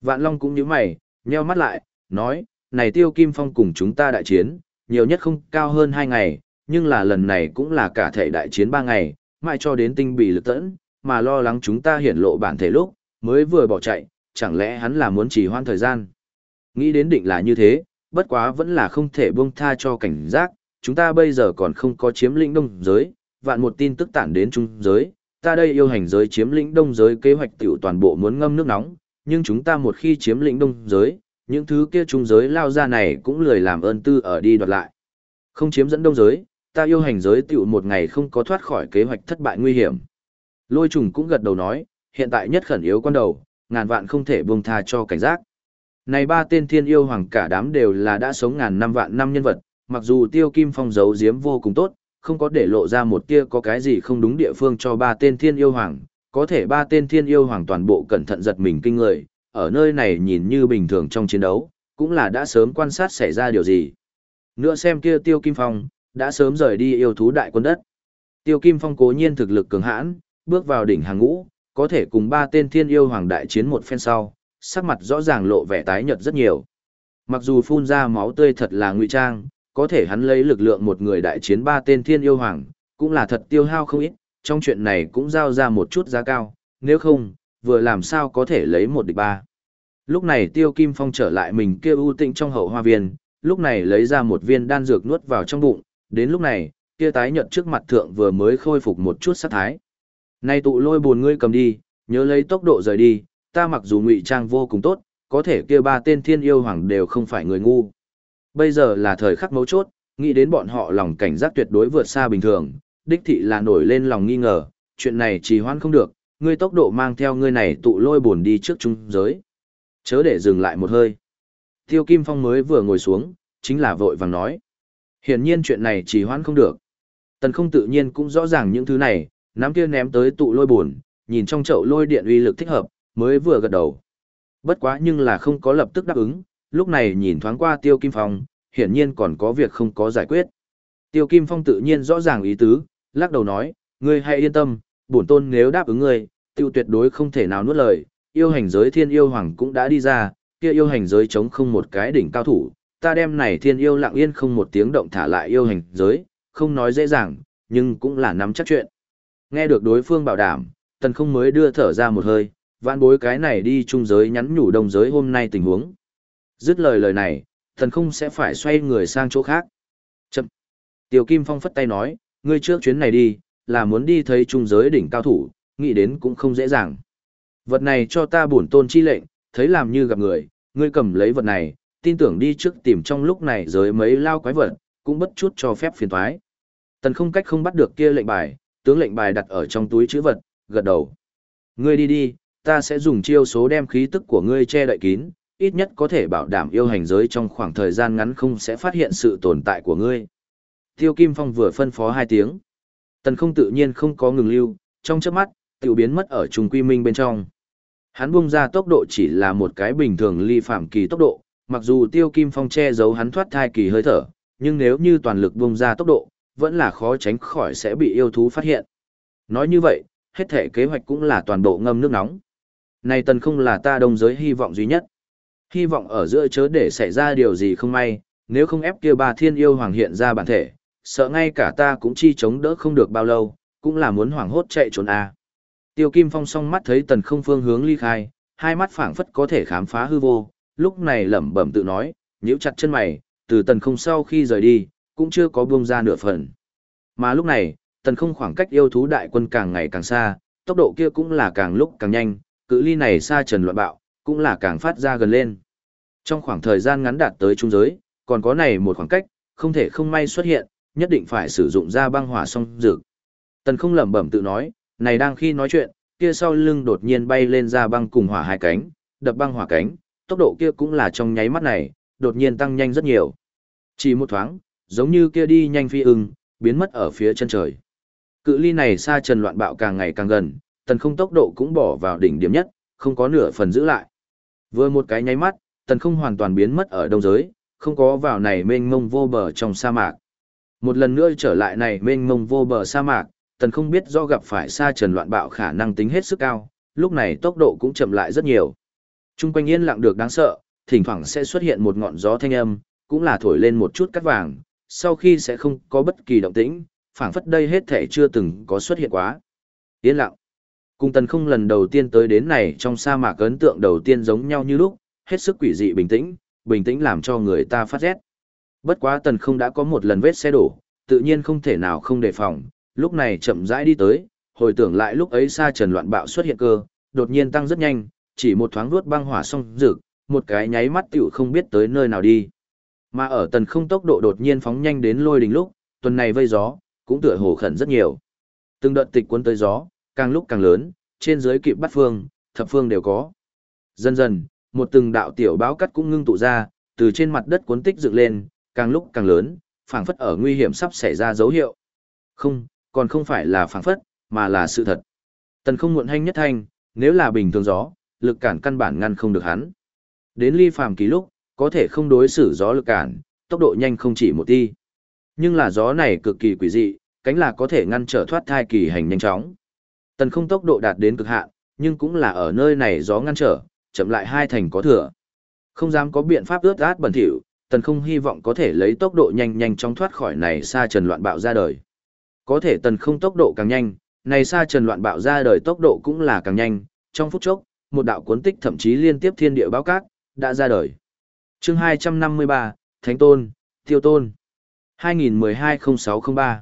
Vạn Long cũng như mày, nheo mắt lại, nói, này Tiêu Kim Phong cùng chúng ta đại chiến, nhiều nhất không cao hơn hai ngày, nhưng là lần này cũng là cả thể đại chiến ba ngày, mãi cho đến tinh bị lực tẫn, mà lo lắng chúng ta hiển lộ bản thể lúc, mới vừa bỏ chạy, chẳng lẽ hắn là muốn trì hoãn thời gian. Nghĩ đến định là như thế, bất quá vẫn là không thể buông tha cho cảnh giác, chúng ta bây giờ còn không có chiếm lĩnh đông giới, vạn một tin tức tản đến trung giới, ta đây yêu hành giới chiếm lĩnh đông giới kế hoạch tiểu toàn bộ muốn ngâm nước nóng, nhưng chúng ta một khi chiếm lĩnh đông giới, những thứ kia trung giới lao ra này cũng lười làm ơn tư ở đi đoạt lại. Không chiếm dẫn đông giới, ta yêu hành giới tiểu một ngày không có thoát khỏi kế hoạch thất bại nguy hiểm. Lôi trùng cũng gật đầu nói, hiện tại nhất khẩn yếu quan đầu, ngàn vạn không thể buông tha cho cảnh giác. Này ba tên thiên yêu hoàng cả đám đều là đã sống ngàn năm vạn năm nhân vật, mặc dù tiêu kim phong giấu giếm vô cùng tốt, không có để lộ ra một tia có cái gì không đúng địa phương cho ba tên thiên yêu hoàng, có thể ba tên thiên yêu hoàng toàn bộ cẩn thận giật mình kinh người, ở nơi này nhìn như bình thường trong chiến đấu, cũng là đã sớm quan sát xảy ra điều gì. Nữa xem kia tiêu kim phong, đã sớm rời đi yêu thú đại quân đất. Tiêu kim phong cố nhiên thực lực cường hãn, bước vào đỉnh hàng ngũ, có thể cùng ba tên thiên yêu hoàng đại chiến một phen sau, sắc mặt rõ ràng lộ vẻ tái nhợt rất nhiều. Mặc dù phun ra máu tươi thật là ngụy trang, có thể hắn lấy lực lượng một người đại chiến ba tên thiên yêu hoàng, cũng là thật tiêu hao không ít, trong chuyện này cũng giao ra một chút giá cao, nếu không, vừa làm sao có thể lấy một địch ba. Lúc này Tiêu Kim Phong trở lại mình kêu ưu tĩnh trong hậu hoa viên, lúc này lấy ra một viên đan dược nuốt vào trong bụng, đến lúc này, kia tái nhợt trước mặt thượng vừa mới khôi phục một chút sát thái. Nay tụ lôi buồn ngươi cầm đi, nhớ lấy tốc độ rời đi, ta mặc dù ngụy trang vô cùng tốt, có thể kia ba tên thiên yêu hoàng đều không phải người ngu. Bây giờ là thời khắc mấu chốt, nghĩ đến bọn họ lòng cảnh giác tuyệt đối vượt xa bình thường, đích thị là nổi lên lòng nghi ngờ, chuyện này trì hoãn không được, ngươi tốc độ mang theo ngươi này tụ lôi buồn đi trước trung giới. Chớ để dừng lại một hơi. Tiêu Kim Phong mới vừa ngồi xuống, chính là vội vàng nói. Hiển nhiên chuyện này chỉ hoãn không được. Tần không tự nhiên cũng rõ ràng những thứ này, nắm kia ném tới tụ lôi buồn, nhìn trong chậu lôi điện uy lực thích hợp, mới vừa gật đầu. Bất quá nhưng là không có lập tức đáp ứng, lúc này nhìn thoáng qua Tiêu Kim Phong, hiển nhiên còn có việc không có giải quyết. Tiêu Kim Phong tự nhiên rõ ràng ý tứ, lắc đầu nói, ngươi hãy yên tâm, bổn tôn nếu đáp ứng ngươi, tiêu tuyệt đối không thể nào nuốt lời, yêu hành giới thiên yêu hoàng cũng đã đi ra, kia yêu hành giới chống không một cái đỉnh cao thủ, ta đem này thiên yêu lặng yên không một tiếng động thả lại yêu hành giới, không nói dễ dàng, nhưng cũng là nắm chắc chuyện. Nghe được đối phương bảo đảm, tần không mới đưa thở ra một hơi, vạn bối cái này đi trung giới nhắn nhủ đồng giới hôm nay tình huống. Dứt lời lời này, tần không sẽ phải xoay người sang chỗ khác. Chậm. Tiểu Kim Phong phất tay nói, ngươi trước chuyến này đi, là muốn đi thấy trung giới đỉnh cao thủ, nghĩ đến cũng không dễ dàng. Vật này cho ta bổn tôn chi lệnh, thấy làm như gặp người, ngươi cầm lấy vật này, tin tưởng đi trước tìm trong lúc này giới mấy lao quái vật, cũng bất chút cho phép phiền thoái. Tần không cách không bắt được kia lệnh bài, tướng lệnh bài đặt ở trong túi chữ vật, gật đầu. Ngươi đi đi, ta sẽ dùng chiêu số đem khí tức của ngươi che đậy kín, ít nhất có thể bảo đảm yêu hành giới trong khoảng thời gian ngắn không sẽ phát hiện sự tồn tại của ngươi. Tiêu Kim Phong vừa phân phó hai tiếng. Tần không tự nhiên không có ngừng lưu, trong chớp mắt, tiểu biến mất ở trùng quy minh bên trong. Hắn bung ra tốc độ chỉ là một cái bình thường ly phạm kỳ tốc độ, mặc dù tiêu kim phong che giấu hắn thoát thai kỳ hơi thở, nhưng nếu như toàn lực bung ra tốc độ, vẫn là khó tránh khỏi sẽ bị yêu thú phát hiện. Nói như vậy, hết thể kế hoạch cũng là toàn bộ ngâm nước nóng. Này tần không là ta đồng giới hy vọng duy nhất. Hy vọng ở giữa chớ để xảy ra điều gì không may, nếu không ép kia ba thiên yêu hoàng hiện ra bản thể, sợ ngay cả ta cũng chi chống đỡ không được bao lâu, cũng là muốn hoảng hốt chạy trốn à. Tiêu Kim Phong song mắt thấy tần không phương hướng ly khai, hai mắt phảng phất có thể khám phá hư vô, lúc này lẩm bẩm tự nói, nhíu chặt chân mày, từ tần không sau khi rời đi, cũng chưa có buông ra nửa phần. Mà lúc này, tần không khoảng cách yêu thú đại quân càng ngày càng xa, tốc độ kia cũng là càng lúc càng nhanh, cự ly này xa trần loạn bạo, cũng là càng phát ra gần lên. Trong khoảng thời gian ngắn đạt tới trung giới, còn có này một khoảng cách, không thể không may xuất hiện, nhất định phải sử dụng ra băng hỏa song dược. Tần không lẩm bẩm tự nói, này đang khi nói chuyện, kia sau lưng đột nhiên bay lên ra băng cùng hỏa hai cánh, đập băng hỏa cánh, tốc độ kia cũng là trong nháy mắt này, đột nhiên tăng nhanh rất nhiều. Chỉ một thoáng, giống như kia đi nhanh phi ưng, biến mất ở phía chân trời. Cự ly này xa trần loạn bạo càng ngày càng gần, tần không tốc độ cũng bỏ vào đỉnh điểm nhất, không có nửa phần giữ lại. Vừa một cái nháy mắt, tần không hoàn toàn biến mất ở đông giới, không có vào này mênh mông vô bờ trong sa mạc. Một lần nữa trở lại này mênh mông vô bờ sa mạc, tần không biết do gặp phải xa trần loạn bạo khả năng tính hết sức cao, lúc này tốc độ cũng chậm lại rất nhiều. Trung quanh yên lặng được đáng sợ, thỉnh thoảng sẽ xuất hiện một ngọn gió thanh âm, cũng là thổi lên một chút cắt vàng, sau khi sẽ không có bất kỳ động tĩnh, phảng phất đây hết thể chưa từng có xuất hiện quá. Yên lặng. Cung tần không lần đầu tiên tới đến này trong sa mạc ấn tượng đầu tiên giống nhau như lúc, hết sức quỷ dị bình tĩnh, bình tĩnh làm cho người ta phát rét. Bất quá tần không đã có một lần vết xe đổ, tự nhiên không thể nào không đề phòng, lúc này chậm rãi đi tới, hồi tưởng lại lúc ấy sa trần loạn bạo xuất hiện cơ, đột nhiên tăng rất nhanh, chỉ một thoáng vuốt băng hỏa xong rực, một cái nháy mắt tiểu không biết tới nơi nào đi. Mà ở tần không tốc độ đột nhiên phóng nhanh đến lôi đỉnh lúc, tuần này vây gió, cũng tựa hồ khẩn rất nhiều. Từng đợt tịch cuốn tới gió, càng lúc càng lớn, trên dưới kịp bắt phương, thập phương đều có. Dần dần, một từng đạo tiểu báo cắt cũng ngưng tụ ra, từ trên mặt đất cuốn tích dựng lên, càng lúc càng lớn, phảng phất ở nguy hiểm sắp xảy ra dấu hiệu. Không, còn không phải là phảng phất, mà là sự thật. Tần không muộn hanh nhất thanh, nếu là bình thường gió, lực cản căn bản ngăn không được hắn. Đến ly phàm ký lúc, có thể không đối xử gió lực cản, tốc độ nhanh không chỉ một ti. Nhưng là gió này cực kỳ quỷ dị, cánh là có thể ngăn trở thoát thai kỳ hành nhanh chóng. Tần không tốc độ đạt đến cực hạn, nhưng cũng là ở nơi này gió ngăn trở, chậm lại hai thành có thừa. Không dám có biện pháp ướt át bẩn thỉu, tần không hy vọng có thể lấy tốc độ nhanh nhanh chóng thoát khỏi này xa trần loạn bạo ra đời. Có thể tần không tốc độ càng nhanh, này xa trần loạn bạo ra đời tốc độ cũng là càng nhanh, trong phút chốc, một đạo cuốn tích thậm chí liên tiếp thiên địa báo cát, đã ra đời. chương 253, Thánh Tôn, Tiêu Tôn, 2012-0603.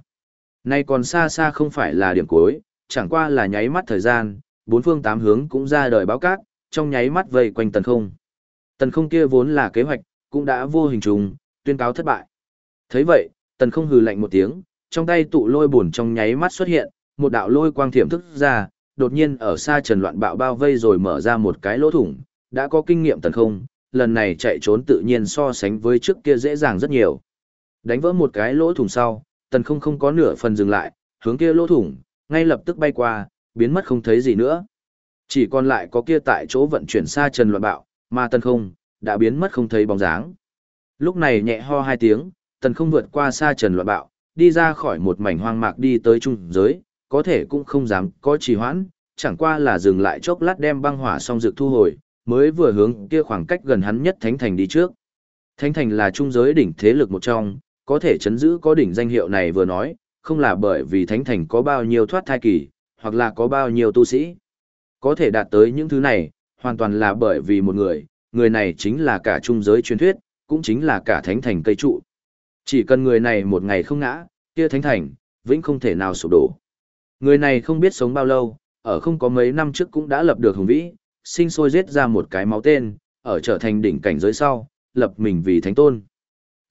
Nay còn xa xa không phải là điểm cuối, chẳng qua là nháy mắt thời gian, bốn phương tám hướng cũng ra đời báo cát, trong nháy mắt vây quanh tần không. Tần không kia vốn là kế hoạch, cũng đã vô hình trùng, tuyên cáo thất bại. thấy vậy, tần không hừ lạnh một tiếng, trong tay tụ lôi bổn trong nháy mắt xuất hiện, một đạo lôi quang thiểm thức ra, đột nhiên ở xa trần loạn bạo bao vây rồi mở ra một cái lỗ thủng, đã có kinh nghiệm tấn không, lần này chạy trốn tự nhiên so sánh với trước kia dễ dàng rất nhiều. Đánh vỡ một cái lỗ thủng sau, tần không không có nửa phần dừng lại, hướng kia lỗ thủng, ngay lập tức bay qua, biến mất không thấy gì nữa. Chỉ còn lại có kia tại chỗ vận chuyển xa trần loạn bạo, mà tần không, đã biến mất không thấy bóng dáng. Lúc này nhẹ ho hai tiếng, tần không vượt qua xa trần loạn bạo, đi ra khỏi một mảnh hoang mạc đi tới trung giới, có thể cũng không dám có trì hoãn, chẳng qua là dừng lại chốc lát đem băng hỏa xong dược thu hồi, mới vừa hướng kia khoảng cách gần hắn nhất Thánh Thành đi trước. Thánh Thành là trung giới đỉnh thế lực một trong, có thể chấn giữ có đỉnh danh hiệu này vừa nói, không là bởi vì Thánh Thành có bao nhiêu thoát thai kỳ, hoặc là có bao nhiêu tu sĩ. Có thể đạt tới những thứ này, hoàn toàn là bởi vì một người, người này chính là cả trung giới truyền thuyết, cũng chính là cả Thánh Thành cây trụ. Chỉ cần người này một ngày không ngã, kia Thánh Thành, vĩnh không thể nào sụp đổ. Người này không biết sống bao lâu, ở không có mấy năm trước cũng đã lập được hùng vĩ, sinh sôi giết ra một cái máu tên, ở trở thành đỉnh cảnh giới sau, lập mình vì thánh tôn.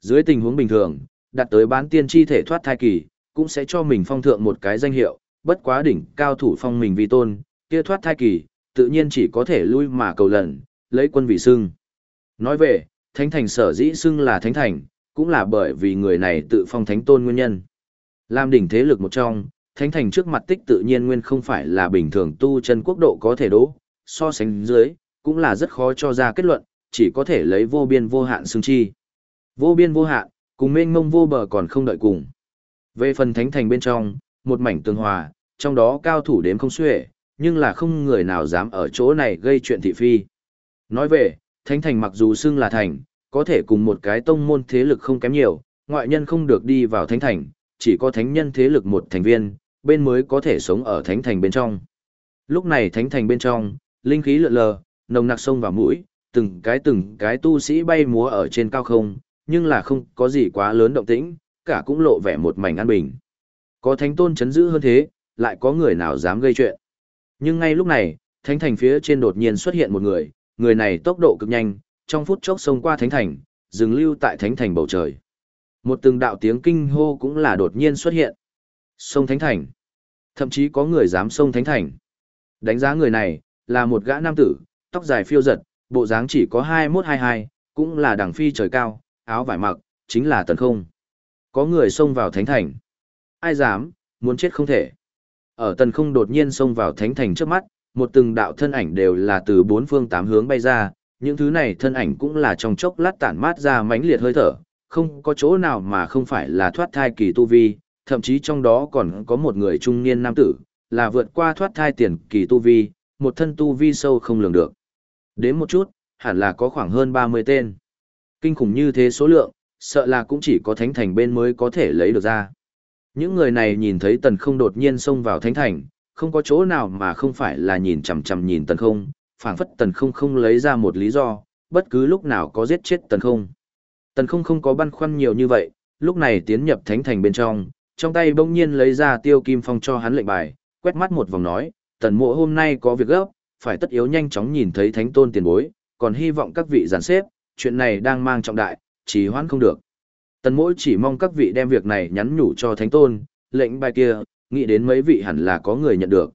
Dưới tình huống bình thường, đặt tới bán tiên chi thể thoát thai kỳ, cũng sẽ cho mình phong thượng một cái danh hiệu, bất quá đỉnh cao thủ phong mình vì tôn, kia thoát thai kỳ, tự nhiên chỉ có thể lui mà cầu lần, lấy quân vị xưng. Nói về, thánh thành sở dĩ xưng là thánh thành, cũng là bởi vì người này tự phong thánh tôn nguyên nhân. Làm đỉnh thế lực một trong, thánh thành trước mặt tích tự nhiên nguyên không phải là bình thường tu chân quốc độ có thể đỗ, so sánh dưới, cũng là rất khó cho ra kết luận, chỉ có thể lấy vô biên vô hạn xương chi. Vô biên vô hạn, cùng mênh mông vô bờ còn không đợi cùng. Về phần thánh thành bên trong, một mảnh tương hòa, trong đó cao thủ đếm không xuể, nhưng là không người nào dám ở chỗ này gây chuyện thị phi. Nói về, thánh thành mặc dù xưng là thành, có thể cùng một cái tông môn thế lực không kém nhiều, ngoại nhân không được đi vào thánh thành, chỉ có thánh nhân thế lực một thành viên, bên mới có thể sống ở thánh thành bên trong. Lúc này thánh thành bên trong, linh khí lượn lờ, nồng nặc sông vào mũi, từng cái từng cái tu sĩ bay múa ở trên cao không, nhưng là không có gì quá lớn động tĩnh, cả cũng lộ vẻ một mảnh an bình. Có thánh tôn chấn giữ hơn thế, lại có người nào dám gây chuyện. Nhưng ngay lúc này, thánh thành phía trên đột nhiên xuất hiện một người, người này tốc độ cực nhanh, trong phút chốc xông qua thánh thành, dừng lưu tại thánh thành bầu trời. Một từng đạo tiếng kinh hô cũng là đột nhiên xuất hiện. Sông Thánh Thành. Thậm chí có người dám xông Thánh Thành. Đánh giá người này, là một gã nam tử, tóc dài phiêu giật, bộ dáng chỉ có 21-22, cũng là đẳng phi trời cao, áo vải mặc, chính là tần không. Có người xông vào Thánh Thành. Ai dám, muốn chết không thể. Ở tần không đột nhiên xông vào Thánh Thành trước mắt, một từng đạo thân ảnh đều là từ bốn phương tám hướng bay ra, những thứ này thân ảnh cũng là trong chốc lát tản mát ra mãnh liệt hơi thở, không có chỗ nào mà không phải là thoát thai kỳ tu vi, thậm chí trong đó còn có một người trung niên nam tử, là vượt qua thoát thai tiền kỳ tu vi, một thân tu vi sâu không lường được. Đến một chút, hẳn là có khoảng hơn 30 tên. Kinh khủng như thế số lượng, sợ là cũng chỉ có thánh thành bên mới có thể lấy được ra. Những người này nhìn thấy tần không đột nhiên xông vào thánh thành, không có chỗ nào mà không phải là nhìn chằm chằm nhìn tần không, phảng phất tần không không lấy ra một lý do, bất cứ lúc nào có giết chết tần không. Tần không không có băn khoăn nhiều như vậy, lúc này tiến nhập thánh thành bên trong, trong tay bỗng nhiên lấy ra tiêu kim phong cho hắn lệnh bài, quét mắt một vòng nói, tần mộ hôm nay có việc gấp, phải tất yếu nhanh chóng nhìn thấy thánh tôn tiền bối, còn hy vọng các vị giàn xếp, chuyện này đang mang trọng đại, chỉ hoãn không được. Tần mỗi chỉ mong các vị đem việc này nhắn nhủ cho thánh tôn, lệnh bài kia, nghĩ đến mấy vị hẳn là có người nhận được.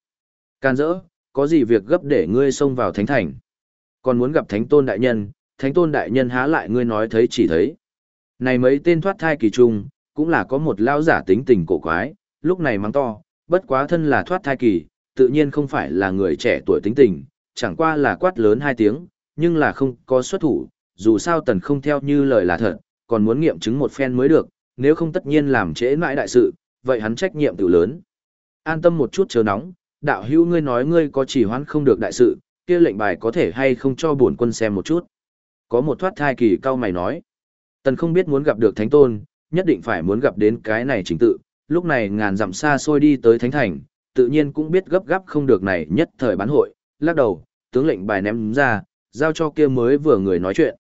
Can dỡ, có gì việc gấp để ngươi xông vào thánh thành. Còn muốn gặp thánh tôn đại nhân, thánh tôn đại nhân há lại ngươi nói thấy chỉ thấy. Này mấy tên thoát thai kỳ trung, cũng là có một lao giả tính tình cổ quái, lúc này mắng to, bất quá thân là thoát thai kỳ, tự nhiên không phải là người trẻ tuổi tính tình, chẳng qua là quát lớn hai tiếng, nhưng là không có xuất thủ, dù sao tần không theo như lời là thật, còn muốn nghiệm chứng một phen mới được, nếu không tất nhiên làm trễ mãi đại sự, vậy hắn trách nhiệm tự lớn. An tâm một chút chờ nóng, đạo hữu ngươi nói ngươi có chỉ hoãn không được đại sự, kia lệnh bài có thể hay không cho bổn quân xem một chút. Có một thoát thai kỳ cao mày nói. Tần không biết muốn gặp được thánh tôn, nhất định phải muốn gặp đến cái này chính tự, lúc này ngàn dặm xa xôi đi tới thánh thành, tự nhiên cũng biết gấp gáp không được này nhất thời bán hội, lắc đầu, tướng lệnh bài ném ra, giao cho kia mới vừa người nói chuyện.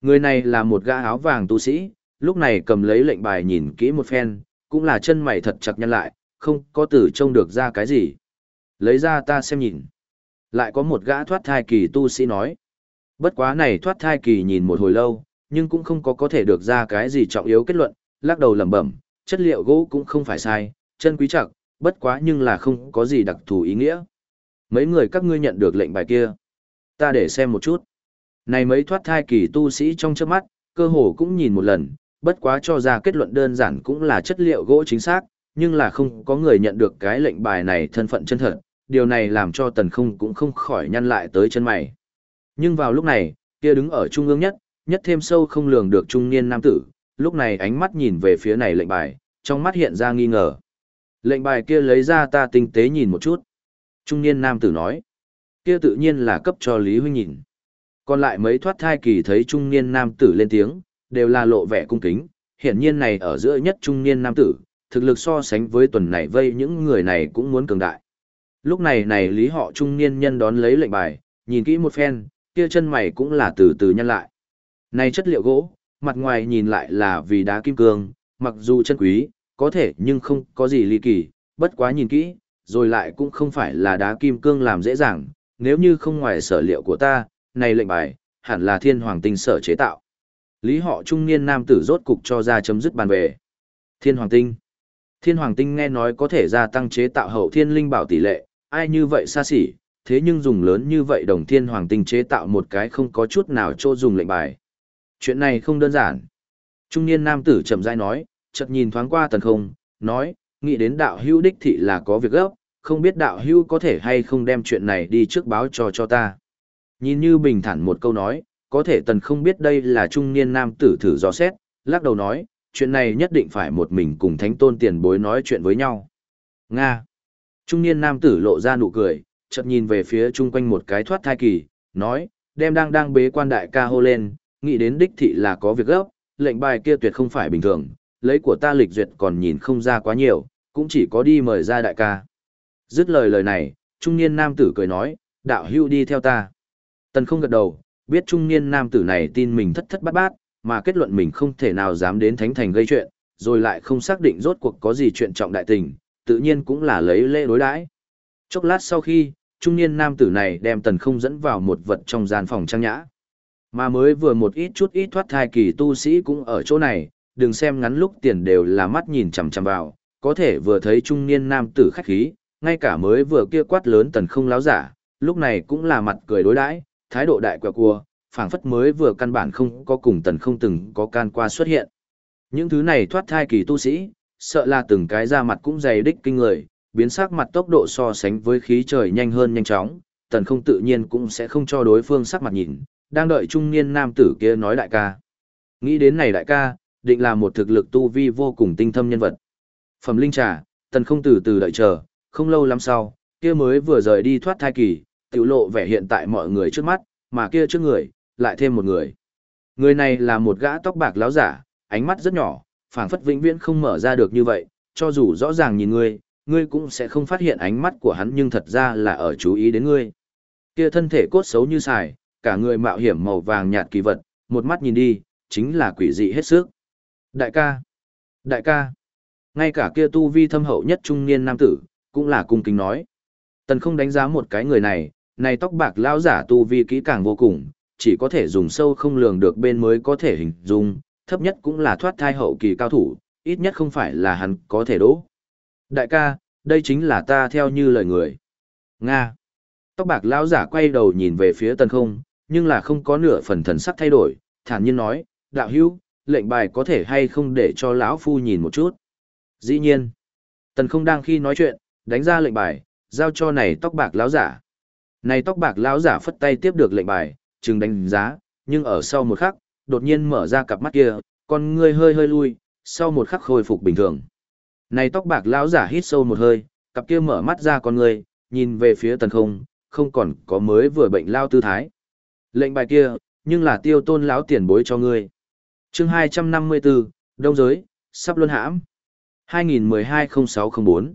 Người này là một gã áo vàng tu sĩ, lúc này cầm lấy lệnh bài nhìn kỹ một phen, cũng là chân mày thật chặt nhăn lại, không có tử trông được ra cái gì. Lấy ra ta xem nhìn. Lại có một gã thoát thai kỳ tu sĩ nói. Bất quá này thoát thai kỳ nhìn một hồi lâu, nhưng cũng không có có thể được ra cái gì trọng yếu kết luận, lắc đầu lẩm bẩm, chất liệu gỗ cũng không phải sai, chân quý chặt, bất quá nhưng là không có gì đặc thù ý nghĩa. Mấy người các ngươi nhận được lệnh bài kia. Ta để xem một chút. Này mấy thoát thai kỳ tu sĩ trong trước mắt, cơ hồ cũng nhìn một lần, bất quá cho ra kết luận đơn giản cũng là chất liệu gỗ chính xác, nhưng là không có người nhận được cái lệnh bài này thân phận chân thật, điều này làm cho tần không cũng không khỏi nhăn lại tới chân mày. Nhưng vào lúc này, kia đứng ở trung ương nhất, nhất thêm sâu không lường được trung niên nam tử, lúc này ánh mắt nhìn về phía này lệnh bài, trong mắt hiện ra nghi ngờ. Lệnh bài kia lấy ra ta tinh tế nhìn một chút. Trung niên nam tử nói, kia tự nhiên là cấp cho Lý Huynh nhìn. Còn lại mấy thoát thai kỳ thấy trung niên nam tử lên tiếng, đều là lộ vẻ cung kính, hiển nhiên này ở giữa nhất trung niên nam tử, thực lực so sánh với tuần này vây những người này cũng muốn cường đại. Lúc này này lý họ trung niên nhân đón lấy lệnh bài, nhìn kỹ một phen, kia chân mày cũng là từ từ nhăn lại. Này chất liệu gỗ, mặt ngoài nhìn lại là vì đá kim cương, mặc dù chân quý, có thể nhưng không có gì ly kỳ, bất quá nhìn kỹ, rồi lại cũng không phải là đá kim cương làm dễ dàng, nếu như không ngoài sở liệu của ta, này lệnh bài, hẳn là thiên hoàng tinh sở chế tạo. Lý họ trung niên nam tử rốt cục cho ra chấm dứt bàn về. Thiên hoàng tinh. Thiên hoàng tinh nghe nói có thể gia tăng chế tạo hậu thiên linh bảo tỷ lệ, ai như vậy xa xỉ, thế nhưng dùng lớn như vậy đồng thiên hoàng tinh chế tạo một cái không có chút nào chỗ dùng lệnh bài. Chuyện này không đơn giản. Trung niên nam tử chậm rãi nói, chợt nhìn thoáng qua tần không, nói, nghĩ đến đạo hữu đích thị là có việc gấp, không biết đạo hữu có thể hay không đem chuyện này đi trước báo cho cho ta. Nhìn như bình thản một câu nói, có thể tần không biết đây là trung niên nam tử thử dò xét, lắc đầu nói, chuyện này nhất định phải một mình cùng thánh tôn tiền bối nói chuyện với nhau. Nga. Trung niên nam tử lộ ra nụ cười, chợt nhìn về phía chung quanh một cái thoát thai kỳ, nói, đem đang đang bế quan đại ca hô lên, nghĩ đến đích thị là có việc gấp, lệnh bài kia tuyệt không phải bình thường, lấy của ta lịch duyệt còn nhìn không ra quá nhiều, cũng chỉ có đi mời ra đại ca. Dứt lời lời này, trung niên nam tử cười nói, đạo hưu đi theo ta. Tần không gật đầu, biết trung niên nam tử này tin mình thất thất bát bát, mà kết luận mình không thể nào dám đến thánh thành gây chuyện, rồi lại không xác định rốt cuộc có gì chuyện trọng đại tình, tự nhiên cũng là lấy lễ đối đãi. Chốc lát sau khi, trung niên nam tử này đem tần không dẫn vào một vật trong gian phòng trang nhã. Mà mới vừa một ít chút ít thoát thai kỳ tu sĩ cũng ở chỗ này, đừng xem ngắn lúc tiền đều là mắt nhìn chằm chằm vào, có thể vừa thấy trung niên nam tử khách khí, ngay cả mới vừa kia quát lớn tần không láo giả, lúc này cũng là mặt cười đối đãi, thái độ đại quẹo cua, phảng phất mới vừa căn bản không có cùng tần không từng có can qua xuất hiện. Những thứ này thoát thai kỳ tu sĩ, sợ là từng cái da mặt cũng dày đích kinh người, biến sắc mặt tốc độ so sánh với khí trời nhanh hơn nhanh chóng, tần không tự nhiên cũng sẽ không cho đối phương sắc mặt nhìn, đang đợi trung niên nam tử kia nói đại ca. Nghĩ đến này đại ca, định là một thực lực tu vi vô cùng tinh thâm nhân vật. Phẩm linh trà, tần không từ từ đợi chờ, không lâu lắm sau, kia mới vừa rời đi thoát thai kỳ, tiểu lộ vẻ hiện tại mọi người trước mắt, mà kia trước người, lại thêm một người. Người này là một gã tóc bạc láo giả, ánh mắt rất nhỏ, phảng phất vĩnh viễn không mở ra được như vậy, cho dù rõ ràng nhìn ngươi, ngươi cũng sẽ không phát hiện ánh mắt của hắn nhưng thật ra là ở chú ý đến ngươi. Kia thân thể cốt xấu như xài, cả người mạo hiểm màu vàng nhạt kỳ vật, một mắt nhìn đi, chính là quỷ dị hết sức. Đại ca! Đại ca! Ngay cả kia tu vi thâm hậu nhất trung niên nam tử, cũng là cung kính nói. Tần không đánh giá một cái người này, này tóc bạc lão giả tu vi kỹ càng vô cùng, chỉ có thể dùng sâu không lường được bên mới có thể hình dung, thấp nhất cũng là thoát thai hậu kỳ cao thủ, ít nhất không phải là hắn có thể đỗ. Đại ca, đây chính là ta theo như lời người. Nga. Tóc bạc lão giả quay đầu nhìn về phía tần không, nhưng là không có nửa phần thần sắc thay đổi, thản nhiên nói, đạo hữu, lệnh bài có thể hay không để cho lão phu nhìn một chút. Dĩ nhiên. Tần không đang khi nói chuyện, đánh ra lệnh bài, giao cho này tóc bạc lão giả. Này tóc bạc lão giả phất tay tiếp được lệnh bài, chừng đánh giá, nhưng ở sau một khắc, đột nhiên mở ra cặp mắt kia, con ngươi hơi hơi lui, sau một khắc khôi phục bình thường. Này tóc bạc lão giả hít sâu một hơi, cặp kia mở mắt ra con ngươi, nhìn về phía tần không, không còn có mới vừa bệnh lao tư thái. Lệnh bài kia, nhưng là tiêu tôn lão tiền bối cho ngươi. chương 254, Đông Giới, sắp luân hãm. 2012-0604.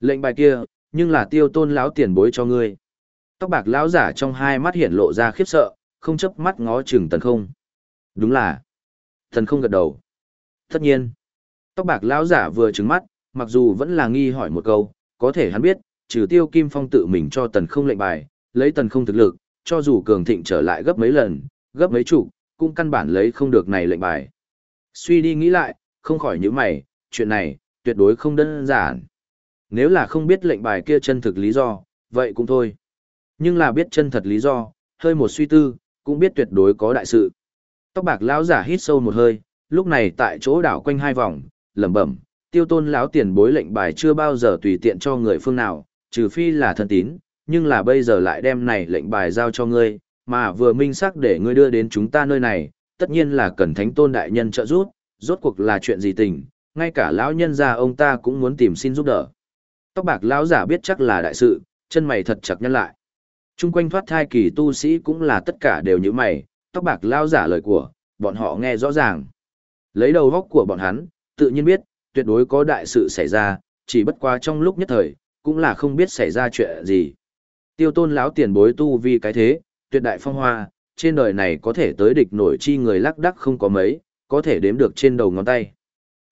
Lệnh bài kia, nhưng là tiêu tôn lão tiền bối cho ngươi. Tóc bạc lão giả trong hai mắt hiện lộ ra khiếp sợ, không chấp mắt ngó chừng tần không. Đúng là. Tần không gật đầu. Tất nhiên. Tóc bạc lão giả vừa trứng mắt, mặc dù vẫn là nghi hỏi một câu, có thể hắn biết, trừ tiêu kim phong tự mình cho tần không lệnh bài, lấy tần không thực lực, cho dù cường thịnh trở lại gấp mấy lần, gấp mấy chục, cũng căn bản lấy không được này lệnh bài. Suy đi nghĩ lại, không khỏi những mày, chuyện này, tuyệt đối không đơn giản. Nếu là không biết lệnh bài kia chân thực lý do, vậy cũng thôi. Nhưng là biết chân thật lý do, hơi một suy tư, cũng biết tuyệt đối có đại sự. Tóc bạc lão giả hít sâu một hơi, lúc này tại chỗ đảo quanh hai vòng, lẩm bẩm, tiêu tôn lão tiền bối lệnh bài chưa bao giờ tùy tiện cho người phương nào, trừ phi là thân tín, nhưng là bây giờ lại đem này lệnh bài giao cho ngươi, mà vừa minh xác để ngươi đưa đến chúng ta nơi này, tất nhiên là cần thánh tôn đại nhân trợ giúp, rốt cuộc là chuyện gì tình, ngay cả lão nhân gia ông ta cũng muốn tìm xin giúp đỡ. Tóc bạc lão giả biết chắc là đại sự, chân mày thật chặt nhăn lại. Trung quanh thoát thai kỳ tu sĩ cũng là tất cả đều như mày, tóc bạc lão giả lời của, bọn họ nghe rõ ràng. Lấy đầu góc của bọn hắn, tự nhiên biết, tuyệt đối có đại sự xảy ra, chỉ bất quá trong lúc nhất thời, cũng là không biết xảy ra chuyện gì. Tiêu tôn lão tiền bối tu vi cái thế, tuyệt đại phong hoa, trên đời này có thể tới địch nổi chi người lắc đắc không có mấy, có thể đếm được trên đầu ngón tay.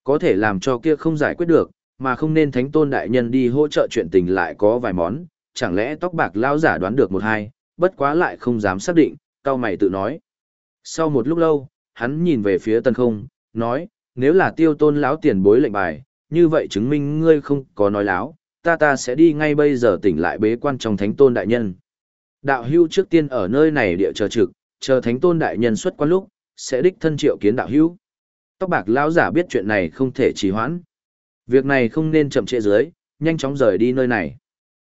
Có thể làm cho kia không giải quyết được, mà không nên thánh tôn đại nhân đi hỗ trợ chuyện tình lại có vài món, chẳng lẽ tóc bạc lão giả đoán được một hai, bất quá lại không dám xác định, cao mày tự nói. Sau một lúc lâu, hắn nhìn về phía tần không, nói, nếu là tiêu tôn lão tiền bối lệnh bài, như vậy chứng minh ngươi không có nói láo, ta ta sẽ đi ngay bây giờ tỉnh lại bế quan trong thánh tôn đại nhân. Đạo hưu trước tiên ở nơi này địa chờ trực, chờ thánh tôn đại nhân xuất quan lúc, sẽ đích thân triệu kiến đạo hưu. Tóc bạc lão giả biết chuyện này không thể trì hoãn. Việc này không nên chậm trễ dưới, nhanh chóng rời đi nơi này.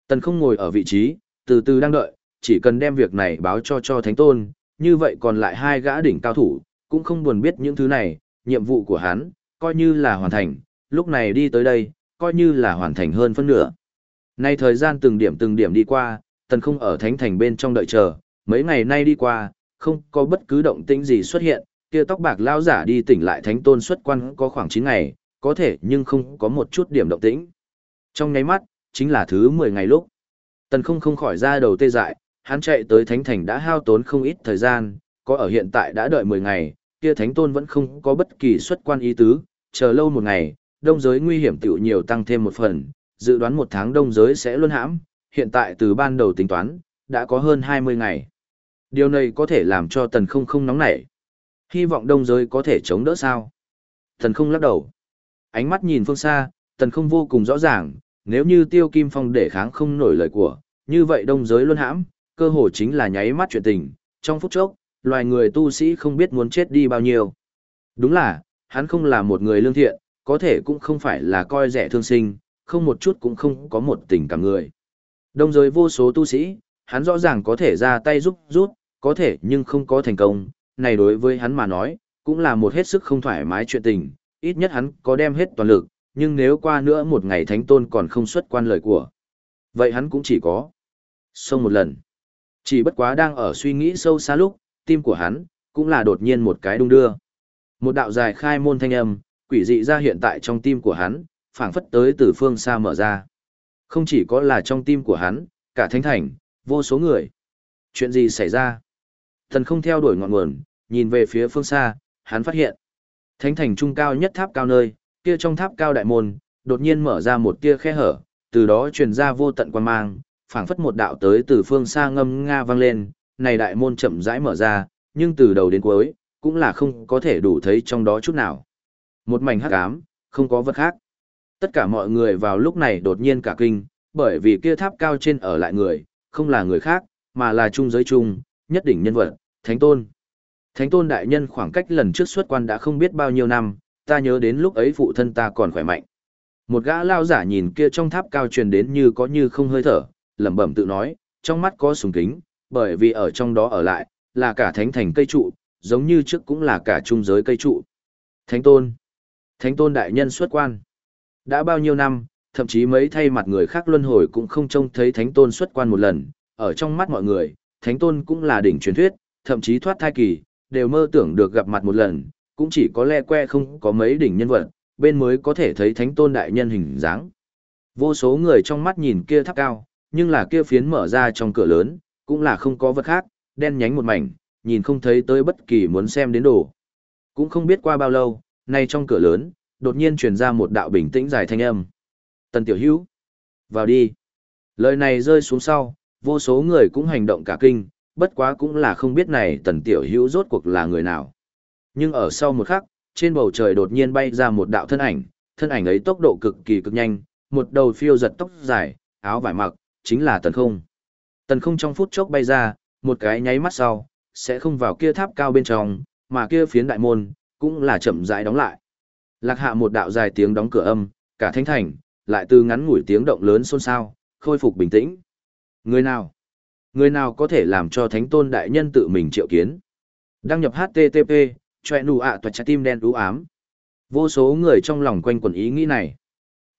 Tần không ngồi ở vị trí, từ từ đang đợi, chỉ cần đem việc này báo cho cho thánh tôn, như vậy còn lại hai gã đỉnh cao thủ, cũng không buồn biết những thứ này, nhiệm vụ của hắn, coi như là hoàn thành, lúc này đi tới đây, coi như là hoàn thành hơn phân nửa. Nay thời gian từng điểm từng điểm đi qua, tần không ở thánh thành bên trong đợi chờ, mấy ngày nay đi qua, không có bất cứ động tĩnh gì xuất hiện, kia tóc bạc lao giả đi tỉnh lại thánh tôn xuất quan có khoảng 9 ngày, có thể nhưng không có một chút điểm động tĩnh. Trong nháy mắt, chính là thứ 10 ngày lúc. Tần không không khỏi ra đầu tê dại, hắn chạy tới thánh thành đã hao tốn không ít thời gian, có ở hiện tại đã đợi 10 ngày, kia thánh tôn vẫn không có bất kỳ xuất quan ý tứ, chờ lâu một ngày, đông giới nguy hiểm tiểu nhiều tăng thêm một phần, dự đoán một tháng đông giới sẽ luôn hãm, hiện tại từ ban đầu tính toán, đã có hơn 20 ngày. Điều này có thể làm cho tần không không nóng nảy. Hy vọng đông giới có thể chống đỡ sao. Tần không lắc đầu. Ánh mắt nhìn phương xa, tần không vô cùng rõ ràng, nếu như tiêu kim phong để kháng không nổi lời của, như vậy đông giới luôn hãm, cơ hồ chính là nháy mắt chuyện tình, trong phút chốc, loài người tu sĩ không biết muốn chết đi bao nhiêu. Đúng là, hắn không là một người lương thiện, có thể cũng không phải là coi rẻ thương sinh, không một chút cũng không có một tình cảm người. Đông giới vô số tu sĩ, hắn rõ ràng có thể ra tay giúp rút, có thể nhưng không có thành công, này đối với hắn mà nói, cũng là một hết sức không thoải mái chuyện tình, ít nhất hắn có đem hết toàn lực, nhưng nếu qua nữa một ngày thánh tôn còn không xuất quan lời của. Vậy hắn cũng chỉ có xong một lần. Chỉ bất quá đang ở suy nghĩ sâu xa lúc, tim của hắn, cũng là đột nhiên một cái đung đưa. Một đạo dài khai môn thanh âm, quỷ dị ra hiện tại trong tim của hắn, phảng phất tới từ phương xa mở ra. Không chỉ có là trong tim của hắn, cả thánh thành, vô số người. Chuyện gì xảy ra? Thần không theo đuổi ngọn nguồn, nhìn về phía phương xa, hắn phát hiện. Thánh thành trung cao nhất tháp cao nơi, kia trong tháp cao đại môn, đột nhiên mở ra một tia khe hở, từ đó truyền ra vô tận quan mang, phảng phất một đạo tới từ phương xa ngâm nga vang lên, này đại môn chậm rãi mở ra, nhưng từ đầu đến cuối, cũng là không có thể đủ thấy trong đó chút nào. Một mảnh hắc ám, không có vật khác. Tất cả mọi người vào lúc này đột nhiên cả kinh, bởi vì kia tháp cao trên ở lại người, không là người khác, mà là trung giới trung, nhất đỉnh nhân vật, Thánh Tôn. Thánh Tôn đại nhân khoảng cách lần trước xuất quan đã không biết bao nhiêu năm, ta nhớ đến lúc ấy phụ thân ta còn khỏe mạnh. Một gã lao giả nhìn kia trong tháp cao truyền đến như có như không hơi thở, lẩm bẩm tự nói, trong mắt có sùng kính, bởi vì ở trong đó ở lại, là cả thánh thành cây trụ, giống như trước cũng là cả trung giới cây trụ. Thánh tôn. Thánh tôn đại nhân xuất quan. Đã bao nhiêu năm, thậm chí mấy thay mặt người khác luân hồi cũng không trông thấy thánh tôn xuất quan một lần, ở trong mắt mọi người, thánh tôn cũng là đỉnh truyền thuyết, thậm chí thoát thai kỳ, đều mơ tưởng được gặp mặt một lần, cũng chỉ có le que không có mấy đỉnh nhân vật, bên mới có thể thấy thánh tôn đại nhân hình dáng. Vô số người trong mắt nhìn kia tháp cao, nhưng là kia phiến mở ra trong cửa lớn, cũng là không có vật khác, đen nhánh một mảnh, nhìn không thấy tới bất kỳ muốn xem đến đồ. Cũng không biết qua bao lâu, nay trong cửa lớn, đột nhiên truyền ra một đạo bình tĩnh dài thanh âm. Tần Tiểu Hữu, vào đi. Lời này rơi xuống sau, vô số người cũng hành động cả kinh, bất quá cũng là không biết này Tần Tiểu Hữu rốt cuộc là người nào. Nhưng ở sau một khắc, trên bầu trời đột nhiên bay ra một đạo thân ảnh, thân ảnh ấy tốc độ cực kỳ cực nhanh, một đầu phiêu giật tóc dài, áo vải mặc, chính là tần không. Tần không trong phút chốc bay ra, một cái nháy mắt sau, sẽ không vào kia tháp cao bên trong, mà kia phiến đại môn, cũng là chậm rãi đóng lại. Lạc hạ một đạo dài tiếng đóng cửa âm, cả thánh thành, lại từ ngắn ngủi tiếng động lớn xôn xao, khôi phục bình tĩnh. Người nào? Người nào có thể làm cho thánh tôn đại nhân tự mình triệu kiến? Đăng nhập HTTP, choẹ nụ ạ toạch trái tim đen đú ám. Vô số người trong lòng quanh quẩn ý nghĩ này.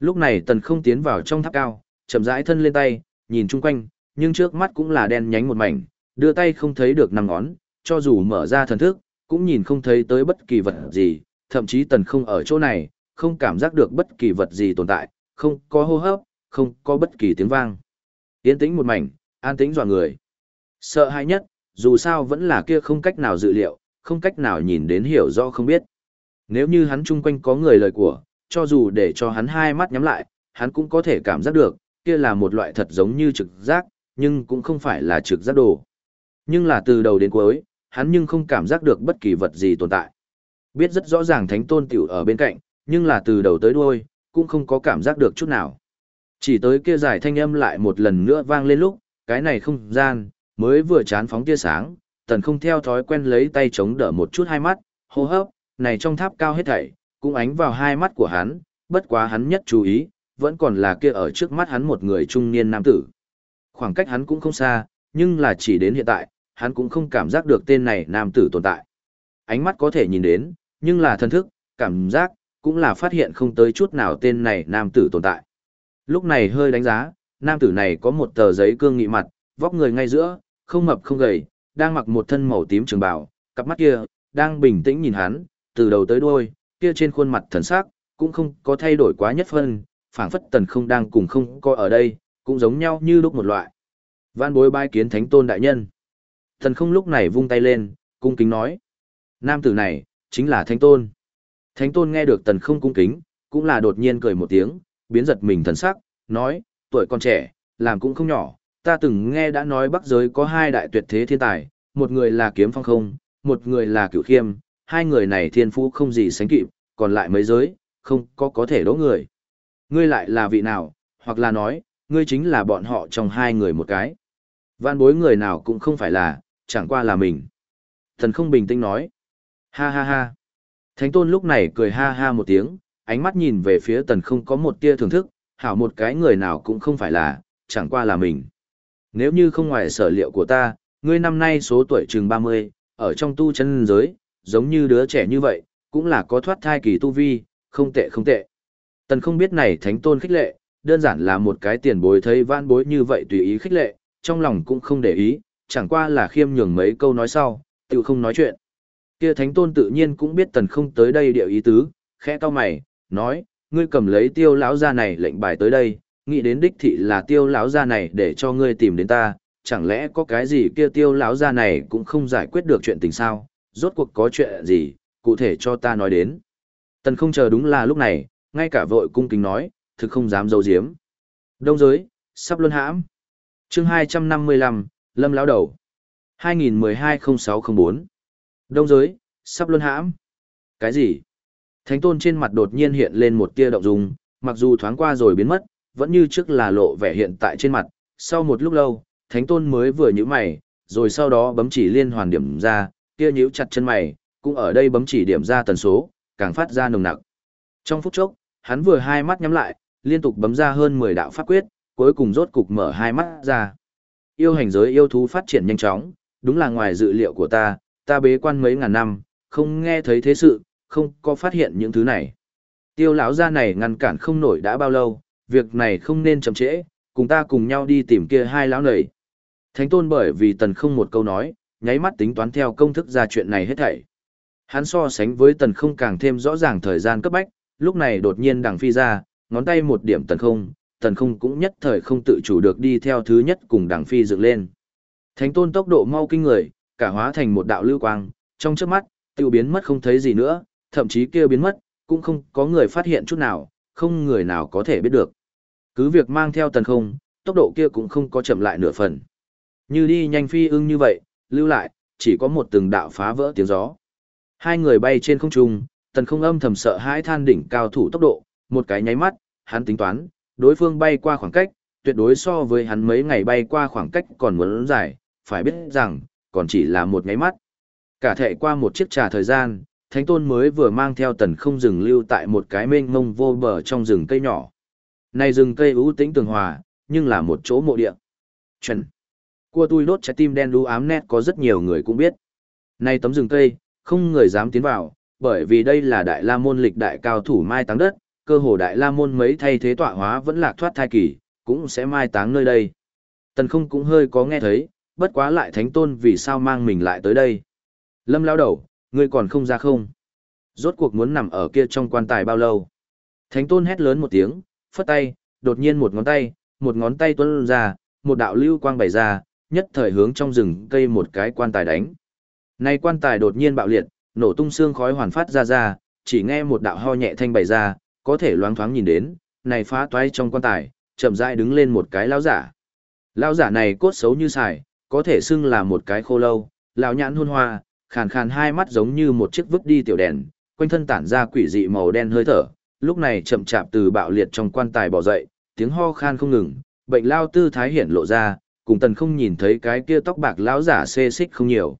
Lúc này tần không tiến vào trong tháp cao, chậm rãi thân lên tay, nhìn chung quanh, nhưng trước mắt cũng là đen nhánh một mảnh, đưa tay không thấy được năm ngón, cho dù mở ra thần thức, cũng nhìn không thấy tới bất kỳ vật gì, thậm chí tần không ở chỗ này, không cảm giác được bất kỳ vật gì tồn tại, không có hô hấp, không có bất kỳ tiếng vang. Yên tĩnh một mảnh, an tĩnh dọa người. Sợ hãi nhất, dù sao vẫn là kia không cách nào dự liệu, không cách nào nhìn đến hiểu rõ không biết. Nếu như hắn chung quanh có người lời của, cho dù để cho hắn hai mắt nhắm lại, hắn cũng có thể cảm giác được, kia là một loại thật giống như trực giác, nhưng cũng không phải là trực giác đồ. Nhưng là từ đầu đến cuối, hắn nhưng không cảm giác được bất kỳ vật gì tồn tại. Biết rất rõ ràng thánh tôn tiểu ở bên cạnh, nhưng là từ đầu tới đuôi, cũng không có cảm giác được chút nào. Chỉ tới kia giải thanh âm lại một lần nữa vang lên lúc, cái này không gian, mới vừa chán phóng tia sáng, tần không theo thói quen lấy tay chống đỡ một chút hai mắt, hô hấp, này trong tháp cao hết thảy, cũng ánh vào hai mắt của hắn, bất quá hắn nhất chú ý, vẫn còn là kia ở trước mắt hắn một người trung niên nam tử. Khoảng cách hắn cũng không xa, nhưng là chỉ đến hiện tại, hắn cũng không cảm giác được tên này nam tử tồn tại. Ánh mắt có thể nhìn đến, nhưng là thân thức, cảm giác, cũng là phát hiện không tới chút nào tên này nam tử tồn tại. Lúc này hơi đánh giá, nam tử này có một tờ giấy cương nghị mặt, vóc người ngay giữa, không mập không gầy, đang mặc một thân màu tím trường bào, cặp mắt kia, đang bình tĩnh nhìn hắn, từ đầu tới đuôi, kia trên khuôn mặt thần sắc, cũng không có thay đổi quá nhất phân, phảng phất tần không đang cùng không coi ở đây, cũng giống nhau như lúc một loại. Vạn bối bai kiến thánh tôn đại nhân. Tần không lúc này vung tay lên, cung kính nói. Nam tử này, chính là thánh tôn. Thánh tôn nghe được tần không cung kính, cũng là đột nhiên cười một tiếng, biến giật mình thần sắc, nói, tuổi còn trẻ, làm cũng không nhỏ, ta từng nghe đã nói bắc giới có hai đại tuyệt thế thiên tài, một người là kiếm phong không, một người là cửu khiêm, hai người này thiên phú không gì sánh kịp, còn lại mấy giới, không có có thể đỗ người. Ngươi lại là vị nào, hoặc là nói, ngươi chính là bọn họ trong hai người một cái. Van bối người nào cũng không phải là, chẳng qua là mình. Thần không bình tĩnh nói. Ha ha ha. Thánh tôn lúc này cười ha ha một tiếng, ánh mắt nhìn về phía tần không có một tia thưởng thức, hảo một cái người nào cũng không phải là, chẳng qua là mình. Nếu như không ngoài sở liệu của ta, ngươi năm nay số tuổi chừng 30, ở trong tu chân giới, giống như đứa trẻ như vậy, cũng là có thoát thai kỳ tu vi, không tệ không tệ. Tần không biết này thánh tôn khích lệ, đơn giản là một cái tiền bối thấy vãn bối như vậy tùy ý khích lệ, trong lòng cũng không để ý, chẳng qua là khiêm nhường mấy câu nói sau, tự không nói chuyện. Kia thánh tôn tự nhiên cũng biết tần không tới đây điệu ý tứ, khẽ to mày, nói, ngươi cầm lấy tiêu lão gia này lệnh bài tới đây, nghĩ đến đích thị là tiêu lão gia này để cho ngươi tìm đến ta, chẳng lẽ có cái gì kia tiêu lão gia này cũng không giải quyết được chuyện tình sao, rốt cuộc có chuyện gì, cụ thể cho ta nói đến. Tần không chờ đúng là lúc này, ngay cả vội cung kính nói, thực không dám giấu giếm. Đông giới, sắp luân hãm. chương 255, Lâm lão đầu. 2012-0604. Đông giới, sắp luân hãm. Cái gì? Thánh tôn trên mặt đột nhiên hiện lên một tia động dung, mặc dù thoáng qua rồi biến mất, vẫn như trước là lộ vẻ hiện tại trên mặt. Sau một lúc lâu, thánh tôn mới vừa nhíu mày, rồi sau đó bấm chỉ liên hoàn điểm ra, kia nhíu chặt chân mày, cũng ở đây bấm chỉ điểm ra tần số, càng phát ra nồng nặc. Trong phút chốc, hắn vừa hai mắt nhắm lại, liên tục bấm ra hơn 10 đạo pháp quyết, cuối cùng rốt cục mở hai mắt ra. Yêu hành giới yêu thú phát triển nhanh chóng, đúng là ngoài dự liệu của ta, ta bế quan mấy ngàn năm, không nghe thấy thế sự, không có phát hiện những thứ này. Tiêu lão gia này ngăn cản không nổi đã bao lâu, việc này không nên chậm trễ, cùng ta cùng nhau đi tìm kia hai lão nầy. Thánh tôn bởi vì tần không một câu nói, nháy mắt tính toán theo công thức ra chuyện này hết thảy. Hắn so sánh với tần không càng thêm rõ ràng thời gian cấp bách, lúc này đột nhiên đằng phi ra, ngón tay một điểm tần không, tần không cũng nhất thời không tự chủ được đi theo thứ nhất cùng đằng phi dựng lên. Thánh tôn tốc độ mau kinh người, cả hóa thành một đạo lưu quang, trong chớp mắt, tiêu biến mất không thấy gì nữa, thậm chí kia biến mất, cũng không có người phát hiện chút nào, không người nào có thể biết được. Cứ việc mang theo tần không, tốc độ kia cũng không có chậm lại nửa phần. Như đi nhanh phi ưng như vậy, lưu lại, chỉ có một từng đạo phá vỡ tiếng gió. Hai người bay trên không trung, tần không âm thầm sợ hãi than đỉnh cao thủ tốc độ, một cái nháy mắt, hắn tính toán, đối phương bay qua khoảng cách, tuyệt đối so với hắn mấy ngày bay qua khoảng cách còn muốn dài, phải biết rằng, còn chỉ là một ngáy mắt. Cả thể qua một chiếc trà thời gian, Thánh Tôn mới vừa mang theo tần không dừng lưu tại một cái mênh mông vô bờ trong rừng cây nhỏ. Này rừng cây ưu tĩnh tường hòa, nhưng là một chỗ mộ địa. Trần, Cua tôi đốt trái tim đen đu ám nét có rất nhiều người cũng biết. Này tấm rừng cây, không người dám tiến vào, bởi vì đây là đại la môn lịch đại cao thủ mai táng đất, cơ hồ đại la môn mấy thay thế tọa hóa vẫn lạc thoát thai kỳ, cũng sẽ mai táng nơi đây. Tần không cũng hơi có nghe thấy, bất quá lại thánh tôn vì sao mang mình lại tới đây. Lâm lao đầu, ngươi còn không ra không? Rốt cuộc muốn nằm ở kia trong quan tài bao lâu? Thánh tôn hét lớn một tiếng, phất tay, đột nhiên một ngón tay, một ngón tay tuôn ra, một đạo lưu quang bày ra, nhất thời hướng trong rừng cây một cái quan tài đánh. nay quan tài đột nhiên bạo liệt, nổ tung xương khói hoàn phát ra ra, chỉ nghe một đạo ho nhẹ thanh bày ra, có thể loáng thoáng nhìn đến, này phá toái trong quan tài, chậm rãi đứng lên một cái lão giả. Lão giả này cốt xấu như xài, có thể xưng là một cái khô lâu, lão nhãn hôn hoa, khàn khàn hai mắt giống như một chiếc vứt đi tiểu đèn, quanh thân tản ra quỷ dị màu đen hơi thở, lúc này chậm chạp từ bạo liệt trong quan tài bò dậy, tiếng ho khan không ngừng, bệnh lao tư thái hiển lộ ra, cùng tần không nhìn thấy cái kia tóc bạc lão giả xê xích không nhiều.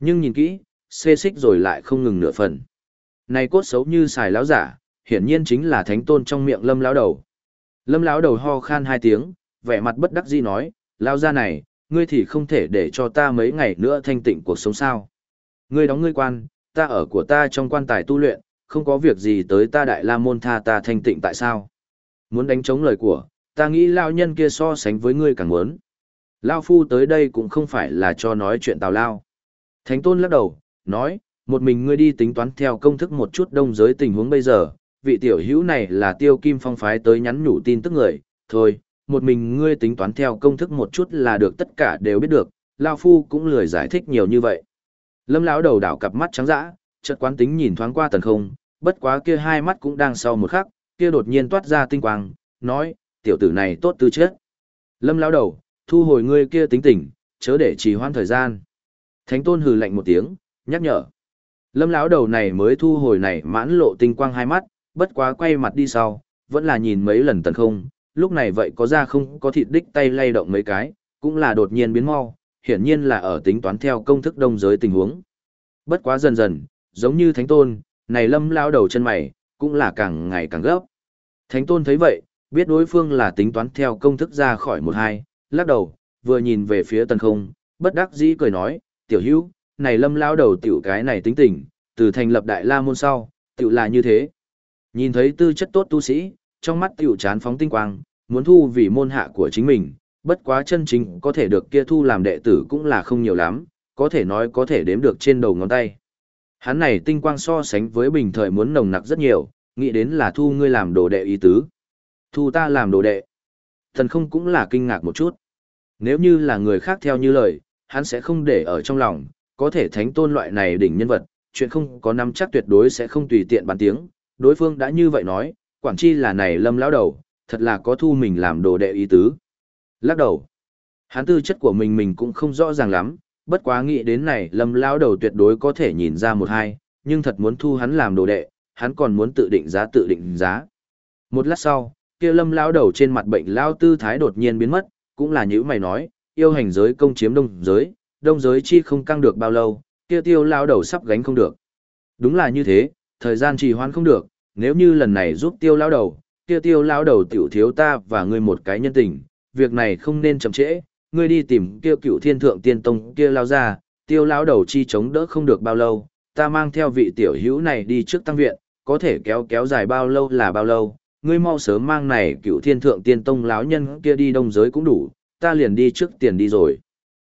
Nhưng nhìn kỹ, xê xích rồi lại không ngừng nửa phần. Này cốt xấu như xài lão giả, hiển nhiên chính là thánh tôn trong miệng lâm lão đầu. Lâm lão đầu ho khan hai tiếng, vẻ mặt bất đắc dĩ nói, lão gia này, ngươi thì không thể để cho ta mấy ngày nữa thanh tịnh cuộc sống sao. Ngươi đóng ngươi quan, ta ở của ta trong quan tài tu luyện, không có việc gì tới ta đại la môn tha ta thanh tịnh tại sao. Muốn đánh chống lời của, ta nghĩ lão nhân kia so sánh với ngươi càng muốn. Lao phu tới đây cũng không phải là cho nói chuyện tào lao. Thánh tôn lắc đầu, nói, một mình ngươi đi tính toán theo công thức một chút đông giới tình huống bây giờ, vị tiểu hữu này là tiêu kim phong phái tới nhắn nhủ tin tức người, thôi, một mình ngươi tính toán theo công thức một chút là được tất cả đều biết được, Lao Phu cũng lười giải thích nhiều như vậy. Lâm lão đầu đảo cặp mắt trắng dã, chợt quán tính nhìn thoáng qua tần không, bất quá kia hai mắt cũng đang sau một khắc, kia đột nhiên toát ra tinh quang, nói, tiểu tử này tốt tư chất. Lâm lão đầu, thu hồi ngươi kia tính tình, chớ để trì hoãn thời gian. Thánh tôn hừ lạnh một tiếng, nhắc nhở. Lâm lão đầu này mới thu hồi này mãn lộ tinh quang hai mắt, bất quá quay mặt đi sau, vẫn là nhìn mấy lần tần không, lúc này vậy có ra không có thịt đích tay lay động mấy cái, cũng là đột nhiên biến mau, hiển nhiên là ở tính toán theo công thức đông giới tình huống. Bất quá dần dần, giống như thánh tôn, này lâm lao đầu chân mày, cũng là càng ngày càng gấp. Thánh tôn thấy vậy, biết đối phương là tính toán theo công thức ra khỏi một hai, lắc đầu, vừa nhìn về phía tần không, bất đắc dĩ cười nói, tiểu hữu, này lâm lao đầu tiểu cái này tính tình, từ thành lập đại la môn sau, tiểu là như thế. Nhìn thấy tư chất tốt tu sĩ, trong mắt tiểu chán phóng tinh quang, muốn thu vì môn hạ của chính mình, bất quá chân chính có thể được kia thu làm đệ tử cũng là không nhiều lắm, có thể nói có thể đếm được trên đầu ngón tay. Hắn này tinh quang so sánh với bình thời muốn nồng nặc rất nhiều, nghĩ đến là thu ngươi làm đồ đệ ý tứ. Thu ta làm đồ đệ. Thần không cũng là kinh ngạc một chút. Nếu như là người khác theo như lời, hắn sẽ không để ở trong lòng, có thể thánh tôn loại này đỉnh nhân vật, chuyện không có nắm chắc tuyệt đối sẽ không tùy tiện bàn tiếng, đối phương đã như vậy nói, quản chi là này lâm lão đầu, thật là có thu mình làm đồ đệ ý tứ. Lắc đầu, hắn tư chất của mình mình cũng không rõ ràng lắm, bất quá nghĩ đến này lâm lão đầu tuyệt đối có thể nhìn ra một hai, nhưng thật muốn thu hắn làm đồ đệ, hắn còn muốn tự định giá tự định giá. Một lát sau, kia lâm lão đầu trên mặt bệnh lao tư thái đột nhiên biến mất, cũng là như mày nói, yêu hành giới công chiếm đông giới, đông giới chi không căng được bao lâu, kia tiêu lão đầu sắp gánh không được. Đúng là như thế, thời gian trì hoãn không được, nếu như lần này giúp tiêu lão đầu, kia tiêu lão đầu tiểu thiếu ta và ngươi một cái nhân tình, việc này không nên chậm trễ, ngươi đi tìm kia cựu thiên thượng tiên tông kia lao ra, tiêu lão đầu chi chống đỡ không được bao lâu, ta mang theo vị tiểu hữu này đi trước tăng viện, có thể kéo kéo dài bao lâu là bao lâu, ngươi mau sớm mang này cựu thiên thượng tiên tông lão nhân kia đi đông giới cũng đủ, ta liền đi trước tiền đi rồi.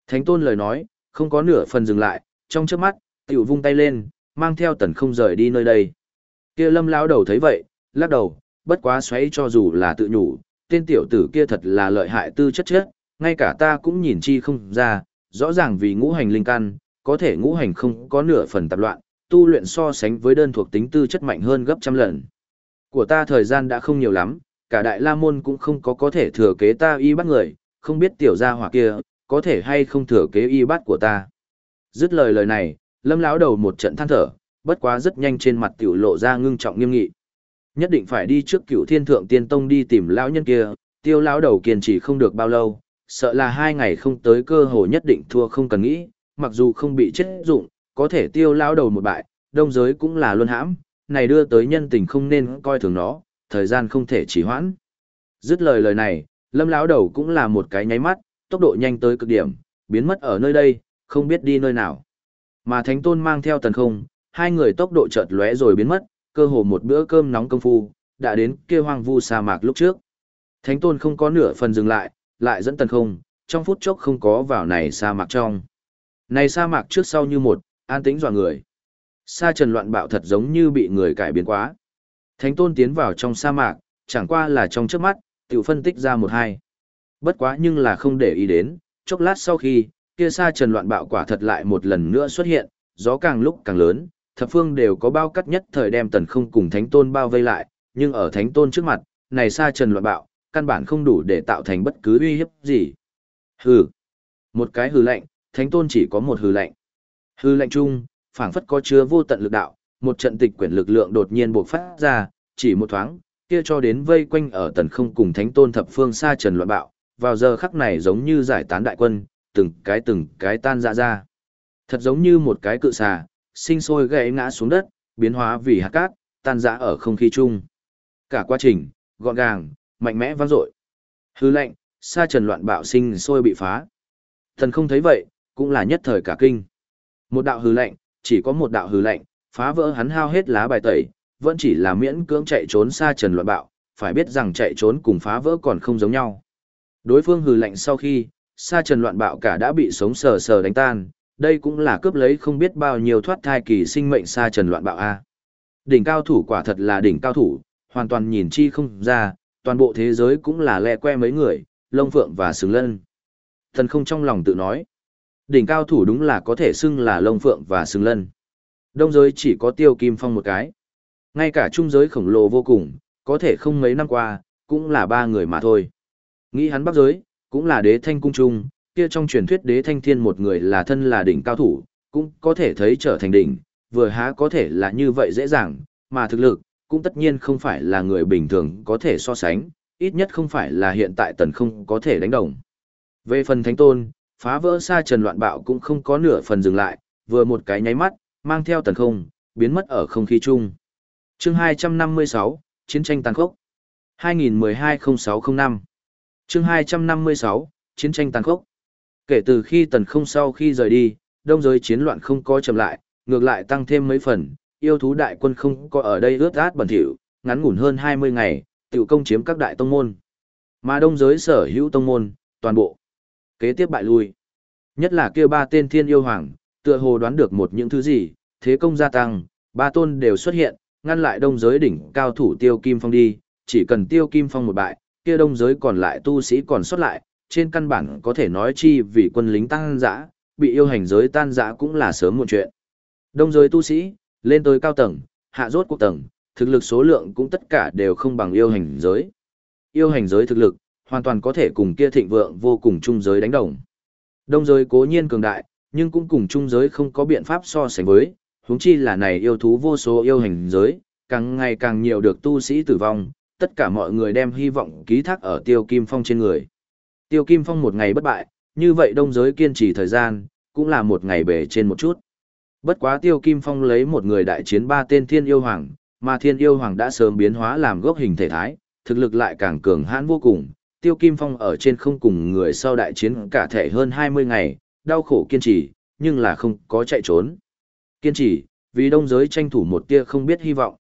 Thánh tôn lời nói, không có nửa phần dừng lại, trong chớp mắt, tiểu vung tay lên, mang theo tần không rời đi nơi đây. Kia lâm lão đầu thấy vậy, lắc đầu, bất quá xoáy cho dù là tự nhủ, tên tiểu tử kia thật là lợi hại tư chất chết. ngay cả ta cũng nhìn chi không ra, rõ ràng vì ngũ hành linh căn, có thể ngũ hành không có nửa phần tạp loạn, tu luyện so sánh với đơn thuộc tính tư chất mạnh hơn gấp trăm lần. Của ta thời gian đã không nhiều lắm, cả đại la môn cũng không có có thể thừa kế ta y bắt người, không biết tiểu gia hỏa kia, có thể hay không thừa kế y bắt của ta. Dứt lời lời này, lâm lão đầu một trận than thở, bất quá rất nhanh trên mặt tiểu lộ ra ngưng trọng nghiêm nghị. Nhất định phải đi trước cửu thiên thượng tiên tông đi tìm lão nhân kia, tiêu lão đầu kiên trì không được bao lâu, sợ là hai ngày không tới cơ hội nhất định thua không cần nghĩ, mặc dù không bị chết dụng, có thể tiêu lão đầu một bại, đông giới cũng là luân hãm, này đưa tới nhân tình không nên coi thường nó, thời gian không thể trì hoãn. Dứt lời lời này, lâm lão đầu cũng là một cái nháy mắt, tốc độ nhanh tới cực điểm, biến mất ở nơi đây, không biết đi nơi nào. Mà Thánh Tôn mang theo tần không, hai người tốc độ chợt lóe rồi biến mất, cơ hồ một bữa cơm nóng công phu, đã đến kia hoang vu sa mạc lúc trước. Thánh Tôn không có nửa phần dừng lại, lại dẫn tần không, trong phút chốc không có vào này sa mạc trong. Này sa mạc trước sau như một, an tĩnh dọa người. Sa trần loạn bạo thật giống như bị người cải biến quá. Thánh Tôn tiến vào trong sa mạc, chẳng qua là trong trước mắt, tự phân tích ra một hai. Bất quá nhưng là không để ý đến, chốc lát sau khi, kia xa trần loạn bạo quả thật lại một lần nữa xuất hiện, gió càng lúc càng lớn, thập phương đều có bao cắt nhất thời đem tần không cùng thánh tôn bao vây lại, nhưng ở thánh tôn trước mặt, này xa trần loạn bạo, căn bản không đủ để tạo thành bất cứ uy hiếp gì. Hừ. Một cái hừ lạnh, thánh tôn chỉ có một hừ lạnh. Hừ lạnh chung, phảng phất có chứa vô tận lực đạo, một trận tịch quyển lực lượng đột nhiên bộc phát ra, chỉ một thoáng, kia cho đến vây quanh ở tần không cùng thánh tôn thập phương xa trần loạn bạo, vào giờ khắc này giống như giải tán đại quân, từng cái từng cái tan ra ra. Thật giống như một cái cự xà, sinh sôi gãy ngã xuống đất, biến hóa vì hạt cát, tan rã ở không khí chung. Cả quá trình, gọn gàng, mạnh mẽ vang dội. Hư lệnh, sa trần loạn bạo sinh sôi bị phá. Thần không thấy vậy, cũng là nhất thời cả kinh. Một đạo hư lệnh, chỉ có một đạo hư lệnh, phá vỡ hắn hao hết lá bài tẩy, vẫn chỉ là miễn cưỡng chạy trốn sa trần loạn bạo, phải biết rằng chạy trốn cùng phá vỡ còn không giống nhau. Đối phương hư lệnh sau khi, sa trần loạn bạo cả đã bị sống sờ sờ đánh tan, đây cũng là cướp lấy không biết bao nhiêu thoát thai kỳ sinh mệnh sa trần loạn bạo a. Đỉnh cao thủ quả thật là đỉnh cao thủ, hoàn toàn nhìn chi không ra, toàn bộ thế giới cũng là lẹ que mấy người, lông phượng và xứng lân. Thần không trong lòng tự nói, đỉnh cao thủ đúng là có thể xưng là lông phượng và xứng lân. Đông giới chỉ có tiêu kim phong một cái. Ngay cả trung giới khổng lồ vô cùng, có thể không mấy năm qua, cũng là ba người mà thôi. Nghĩ hắn bắc giới, cũng là đế thanh cung trung, kia trong truyền thuyết đế thanh thiên một người là thân là đỉnh cao thủ, cũng có thể thấy trở thành đỉnh, vừa há có thể là như vậy dễ dàng, mà thực lực, cũng tất nhiên không phải là người bình thường có thể so sánh, ít nhất không phải là hiện tại tần không có thể đánh đồng. Về phần thánh tôn, phá vỡ xa trần loạn bạo cũng không có nửa phần dừng lại, vừa một cái nháy mắt, mang theo tần không, biến mất ở không khí chung. chương 256, Chiến tranh tàn khốc. 2012-0605 chương 256, Chiến tranh tàn khốc. Kể từ khi tần không sau khi rời đi, đông giới chiến loạn không có chậm lại, ngược lại tăng thêm mấy phần, yêu thú đại quân không có ở đây ướt át bẩn thỉu, ngắn ngủn hơn 20 ngày, tiểu công chiếm các đại tông môn. Mà đông giới sở hữu tông môn, toàn bộ. Kế tiếp bại lui. Nhất là kia ba tên thiên yêu hoàng, tựa hồ đoán được một những thứ gì, thế công gia tăng, ba tôn đều xuất hiện, ngăn lại đông giới đỉnh cao thủ tiêu kim phong đi, chỉ cần tiêu kim phong một bại, kia đông giới còn lại tu sĩ còn sót lại, trên căn bản có thể nói chi vì quân lính tăng dã, bị yêu hành giới tan dã cũng là sớm một chuyện. Đông giới tu sĩ, lên tới cao tầng, hạ rốt quốc tầng, thực lực số lượng cũng tất cả đều không bằng yêu hành giới. Yêu hành giới thực lực, hoàn toàn có thể cùng kia thịnh vượng vô cùng trung giới đánh đồng. Đông giới cố nhiên cường đại, nhưng cũng cùng trung giới không có biện pháp so sánh với, huống chi là này yêu thú vô số yêu hành giới, càng ngày càng nhiều được tu sĩ tử vong, tất cả mọi người đem hy vọng ký thác ở tiêu kim phong trên người. Tiêu Kim Phong một ngày bất bại, như vậy đông giới kiên trì thời gian, cũng là một ngày bể trên một chút. Bất quá Tiêu Kim Phong lấy một người đại chiến ba tên thiên yêu hoàng, mà thiên yêu hoàng đã sớm biến hóa làm gốc hình thể thái, thực lực lại càng cường hãn vô cùng. Tiêu Kim Phong ở trên không cùng người sau đại chiến cả thể hơn 20 ngày, đau khổ kiên trì, nhưng là không có chạy trốn. Kiên trì, vì đông giới tranh thủ một tia không biết hy vọng.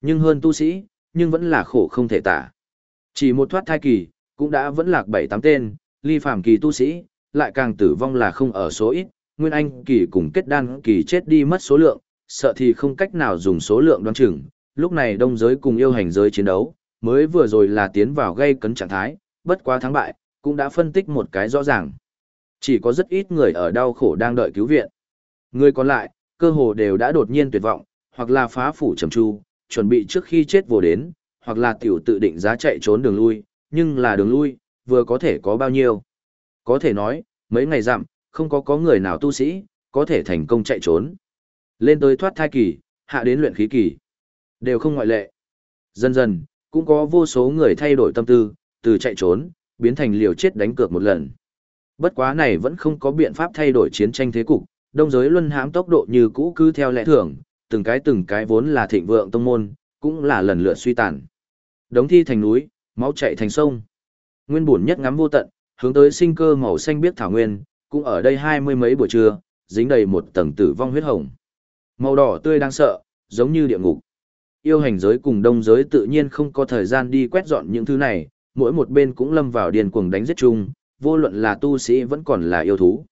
Nhưng hơn tu sĩ, nhưng vẫn là khổ không thể tả. Chỉ một thoát thai kỳ, cũng đã vẫn lạc bảy tám tên, ly phàm kỳ tu sĩ, lại càng tử vong là không ở số ít, Nguyên Anh kỳ cùng kết đan kỳ chết đi mất số lượng, sợ thì không cách nào dùng số lượng đoán chừng, lúc này đông giới cùng yêu hành giới chiến đấu, mới vừa rồi là tiến vào gây cấn trạng thái, bất quá thắng bại, cũng đã phân tích một cái rõ ràng. Chỉ có rất ít người ở đau khổ đang đợi cứu viện. Người còn lại, cơ hồ đều đã đột nhiên tuyệt vọng, hoặc là phá phủ trầm tru, chuẩn bị trước khi chết vô đến, hoặc là tiểu tự định giá chạy trốn đường lui, nhưng là đường lui, vừa có thể có bao nhiêu. Có thể nói, mấy ngày dặm, không có có người nào tu sĩ, có thể thành công chạy trốn. Lên tới thoát thai kỳ, hạ đến luyện khí kỳ. Đều không ngoại lệ. Dần dần, cũng có vô số người thay đổi tâm tư, từ chạy trốn, biến thành liều chết đánh cược một lần. Bất quá này vẫn không có biện pháp thay đổi chiến tranh thế cục, đông giới luân hãm tốc độ như cũ cứ theo lẽ thường, từng cái từng cái vốn là thịnh vượng tông môn, cũng là lần lượt suy tàn. Đống thi thành núi, máu chảy thành sông. Nguyên buồn nhất ngắm vô tận, hướng tới sinh cơ màu xanh biếc thảo nguyên, cũng ở đây hai mươi mấy buổi trưa, dính đầy một tầng tử vong huyết hồng. Màu đỏ tươi đáng sợ, giống như địa ngục. Yêu hành giới cùng đông giới tự nhiên không có thời gian đi quét dọn những thứ này, mỗi một bên cũng lâm vào điền cuồng đánh giết chung, vô luận là tu sĩ vẫn còn là yêu thú.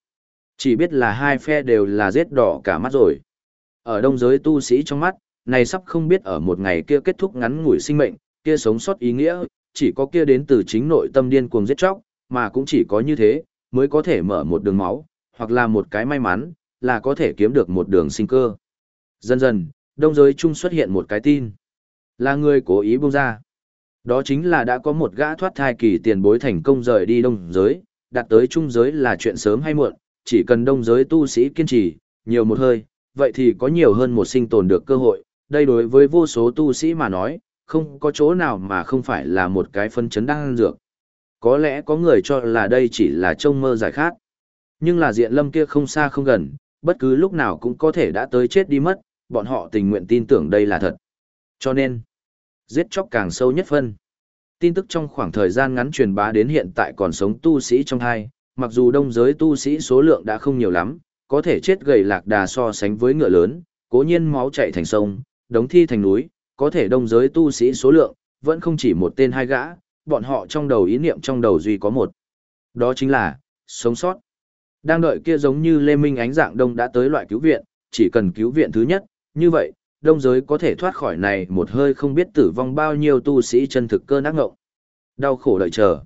Chỉ biết là hai phe đều là giết đỏ cả mắt rồi. Ở đông giới tu sĩ trong mắt, này sắp không biết ở một ngày kia kết thúc ngắn ngủi sinh mệnh, kia sống sót ý nghĩa, chỉ có kia đến từ chính nội tâm điên cuồng giết chóc, mà cũng chỉ có như thế, mới có thể mở một đường máu, hoặc là một cái may mắn, là có thể kiếm được một đường sinh cơ. Dần dần, đông giới chung xuất hiện một cái tin. Là người cố ý buông ra. Đó chính là đã có một gã thoát thai kỳ tiền bối thành công rời đi đông giới, đạt tới trung giới là chuyện sớm hay muộn, chỉ cần đông giới tu sĩ kiên trì, nhiều một hơi, vậy thì có nhiều hơn một sinh tồn được cơ hội. Đây đối với vô số tu sĩ mà nói, không có chỗ nào mà không phải là một cái phân chấn đang dược. Có lẽ có người cho là đây chỉ là trông mơ giải khát. Nhưng là diện lâm kia không xa không gần, bất cứ lúc nào cũng có thể đã tới chết đi mất, bọn họ tình nguyện tin tưởng đây là thật. Cho nên, giết chóc càng sâu nhất phân. Tin tức trong khoảng thời gian ngắn truyền bá đến hiện tại còn sống tu sĩ trong hai, mặc dù đông giới tu sĩ số lượng đã không nhiều lắm, có thể chết gầy lạc đà so sánh với ngựa lớn, cố nhiên máu chạy thành sông, đống thi thành núi, có thể đông giới tu sĩ số lượng, vẫn không chỉ một tên hai gã, bọn họ trong đầu ý niệm trong đầu duy có một. Đó chính là, sống sót. Đang đợi kia giống như Lê Minh ánh dạng đông đã tới loại cứu viện, chỉ cần cứu viện thứ nhất, như vậy, đông giới có thể thoát khỏi này một hơi không biết tử vong bao nhiêu tu sĩ chân thực cơ ác ngộng. Đau khổ đợi chờ.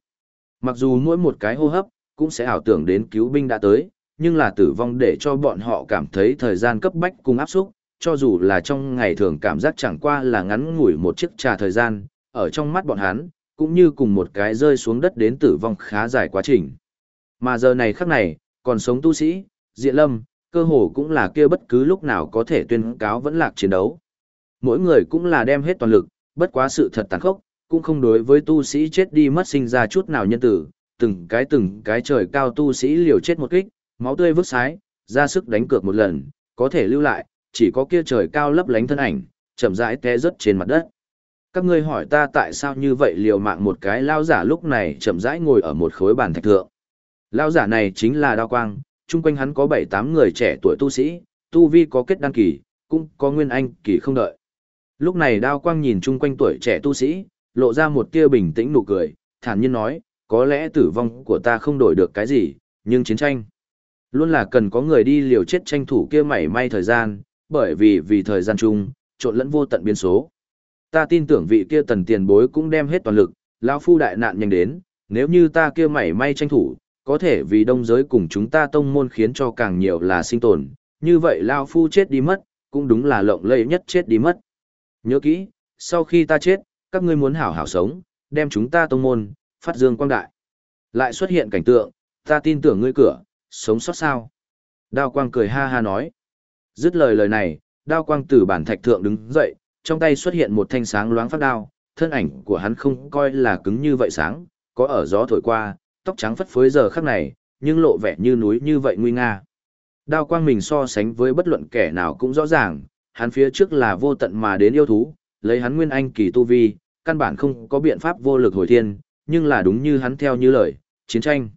Mặc dù mỗi một cái hô hấp, cũng sẽ ảo tưởng đến cứu binh đã tới, nhưng là tử vong để cho bọn họ cảm thấy thời gian cấp bách cùng áp xúc, cho dù là trong ngày thường cảm giác chẳng qua là ngắn ngủi một chiếc trà thời gian, ở trong mắt bọn hắn, cũng như cùng một cái rơi xuống đất đến tử vong khá dài quá trình. Mà giờ này khắc này, còn sống tu sĩ, diện lâm, cơ hồ cũng là kia bất cứ lúc nào có thể tuyên cáo vẫn lạc chiến đấu. Mỗi người cũng là đem hết toàn lực, bất quá sự thật tàn khốc, cũng không đối với tu sĩ chết đi mất sinh ra chút nào nhân tử, từng cái từng cái trời cao tu sĩ liều chết một kích, máu tươi vứt sái, ra sức đánh cược một lần, có thể lưu lại, chỉ có kia trời cao lấp lánh thân ảnh, chậm rãi té rớt trên mặt đất. Các ngươi hỏi ta tại sao như vậy liều mạng một cái lao giả lúc này chậm rãi ngồi ở một khối bàn thạch thượng. Lao giả này chính là Đao Quang, chung quanh hắn có 7-8 người trẻ tuổi tu sĩ, tu vi có kết đăng kỳ, cũng có nguyên anh kỳ không đợi. Lúc này Đao Quang nhìn chung quanh tuổi trẻ tu sĩ, lộ ra một tia bình tĩnh nụ cười, thản nhiên nói, có lẽ tử vong của ta không đổi được cái gì, nhưng chiến tranh luôn là cần có người đi liều chết tranh thủ kia mảy may thời gian, bởi vì vì thời gian chung, trộn lẫn vô tận biến số. Ta tin tưởng vị kia tần tiền bối cũng đem hết toàn lực, lão phu đại nạn nhanh đến, nếu như ta kia mảy may tranh thủ, có thể vì đông giới cùng chúng ta tông môn khiến cho càng nhiều là sinh tồn, như vậy lão phu chết đi mất, cũng đúng là lộng lẫy nhất chết đi mất. Nhớ kỹ, sau khi ta chết, các ngươi muốn hảo hảo sống, đem chúng ta tông môn, phát dương quang đại. Lại xuất hiện cảnh tượng, ta tin tưởng ngươi cửa, sống sót sao. Đao quang cười ha ha nói. Dứt lời lời này, đao quang từ bản thạch thượng đứng dậy, trong tay xuất hiện một thanh sáng loáng phát đao, thân ảnh của hắn không coi là cứng như vậy sáng, có ở gió thổi qua, tóc trắng phất phới giờ khắc này, nhưng lộ vẻ như núi như vậy nguy nga. Đao quang mình so sánh với bất luận kẻ nào cũng rõ ràng, hắn phía trước là vô tận mà đến yêu thú, lấy hắn nguyên anh kỳ tu vi, căn bản không có biện pháp vô lực hồi thiên, nhưng là đúng như hắn theo như lời, chiến tranh.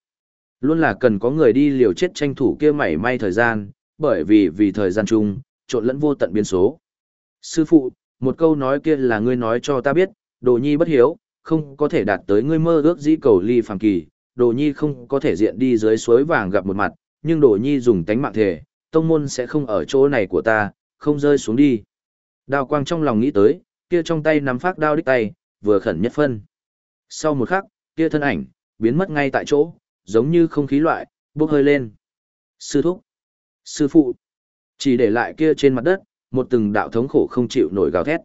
Luôn là cần có người đi liều chết tranh thủ kia mảy may thời gian, bởi vì vì thời gian chung, trộn lẫn vô tận biến số. Sư phụ, một câu nói kia là ngươi nói cho ta biết, đồ nhi bất hiếu, không có thể đạt tới ngươi mơ ước dĩ cầu ly phàm kỳ, đồ nhi không có thể diện đi dưới suối vàng gặp một mặt, nhưng đồ nhi dùng tánh mạng thể, tông môn sẽ không ở chỗ này của ta, không rơi xuống đi. Đào quang trong lòng nghĩ tới, kia trong tay nắm phát đao đích tay, vừa khẩn nhất phân. Sau một khắc, kia thân ảnh, biến mất ngay tại chỗ, giống như không khí loại, bốc hơi lên. Sư thúc, sư phụ, chỉ để lại kia trên mặt đất, một từng đạo thống khổ không chịu nổi gào thét.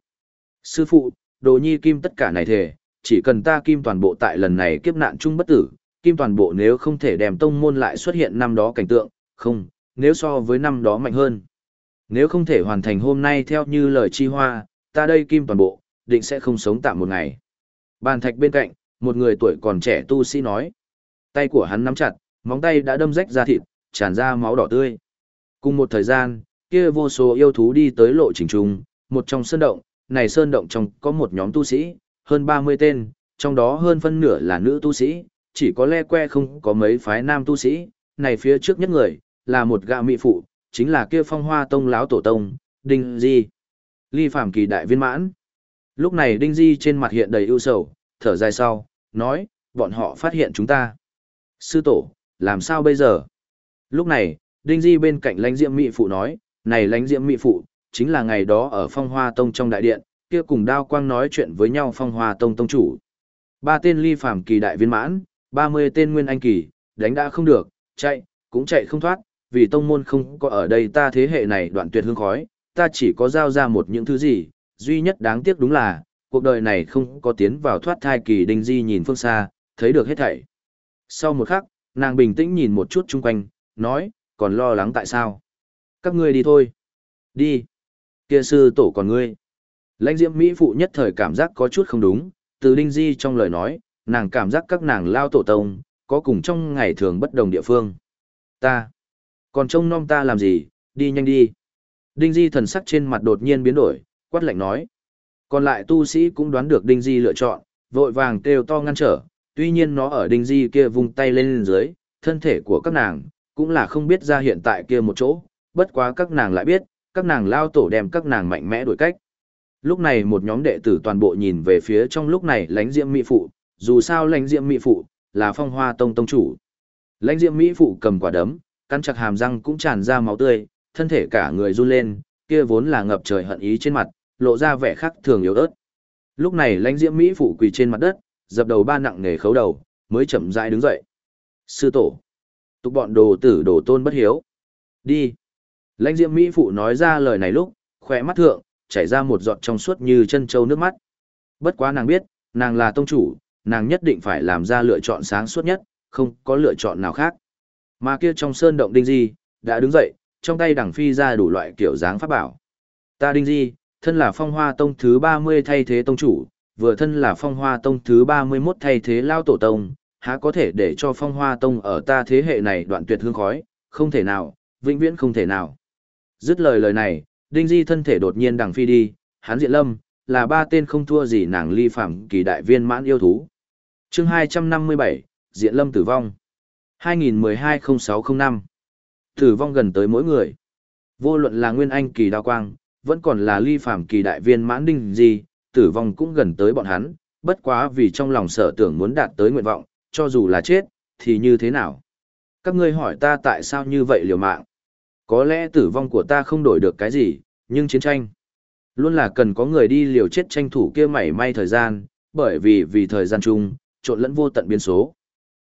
Sư phụ, đồ nhi kim tất cả này thể, chỉ cần ta kim toàn bộ tại lần này kiếp nạn chung bất tử, kim toàn bộ nếu không thể đem tông môn lại xuất hiện năm đó cảnh tượng, không, nếu so với năm đó mạnh hơn. Nếu không thể hoàn thành hôm nay theo như lời chi hoa, ta đây kim toàn bộ, định sẽ không sống tạm một ngày. Bàn thạch bên cạnh, một người tuổi còn trẻ tu sĩ nói. Tay của hắn nắm chặt, móng tay đã đâm rách ra thịt, tràn ra máu đỏ tươi. Cùng một thời gian, kia vô số yêu thú đi tới lộ trình trùng, một trong sơn động, này sơn động trong có một nhóm tu sĩ, hơn 30 tên, trong đó hơn phân nửa là nữ tu sĩ, chỉ có le que không có mấy phái nam tu sĩ, này phía trước nhất người, là một gạ mỹ phụ, chính là kia phong hoa tông lão tổ tông, Đinh Di. Ly Phạm kỳ đại viên mãn. Lúc này Đinh Di trên mặt hiện đầy ưu sầu, thở dài sau, nói, bọn họ phát hiện chúng ta. Sư tổ, làm sao bây giờ? Lúc này, Đinh Di bên cạnh lãnh diệm mỹ phụ nói, này lãnh diệm mỹ phụ, chính là ngày đó ở phong hoa tông trong đại điện, kia cùng đao quang nói chuyện với nhau phong hoa tông tông chủ. Ba tên ly phàm kỳ đại viên mãn, ba mươi tên nguyên anh kỳ, đánh đã không được, chạy, cũng chạy không thoát, vì tông môn không có ở đây ta thế hệ này đoạn tuyệt hương khói, ta chỉ có giao ra một những thứ gì, duy nhất đáng tiếc đúng là, cuộc đời này không có tiến vào thoát thai kỳ đinh di nhìn phương xa, thấy được hết thảy. Sau một khắc, nàng bình tĩnh nhìn một chút chung quanh, nói, còn lo lắng tại sao? Các ngươi đi thôi. Đi. Kia sư tổ còn ngươi. Lãnh diễm Mỹ phụ nhất thời cảm giác có chút không đúng, từ đinh di trong lời nói, nàng cảm giác các nàng lao tổ tông, có cùng trong ngày thường bất đồng địa phương. Ta. Còn trông nom ta làm gì, đi nhanh đi. Đinh di thần sắc trên mặt đột nhiên biến đổi, quát lạnh nói. Còn lại tu sĩ cũng đoán được đinh di lựa chọn, vội vàng kêu to ngăn trở, tuy nhiên nó ở đinh di kia vung tay lên dưới, thân thể của các nàng, cũng là không biết ra hiện tại kia một chỗ, bất quá các nàng lại biết, các nàng lao tổ đem các nàng mạnh mẽ đổi cách. Lúc này một nhóm đệ tử toàn bộ nhìn về phía trong lúc này lãnh diệm mỹ phụ, dù sao lãnh diệm mỹ phụ, là phong hoa tông tông chủ. Lãnh diệm mỹ phụ cầm quả đấm, căn chặt hàm răng cũng tràn ra máu tươi, thân thể cả người run lên, kia vốn là ngập trời hận ý trên mặt, lộ ra vẻ khắc thường yếu ớt. Lúc này lãnh diệm mỹ phụ quỳ trên mặt đất, dập đầu ba nặng nề khấu đầu, mới chậm rãi đứng dậy. Sư tổ, tục bọn đồ tử đồ tôn bất hiếu. Đi. Lãnh diệm mỹ phụ nói ra lời này lúc, khỏe mắt thượng, chảy ra một giọt trong suốt như chân châu nước mắt. Bất quá nàng biết, nàng là tông chủ, nàng nhất định phải làm ra lựa chọn sáng suốt nhất, không có lựa chọn nào khác. Mà kia trong sơn động đinh di, đã đứng dậy, trong tay đằng phi ra đủ loại kiểu dáng pháp bảo. Ta đinh di, thân là phong hoa tông thứ 30 thay thế tông chủ, vừa thân là phong hoa tông thứ 31 thay thế lao tổ tông, há có thể để cho phong hoa tông ở ta thế hệ này đoạn tuyệt hương khói, không thể nào, vĩnh viễn không thể nào. Dứt lời lời này, Đinh Di thân thể đột nhiên đằng phi đi, hán diện lâm, là ba tên không thua gì nàng ly phạm kỳ đại viên mãn yêu thú. chương 257, diện lâm tử vong. 2012-0605. Tử vong gần tới mỗi người. Vô luận là nguyên anh kỳ đao quang, vẫn còn là ly phạm kỳ đại viên mãn đinh Di, tử vong cũng gần tới bọn hắn, bất quá vì trong lòng sở tưởng muốn đạt tới nguyện vọng, cho dù là chết, thì như thế nào? Các ngươi hỏi ta tại sao như vậy liều mạng? Có lẽ tử vong của ta không đổi được cái gì, nhưng chiến tranh. Luôn là cần có người đi liều chết tranh thủ kia mảy may thời gian, bởi vì vì thời gian chung, trộn lẫn vô tận biến số.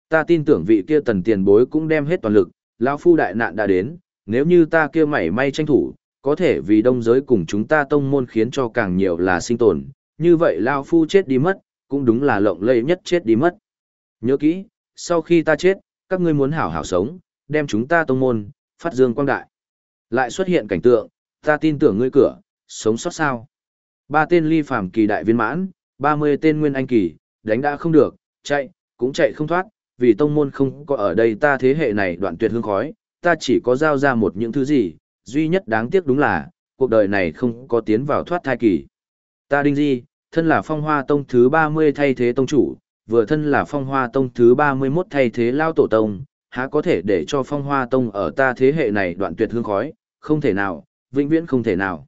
Ta tin tưởng vị kia tần tiền bối cũng đem hết toàn lực, lão phu đại nạn đã đến, nếu như ta kia mảy may tranh thủ, có thể vì đông giới cùng chúng ta tông môn khiến cho càng nhiều là sinh tồn, như vậy lao phu chết đi mất, cũng đúng là lộng lẫy nhất chết đi mất. Nhớ kỹ, sau khi ta chết, các ngươi muốn hảo hảo sống, đem chúng ta tông môn, phát dương quang đại. Lại xuất hiện cảnh tượng, ta tin tưởng ngươi cửa, sống sót sao. Ba tên ly phàm kỳ đại viên mãn, ba mươi tên nguyên anh kỳ, đánh đã không được, chạy, cũng chạy không thoát, vì tông môn không có ở đây ta thế hệ này đoạn tuyệt hương khói, ta chỉ có giao ra một những thứ gì, duy nhất đáng tiếc đúng là, cuộc đời này không có tiến vào thoát thai kỳ. Ta đinh di, thân là phong hoa tông thứ ba mươi thay thế tông chủ, vừa thân là phong hoa tông thứ ba mươi 31 thay thế lao tổ tông, há có thể để cho phong hoa tông ở ta thế hệ này đoạn tuyệt hương khói, không thể nào, vĩnh viễn không thể nào.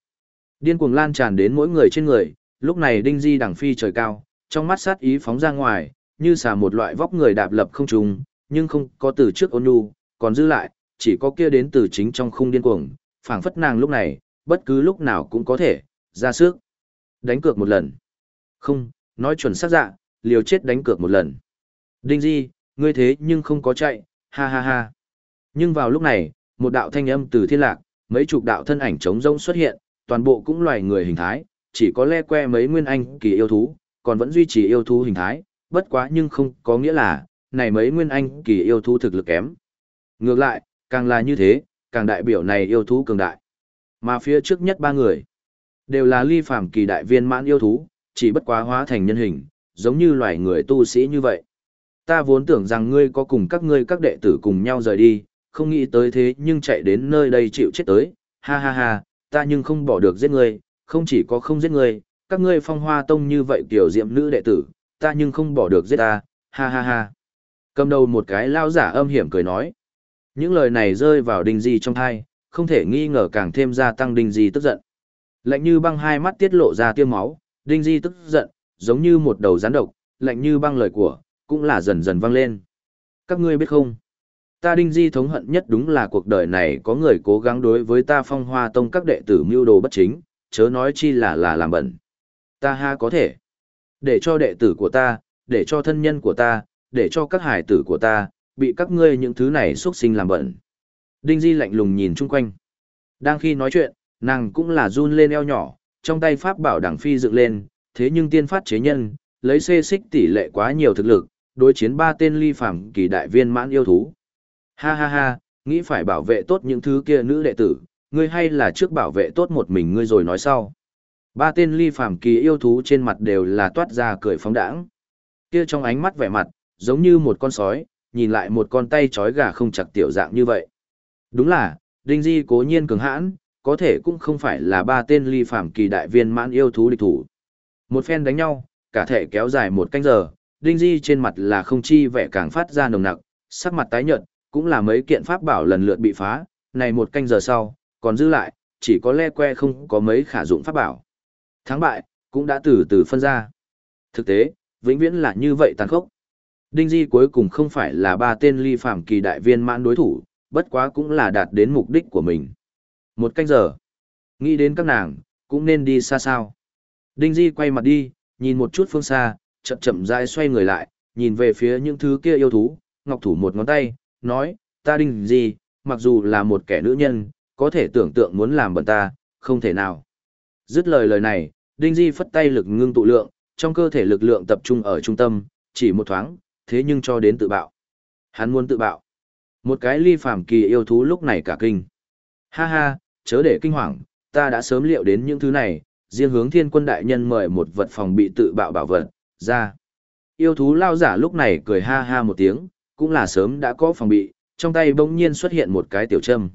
Điên cuồng lan tràn đến mỗi người trên người, lúc này đinh di đằng phi trời cao, trong mắt sát ý phóng ra ngoài, như xà một loại vóc người đạp lập không trùng, nhưng không có từ trước ôn nhu, còn dư lại, chỉ có kia đến từ chính trong khung điên cuồng, phảng phất nàng lúc này, bất cứ lúc nào cũng có thể, ra sức. Đánh cược một lần. Không, nói chuẩn xác dạ, liều chết đánh cược một lần. Đinh Di, ngươi thế nhưng không có chạy, ha ha ha. Nhưng vào lúc này, một đạo thanh âm từ thiên lạc, mấy chục đạo thân ảnh trống rông xuất hiện, toàn bộ cũng loài người hình thái, chỉ có le que mấy nguyên anh kỳ yêu thú, còn vẫn duy trì yêu thú hình thái, bất quá nhưng không có nghĩa là, này mấy nguyên anh kỳ yêu thú thực lực kém. Ngược lại, càng là như thế, càng đại biểu này yêu thú cường đại. Mà phía trước nhất ba người, đều là ly phàm kỳ đại viên mãn yêu thú, chỉ bất quá hóa thành nhân hình, giống như loài người tu sĩ như vậy. Ta vốn tưởng rằng ngươi có cùng các ngươi các đệ tử cùng nhau rời đi, không nghĩ tới thế nhưng chạy đến nơi đây chịu chết tới, ha ha ha, ta nhưng không bỏ được giết ngươi, không chỉ có không giết ngươi, các ngươi phong hoa tông như vậy tiểu diệm nữ đệ tử, ta nhưng không bỏ được giết ta, ha ha ha. Cầm đầu một cái lao giả âm hiểm cười nói. Những lời này rơi vào đinh di trong thai, không thể nghi ngờ càng thêm gia tăng đinh di tức giận. Lạnh như băng hai mắt tiết lộ ra tiêu máu, đinh di tức giận, giống như một đầu rắn độc, lạnh như băng lời của, cũng là dần dần vang lên. Các ngươi biết không? Ta đinh di thống hận nhất đúng là cuộc đời này có người cố gắng đối với ta phong hoa tông các đệ tử mưu đồ bất chính, chớ nói chi là là làm bẩn. Ta ha có thể. Để cho đệ tử của ta, để cho thân nhân của ta, để cho các hải tử của ta, bị các ngươi những thứ này xuất sinh làm bẩn. Đinh Di lạnh lùng nhìn chung quanh. Đang khi nói chuyện, nàng cũng là run lên eo nhỏ, trong tay pháp bảo đẳng phi dựng lên, thế nhưng tiên phát chế nhân, lấy xê xích tỷ lệ quá nhiều thực lực, đối chiến ba tên ly phàm kỳ đại viên mãn yêu thú. Ha ha ha, nghĩ phải bảo vệ tốt những thứ kia nữ đệ tử, ngươi hay là trước bảo vệ tốt một mình ngươi rồi nói sau. Ba tên ly phàm kỳ yêu thú trên mặt đều là toát ra cười phóng đãng. Kia trong ánh mắt vẻ mặt, giống như một con sói, nhìn lại một con tay trói gà không chặt tiểu dạng như vậy. Đúng là, Đinh Di cố nhiên cường hãn, có thể cũng không phải là ba tên ly phàm kỳ đại viên mãn yêu thú địch thủ. Một phen đánh nhau, cả thể kéo dài một canh giờ, Đinh Di trên mặt là không chi vẻ càng phát ra nồng nặc, sắc mặt tái nhợt, cũng là mấy kiện pháp bảo lần lượt bị phá, này một canh giờ sau, còn giữ lại, chỉ có le que không có mấy khả dụng pháp bảo. Thắng bại, cũng đã từ từ phân ra. Thực tế, vĩnh viễn là như vậy tàn khốc. Đinh Di cuối cùng không phải là ba tên ly phạm kỳ đại viên mãn đối thủ, bất quá cũng là đạt đến mục đích của mình. Một canh giờ, nghĩ đến các nàng, cũng nên đi xa sao. Đinh Di quay mặt đi, nhìn một chút phương xa, chậm chậm rãi xoay người lại, nhìn về phía những thứ kia yêu thú, ngọc thủ một ngón tay, nói, ta Đinh Di, mặc dù là một kẻ nữ nhân, có thể tưởng tượng muốn làm bận ta, không thể nào. Dứt lời lời này, Đinh Di phất tay lực ngưng tụ lượng, trong cơ thể lực lượng tập trung ở trung tâm, chỉ một thoáng, thế nhưng cho đến tự bạo. Hắn muốn tự bạo. Một cái ly phàm kỳ yêu thú lúc này cả kinh. Ha ha, chớ để kinh hoàng, ta đã sớm liệu đến những thứ này, riêng hướng thiên quân đại nhân mời một vật phòng bị tự bạo bảo vật, ra. Yêu thú lao giả lúc này cười ha ha một tiếng, cũng là sớm đã có phòng bị, trong tay bỗng nhiên xuất hiện một cái tiểu châm.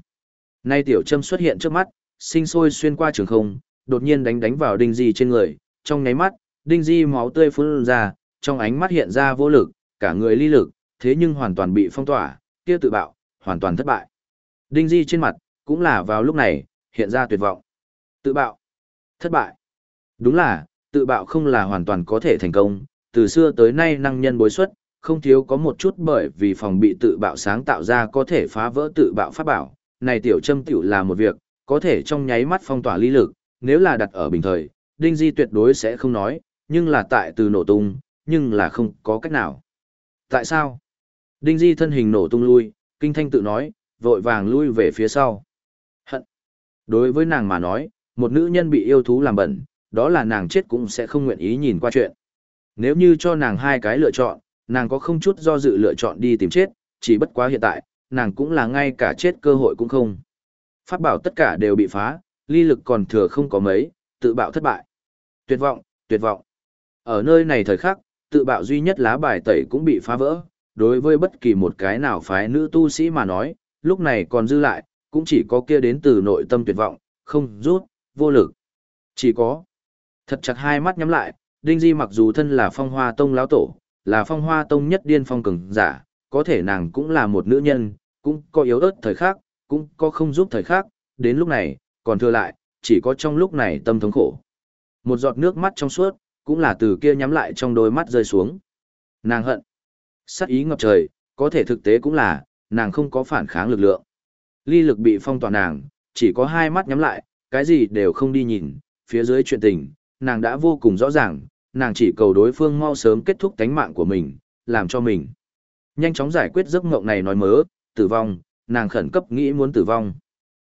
Nay tiểu châm xuất hiện trước mắt, sinh sôi xuyên qua trường không, đột nhiên đánh đánh vào đinh di trên người, trong nháy mắt, đinh di máu tươi phun ra, trong ánh mắt hiện ra vô lực, cả người ly lực, thế nhưng hoàn toàn bị phong tỏa, kia tự bạo, hoàn toàn thất bại. Đinh di trên mặt, cũng là vào lúc này, hiện ra tuyệt vọng. Tự bạo, thất bại. Đúng là, tự bạo không là hoàn toàn có thể thành công, từ xưa tới nay năng nhân bối xuất, không thiếu có một chút bởi vì phòng bị tự bạo sáng tạo ra có thể phá vỡ tự bạo pháp bảo. Này tiểu châm tiểu là một việc, có thể trong nháy mắt phong tỏa ly lực, nếu là đặt ở bình thời, Đinh Di tuyệt đối sẽ không nói, nhưng là tại từ nổ tung, nhưng là không có cách nào. Tại sao? Đinh Di thân hình nổ tung lui, kinh thanh tự nói, vội vàng lui về phía sau. Hận. Đối với nàng mà nói, một nữ nhân bị yêu thú làm bẩn, đó là nàng chết cũng sẽ không nguyện ý nhìn qua chuyện. Nếu như cho nàng hai cái lựa chọn, nàng có không chút do dự lựa chọn đi tìm chết, chỉ bất quá hiện tại, nàng cũng là ngay cả chết cơ hội cũng không. Pháp bảo tất cả đều bị phá, ly lực còn thừa không có mấy, tự bạo thất bại. Tuyệt vọng, tuyệt vọng. Ở nơi này thời khắc, tự bạo duy nhất lá bài tẩy cũng bị phá vỡ, đối với bất kỳ một cái nào phái nữ tu sĩ mà nói, lúc này còn dư lại, cũng chỉ có kia đến từ nội tâm tuyệt vọng, không rút, vô lực. Chỉ có. Thật chặt hai mắt nhắm lại, Đinh Di mặc dù thân là phong hoa tông lão tổ, là phong hoa tông nhất điên phong cường giả, có thể nàng cũng là một nữ nhân, cũng có yếu ớt thời khắc, cũng có không giúp thời khắc, đến lúc này, còn thừa lại, chỉ có trong lúc này tâm thống khổ. Một giọt nước mắt trong suốt, cũng là từ kia nhắm lại trong đôi mắt rơi xuống. Nàng hận. Sát ý ngập trời, có thể thực tế cũng là, nàng không có phản kháng lực lượng. Ly lực bị phong tỏa nàng, chỉ có hai mắt nhắm lại, cái gì đều không đi nhìn, phía dưới chuyện tình, nàng đã vô cùng rõ ràng, nàng chỉ cầu đối phương mau sớm kết thúc tánh mạng của mình, làm cho mình. Nhanh chóng giải quyết giấc mộng này nói mớ, tử vong, nàng khẩn cấp nghĩ muốn tử vong.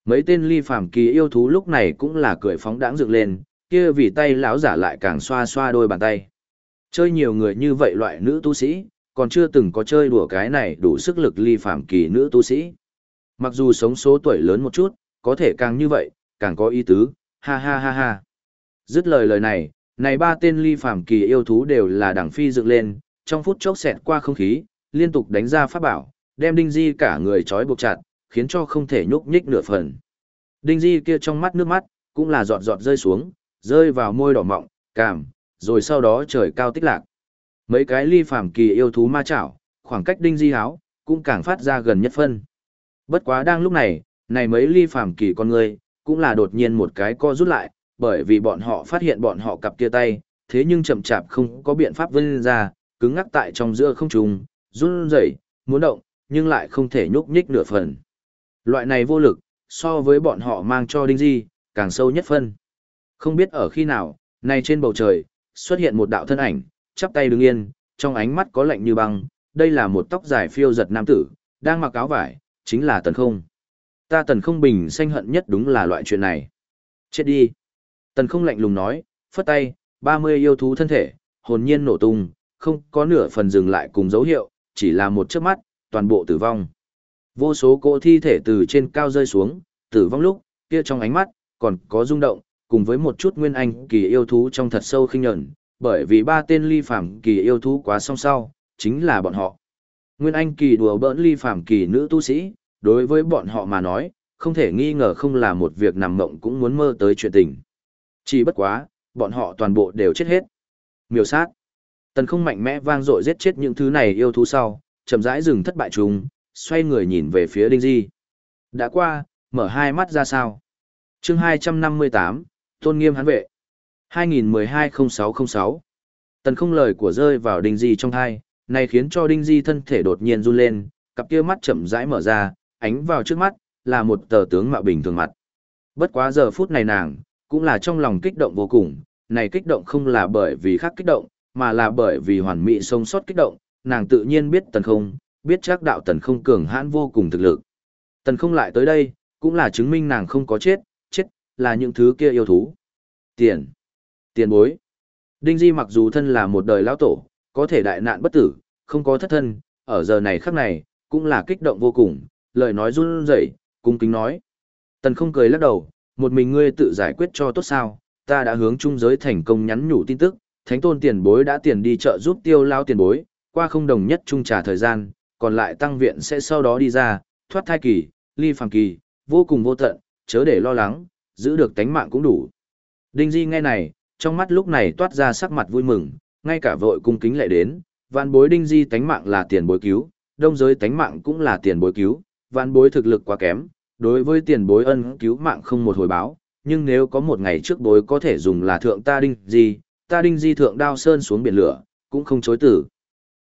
Mấy tên ly phàm kỳ yêu thú lúc này cũng là cười phóng đãng dựng lên, kia vì tay lão giả lại càng xoa xoa đôi bàn tay. Chơi nhiều người như vậy loại nữ tu sĩ, còn chưa từng có chơi đùa cái này đủ sức lực ly phàm kỳ nữ tu sĩ. Mặc dù sống số tuổi lớn một chút, có thể càng như vậy, càng có ý tứ, ha ha ha ha. Dứt lời lời này, này ba tên ly phàm kỳ yêu thú đều là đẳng phi dựng lên, trong phút chốc xẹt qua không khí, liên tục đánh ra pháp bảo, đem Đinh Di cả người trói buộc chặt, khiến cho không thể nhúc nhích nửa phần. Đinh Di kia trong mắt nước mắt, cũng là giọt giọt rơi xuống, rơi vào môi đỏ mọng, cảm, rồi sau đó trời cao tích lạc. Mấy cái ly phàm kỳ yêu thú ma chảo, khoảng cách Đinh Di háo, cũng càng phát ra gần nhất phân. Bất quá đang lúc này, này mấy ly phàm kỳ con người, cũng là đột nhiên một cái co rút lại, bởi vì bọn họ phát hiện bọn họ cặp kia tay, thế nhưng chậm chạp không có biện pháp vươn ra, cứng ngắc tại trong giữa không trung, run rẩy, muốn động, nhưng lại không thể nhúc nhích nửa phần. Loại này vô lực, so với bọn họ mang cho Đinh Di, càng sâu nhất phân. Không biết ở khi nào, nay trên bầu trời, xuất hiện một đạo thân ảnh, chắp tay đứng yên, trong ánh mắt có lạnh như băng, đây là một tóc dài phiêu giật nam tử, đang mặc áo vải, chính là Tần Không. Ta Tần Không bình sanh hận nhất đúng là loại chuyện này. Chết đi. Tần Không lạnh lùng nói, phất tay, 30 yêu thú thân thể, hồn nhiên nổ tung, không có nửa phần dừng lại cùng dấu hiệu, chỉ là một chớp mắt, toàn bộ tử vong. Vô số cỗ thi thể từ trên cao rơi xuống, tử vong lúc, kia trong ánh mắt, còn có rung động, cùng với một chút nguyên anh kỳ yêu thú trong thật sâu khinh nhẫn, bởi vì ba tên ly phàm kỳ yêu thú quá song sau, chính là bọn họ. Nguyên anh kỳ đùa bỡn ly phàm kỳ nữ tu sĩ, đối với bọn họ mà nói, không thể nghi ngờ không là một việc nằm mộng cũng muốn mơ tới chuyện tình. Chỉ bất quá, bọn họ toàn bộ đều chết hết. Miêu sát. Tần không mạnh mẽ vang dội giết chết những thứ này yêu thú sau, chậm rãi dừng thất bại chúng, xoay người nhìn về phía Đinh Di. Đã qua, mở hai mắt ra sao? chương 258, Tôn Nghiêm Hán Vệ. 2012-0606. Tần không lời của rơi vào Đinh Di trong thai, này khiến cho Đinh Di thân thể đột nhiên run lên, cặp kia mắt chậm rãi mở ra, ánh vào trước mắt, là một tờ tướng mạo bình thường mặt. Bất quá giờ phút này nàng, cũng là trong lòng kích động vô cùng, này kích động không là bởi vì khác kích động, mà là bởi vì hoàn mỹ sống sót kích động, nàng tự nhiên biết tần không, biết chắc đạo tần không cường hãn vô cùng thực lực. Tần không lại tới đây, cũng là chứng minh nàng không có chết, chết, là những thứ kia yêu thú. Tiền. Tiền bối. Đinh Di mặc dù thân là một đời lão tổ, có thể đại nạn bất tử, không có thất thân, ở giờ này khắc này, cũng là kích động vô cùng, lời nói run rẩy, cung kính nói. Tần không cười lắc đầu, một mình ngươi tự giải quyết cho tốt sao, ta đã hướng trung giới thành công nhắn nhủ tin tức, thánh tôn tiền bối đã tiền đi chợ giúp tiêu lao tiền bối, qua không đồng nhất trung trả thời gian, còn lại tăng viện sẽ sau đó đi ra, thoát thai kỳ, ly phàm kỳ, vô cùng vô tận, chớ để lo lắng, giữ được tánh mạng cũng đủ. Đinh Di nghe này, trong mắt lúc này toát ra sắc mặt vui mừng, ngay cả vội cung kính lại đến, vạn bối Đinh Di tánh mạng là tiền bối cứu, đông giới tánh mạng cũng là tiền bối cứu, vạn bối thực lực quá kém, đối với tiền bối ân cứu mạng không một hồi báo, nhưng nếu có một ngày trước bối có thể dùng là thượng ta Đinh Di, ta Đinh Di thượng đao sơn xuống biển lửa, cũng không chối tử.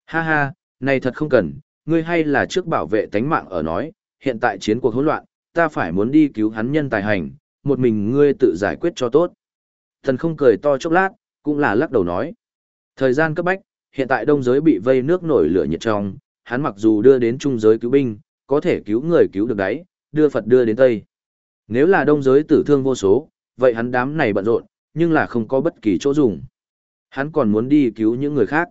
Ha ha, này thật không cần, ngươi hay là trước bảo vệ tánh mạng ở nói, hiện tại chiến cuộc hỗn loạn, ta phải muốn đi cứu hắn nhân tài hành, một mình ngươi tự giải quyết cho tốt. Thần không cười to chốc lát, cũng là lắc đầu nói. Thời gian cấp bách, hiện tại đông giới bị vây nước nổi lửa nhiệt trong, hắn mặc dù đưa đến trung giới cứu binh, có thể cứu người cứu được đấy, đưa Phật đưa đến Tây. Nếu là đông giới tử thương vô số, vậy hắn đám này bận rộn, nhưng là không có bất kỳ chỗ dùng. Hắn còn muốn đi cứu những người khác.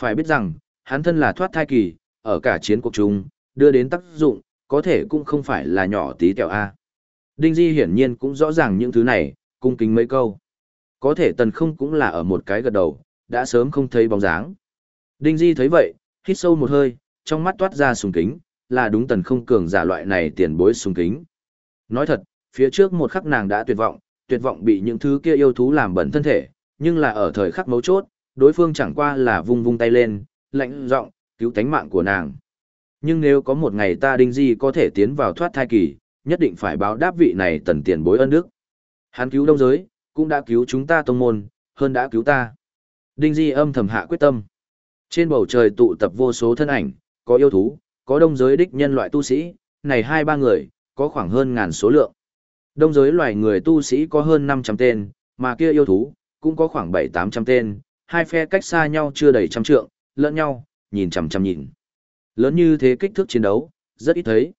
Phải biết rằng, hắn thân là thoát thai kỳ, ở cả chiến cuộc chung, đưa đến tác dụng, có thể cũng không phải là nhỏ tí tẹo A. Đinh Di hiển nhiên cũng rõ ràng những thứ này, cung kính mấy câu. Có thể tần không cũng là ở một cái gật đầu, đã sớm không thấy bóng dáng. Đinh Di thấy vậy, hít sâu một hơi, trong mắt toát ra sùng kính, là đúng tần không cường giả loại này tiền bối sùng kính. Nói thật, phía trước một khắc nàng đã tuyệt vọng, tuyệt vọng bị những thứ kia yêu thú làm bẩn thân thể, nhưng là ở thời khắc mấu chốt, đối phương chẳng qua là vung vung tay lên, lạnh giọng cứu tánh mạng của nàng. Nhưng nếu có một ngày ta đinh di có thể tiến vào thoát thai kỳ, nhất định phải báo đáp vị này tần tiền bối ân đức. Hắn cứu đông giới, cũng đã cứu chúng ta tông môn, hơn đã cứu ta. Đinh di âm thầm hạ quyết tâm. Trên bầu trời tụ tập vô số thân ảnh, có yêu thú, có đông giới đích nhân loại tu sĩ, này hai ba người, có khoảng hơn ngàn số lượng. Đông giới loài người tu sĩ có hơn 500 tên, mà kia yêu thú, cũng có khoảng 7-800 tên, hai phe cách xa nhau chưa đầy trăm trượng, lẫn nhau, nhìn chằm chằm nhìn. Lớn như thế kích thước chiến đấu, rất ít thấy.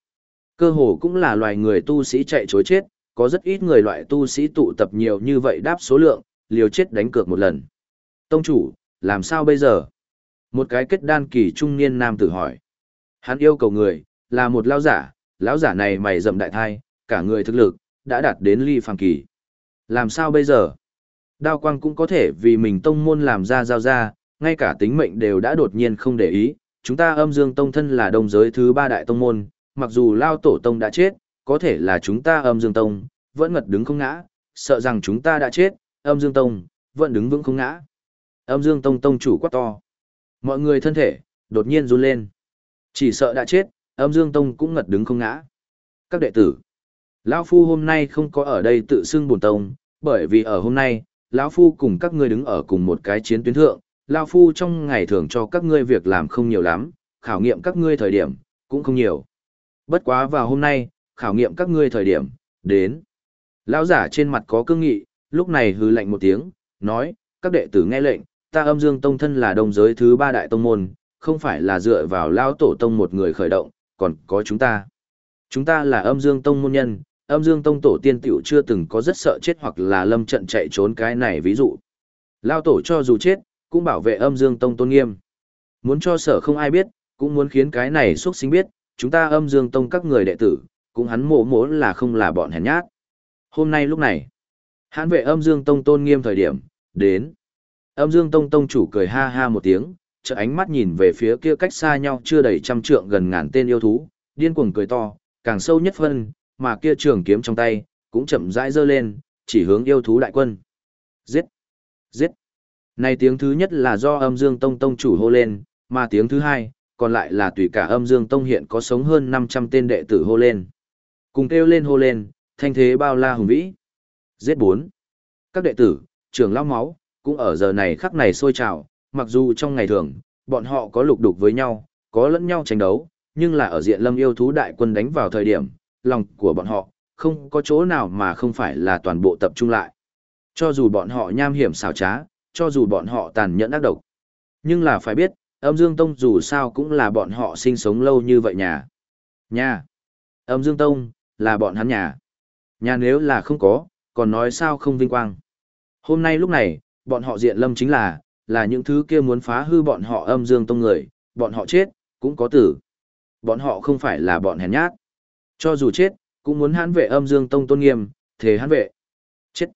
Cơ hồ cũng là loài người tu sĩ chạy chối chết, có rất ít người loại tu sĩ tụ tập nhiều như vậy đáp số lượng, liều chết đánh cược một lần. Tông chủ, làm sao bây giờ? Một cái kết đan kỳ trung niên nam tử hỏi. Hắn yêu cầu người, là một lão giả, lão giả này mày rậm đại thai, cả người thực lực, đã đạt đến ly phàm kỳ. Làm sao bây giờ? Đao quang cũng có thể vì mình tông môn làm ra giao ra, ngay cả tính mệnh đều đã đột nhiên không để ý. Chúng ta âm dương tông thân là đồng giới thứ ba đại tông môn, mặc dù lao tổ tông đã chết, có thể là chúng ta âm dương tông, vẫn ngật đứng không ngã, sợ rằng chúng ta đã chết, âm dương tông, vẫn đứng vững không ngã. Âm dương tông tông chủ quát to. Mọi người thân thể, đột nhiên run lên. Chỉ sợ đã chết, âm dương tông cũng ngật đứng không ngã. Các đệ tử, lão Phu hôm nay không có ở đây tự xưng bổn tông, bởi vì ở hôm nay, lão Phu cùng các ngươi đứng ở cùng một cái chiến tuyến thượng, lão Phu trong ngày thường cho các ngươi việc làm không nhiều lắm, khảo nghiệm các ngươi thời điểm, cũng không nhiều. Bất quá vào hôm nay, khảo nghiệm các ngươi thời điểm, đến. Lão giả trên mặt có cương nghị, lúc này hư lạnh một tiếng, nói, các đệ tử nghe lệnh, ta âm dương tông thân là đồng giới thứ ba đại tông môn, không phải là dựa vào lão tổ tông một người khởi động, còn có chúng ta. Chúng ta là âm dương tông môn nhân, âm dương tông tổ tiên tiểu chưa từng có rất sợ chết hoặc là lâm trận chạy trốn cái này ví dụ. Lao tổ cho dù chết, cũng bảo vệ âm dương tông tôn nghiêm. Muốn cho sở không ai biết, cũng muốn khiến cái này xuất sinh biết, chúng ta âm dương tông các người đệ tử, cũng hắn mộ mỗ là không là bọn hèn nhát. Hôm nay lúc này, hắn vệ âm dương tông tôn nghiêm thời điểm, đến. Âm dương tông tông chủ cười ha ha một tiếng, chợ ánh mắt nhìn về phía kia cách xa nhau chưa đầy trăm trượng gần ngàn tên yêu thú, điên cuồng cười to, càng sâu nhất phân, mà kia trường kiếm trong tay, cũng chậm rãi giơ lên, chỉ hướng yêu thú đại quân. Giết! Giết! Này tiếng thứ nhất là do âm dương tông tông chủ hô lên, mà tiếng thứ hai, còn lại là tùy cả âm dương tông hiện có sống hơn 500 tên đệ tử hô lên. Cùng kêu lên hô lên, thanh thế bao la hùng vĩ. Giết bốn. Các đệ tử, trưởng lao máu, cũng ở giờ này khắc này sôi trào, mặc dù trong ngày thường, bọn họ có lục đục với nhau, có lẫn nhau tranh đấu, nhưng là ở diện lâm yêu thú đại quân đánh vào thời điểm, lòng của bọn họ, không có chỗ nào mà không phải là toàn bộ tập trung lại. Cho dù bọn họ nham hiểm xảo trá, cho dù bọn họ tàn nhẫn ác độc. Nhưng là phải biết, âm dương tông dù sao cũng là bọn họ sinh sống lâu như vậy nhà. Nhà. Âm dương tông, là bọn hắn nhà. Nhà nếu là không có, còn nói sao không vinh quang. Hôm nay lúc này, bọn họ diện lâm chính là, là những thứ kia muốn phá hư bọn họ âm dương tông người, bọn họ chết, cũng có tử. Bọn họ không phải là bọn hèn nhát. Cho dù chết, cũng muốn hãn vệ âm dương tông tôn nghiêm, thế hãn vệ. Chết.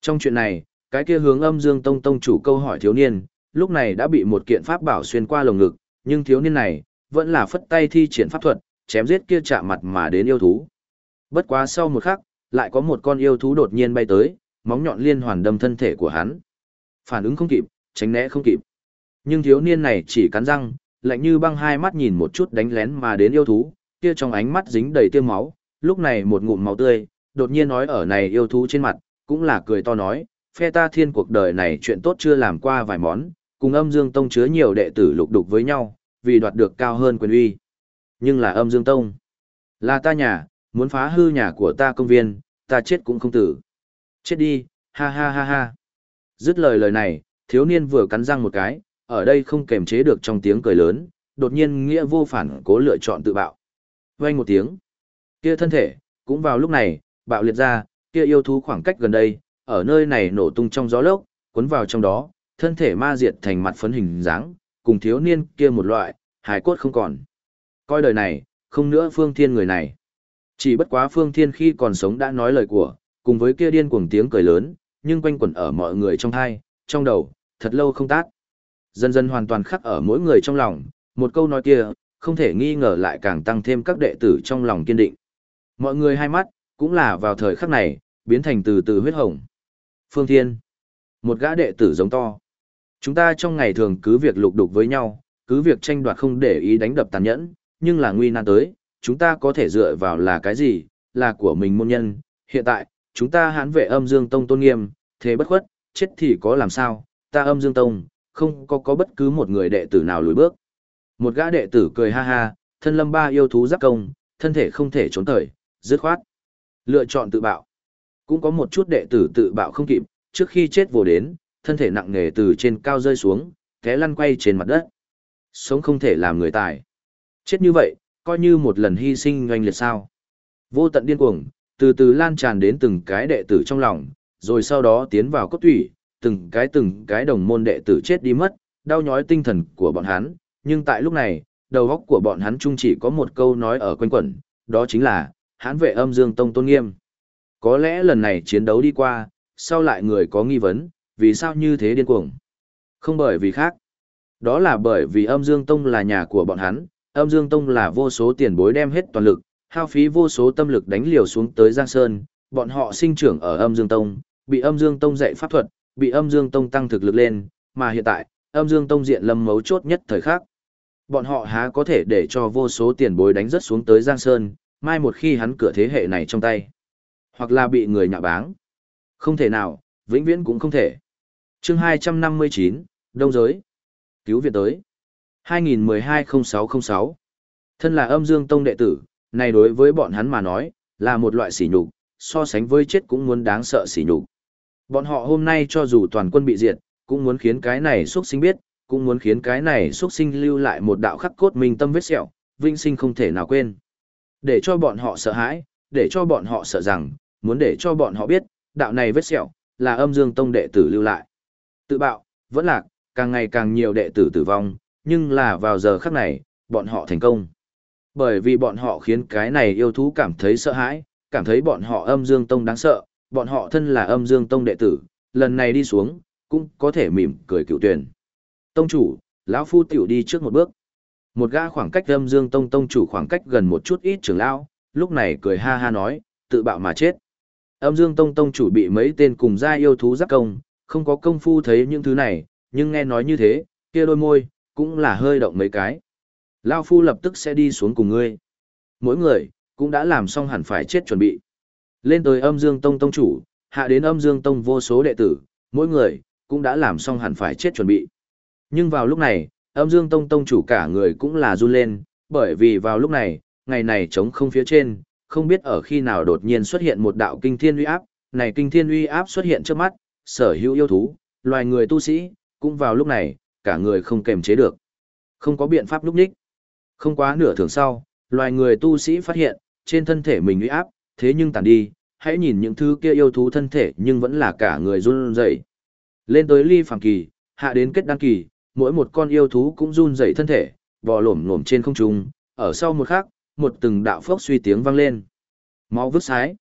Trong chuyện này, cái kia hướng âm dương tông tông chủ câu hỏi thiếu niên, lúc này đã bị một kiện pháp bảo xuyên qua lồng ngực, nhưng thiếu niên này, vẫn là phất tay thi triển pháp thuật, chém giết kia chạm mặt mà đến yêu thú. Bất quá sau một khắc, lại có một con yêu thú đột nhiên bay tới, móng nhọn liên hoàn đâm thân thể của hắn. Phản ứng không kịp, tránh né không kịp. Nhưng thiếu niên này chỉ cắn răng, lạnh như băng hai mắt nhìn một chút đánh lén mà đến yêu thú, kia trong ánh mắt dính đầy tiêm máu, lúc này một ngụm máu tươi, đột nhiên nói ở này yêu thú trên mặt, cũng là cười to nói, phe ta thiên cuộc đời này chuyện tốt chưa làm qua vài món, cùng âm dương tông chứa nhiều đệ tử lục đục với nhau, vì đoạt được cao hơn quyền uy. Nhưng là âm dương tông, là ta nhà, muốn phá hư nhà của ta công viên, ta chết cũng không tử. Chết đi, ha ha ha ha. Dứt lời lời này, thiếu niên vừa cắn răng một cái, ở đây không kềm chế được trong tiếng cười lớn, đột nhiên nghĩa vô phản cố lựa chọn tự bạo. Vang một tiếng, kia thân thể, cũng vào lúc này, bạo liệt ra, kia yêu thú khoảng cách gần đây, ở nơi này nổ tung trong gió lốc, cuốn vào trong đó, thân thể ma diệt thành mặt phấn hình dáng, cùng thiếu niên kia một loại, hài cốt không còn. Coi đời này, không nữa phương thiên người này. Chỉ bất quá phương thiên khi còn sống đã nói lời của, cùng với kia điên cuồng tiếng cười lớn, nhưng quanh quẩn ở mọi người trong thai, trong đầu, thật lâu không tát. Dần dần hoàn toàn khắc ở mỗi người trong lòng, một câu nói kia, không thể nghi ngờ lại càng tăng thêm các đệ tử trong lòng kiên định. Mọi người hai mắt, cũng là vào thời khắc này, biến thành từ từ huyết hồng. Phương Thiên, một gã đệ tử giống to. Chúng ta trong ngày thường cứ việc lục đục với nhau, cứ việc tranh đoạt không để ý đánh đập tàn nhẫn, nhưng là nguy nan tới, chúng ta có thể dựa vào là cái gì, là của mình môn nhân. Hiện tại, chúng ta hãn vệ âm dương tông tôn nghiêm, thế bất khuất, chết thì có làm sao, ta âm dương tông, không có có bất cứ một người đệ tử nào lùi bước. Một gã đệ tử cười ha ha, thân lâm ba yêu thú giáp công, thân thể không thể trốn thời, dứt khoát. Lựa chọn tự bạo. Cũng có một chút đệ tử tự bạo không kịp, trước khi chết vô đến, thân thể nặng nề từ trên cao rơi xuống, té lăn quay trên mặt đất. Sống không thể làm người tài. Chết như vậy, coi như một lần hy sinh oanh liệt sao. Vô tận điên cuồng, từ từ lan tràn đến từng cái đệ tử trong lòng, rồi sau đó tiến vào cốt thủy, từng cái từng cái đồng môn đệ tử chết đi mất, đau nhói tinh thần của bọn hắn, nhưng tại lúc này, đầu óc của bọn hắn chung chỉ có một câu nói ở quanh quẩn, đó chính là, hãn vệ âm dương tông tôn nghiêm. Có lẽ lần này chiến đấu đi qua, sau lại người có nghi vấn, vì sao như thế điên cuồng? Không bởi vì khác. Đó là bởi vì âm dương tông là nhà của bọn hắn, âm dương tông là vô số tiền bối đem hết toàn lực, hao phí vô số tâm lực đánh liều xuống tới Giang Sơn, bọn họ sinh trưởng ở âm dương tông, bị âm dương tông dạy pháp thuật, bị âm dương tông tăng thực lực lên, mà hiện tại, âm dương tông diện lâm mấu chốt nhất thời khắc. Bọn họ há có thể để cho vô số tiền bối đánh rất xuống tới Giang Sơn, mai một khi hắn cửa thế hệ này trong tay. Hoặc là bị người nhạ báng. Không thể nào, vĩnh viễn cũng không thể chương 259, Đông Giới. Cứu viện tới. 2012-0606. Thân là âm dương tông đệ tử, này đối với bọn hắn mà nói, là một loại sỉ nhục, so sánh với chết cũng muốn đáng sợ sỉ nhục. Bọn họ hôm nay cho dù toàn quân bị diệt, cũng muốn khiến cái này xuất sinh biết, cũng muốn khiến cái này xuất sinh lưu lại một đạo khắc cốt minh tâm vết sẹo, vinh sinh không thể nào quên. Để cho bọn họ sợ hãi, để cho bọn họ sợ rằng, muốn để cho bọn họ biết, đạo này vết sẹo, là âm dương tông đệ tử lưu lại. Tự bạo, vẫn lạc, càng ngày càng nhiều đệ tử tử vong, nhưng là vào giờ khắc này, bọn họ thành công. Bởi vì bọn họ khiến cái này yêu thú cảm thấy sợ hãi, cảm thấy bọn họ âm dương tông đáng sợ, bọn họ thân là âm dương tông đệ tử, lần này đi xuống, cũng có thể mỉm cười cựu tuyển. Tông chủ, lão phu tiểu đi trước một bước. Một gã khoảng cách âm dương tông tông chủ khoảng cách gần một chút ít trưởng lão, lúc này cười ha ha nói, tự bạo mà chết. Âm dương tông tông chủ bị mấy tên cùng gia yêu thú giáp công, không có công phu thấy những thứ này, nhưng nghe nói như thế, kia đôi môi, cũng là hơi động mấy cái. Lao phu lập tức sẽ đi xuống cùng ngươi. Mỗi người, cũng đã làm xong hẳn phải chết chuẩn bị. Lên tới âm dương tông tông chủ, hạ đến âm dương tông vô số đệ tử, mỗi người, cũng đã làm xong hẳn phải chết chuẩn bị. Nhưng vào lúc này, âm dương tông tông chủ cả người cũng là run lên, bởi vì vào lúc này, ngày này trống không phía trên, không biết ở khi nào đột nhiên xuất hiện một đạo kinh thiên uy áp, này kinh thiên uy áp xuất hiện trước mắt, sở hữu yêu thú, loài người tu sĩ, cũng vào lúc này, cả người không kềm chế được. Không có biện pháp lúc ních. Không quá nửa thường sau, loài người tu sĩ phát hiện, trên thân thể mình uy áp, thế nhưng tàn đi, hãy nhìn những thứ kia yêu thú thân thể nhưng vẫn là cả người run rẩy. Lên tới ly phàm kỳ, hạ đến kết đăng kỳ, mỗi một con yêu thú cũng run rẩy thân thể, bò lổm lổm trên không trung, ở sau một khắc, một từng đạo phốc suy tiếng vang lên. Máu vứt sái.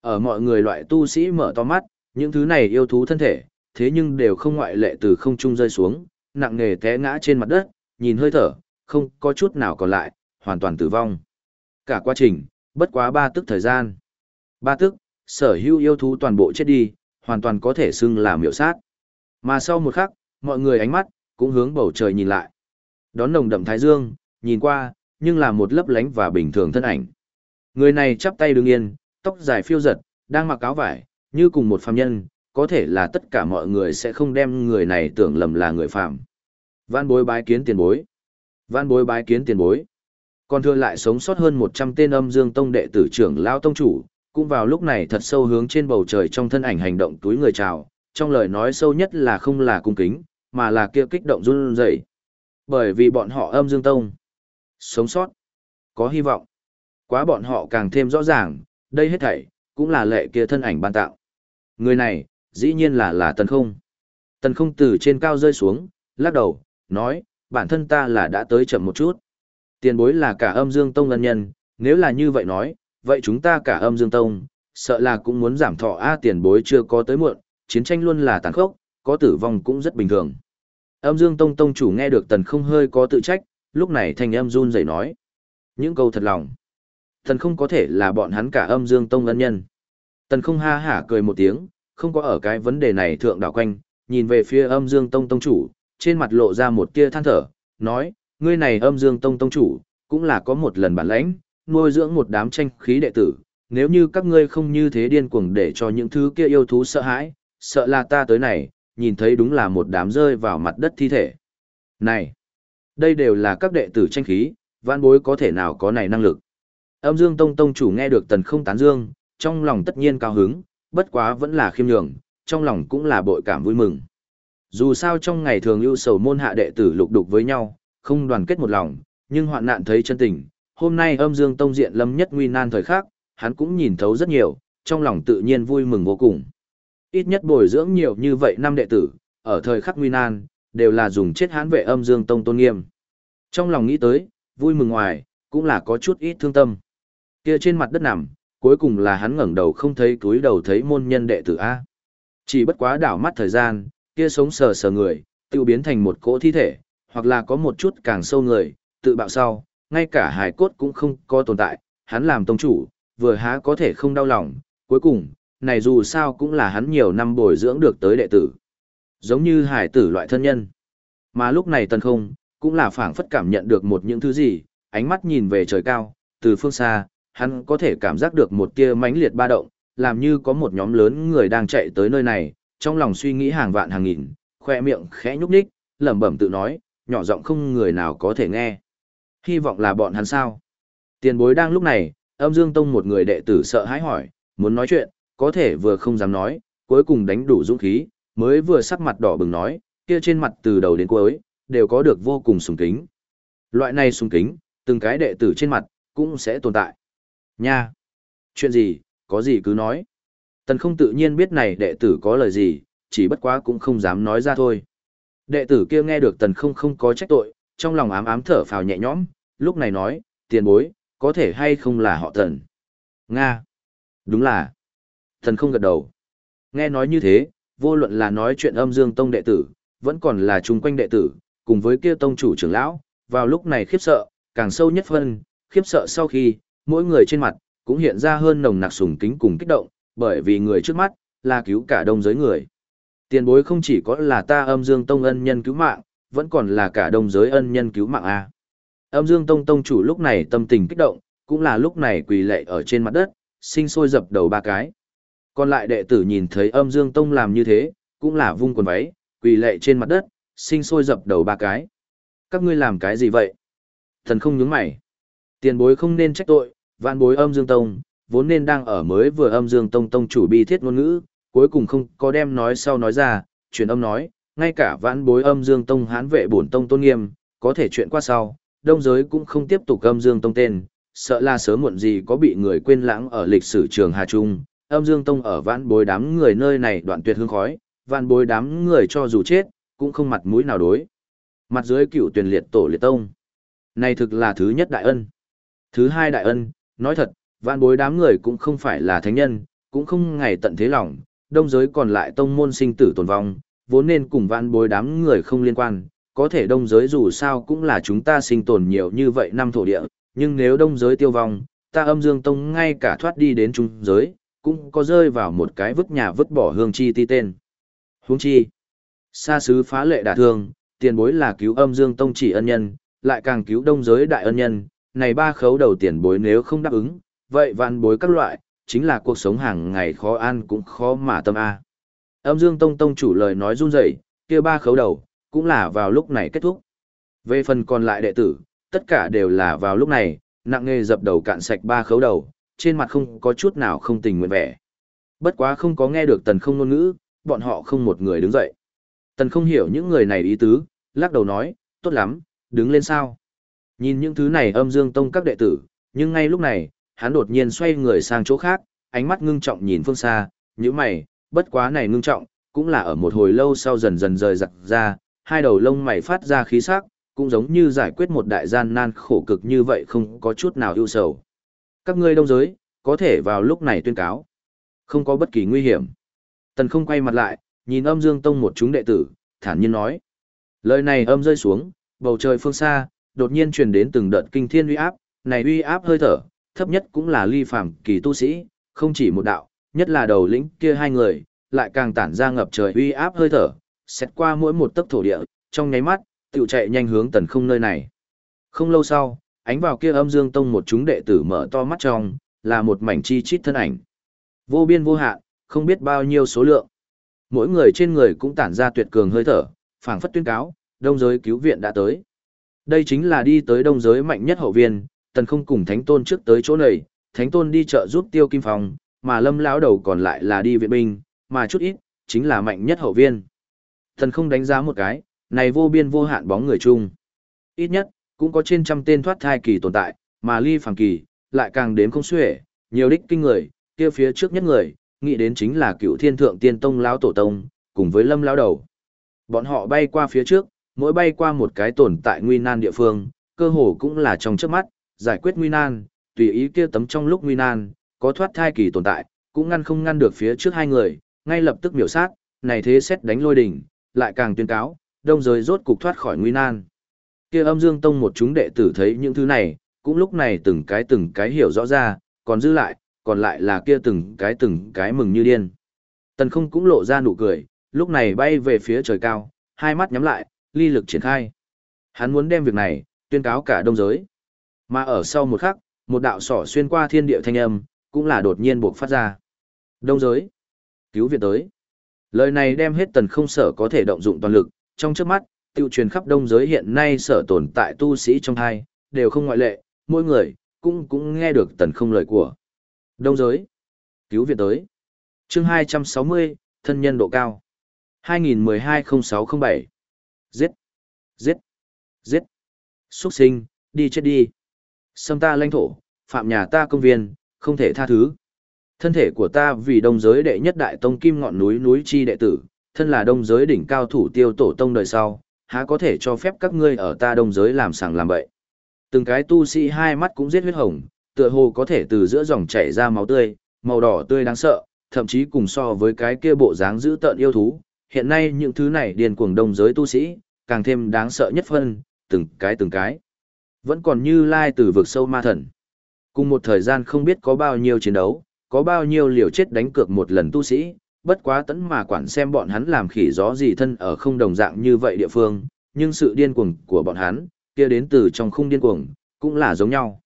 Ở mọi người loại tu sĩ mở to mắt, những thứ này yêu thú thân thể, thế nhưng đều không ngoại lệ từ không trung rơi xuống, nặng nề té ngã trên mặt đất, nhìn hơi thở, không có chút nào còn lại, hoàn toàn tử vong. Cả quá trình, bất quá ba tức thời gian. Ba tức, sở hữu yêu thú toàn bộ chết đi, hoàn toàn có thể xưng là miểu sát. Mà sau một khắc, mọi người ánh mắt, cũng hướng bầu trời nhìn lại. Đón nồng đậm thái dương, nhìn qua, nhưng là một lấp lánh và bình thường thân ảnh. Người này chắp tay đứng yên, tóc dài phiêu giật, đang mặc áo vải, như cùng một phàm nhân, có thể là tất cả mọi người sẽ không đem người này tưởng lầm là người phạm. Văn bối bái kiến tiền bối. Văn bối bái kiến tiền bối. Còn thừa lại sống sót hơn 100 tên âm dương tông đệ tử trưởng lao tông chủ, cũng vào lúc này thật sâu hướng trên bầu trời trong thân ảnh hành động túi người chào, trong lời nói sâu nhất là không là cung kính, mà là kia kích động run rẩy. Bởi vì bọn họ âm dương tông. Sống sót. Có hy vọng. Quá bọn họ càng thêm rõ ràng, đây hết thảy, cũng là lệ kia thân ảnh ban tạo. Người này, dĩ nhiên là là tần không. Tần không từ trên cao rơi xuống, lắc đầu, nói, bản thân ta là đã tới chậm một chút. Tiền bối là cả âm dương tông ân nhân, nếu là như vậy nói, vậy chúng ta cả âm dương tông, sợ là cũng muốn giảm thọ A tiền bối chưa có tới muộn, chiến tranh luôn là tàn khốc, có tử vong cũng rất bình thường. Âm dương tông tông chủ nghe được tần không hơi có tự trách, lúc này thành âm run rẩy nói. Những câu thật lòng. Tần không có thể là bọn hắn cả âm dương tông ân nhân. Tần không ha hả cười một tiếng, không có ở cái vấn đề này thượng đảo quanh, nhìn về phía âm dương tông tông chủ, trên mặt lộ ra một tia than thở, nói, ngươi này âm dương tông tông chủ, cũng là có một lần bản lãnh, nuôi dưỡng một đám tranh khí đệ tử, nếu như các ngươi không như thế điên cuồng để cho những thứ kia yêu thú sợ hãi, sợ là ta tới này, nhìn thấy đúng là một đám rơi vào mặt đất thi thể. Này, đây đều là các đệ tử tranh khí, vạn bối có thể nào có này năng lực. Âm Dương Tông Tông chủ nghe được tần không tán dương, trong lòng tất nhiên cao hứng, bất quá vẫn là khiêm nhường, trong lòng cũng là bội cảm vui mừng. Dù sao trong ngày thường ưu sầu môn hạ đệ tử lục đục với nhau, không đoàn kết một lòng, nhưng hoạn nạn thấy chân tình, hôm nay âm dương tông diện lâm nhất nguy nan thời khắc, hắn cũng nhìn thấu rất nhiều, trong lòng tự nhiên vui mừng vô cùng. Ít nhất bồi dưỡng nhiều như vậy năm đệ tử, ở thời khắc nguy nan, đều là dùng chết hán vệ âm dương tông tôn nghiêm. Trong lòng nghĩ tới, vui mừng ngoài, cũng là có chút ít thương tâm. Kia trên mặt đất nằm, cuối cùng là hắn ngẩng đầu không thấy túi đầu thấy môn nhân đệ tử A. Chỉ bất quá đảo mắt thời gian, kia sống sờ sờ người, tự biến thành một cỗ thi thể, hoặc là có một chút càng sâu người, tự bạo sau, ngay cả hài cốt cũng không có tồn tại, hắn làm tông chủ, vừa há có thể không đau lòng, cuối cùng, này dù sao cũng là hắn nhiều năm bồi dưỡng được tới đệ tử. Giống như hải tử loại thân nhân. Mà lúc này tần không, cũng là phảng phất cảm nhận được một những thứ gì, ánh mắt nhìn về trời cao, từ phương xa, hắn có thể cảm giác được một tia mãnh liệt ba động, làm như có một nhóm lớn người đang chạy tới nơi này, trong lòng suy nghĩ hàng vạn hàng nghìn, khoe miệng khẽ nhúc nhích, lẩm bẩm tự nói, nhỏ giọng không người nào có thể nghe. Hy vọng là bọn hắn sao? Tiền bối đang lúc này, âm dương tông một người đệ tử sợ hãi hỏi, muốn nói chuyện, có thể vừa không dám nói, cuối cùng đánh đủ dũng khí, mới vừa sắc mặt đỏ bừng nói, kia trên mặt từ đầu đến cuối, đều có được vô cùng sùng kính. Loại này sùng kính, từng cái đệ tử trên mặt, cũng sẽ tồn tại. Nha! Chuyện gì, có gì cứ nói. Tần không tự nhiên biết này đệ tử có lời gì, chỉ bất quá cũng không dám nói ra thôi. Đệ tử kia nghe được tần không không có trách tội, trong lòng ám ám thở phào nhẹ nhõm, lúc này nói, tiền bối, có thể hay không là họ tần. Nga! Đúng là. Tần không gật đầu. Nghe nói như thế, vô luận là nói chuyện âm dương tông đệ tử, vẫn còn là chung quanh đệ tử, cùng với kia tông chủ trưởng lão, vào lúc này khiếp sợ, càng sâu nhất phân, khiếp sợ sau khi, mỗi người trên mặt, cũng hiện ra hơn nồng nặc sùng kính cùng kích động, bởi vì người trước mắt, là cứu cả đông giới người. Tiền bối không chỉ có là ta âm dương tông ân nhân cứu mạng, vẫn còn là cả đông giới ân nhân cứu mạng A. Âm dương tông tông chủ lúc này tâm tình kích động, cũng là lúc này quỳ lệ ở trên mặt đất, sinh sôi dập đầu ba cái. Còn lại đệ tử nhìn thấy âm dương tông làm như thế, cũng là vung quần váy, quỳ lệ trên mặt đất, sinh sôi dập đầu ba cái. Các ngươi làm cái gì vậy? Thần không nhướng mày. Tiền bối không nên trách tội, vạn bối âm dương tông, vốn nên đang ở mới vừa âm dương tông tông chủ bi thiết ngôn ngữ, cuối cùng không có đem nói sau nói ra, truyền âm nói, ngay cả Vạn bối âm dương tông hán vệ bổn tông tôn nghiêm, có thể chuyện qua sau, đông giới cũng không tiếp tục âm dương tông tên, sợ là sớm muộn gì có bị người quên lãng ở lịch sử trường Hà Trung, âm dương tông ở Vạn bối đám người nơi này đoạn tuyệt hương khói, Vạn bối đám người cho dù chết, cũng không mặt mũi nào đối. Mặt dưới cựu tuyển liệt tổ liệt tông. Này thực là thứ nhất đại ân. Thứ hai đại ân, nói thật, vạn bối đám người cũng không phải là thánh nhân, cũng không ngày tận thế lòng, đông giới còn lại tông môn sinh tử tồn vong, vốn nên cùng vạn bối đám người không liên quan, có thể đông giới dù sao cũng là chúng ta sinh tồn nhiều như vậy năm thổ địa, nhưng nếu đông giới tiêu vong, ta âm dương tông ngay cả thoát đi đến trung giới, cũng có rơi vào một cái vứt nhà vứt bỏ hương chi ti tên. Hương chi, xa xứ phá lệ đả thương, tiền bối là cứu âm dương tông chỉ ân nhân, lại càng cứu đông giới đại ân nhân, này ba khấu đầu tiền bối nếu không đáp ứng, vậy vạn bối các loại, chính là cuộc sống hàng ngày khó ăn cũng khó mà tâm a. Âm Dương Tông Tông chủ lời nói run rẩy, kia ba khấu đầu, cũng là vào lúc này kết thúc. Về phần còn lại đệ tử, tất cả đều là vào lúc này, nặng nghề dập đầu cạn sạch ba khấu đầu, trên mặt không có chút nào không tình nguyện vẻ. Bất quá không có nghe được tần không ngôn ngữ, bọn họ không một người đứng dậy. Tần không hiểu những người này ý tứ, lắc đầu nói, tốt lắm, đứng lên sao. Nhìn những thứ này âm dương tông các đệ tử, nhưng ngay lúc này, hắn đột nhiên xoay người sang chỗ khác, ánh mắt ngưng trọng nhìn phương xa, như mày, bất quá này ngưng trọng, cũng là ở một hồi lâu sau dần dần rời giặc ra, hai đầu lông mày phát ra khí sắc, cũng giống như giải quyết một đại gian nan khổ cực như vậy không có chút nào ưu sầu. Các ngươi đông giới, có thể vào lúc này tuyên cáo. Không có bất kỳ nguy hiểm. Tần không quay mặt lại, nhìn âm dương tông một chúng đệ tử, thản nhiên nói. Lời này âm rơi xuống, bầu trời phương xa, đột nhiên truyền đến từng đợt kinh thiên uy áp, này uy áp hơi thở, thấp nhất cũng là ly phàm kỳ tu sĩ, không chỉ một đạo, nhất là đầu lĩnh kia hai người, lại càng tản ra ngập trời uy áp hơi thở, xét qua mỗi một tấc thổ địa, trong nháy mắt, tiểu chạy nhanh hướng tần không nơi này. Không lâu sau, ánh vào kia âm dương tông một chúng đệ tử mở to mắt trong, là một mảnh chi chít thân ảnh. Vô biên vô hạn, không biết bao nhiêu số lượng. Mỗi người trên người cũng tản ra tuyệt cường hơi thở, phảng phất tuyên cáo, đông giới cứu viện đã tới. Đây chính là đi tới đông giới mạnh nhất hậu viên, tần không cùng thánh tôn trước tới chỗ này, thánh tôn đi chợ giúp tiêu kim phong, mà lâm lão đầu còn lại là đi viện binh, mà chút ít, chính là mạnh nhất hậu viên. Tần không đánh giá một cái, này vô biên vô hạn bóng người chung. Ít nhất, cũng có trên trăm tên thoát thai kỳ tồn tại, mà ly phàm kỳ, lại càng đếm không xuể, nhiều đích kinh người, kia phía trước nhất người, nghĩ đến chính là cựu thiên thượng tiên tông lão tổ tông, cùng với lâm lão đầu. Bọn họ bay qua phía trước, mỗi bay qua một cái tồn tại nguy nan địa phương, cơ hồ cũng là trong trước mắt, giải quyết nguy nan, tùy ý kia tấm trong lúc nguy nan, có thoát thai kỳ tồn tại, cũng ngăn không ngăn được phía trước hai người, ngay lập tức miểu sát, này thế xét đánh lôi đỉnh, lại càng tuyên cáo, đông giới rốt cục thoát khỏi nguy nan. Kia âm dương tông một chúng đệ tử thấy những thứ này, cũng lúc này từng cái từng cái hiểu rõ ra, còn giữ lại, còn lại là kia từng cái từng cái mừng như điên. Tần không cũng lộ ra nụ cười, lúc này bay về phía trời cao, hai mắt nhắm lại, ly lực triển khai. Hắn muốn đem việc này, tuyên cáo cả đông giới. Mà ở sau một khắc, một đạo sỏ xuyên qua thiên địa thanh âm, cũng là đột nhiên buộc phát ra. Đông giới. Cứu viện tới. Lời này đem hết tần không sở có thể động dụng toàn lực, trong trước mắt, tiêu truyền khắp đông giới hiện nay sở tồn tại tu sĩ trong hai, đều không ngoại lệ, mỗi người, cũng cũng nghe được tần không lời của. Đông giới. Cứu viện tới. chương 260, thân nhân độ cao. 2012-0607. Giết. Giết. Giết. Xuất sinh, đi chết đi. Xâm ta lãnh thổ, phạm nhà ta công viên, không thể tha thứ. Thân thể của ta vì đông giới đệ nhất đại tông kim ngọn núi núi chi đệ tử, thân là đông giới đỉnh cao thủ tiêu tổ tông đời sau, há có thể cho phép các ngươi ở ta đông giới làm sàng làm bậy. Từng cái tu sĩ hai mắt cũng giết huyết hồng, tựa hồ có thể từ giữa dòng chảy ra máu tươi, màu đỏ tươi đáng sợ, thậm chí cùng so với cái kia bộ dáng dữ tợn yêu thú. Hiện nay những thứ này điên cuồng đông giới tu sĩ, càng thêm đáng sợ nhất phân, từng cái từng cái. Vẫn còn như lai từ vực sâu ma thần. Cùng một thời gian không biết có bao nhiêu chiến đấu, có bao nhiêu liều chết đánh cược một lần tu sĩ, bất quá tấn mà quản xem bọn hắn làm khỉ gió gì thân ở không đồng dạng như vậy địa phương, nhưng sự điên cuồng của bọn hắn, kia đến từ trong khung điên cuồng, cũng là giống nhau.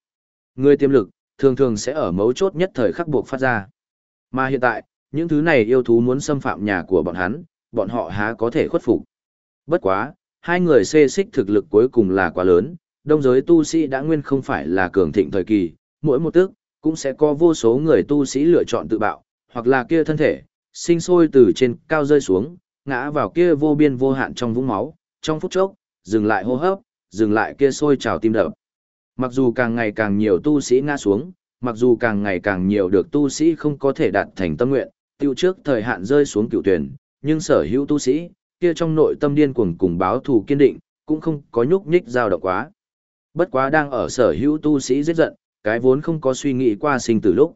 Người tiềm lực, thường thường sẽ ở mấu chốt nhất thời khắc buộc phát ra. Mà hiện tại, những thứ này yêu thú muốn xâm phạm nhà của bọn hắn, bọn họ há có thể khuất phục. Bất quá, hai người xê xích thực lực cuối cùng là quá lớn, đông giới tu sĩ đã nguyên không phải là cường thịnh thời kỳ, mỗi một tức, cũng sẽ có vô số người tu sĩ lựa chọn tự bạo, hoặc là kia thân thể, sinh sôi từ trên cao rơi xuống, ngã vào kia vô biên vô hạn trong vũng máu, trong phút chốc, dừng lại hô hấp, dừng lại kia sôi trào tim đập. Mặc dù càng ngày càng nhiều tu sĩ ngã xuống, mặc dù càng ngày càng nhiều được tu sĩ không có thể đạt thành tâm nguyện, tiêu trước thời hạn rơi xuống cựu tuyển, nhưng sở hữu tu sĩ, kia trong nội tâm điên cuồng cùng báo thù kiên định, cũng không có nhúc nhích dao động quá. Bất quá đang ở sở hữu tu sĩ giết giận, cái vốn không có suy nghĩ qua sinh từ lúc.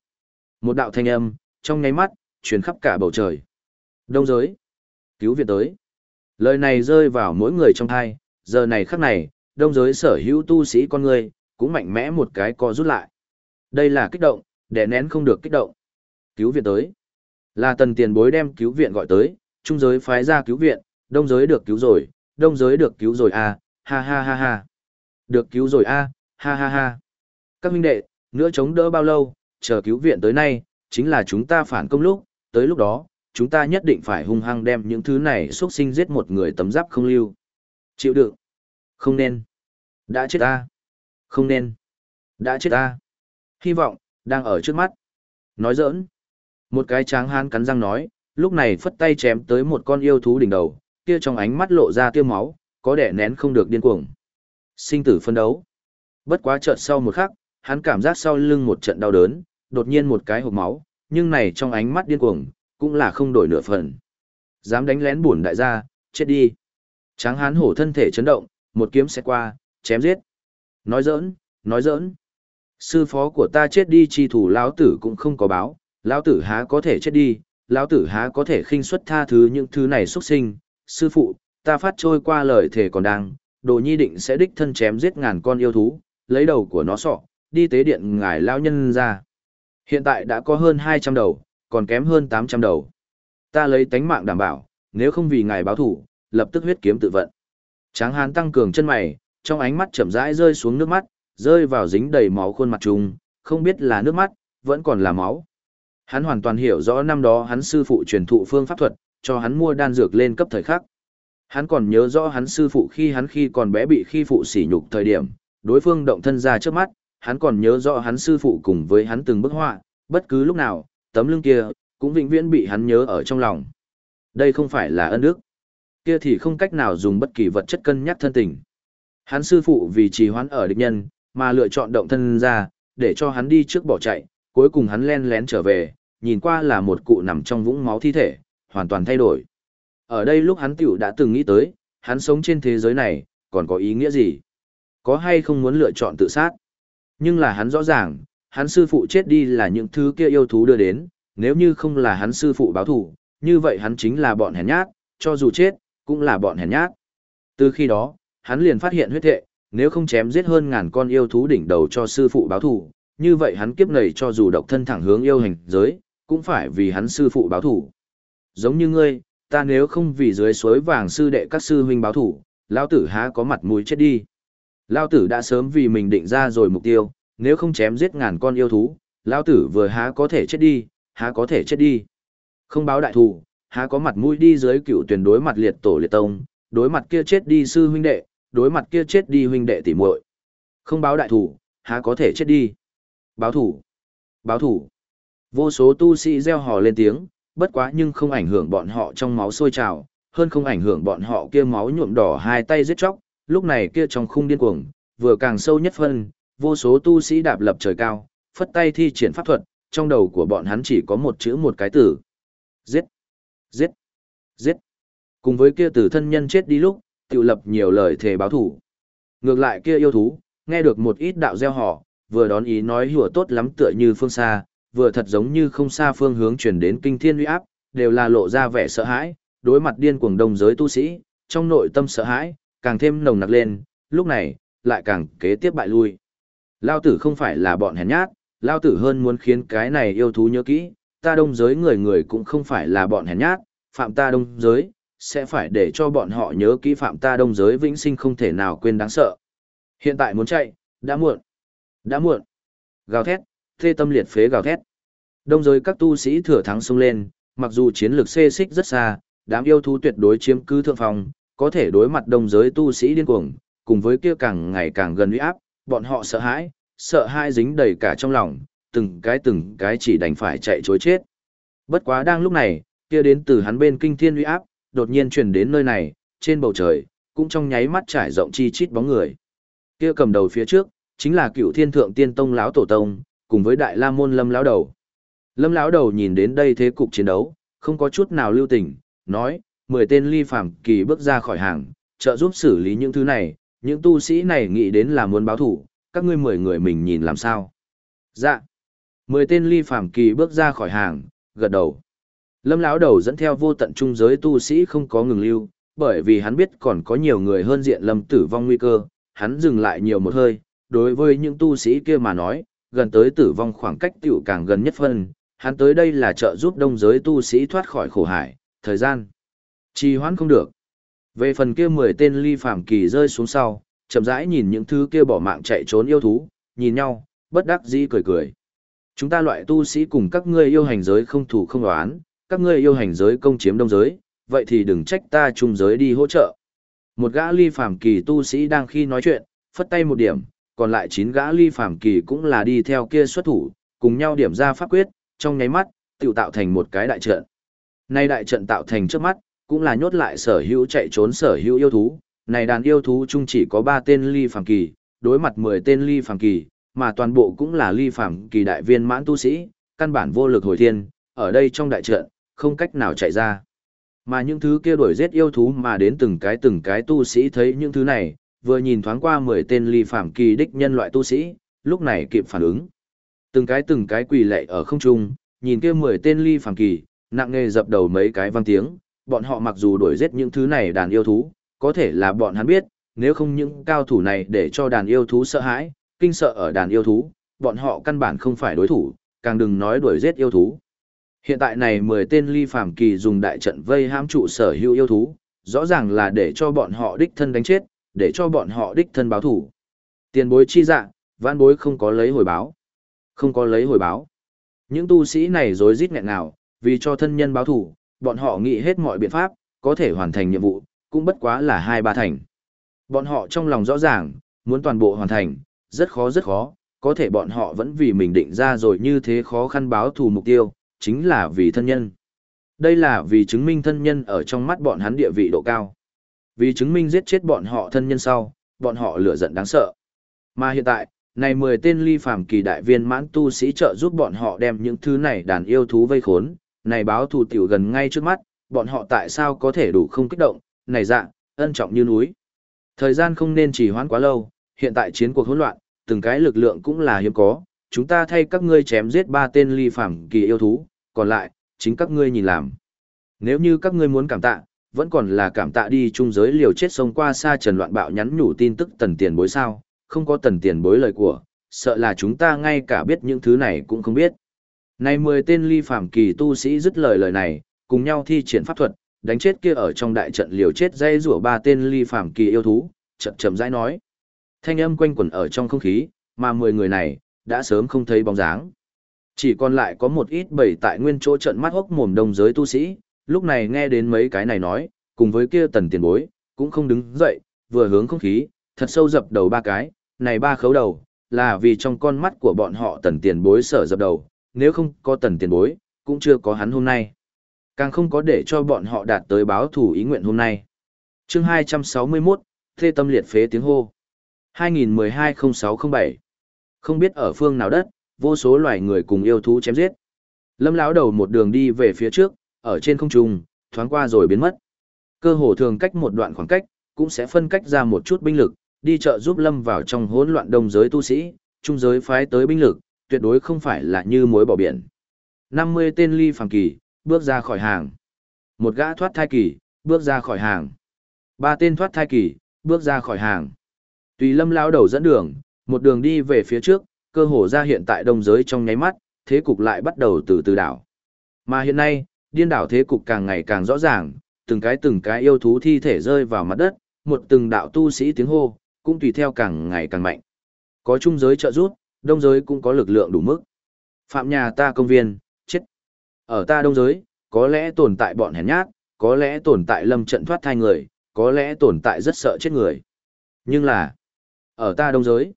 Một đạo thanh âm, trong nháy mắt, truyền khắp cả bầu trời. Đông giới. Cứu viện tới. Lời này rơi vào mỗi người trong thai, giờ này khắc này, đông giới sở hữu tu sĩ con người, cũng mạnh mẽ một cái co rút lại. Đây là kích động, để nén không được kích động. Cứu viện tới. Là tần tiền bối đem cứu viện gọi tới, trung giới phái ra cứu viện, đông giới được cứu rồi, đông giới được cứu rồi à, ha ha ha ha. Được cứu rồi a, à, ha ha ha. Các huynh đệ, nữa chống đỡ bao lâu, chờ cứu viện tới nay, chính là chúng ta phản công lúc, tới lúc đó, chúng ta nhất định phải hung hăng đem những thứ này xuất sinh giết một người tấm giáp không lưu. Chịu đựng. Không nên. Đã chết ta. Không nên. Đã chết ta. Hy vọng, đang ở trước mắt. Nói giỡn. Một cái tráng hán cắn răng nói, lúc này phất tay chém tới một con yêu thú đỉnh đầu, kia trong ánh mắt lộ ra tiêu máu, có đẻ nén không được điên cuồng. Sinh tử phân đấu. Bất quá chợt sau một khắc, hắn cảm giác sau lưng một trận đau đớn, đột nhiên một cái hộp máu, nhưng này trong ánh mắt điên cuồng, cũng là không đổi nửa phần. Dám đánh lén bổn đại gia, chết đi. Tráng hán hổ thân thể chấn động, một kiếm sẽ qua, chém giết. Nói giỡn, nói giỡn. Sư phó của ta chết đi chi thủ lão tử cũng không có báo, lão tử há có thể chết đi, lão tử há có thể khinh suất tha thứ những thứ này xuất sinh. Sư phụ, ta phát trôi qua lời thể còn đang, đồ nhi định sẽ đích thân chém giết ngàn con yêu thú, lấy đầu của nó sọ, đi tế điện ngài lão nhân ra. Hiện tại đã có hơn 200 đầu, còn kém hơn 800 đầu. Ta lấy tánh mạng đảm bảo, nếu không vì ngài báo thủ, lập tức huyết kiếm tự vận. Tráng hán tăng cường chân mày, trong ánh mắt chậm rãi rơi xuống nước mắt, rơi vào dính đầy máu khuôn mặt trùng, không biết là nước mắt, vẫn còn là máu. Hắn hoàn toàn hiểu rõ năm đó hắn sư phụ truyền thụ phương pháp thuật, cho hắn mua đan dược lên cấp thời khắc. Hắn còn nhớ rõ hắn sư phụ khi hắn khi còn bé bị khi phụ sỉ nhục thời điểm, đối phương động thân ra trước mắt, hắn còn nhớ rõ hắn sư phụ cùng với hắn từng bức họa, bất cứ lúc nào, tấm lưng kia, cũng vĩnh viễn bị hắn nhớ ở trong lòng. Đây không phải là ân đức. Kia thì không cách nào dùng bất kỳ vật chất cân nhắc thân tình. Hắn sư phụ vì trì hoãn ở địch nhân, mà lựa chọn động thân ra, để cho hắn đi trước bỏ chạy, cuối cùng hắn len lén trở về, nhìn qua là một cụ nằm trong vũng máu thi thể, hoàn toàn thay đổi. Ở đây lúc hắn tiểu đã từng nghĩ tới, hắn sống trên thế giới này, còn có ý nghĩa gì? Có hay không muốn lựa chọn tự sát? Nhưng là hắn rõ ràng, hắn sư phụ chết đi là những thứ kia yêu thú đưa đến, nếu như không là hắn sư phụ báo thủ, như vậy hắn chính là bọn hèn nhát, cho dù chết, cũng là bọn hèn nhát. Từ khi đó, hắn liền phát hiện huyết thệ, nếu không chém giết hơn ngàn con yêu thú đỉnh đầu cho sư phụ báo thù, như vậy hắn kiếp này cho dù độc thân thẳng hướng yêu hành giới, cũng phải vì hắn sư phụ báo thù. Giống như ngươi, ta nếu không vì dưới suối vàng sư đệ các sư huynh báo thù, lao tử há có mặt mũi chết đi. Lao tử đã sớm vì mình định ra rồi mục tiêu, nếu không chém giết ngàn con yêu thú, lao tử vừa há có thể chết đi, há có thể chết đi. Không báo đại thù, há có mặt mũi đi dưới cựu tuyển đối mặt liệt tổ liệt tông, đối mặt kia chết đi sư huynh đệ, đối mặt kia chết đi huynh đệ tỉ muội. Không báo đại thù, há có thể chết đi. Báo thủ, báo thủ. Vô số tu sĩ gieo hò lên tiếng, bất quá nhưng không ảnh hưởng bọn họ trong máu sôi trào, hơn không ảnh hưởng bọn họ kia máu nhuộm đỏ hai tay giết chóc, lúc này kia trong khung điên cuồng, vừa càng sâu nhất phân, vô số tu sĩ đạp lập trời cao, phất tay thi triển pháp thuật, trong đầu của bọn hắn chỉ có một chữ một cái tử. Giết! Giết! Giết! Cùng với kia tử thân nhân chết đi lúc, tự lập nhiều lời thề báo thủ. Ngược lại kia yêu thú, nghe được một ít đạo gieo họ, vừa đón ý nói hùa tốt lắm tựa như phương xa, vừa thật giống như không xa phương hướng chuyển đến kinh thiên uy áp, đều là lộ ra vẻ sợ hãi, đối mặt điên cuồng đông giới tu sĩ, trong nội tâm sợ hãi, càng thêm nồng nặc lên, lúc này, lại càng kế tiếp bại lui. Lao tử không phải là bọn hèn nhát, Lao tử hơn muốn khiến cái này yêu thú nhớ kỹ, ta đông giới người người cũng không phải là bọn hèn nhát, phạm ta đông giới, sẽ phải để cho bọn họ nhớ kỹ phạm ta đông giới vĩnh sinh không thể nào quên đáng sợ. Hiện tại muốn chạy, đã muộn. Đã muộn. Gào thét, thê tâm liệt phế gào thét. Đông giới các tu sĩ thừa thắng xông lên, mặc dù chiến lược xê xích rất xa, đám yêu thú tuyệt đối chiếm cứ thượng phòng, có thể đối mặt đông giới tu sĩ điên cuồng, cùng với kia càng ngày càng gần uy áp, bọn họ sợ hãi, sợ hãi dính đầy cả trong lòng, từng cái từng cái chỉ đành phải chạy chối chết. Bất quá đang lúc này, kia đến từ hắn bên kinh thiên uy áp, đột nhiên truyền đến nơi này, trên bầu trời, cũng trong nháy mắt trải rộng chi chít bóng người. Kia cầm đầu phía trước, chính là cựu thiên thượng tiên tông lão tổ tông, cùng với đại la môn lâm lão đầu. Lâm lão đầu nhìn đến đây thế cục chiến đấu, không có chút nào lưu tình, nói, mười tên ly phàm kỳ bước ra khỏi hàng, trợ giúp xử lý những thứ này, những tu sĩ này nghĩ đến là muốn báo thủ, các ngươi mười người mình nhìn làm sao. Dạ. Mười tên ly phàm kỳ bước ra khỏi hàng, gật đầu. Lâm lão đầu dẫn theo vô tận trung giới tu sĩ không có ngừng lưu, bởi vì hắn biết còn có nhiều người hơn diện lâm tử vong nguy cơ, hắn dừng lại nhiều một hơi, đối với những tu sĩ kia mà nói, gần tới tử vong khoảng cách tiểu càng gần nhất phân, hắn tới đây là trợ giúp đông giới tu sĩ thoát khỏi khổ hải, thời gian. Trì hoãn không được. Về phần kia 10 tên ly phàm kỳ rơi xuống sau, chậm rãi nhìn những thứ kia bỏ mạng chạy trốn yêu thú, nhìn nhau, bất đắc dĩ cười cười. Chúng ta loại tu sĩ cùng các ngươi yêu hành giới không thủ không đoán, các ngươi yêu hành giới công chiếm đông giới, vậy thì đừng trách ta trung giới đi hỗ trợ. Một gã ly phàm kỳ tu sĩ đang khi nói chuyện, phất tay một điểm, còn lại 9 gã ly phàm kỳ cũng là đi theo kia xuất thủ, cùng nhau điểm ra pháp quyết, trong nháy mắt, tự tạo thành một cái đại trận. Nay đại trận tạo thành trước mắt, cũng là nhốt lại sở hữu chạy trốn sở hữu yêu thú, này đàn yêu thú chung chỉ có 3 tên ly phàm kỳ, đối mặt 10 tên ly phàm kỳ, mà toàn bộ cũng là ly phàm kỳ đại viên mãn tu sĩ, căn bản vô lực hồi thiên, ở đây trong đại trận, không cách nào chạy ra. Mà những thứ kia đuổi giết yêu thú mà đến từng cái từng cái tu sĩ thấy những thứ này, vừa nhìn thoáng qua 10 tên ly phàm kỳ đích nhân loại tu sĩ, lúc này kịp phản ứng. Từng cái từng cái quỳ lệ ở không trung, nhìn kia 10 tên ly phàm kỳ, nặng nề dập đầu mấy cái vang tiếng, bọn họ mặc dù đuổi giết những thứ này đàn yêu thú, có thể là bọn hắn biết, nếu không những cao thủ này để cho đàn yêu thú sợ hãi, kinh sợ ở đàn yêu thú, bọn họ căn bản không phải đối thủ, càng đừng nói đuổi giết yêu thú. Hiện tại này 10 tên ly phàm kỳ dùng đại trận vây hãm trụ sở hữu yêu thú, rõ ràng là để cho bọn họ đích thân đánh chết, để cho bọn họ đích thân báo thủ. Tiền bối chi dạ, vãn bối không có lấy hồi báo. Không có lấy hồi báo. Những tu sĩ này rối rít nghẹn nào, vì cho thân nhân báo thủ, bọn họ nghĩ hết mọi biện pháp, có thể hoàn thành nhiệm vụ, cũng bất quá là hai ba thành. Bọn họ trong lòng rõ ràng, muốn toàn bộ hoàn thành, rất khó rất khó, có thể bọn họ vẫn vì mình định ra rồi như thế khó khăn báo thù mục tiêu, chính là vì thân nhân. Đây là vì chứng minh thân nhân ở trong mắt bọn hắn địa vị độ cao. Vì chứng minh giết chết bọn họ thân nhân sau, bọn họ lửa giận đáng sợ. Mà hiện tại, này 10 tên ly phàm kỳ đại viên mãn tu sĩ trợ giúp bọn họ đem những thứ này đàn yêu thú vây khốn, này báo thù tiểu gần ngay trước mắt, bọn họ tại sao có thể đủ không kích động, này dạng ân trọng như núi. Thời gian không nên trì hoãn quá lâu, hiện tại chiến cuộc hỗn loạn, từng cái lực lượng cũng là hiếm có, chúng ta thay các ngươi chém giết ba tên ly phàm kỳ yêu thú, còn lại, chính các ngươi nhìn làm. Nếu như các ngươi muốn cảm tạ, vẫn còn là cảm tạ đi trung giới liều chết sông qua xa trần loạn bạo nhắn nhủ tin tức tần tiền bối sao, không có tần tiền bối lời của, sợ là chúng ta ngay cả biết những thứ này cũng không biết. Này mười tên ly phạm kỳ tu sĩ dứt lời lời này, cùng nhau thi triển pháp thuật, đánh chết kia ở trong đại trận liều chết dây rủa ba tên ly phạm kỳ yêu thú, chậm chậm rãi nói. Thanh âm quanh quẩn ở trong không khí, mà mười người này, đã sớm không thấy bóng dáng. Chỉ còn lại có một ít bầy tại nguyên chỗ trận mắt hốc mồm đông giới tu sĩ, lúc này nghe đến mấy cái này nói, cùng với kia tần tiền bối, cũng không đứng dậy, vừa hướng không khí, thật sâu dập đầu ba cái, này ba khấu đầu, là vì trong con mắt của bọn họ tần tiền bối sở dập đầu, nếu không có tần tiền bối, cũng chưa có hắn hôm nay. Càng không có để cho bọn họ đạt tới báo thủ ý nguyện hôm nay. chương 261, Thê Tâm Liệt Phế Tiếng Hô. 2012-0607. Không biết ở phương nào đất, vô số loài người cùng yêu thú chém giết. Lâm lão đầu một đường đi về phía trước, ở trên không trung, thoáng qua rồi biến mất. Cơ hồ thường cách một đoạn khoảng cách, cũng sẽ phân cách ra một chút binh lực, đi trợ giúp Lâm vào trong hỗn loạn đông giới tu sĩ, trung giới phái tới binh lực, tuyệt đối không phải là như mối bỏ biển. 50 tên ly phàm kỳ, bước ra khỏi hàng. Một gã thoát thai kỳ, bước ra khỏi hàng. Ba tên thoát thai kỳ, bước ra khỏi hàng. Tùy lâm lão đầu dẫn đường, một đường đi về phía trước, cơ hồ ra hiện tại đông giới trong nháy mắt, thế cục lại bắt đầu từ từ đảo. Mà hiện nay, điên đảo thế cục càng ngày càng rõ ràng, từng cái từng cái yêu thú thi thể rơi vào mặt đất, một từng đạo tu sĩ tiếng hô, cũng tùy theo càng ngày càng mạnh. Có trung giới trợ giúp, đông giới cũng có lực lượng đủ mức. Phạm nhà ta công viên, chết. Ở ta đông giới, có lẽ tồn tại bọn hèn nhát, có lẽ tồn tại lâm trận thoát thai người, có lẽ tồn tại rất sợ chết người. Nhưng là, ở ta đông giới,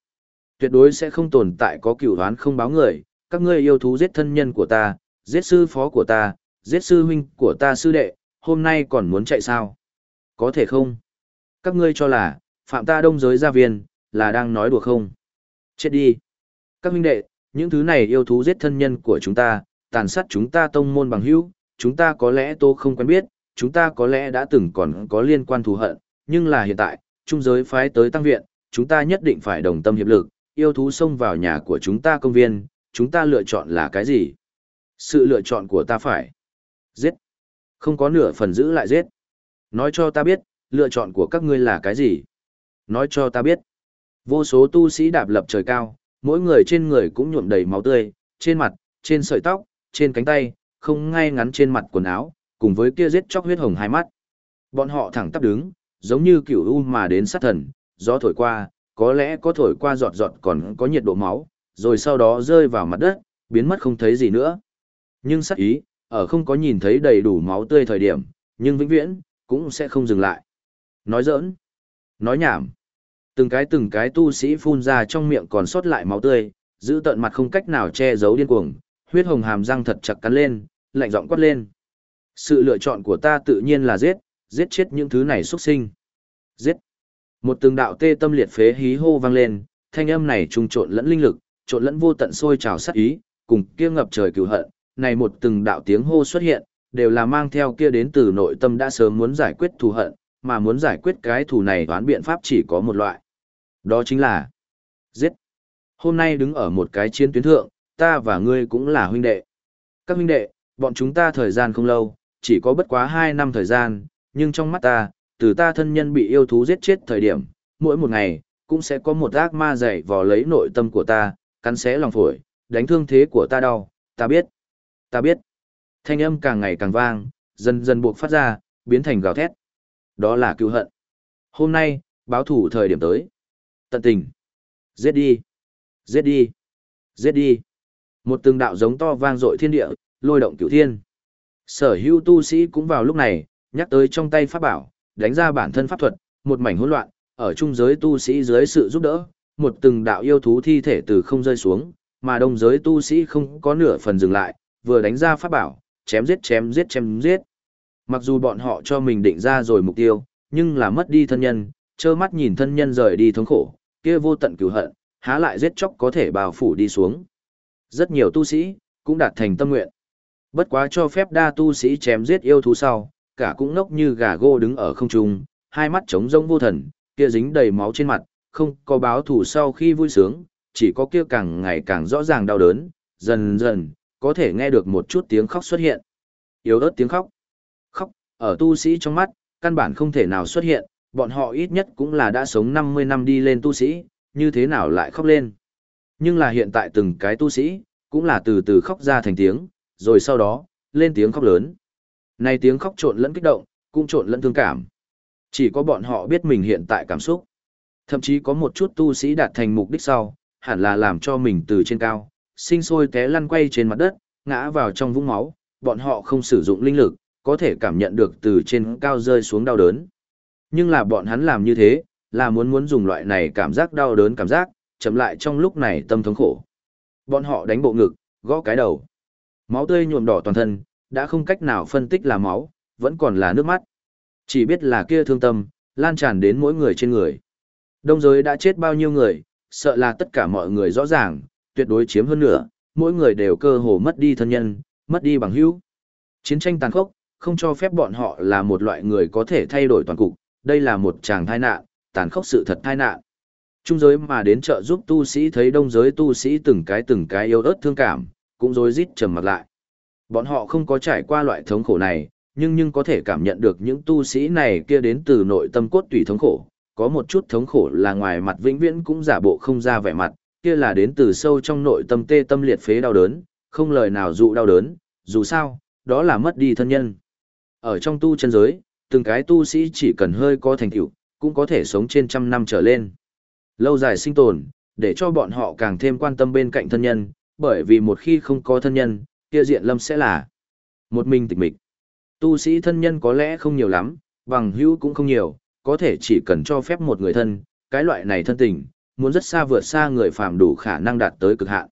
tuyệt đối sẽ không tồn tại có cửu đoán không báo người, các ngươi yêu thú giết thân nhân của ta, giết sư phó của ta, giết sư huynh của ta sư đệ, hôm nay còn muốn chạy sao? Có thể không? Các ngươi cho là, phạm ta đông giới gia viên, là đang nói đùa không? Chết đi! Các huynh đệ, những thứ này yêu thú giết thân nhân của chúng ta, tàn sát chúng ta tông môn bằng hữu, chúng ta có lẽ tô không quen biết, chúng ta có lẽ đã từng còn có liên quan thù hận, nhưng là hiện tại, trung giới phái tới tăng viện, chúng ta nhất định phải đồng tâm hiệp lực, yêu thú xông vào nhà của chúng ta công viên, chúng ta lựa chọn là cái gì? Sự lựa chọn của ta phải giết. Không có nửa phần giữ lại giết. Nói cho ta biết, lựa chọn của các ngươi là cái gì? Nói cho ta biết. Vô số tu sĩ đạp lập trời cao, mỗi người trên người cũng nhuộm đầy máu tươi, trên mặt, trên sợi tóc, trên cánh tay, không ngay ngắn trên mặt quần áo, cùng với kia giết chóc huyết hồng hai mắt. Bọn họ thẳng tắp đứng, giống như kiểu u mà đến sát thần, gió thổi qua, có lẽ có thổi qua giọt giọt còn có nhiệt độ máu, rồi sau đó rơi vào mặt đất, biến mất không thấy gì nữa. Nhưng sắc ý, ở không có nhìn thấy đầy đủ máu tươi thời điểm, nhưng vĩnh viễn, cũng sẽ không dừng lại. Nói giỡn, nói nhảm. Từng cái từng cái tu sĩ phun ra trong miệng còn sót lại máu tươi, giữ tận mặt không cách nào che giấu điên cuồng, huyết hồng hàm răng thật chặt cắn lên, lạnh giọng quát lên. Sự lựa chọn của ta tự nhiên là giết, giết chết những thứ này xuất sinh. Giết. Một từng đạo tê tâm liệt phế hí hô vang lên, thanh âm này trùng trộn lẫn linh lực, trộn lẫn vô tận sôi trào sát ý, cùng kia ngập trời cửu hận, này một từng đạo tiếng hô xuất hiện, đều là mang theo kia đến từ nội tâm đã sớm muốn giải quyết thù hận, mà muốn giải quyết cái thù này toán biện pháp chỉ có một loại. Đó chính là giết. Hôm nay đứng ở một cái chiến tuyến thượng, ta và ngươi cũng là huynh đệ. Các huynh đệ, bọn chúng ta thời gian không lâu, chỉ có bất quá 2 năm thời gian, nhưng trong mắt ta, từ ta thân nhân bị yêu thú giết chết thời điểm, mỗi một ngày, cũng sẽ có một ác ma dày vò lấy nội tâm của ta, cắn xé lòng phổi, đánh thương thế của ta đau, ta biết, ta biết. Thanh âm càng ngày càng vang, dần dần buộc phát ra, biến thành gào thét. Đó là cứu hận. Hôm nay, báo thủ thời điểm tới. Tận tình. Giết đi. Giết đi. Giết đi. Một từng đạo giống to vang dội thiên địa, lôi động cửu thiên. Sở hữu tu sĩ cũng vào lúc này, nhắc tới trong tay pháp bảo, đánh ra bản thân pháp thuật, một mảnh hỗn loạn, ở trung giới tu sĩ dưới sự giúp đỡ, một từng đạo yêu thú thi thể từ không rơi xuống, mà đông giới tu sĩ không có nửa phần dừng lại, vừa đánh ra pháp bảo, chém giết chém giết chém giết. Mặc dù bọn họ cho mình định ra rồi mục tiêu, nhưng là mất đi thân nhân, trơ mắt nhìn thân nhân rời đi thống khổ, kia vô tận cứu hận, há lại giết chóc có thể bào phủ đi xuống. Rất nhiều tu sĩ, cũng đạt thành tâm nguyện. Bất quá cho phép đa tu sĩ chém giết yêu thú sau, cả cũng ngốc như gà gô đứng ở không trung, hai mắt trống rông vô thần, kia dính đầy máu trên mặt, không có báo thủ sau khi vui sướng, chỉ có kia càng ngày càng rõ ràng đau đớn, dần dần, có thể nghe được một chút tiếng khóc xuất hiện. Yếu ớt tiếng khóc. Khóc. Ở tu sĩ trong mắt, căn bản không thể nào xuất hiện, bọn họ ít nhất cũng là đã sống 50 năm đi lên tu sĩ, như thế nào lại khóc lên. Nhưng là hiện tại từng cái tu sĩ, cũng là từ từ khóc ra thành tiếng, rồi sau đó, lên tiếng khóc lớn. Này tiếng khóc trộn lẫn kích động, cũng trộn lẫn thương cảm. Chỉ có bọn họ biết mình hiện tại cảm xúc. Thậm chí có một chút tu sĩ đạt thành mục đích sau, hẳn là làm cho mình từ trên cao, sinh sôi té lăn quay trên mặt đất, ngã vào trong vũng máu, bọn họ không sử dụng linh lực, có thể cảm nhận được từ trên cao rơi xuống đau đớn. Nhưng là bọn hắn làm như thế, là muốn muốn dùng loại này cảm giác đau đớn cảm giác, chậm lại trong lúc này tâm thống khổ. Bọn họ đánh bộ ngực, gõ cái đầu. Máu tươi nhuộm đỏ toàn thân, đã không cách nào phân tích là máu, vẫn còn là nước mắt. Chỉ biết là kia thương tâm, lan tràn đến mỗi người trên người. Đông giới đã chết bao nhiêu người, sợ là tất cả mọi người rõ ràng, tuyệt đối chiếm hơn nửa, mỗi người đều cơ hồ mất đi thân nhân, mất đi bằng hữu. Chiến tranh tàn khốc, không cho phép bọn họ là một loại người có thể thay đổi toàn cục, đây là một chàng tai nạn, tàn khốc sự thật tai nạn. Trung giới mà đến trợ giúp tu sĩ thấy đông giới tu sĩ từng cái từng cái yếu ớt thương cảm, cũng rối rít trầm mặt lại. Bọn họ không có trải qua loại thống khổ này, nhưng nhưng có thể cảm nhận được những tu sĩ này kia đến từ nội tâm cốt tùy thống khổ. Có một chút thống khổ là ngoài mặt vĩnh viễn cũng giả bộ không ra vẻ mặt, kia là đến từ sâu trong nội tâm tê tâm liệt phế đau đớn, không lời nào dụ đau đớn, dù sao, đó là mất đi thân nhân. Ở trong tu chân giới, từng cái tu sĩ chỉ cần hơi có thành tựu, cũng có thể sống trên trăm năm trở lên. Lâu dài sinh tồn, để cho bọn họ càng thêm quan tâm bên cạnh thân nhân, bởi vì một khi không có thân nhân, kia diện lâm sẽ là một mình tịch mịch. Tu sĩ thân nhân có lẽ không nhiều lắm, bằng hữu cũng không nhiều, có thể chỉ cần cho phép một người thân, cái loại này thân tình, muốn rất xa vượt xa người phàm đủ khả năng đạt tới cực hạn.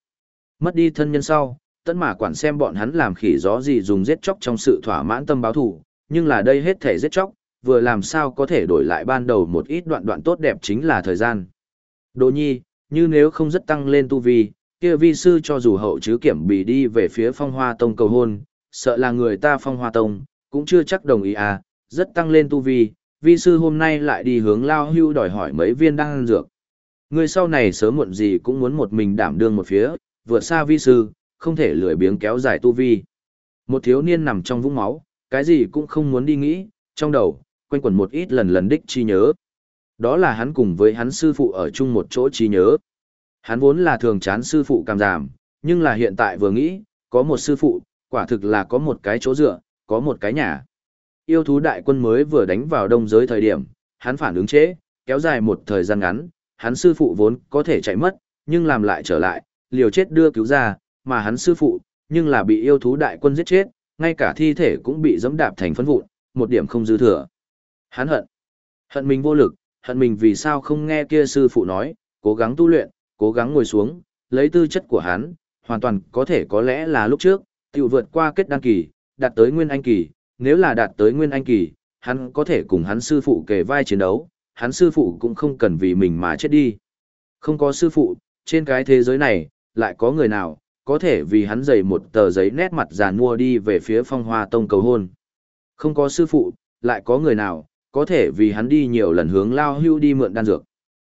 Mất đi thân nhân sau, tận mà quản xem bọn hắn làm khỉ gió gì dùng giết chóc trong sự thỏa mãn tâm báo thủ, nhưng là đây hết thể giết chóc, vừa làm sao có thể đổi lại ban đầu một ít đoạn đoạn tốt đẹp chính là thời gian. Đồ nhi, như nếu không rất tăng lên tu vi, kia vi sư cho dù hậu chứ kiểm bị đi về phía phong hoa tông cầu hôn, sợ là người ta phong hoa tông, cũng chưa chắc đồng ý à, rất tăng lên tu vi, vi sư hôm nay lại đi hướng lao hưu đòi hỏi mấy viên đan dược. Người sau này sớm muộn gì cũng muốn một mình đảm đương một phía, vượt xa vi sư, không thể lười biếng kéo dài tu vi. Một thiếu niên nằm trong vũng máu, cái gì cũng không muốn đi nghĩ, trong đầu, quanh quẩn một ít lần lần đích chi nhớ. Đó là hắn cùng với hắn sư phụ ở chung một chỗ chi nhớ. Hắn vốn là thường chán sư phụ cảm giảm, nhưng là hiện tại vừa nghĩ, có một sư phụ, quả thực là có một cái chỗ dựa, có một cái nhà. Yêu thú đại quân mới vừa đánh vào đông giới thời điểm, hắn phản ứng chế, kéo dài một thời gian ngắn, hắn sư phụ vốn có thể chạy mất, nhưng làm lại trở lại, liều chết đưa cứu ra, mà hắn sư phụ, nhưng là bị yêu thú đại quân giết chết, ngay cả thi thể cũng bị dẫm đạp thành phân vụn, một điểm không dư thừa. Hắn hận, hận mình vô lực, hận mình vì sao không nghe kia sư phụ nói, cố gắng tu luyện, cố gắng ngồi xuống, lấy tư chất của hắn, hoàn toàn có thể có lẽ là lúc trước, tiểu vượt qua kết đăng kỳ, đạt tới nguyên anh kỳ, nếu là đạt tới nguyên anh kỳ, hắn có thể cùng hắn sư phụ kề vai chiến đấu, hắn sư phụ cũng không cần vì mình mà chết đi. Không có sư phụ, trên cái thế giới này, lại có người nào, có thể vì hắn dày một tờ giấy nét mặt giàn mua đi về phía phong hoa tông cầu hôn. Không có sư phụ, lại có người nào, có thể vì hắn đi nhiều lần hướng lao hưu đi mượn đan dược.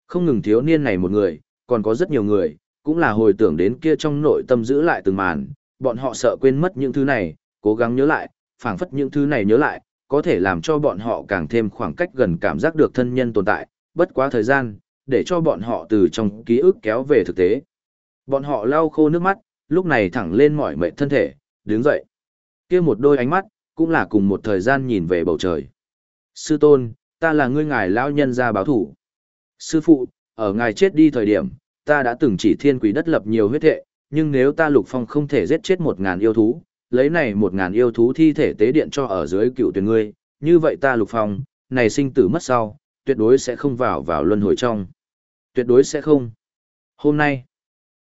Không ngừng thiếu niên này một người, còn có rất nhiều người, cũng là hồi tưởng đến kia trong nội tâm giữ lại từng màn, bọn họ sợ quên mất những thứ này, cố gắng nhớ lại, phảng phất những thứ này nhớ lại, có thể làm cho bọn họ càng thêm khoảng cách gần cảm giác được thân nhân tồn tại, bất quá thời gian, để cho bọn họ từ trong ký ức kéo về thực tế. Bọn họ lau khô nước mắt, lúc này thẳng lên mỏi mệt thân thể, đứng dậy. kia một đôi ánh mắt, cũng là cùng một thời gian nhìn về bầu trời. Sư tôn, ta là ngươi ngài lão nhân gia báo thủ. Sư phụ, ở ngài chết đi thời điểm, ta đã từng chỉ thiên quỷ đất lập nhiều huyết thệ, nhưng nếu ta lục phong không thể giết chết một ngàn yêu thú, lấy này một ngàn yêu thú thi thể tế điện cho ở dưới cựu tuyển ngươi, như vậy ta lục phong, này sinh tử mất sau, tuyệt đối sẽ không vào vào luân hồi trong. Tuyệt đối sẽ không. Hôm nay,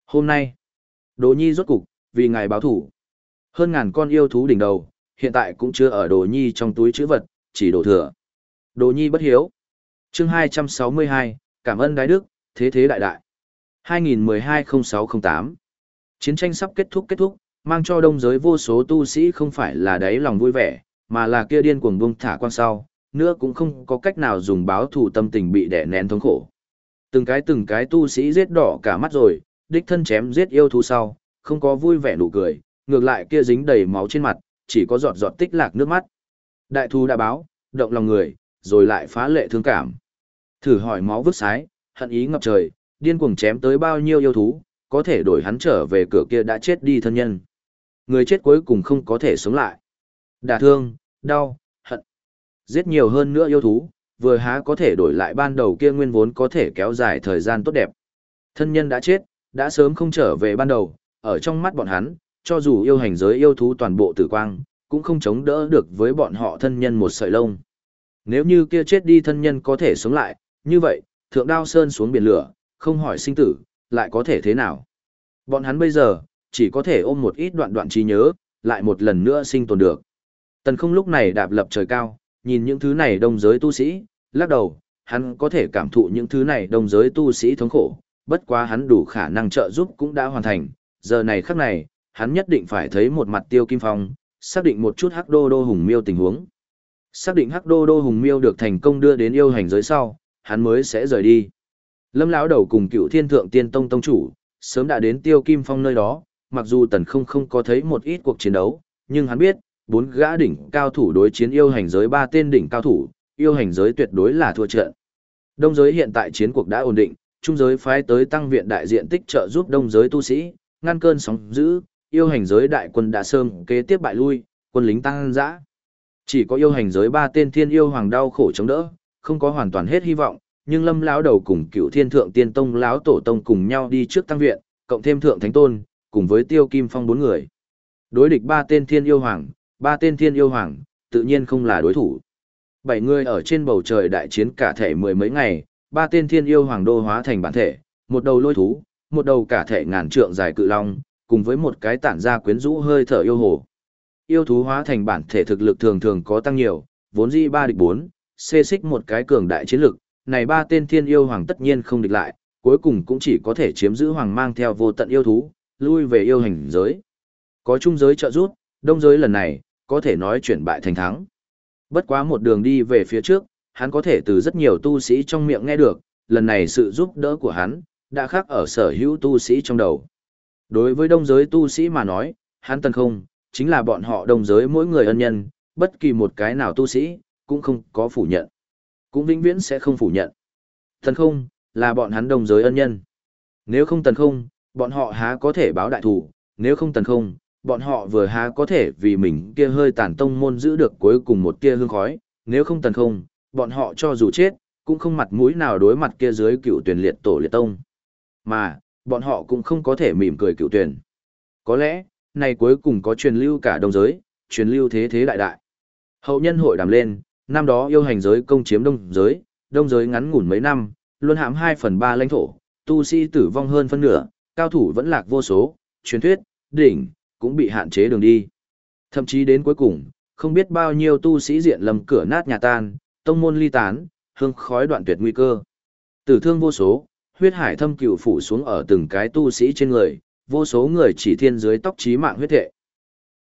hôm nay, Đồ Nhi rốt cục, vì ngài báo thủ. Hơn ngàn con yêu thú đỉnh đầu, hiện tại cũng chưa ở Đồ Nhi trong túi chữ vật, chỉ đổ thừa. Đồ Nhi bất hiếu. Chương 262, cảm ơn đái đức, thế thế đại đại. 2012-0608 Chiến tranh sắp kết thúc kết thúc, mang cho đông giới vô số tu sĩ không phải là đáy lòng vui vẻ, mà là kia điên cuồng buông thả quan sau, nữa cũng không có cách nào dùng báo thù tâm tình bị đè nén thống khổ. Từng cái từng cái tu sĩ giết đỏ cả mắt rồi, đích thân chém giết yêu thú sau, không có vui vẻ nụ cười, ngược lại kia dính đầy máu trên mặt, chỉ có giọt giọt tích lạc nước mắt. Đại thù đã báo, động lòng người, rồi lại phá lệ thương cảm. Thử hỏi máu vứt sái, hận ý ngập trời, điên cuồng chém tới bao nhiêu yêu thú, có thể đổi hắn trở về cửa kia đã chết đi thân nhân. Người chết cuối cùng không có thể sống lại. Đả thương, đau, hận. Giết nhiều hơn nữa yêu thú, vừa há có thể đổi lại ban đầu kia nguyên vốn có thể kéo dài thời gian tốt đẹp. Thân nhân đã chết, đã sớm không trở về ban đầu, ở trong mắt bọn hắn, cho dù yêu hành giới yêu thú toàn bộ tử quang, cũng không chống đỡ được với bọn họ thân nhân một sợi lông. Nếu như kia chết đi thân nhân có thể sống lại, như vậy, thượng đao sơn xuống biển lửa, không hỏi sinh tử, lại có thể thế nào? Bọn hắn bây giờ, chỉ có thể ôm một ít đoạn đoạn trí nhớ, lại một lần nữa sinh tồn được. Tần không lúc này đạp lập trời cao, nhìn những thứ này đông giới tu sĩ, lắc đầu, hắn có thể cảm thụ những thứ này đông giới tu sĩ thống khổ, bất quá hắn đủ khả năng trợ giúp cũng đã hoàn thành, giờ này khắc này, hắn nhất định phải thấy một mặt tiêu kim phong, xác định một chút hắc đô đô hùng miêu tình huống. Xác định hắc đô đô hùng miêu được thành công đưa đến yêu hành giới sau, hắn mới sẽ rời đi. Lâm lão đầu cùng cựu thiên thượng tiên tông tông chủ, sớm đã đến tiêu kim phong nơi đó, mặc dù tần không không có thấy một ít cuộc chiến đấu, nhưng hắn biết, bốn gã đỉnh cao thủ đối chiến yêu hành giới ba tên đỉnh cao thủ, yêu hành giới tuyệt đối là thua trận. Đông giới hiện tại chiến cuộc đã ổn định, trung giới phái tới tăng viện đại diện tích trợ giúp đông giới tu sĩ, ngăn cơn sóng dữ, yêu hành giới đại quân đã sơm kế tiếp bại lui, quân lính tăng dã. Chỉ có yêu hành giới ba tên thiên yêu hoàng đau khổ chống đỡ, không có hoàn toàn hết hy vọng, nhưng Lâm lão đầu cùng Cựu Thiên Thượng Tiên Tông lão tổ tông cùng nhau đi trước tăng viện, cộng thêm Thượng Thánh Tôn, cùng với Tiêu Kim Phong bốn người. Đối địch ba tên thiên yêu hoàng, ba tên thiên yêu hoàng, tự nhiên không là đối thủ. Bảy người ở trên bầu trời đại chiến cả thể mười mấy ngày, ba tên thiên yêu hoàng đô hóa thành bản thể, một đầu lôi thú, một đầu cả thể ngàn trượng dài cự long, cùng với một cái tản ra quyến rũ hơi thở yêu hồ. Yêu thú hóa thành bản thể thực lực thường thường có tăng nhiều, vốn di ba địch bốn, xê xích một cái cường đại chiến lực, này ba tên thiên yêu hoàng tất nhiên không địch lại, cuối cùng cũng chỉ có thể chiếm giữ hoàng mang theo vô tận yêu thú, lui về yêu hành giới. Có trung giới trợ giúp, đông giới lần này, có thể nói chuyển bại thành thắng. Bất quá một đường đi về phía trước, hắn có thể từ rất nhiều tu sĩ trong miệng nghe được, lần này sự giúp đỡ của hắn, đã khác ở sở hữu tu sĩ trong đầu. Đối với đông giới tu sĩ mà nói, hắn tần không, chính là bọn họ đông giới mỗi người ân nhân, bất kỳ một cái nào tu sĩ, cũng không có phủ nhận. Cũng vĩnh viễn sẽ không phủ nhận. Tần không, là bọn hắn đông giới ân nhân. Nếu không tần không, bọn họ há có thể báo đại thủ, nếu không tần không, bọn họ vừa há có thể vì mình kia hơi tàn tông môn giữ được cuối cùng một kia hương khói, nếu không tần không, bọn họ cho dù chết, cũng không mặt mũi nào đối mặt kia dưới cựu tuyển liệt tổ liệt tông. Mà, bọn họ cũng không có thể mỉm cười cựu tuyển. Có lẽ, này cuối cùng có truyền lưu cả đông giới, truyền lưu thế thế đại đại. Hậu nhân hội đàm lên, năm đó yêu hành giới công chiếm đông giới, đông giới ngắn ngủn mấy năm, luôn hãm 2 phần 3 lãnh thổ, tu sĩ tử vong hơn phân nửa, cao thủ vẫn lạc vô số, truyền thuyết, đỉnh, cũng bị hạn chế đường đi. Thậm chí đến cuối cùng, không biết bao nhiêu tu sĩ diện lầm cửa nát nhà tan, tông môn ly tán, hương khói đoạn tuyệt nguy cơ. Tử thương vô số, huyết hải thâm cựu phủ xuống ở từng cái tu sĩ trên người, vô số người chỉ thiên dưới tóc trí mạng huyết thệ.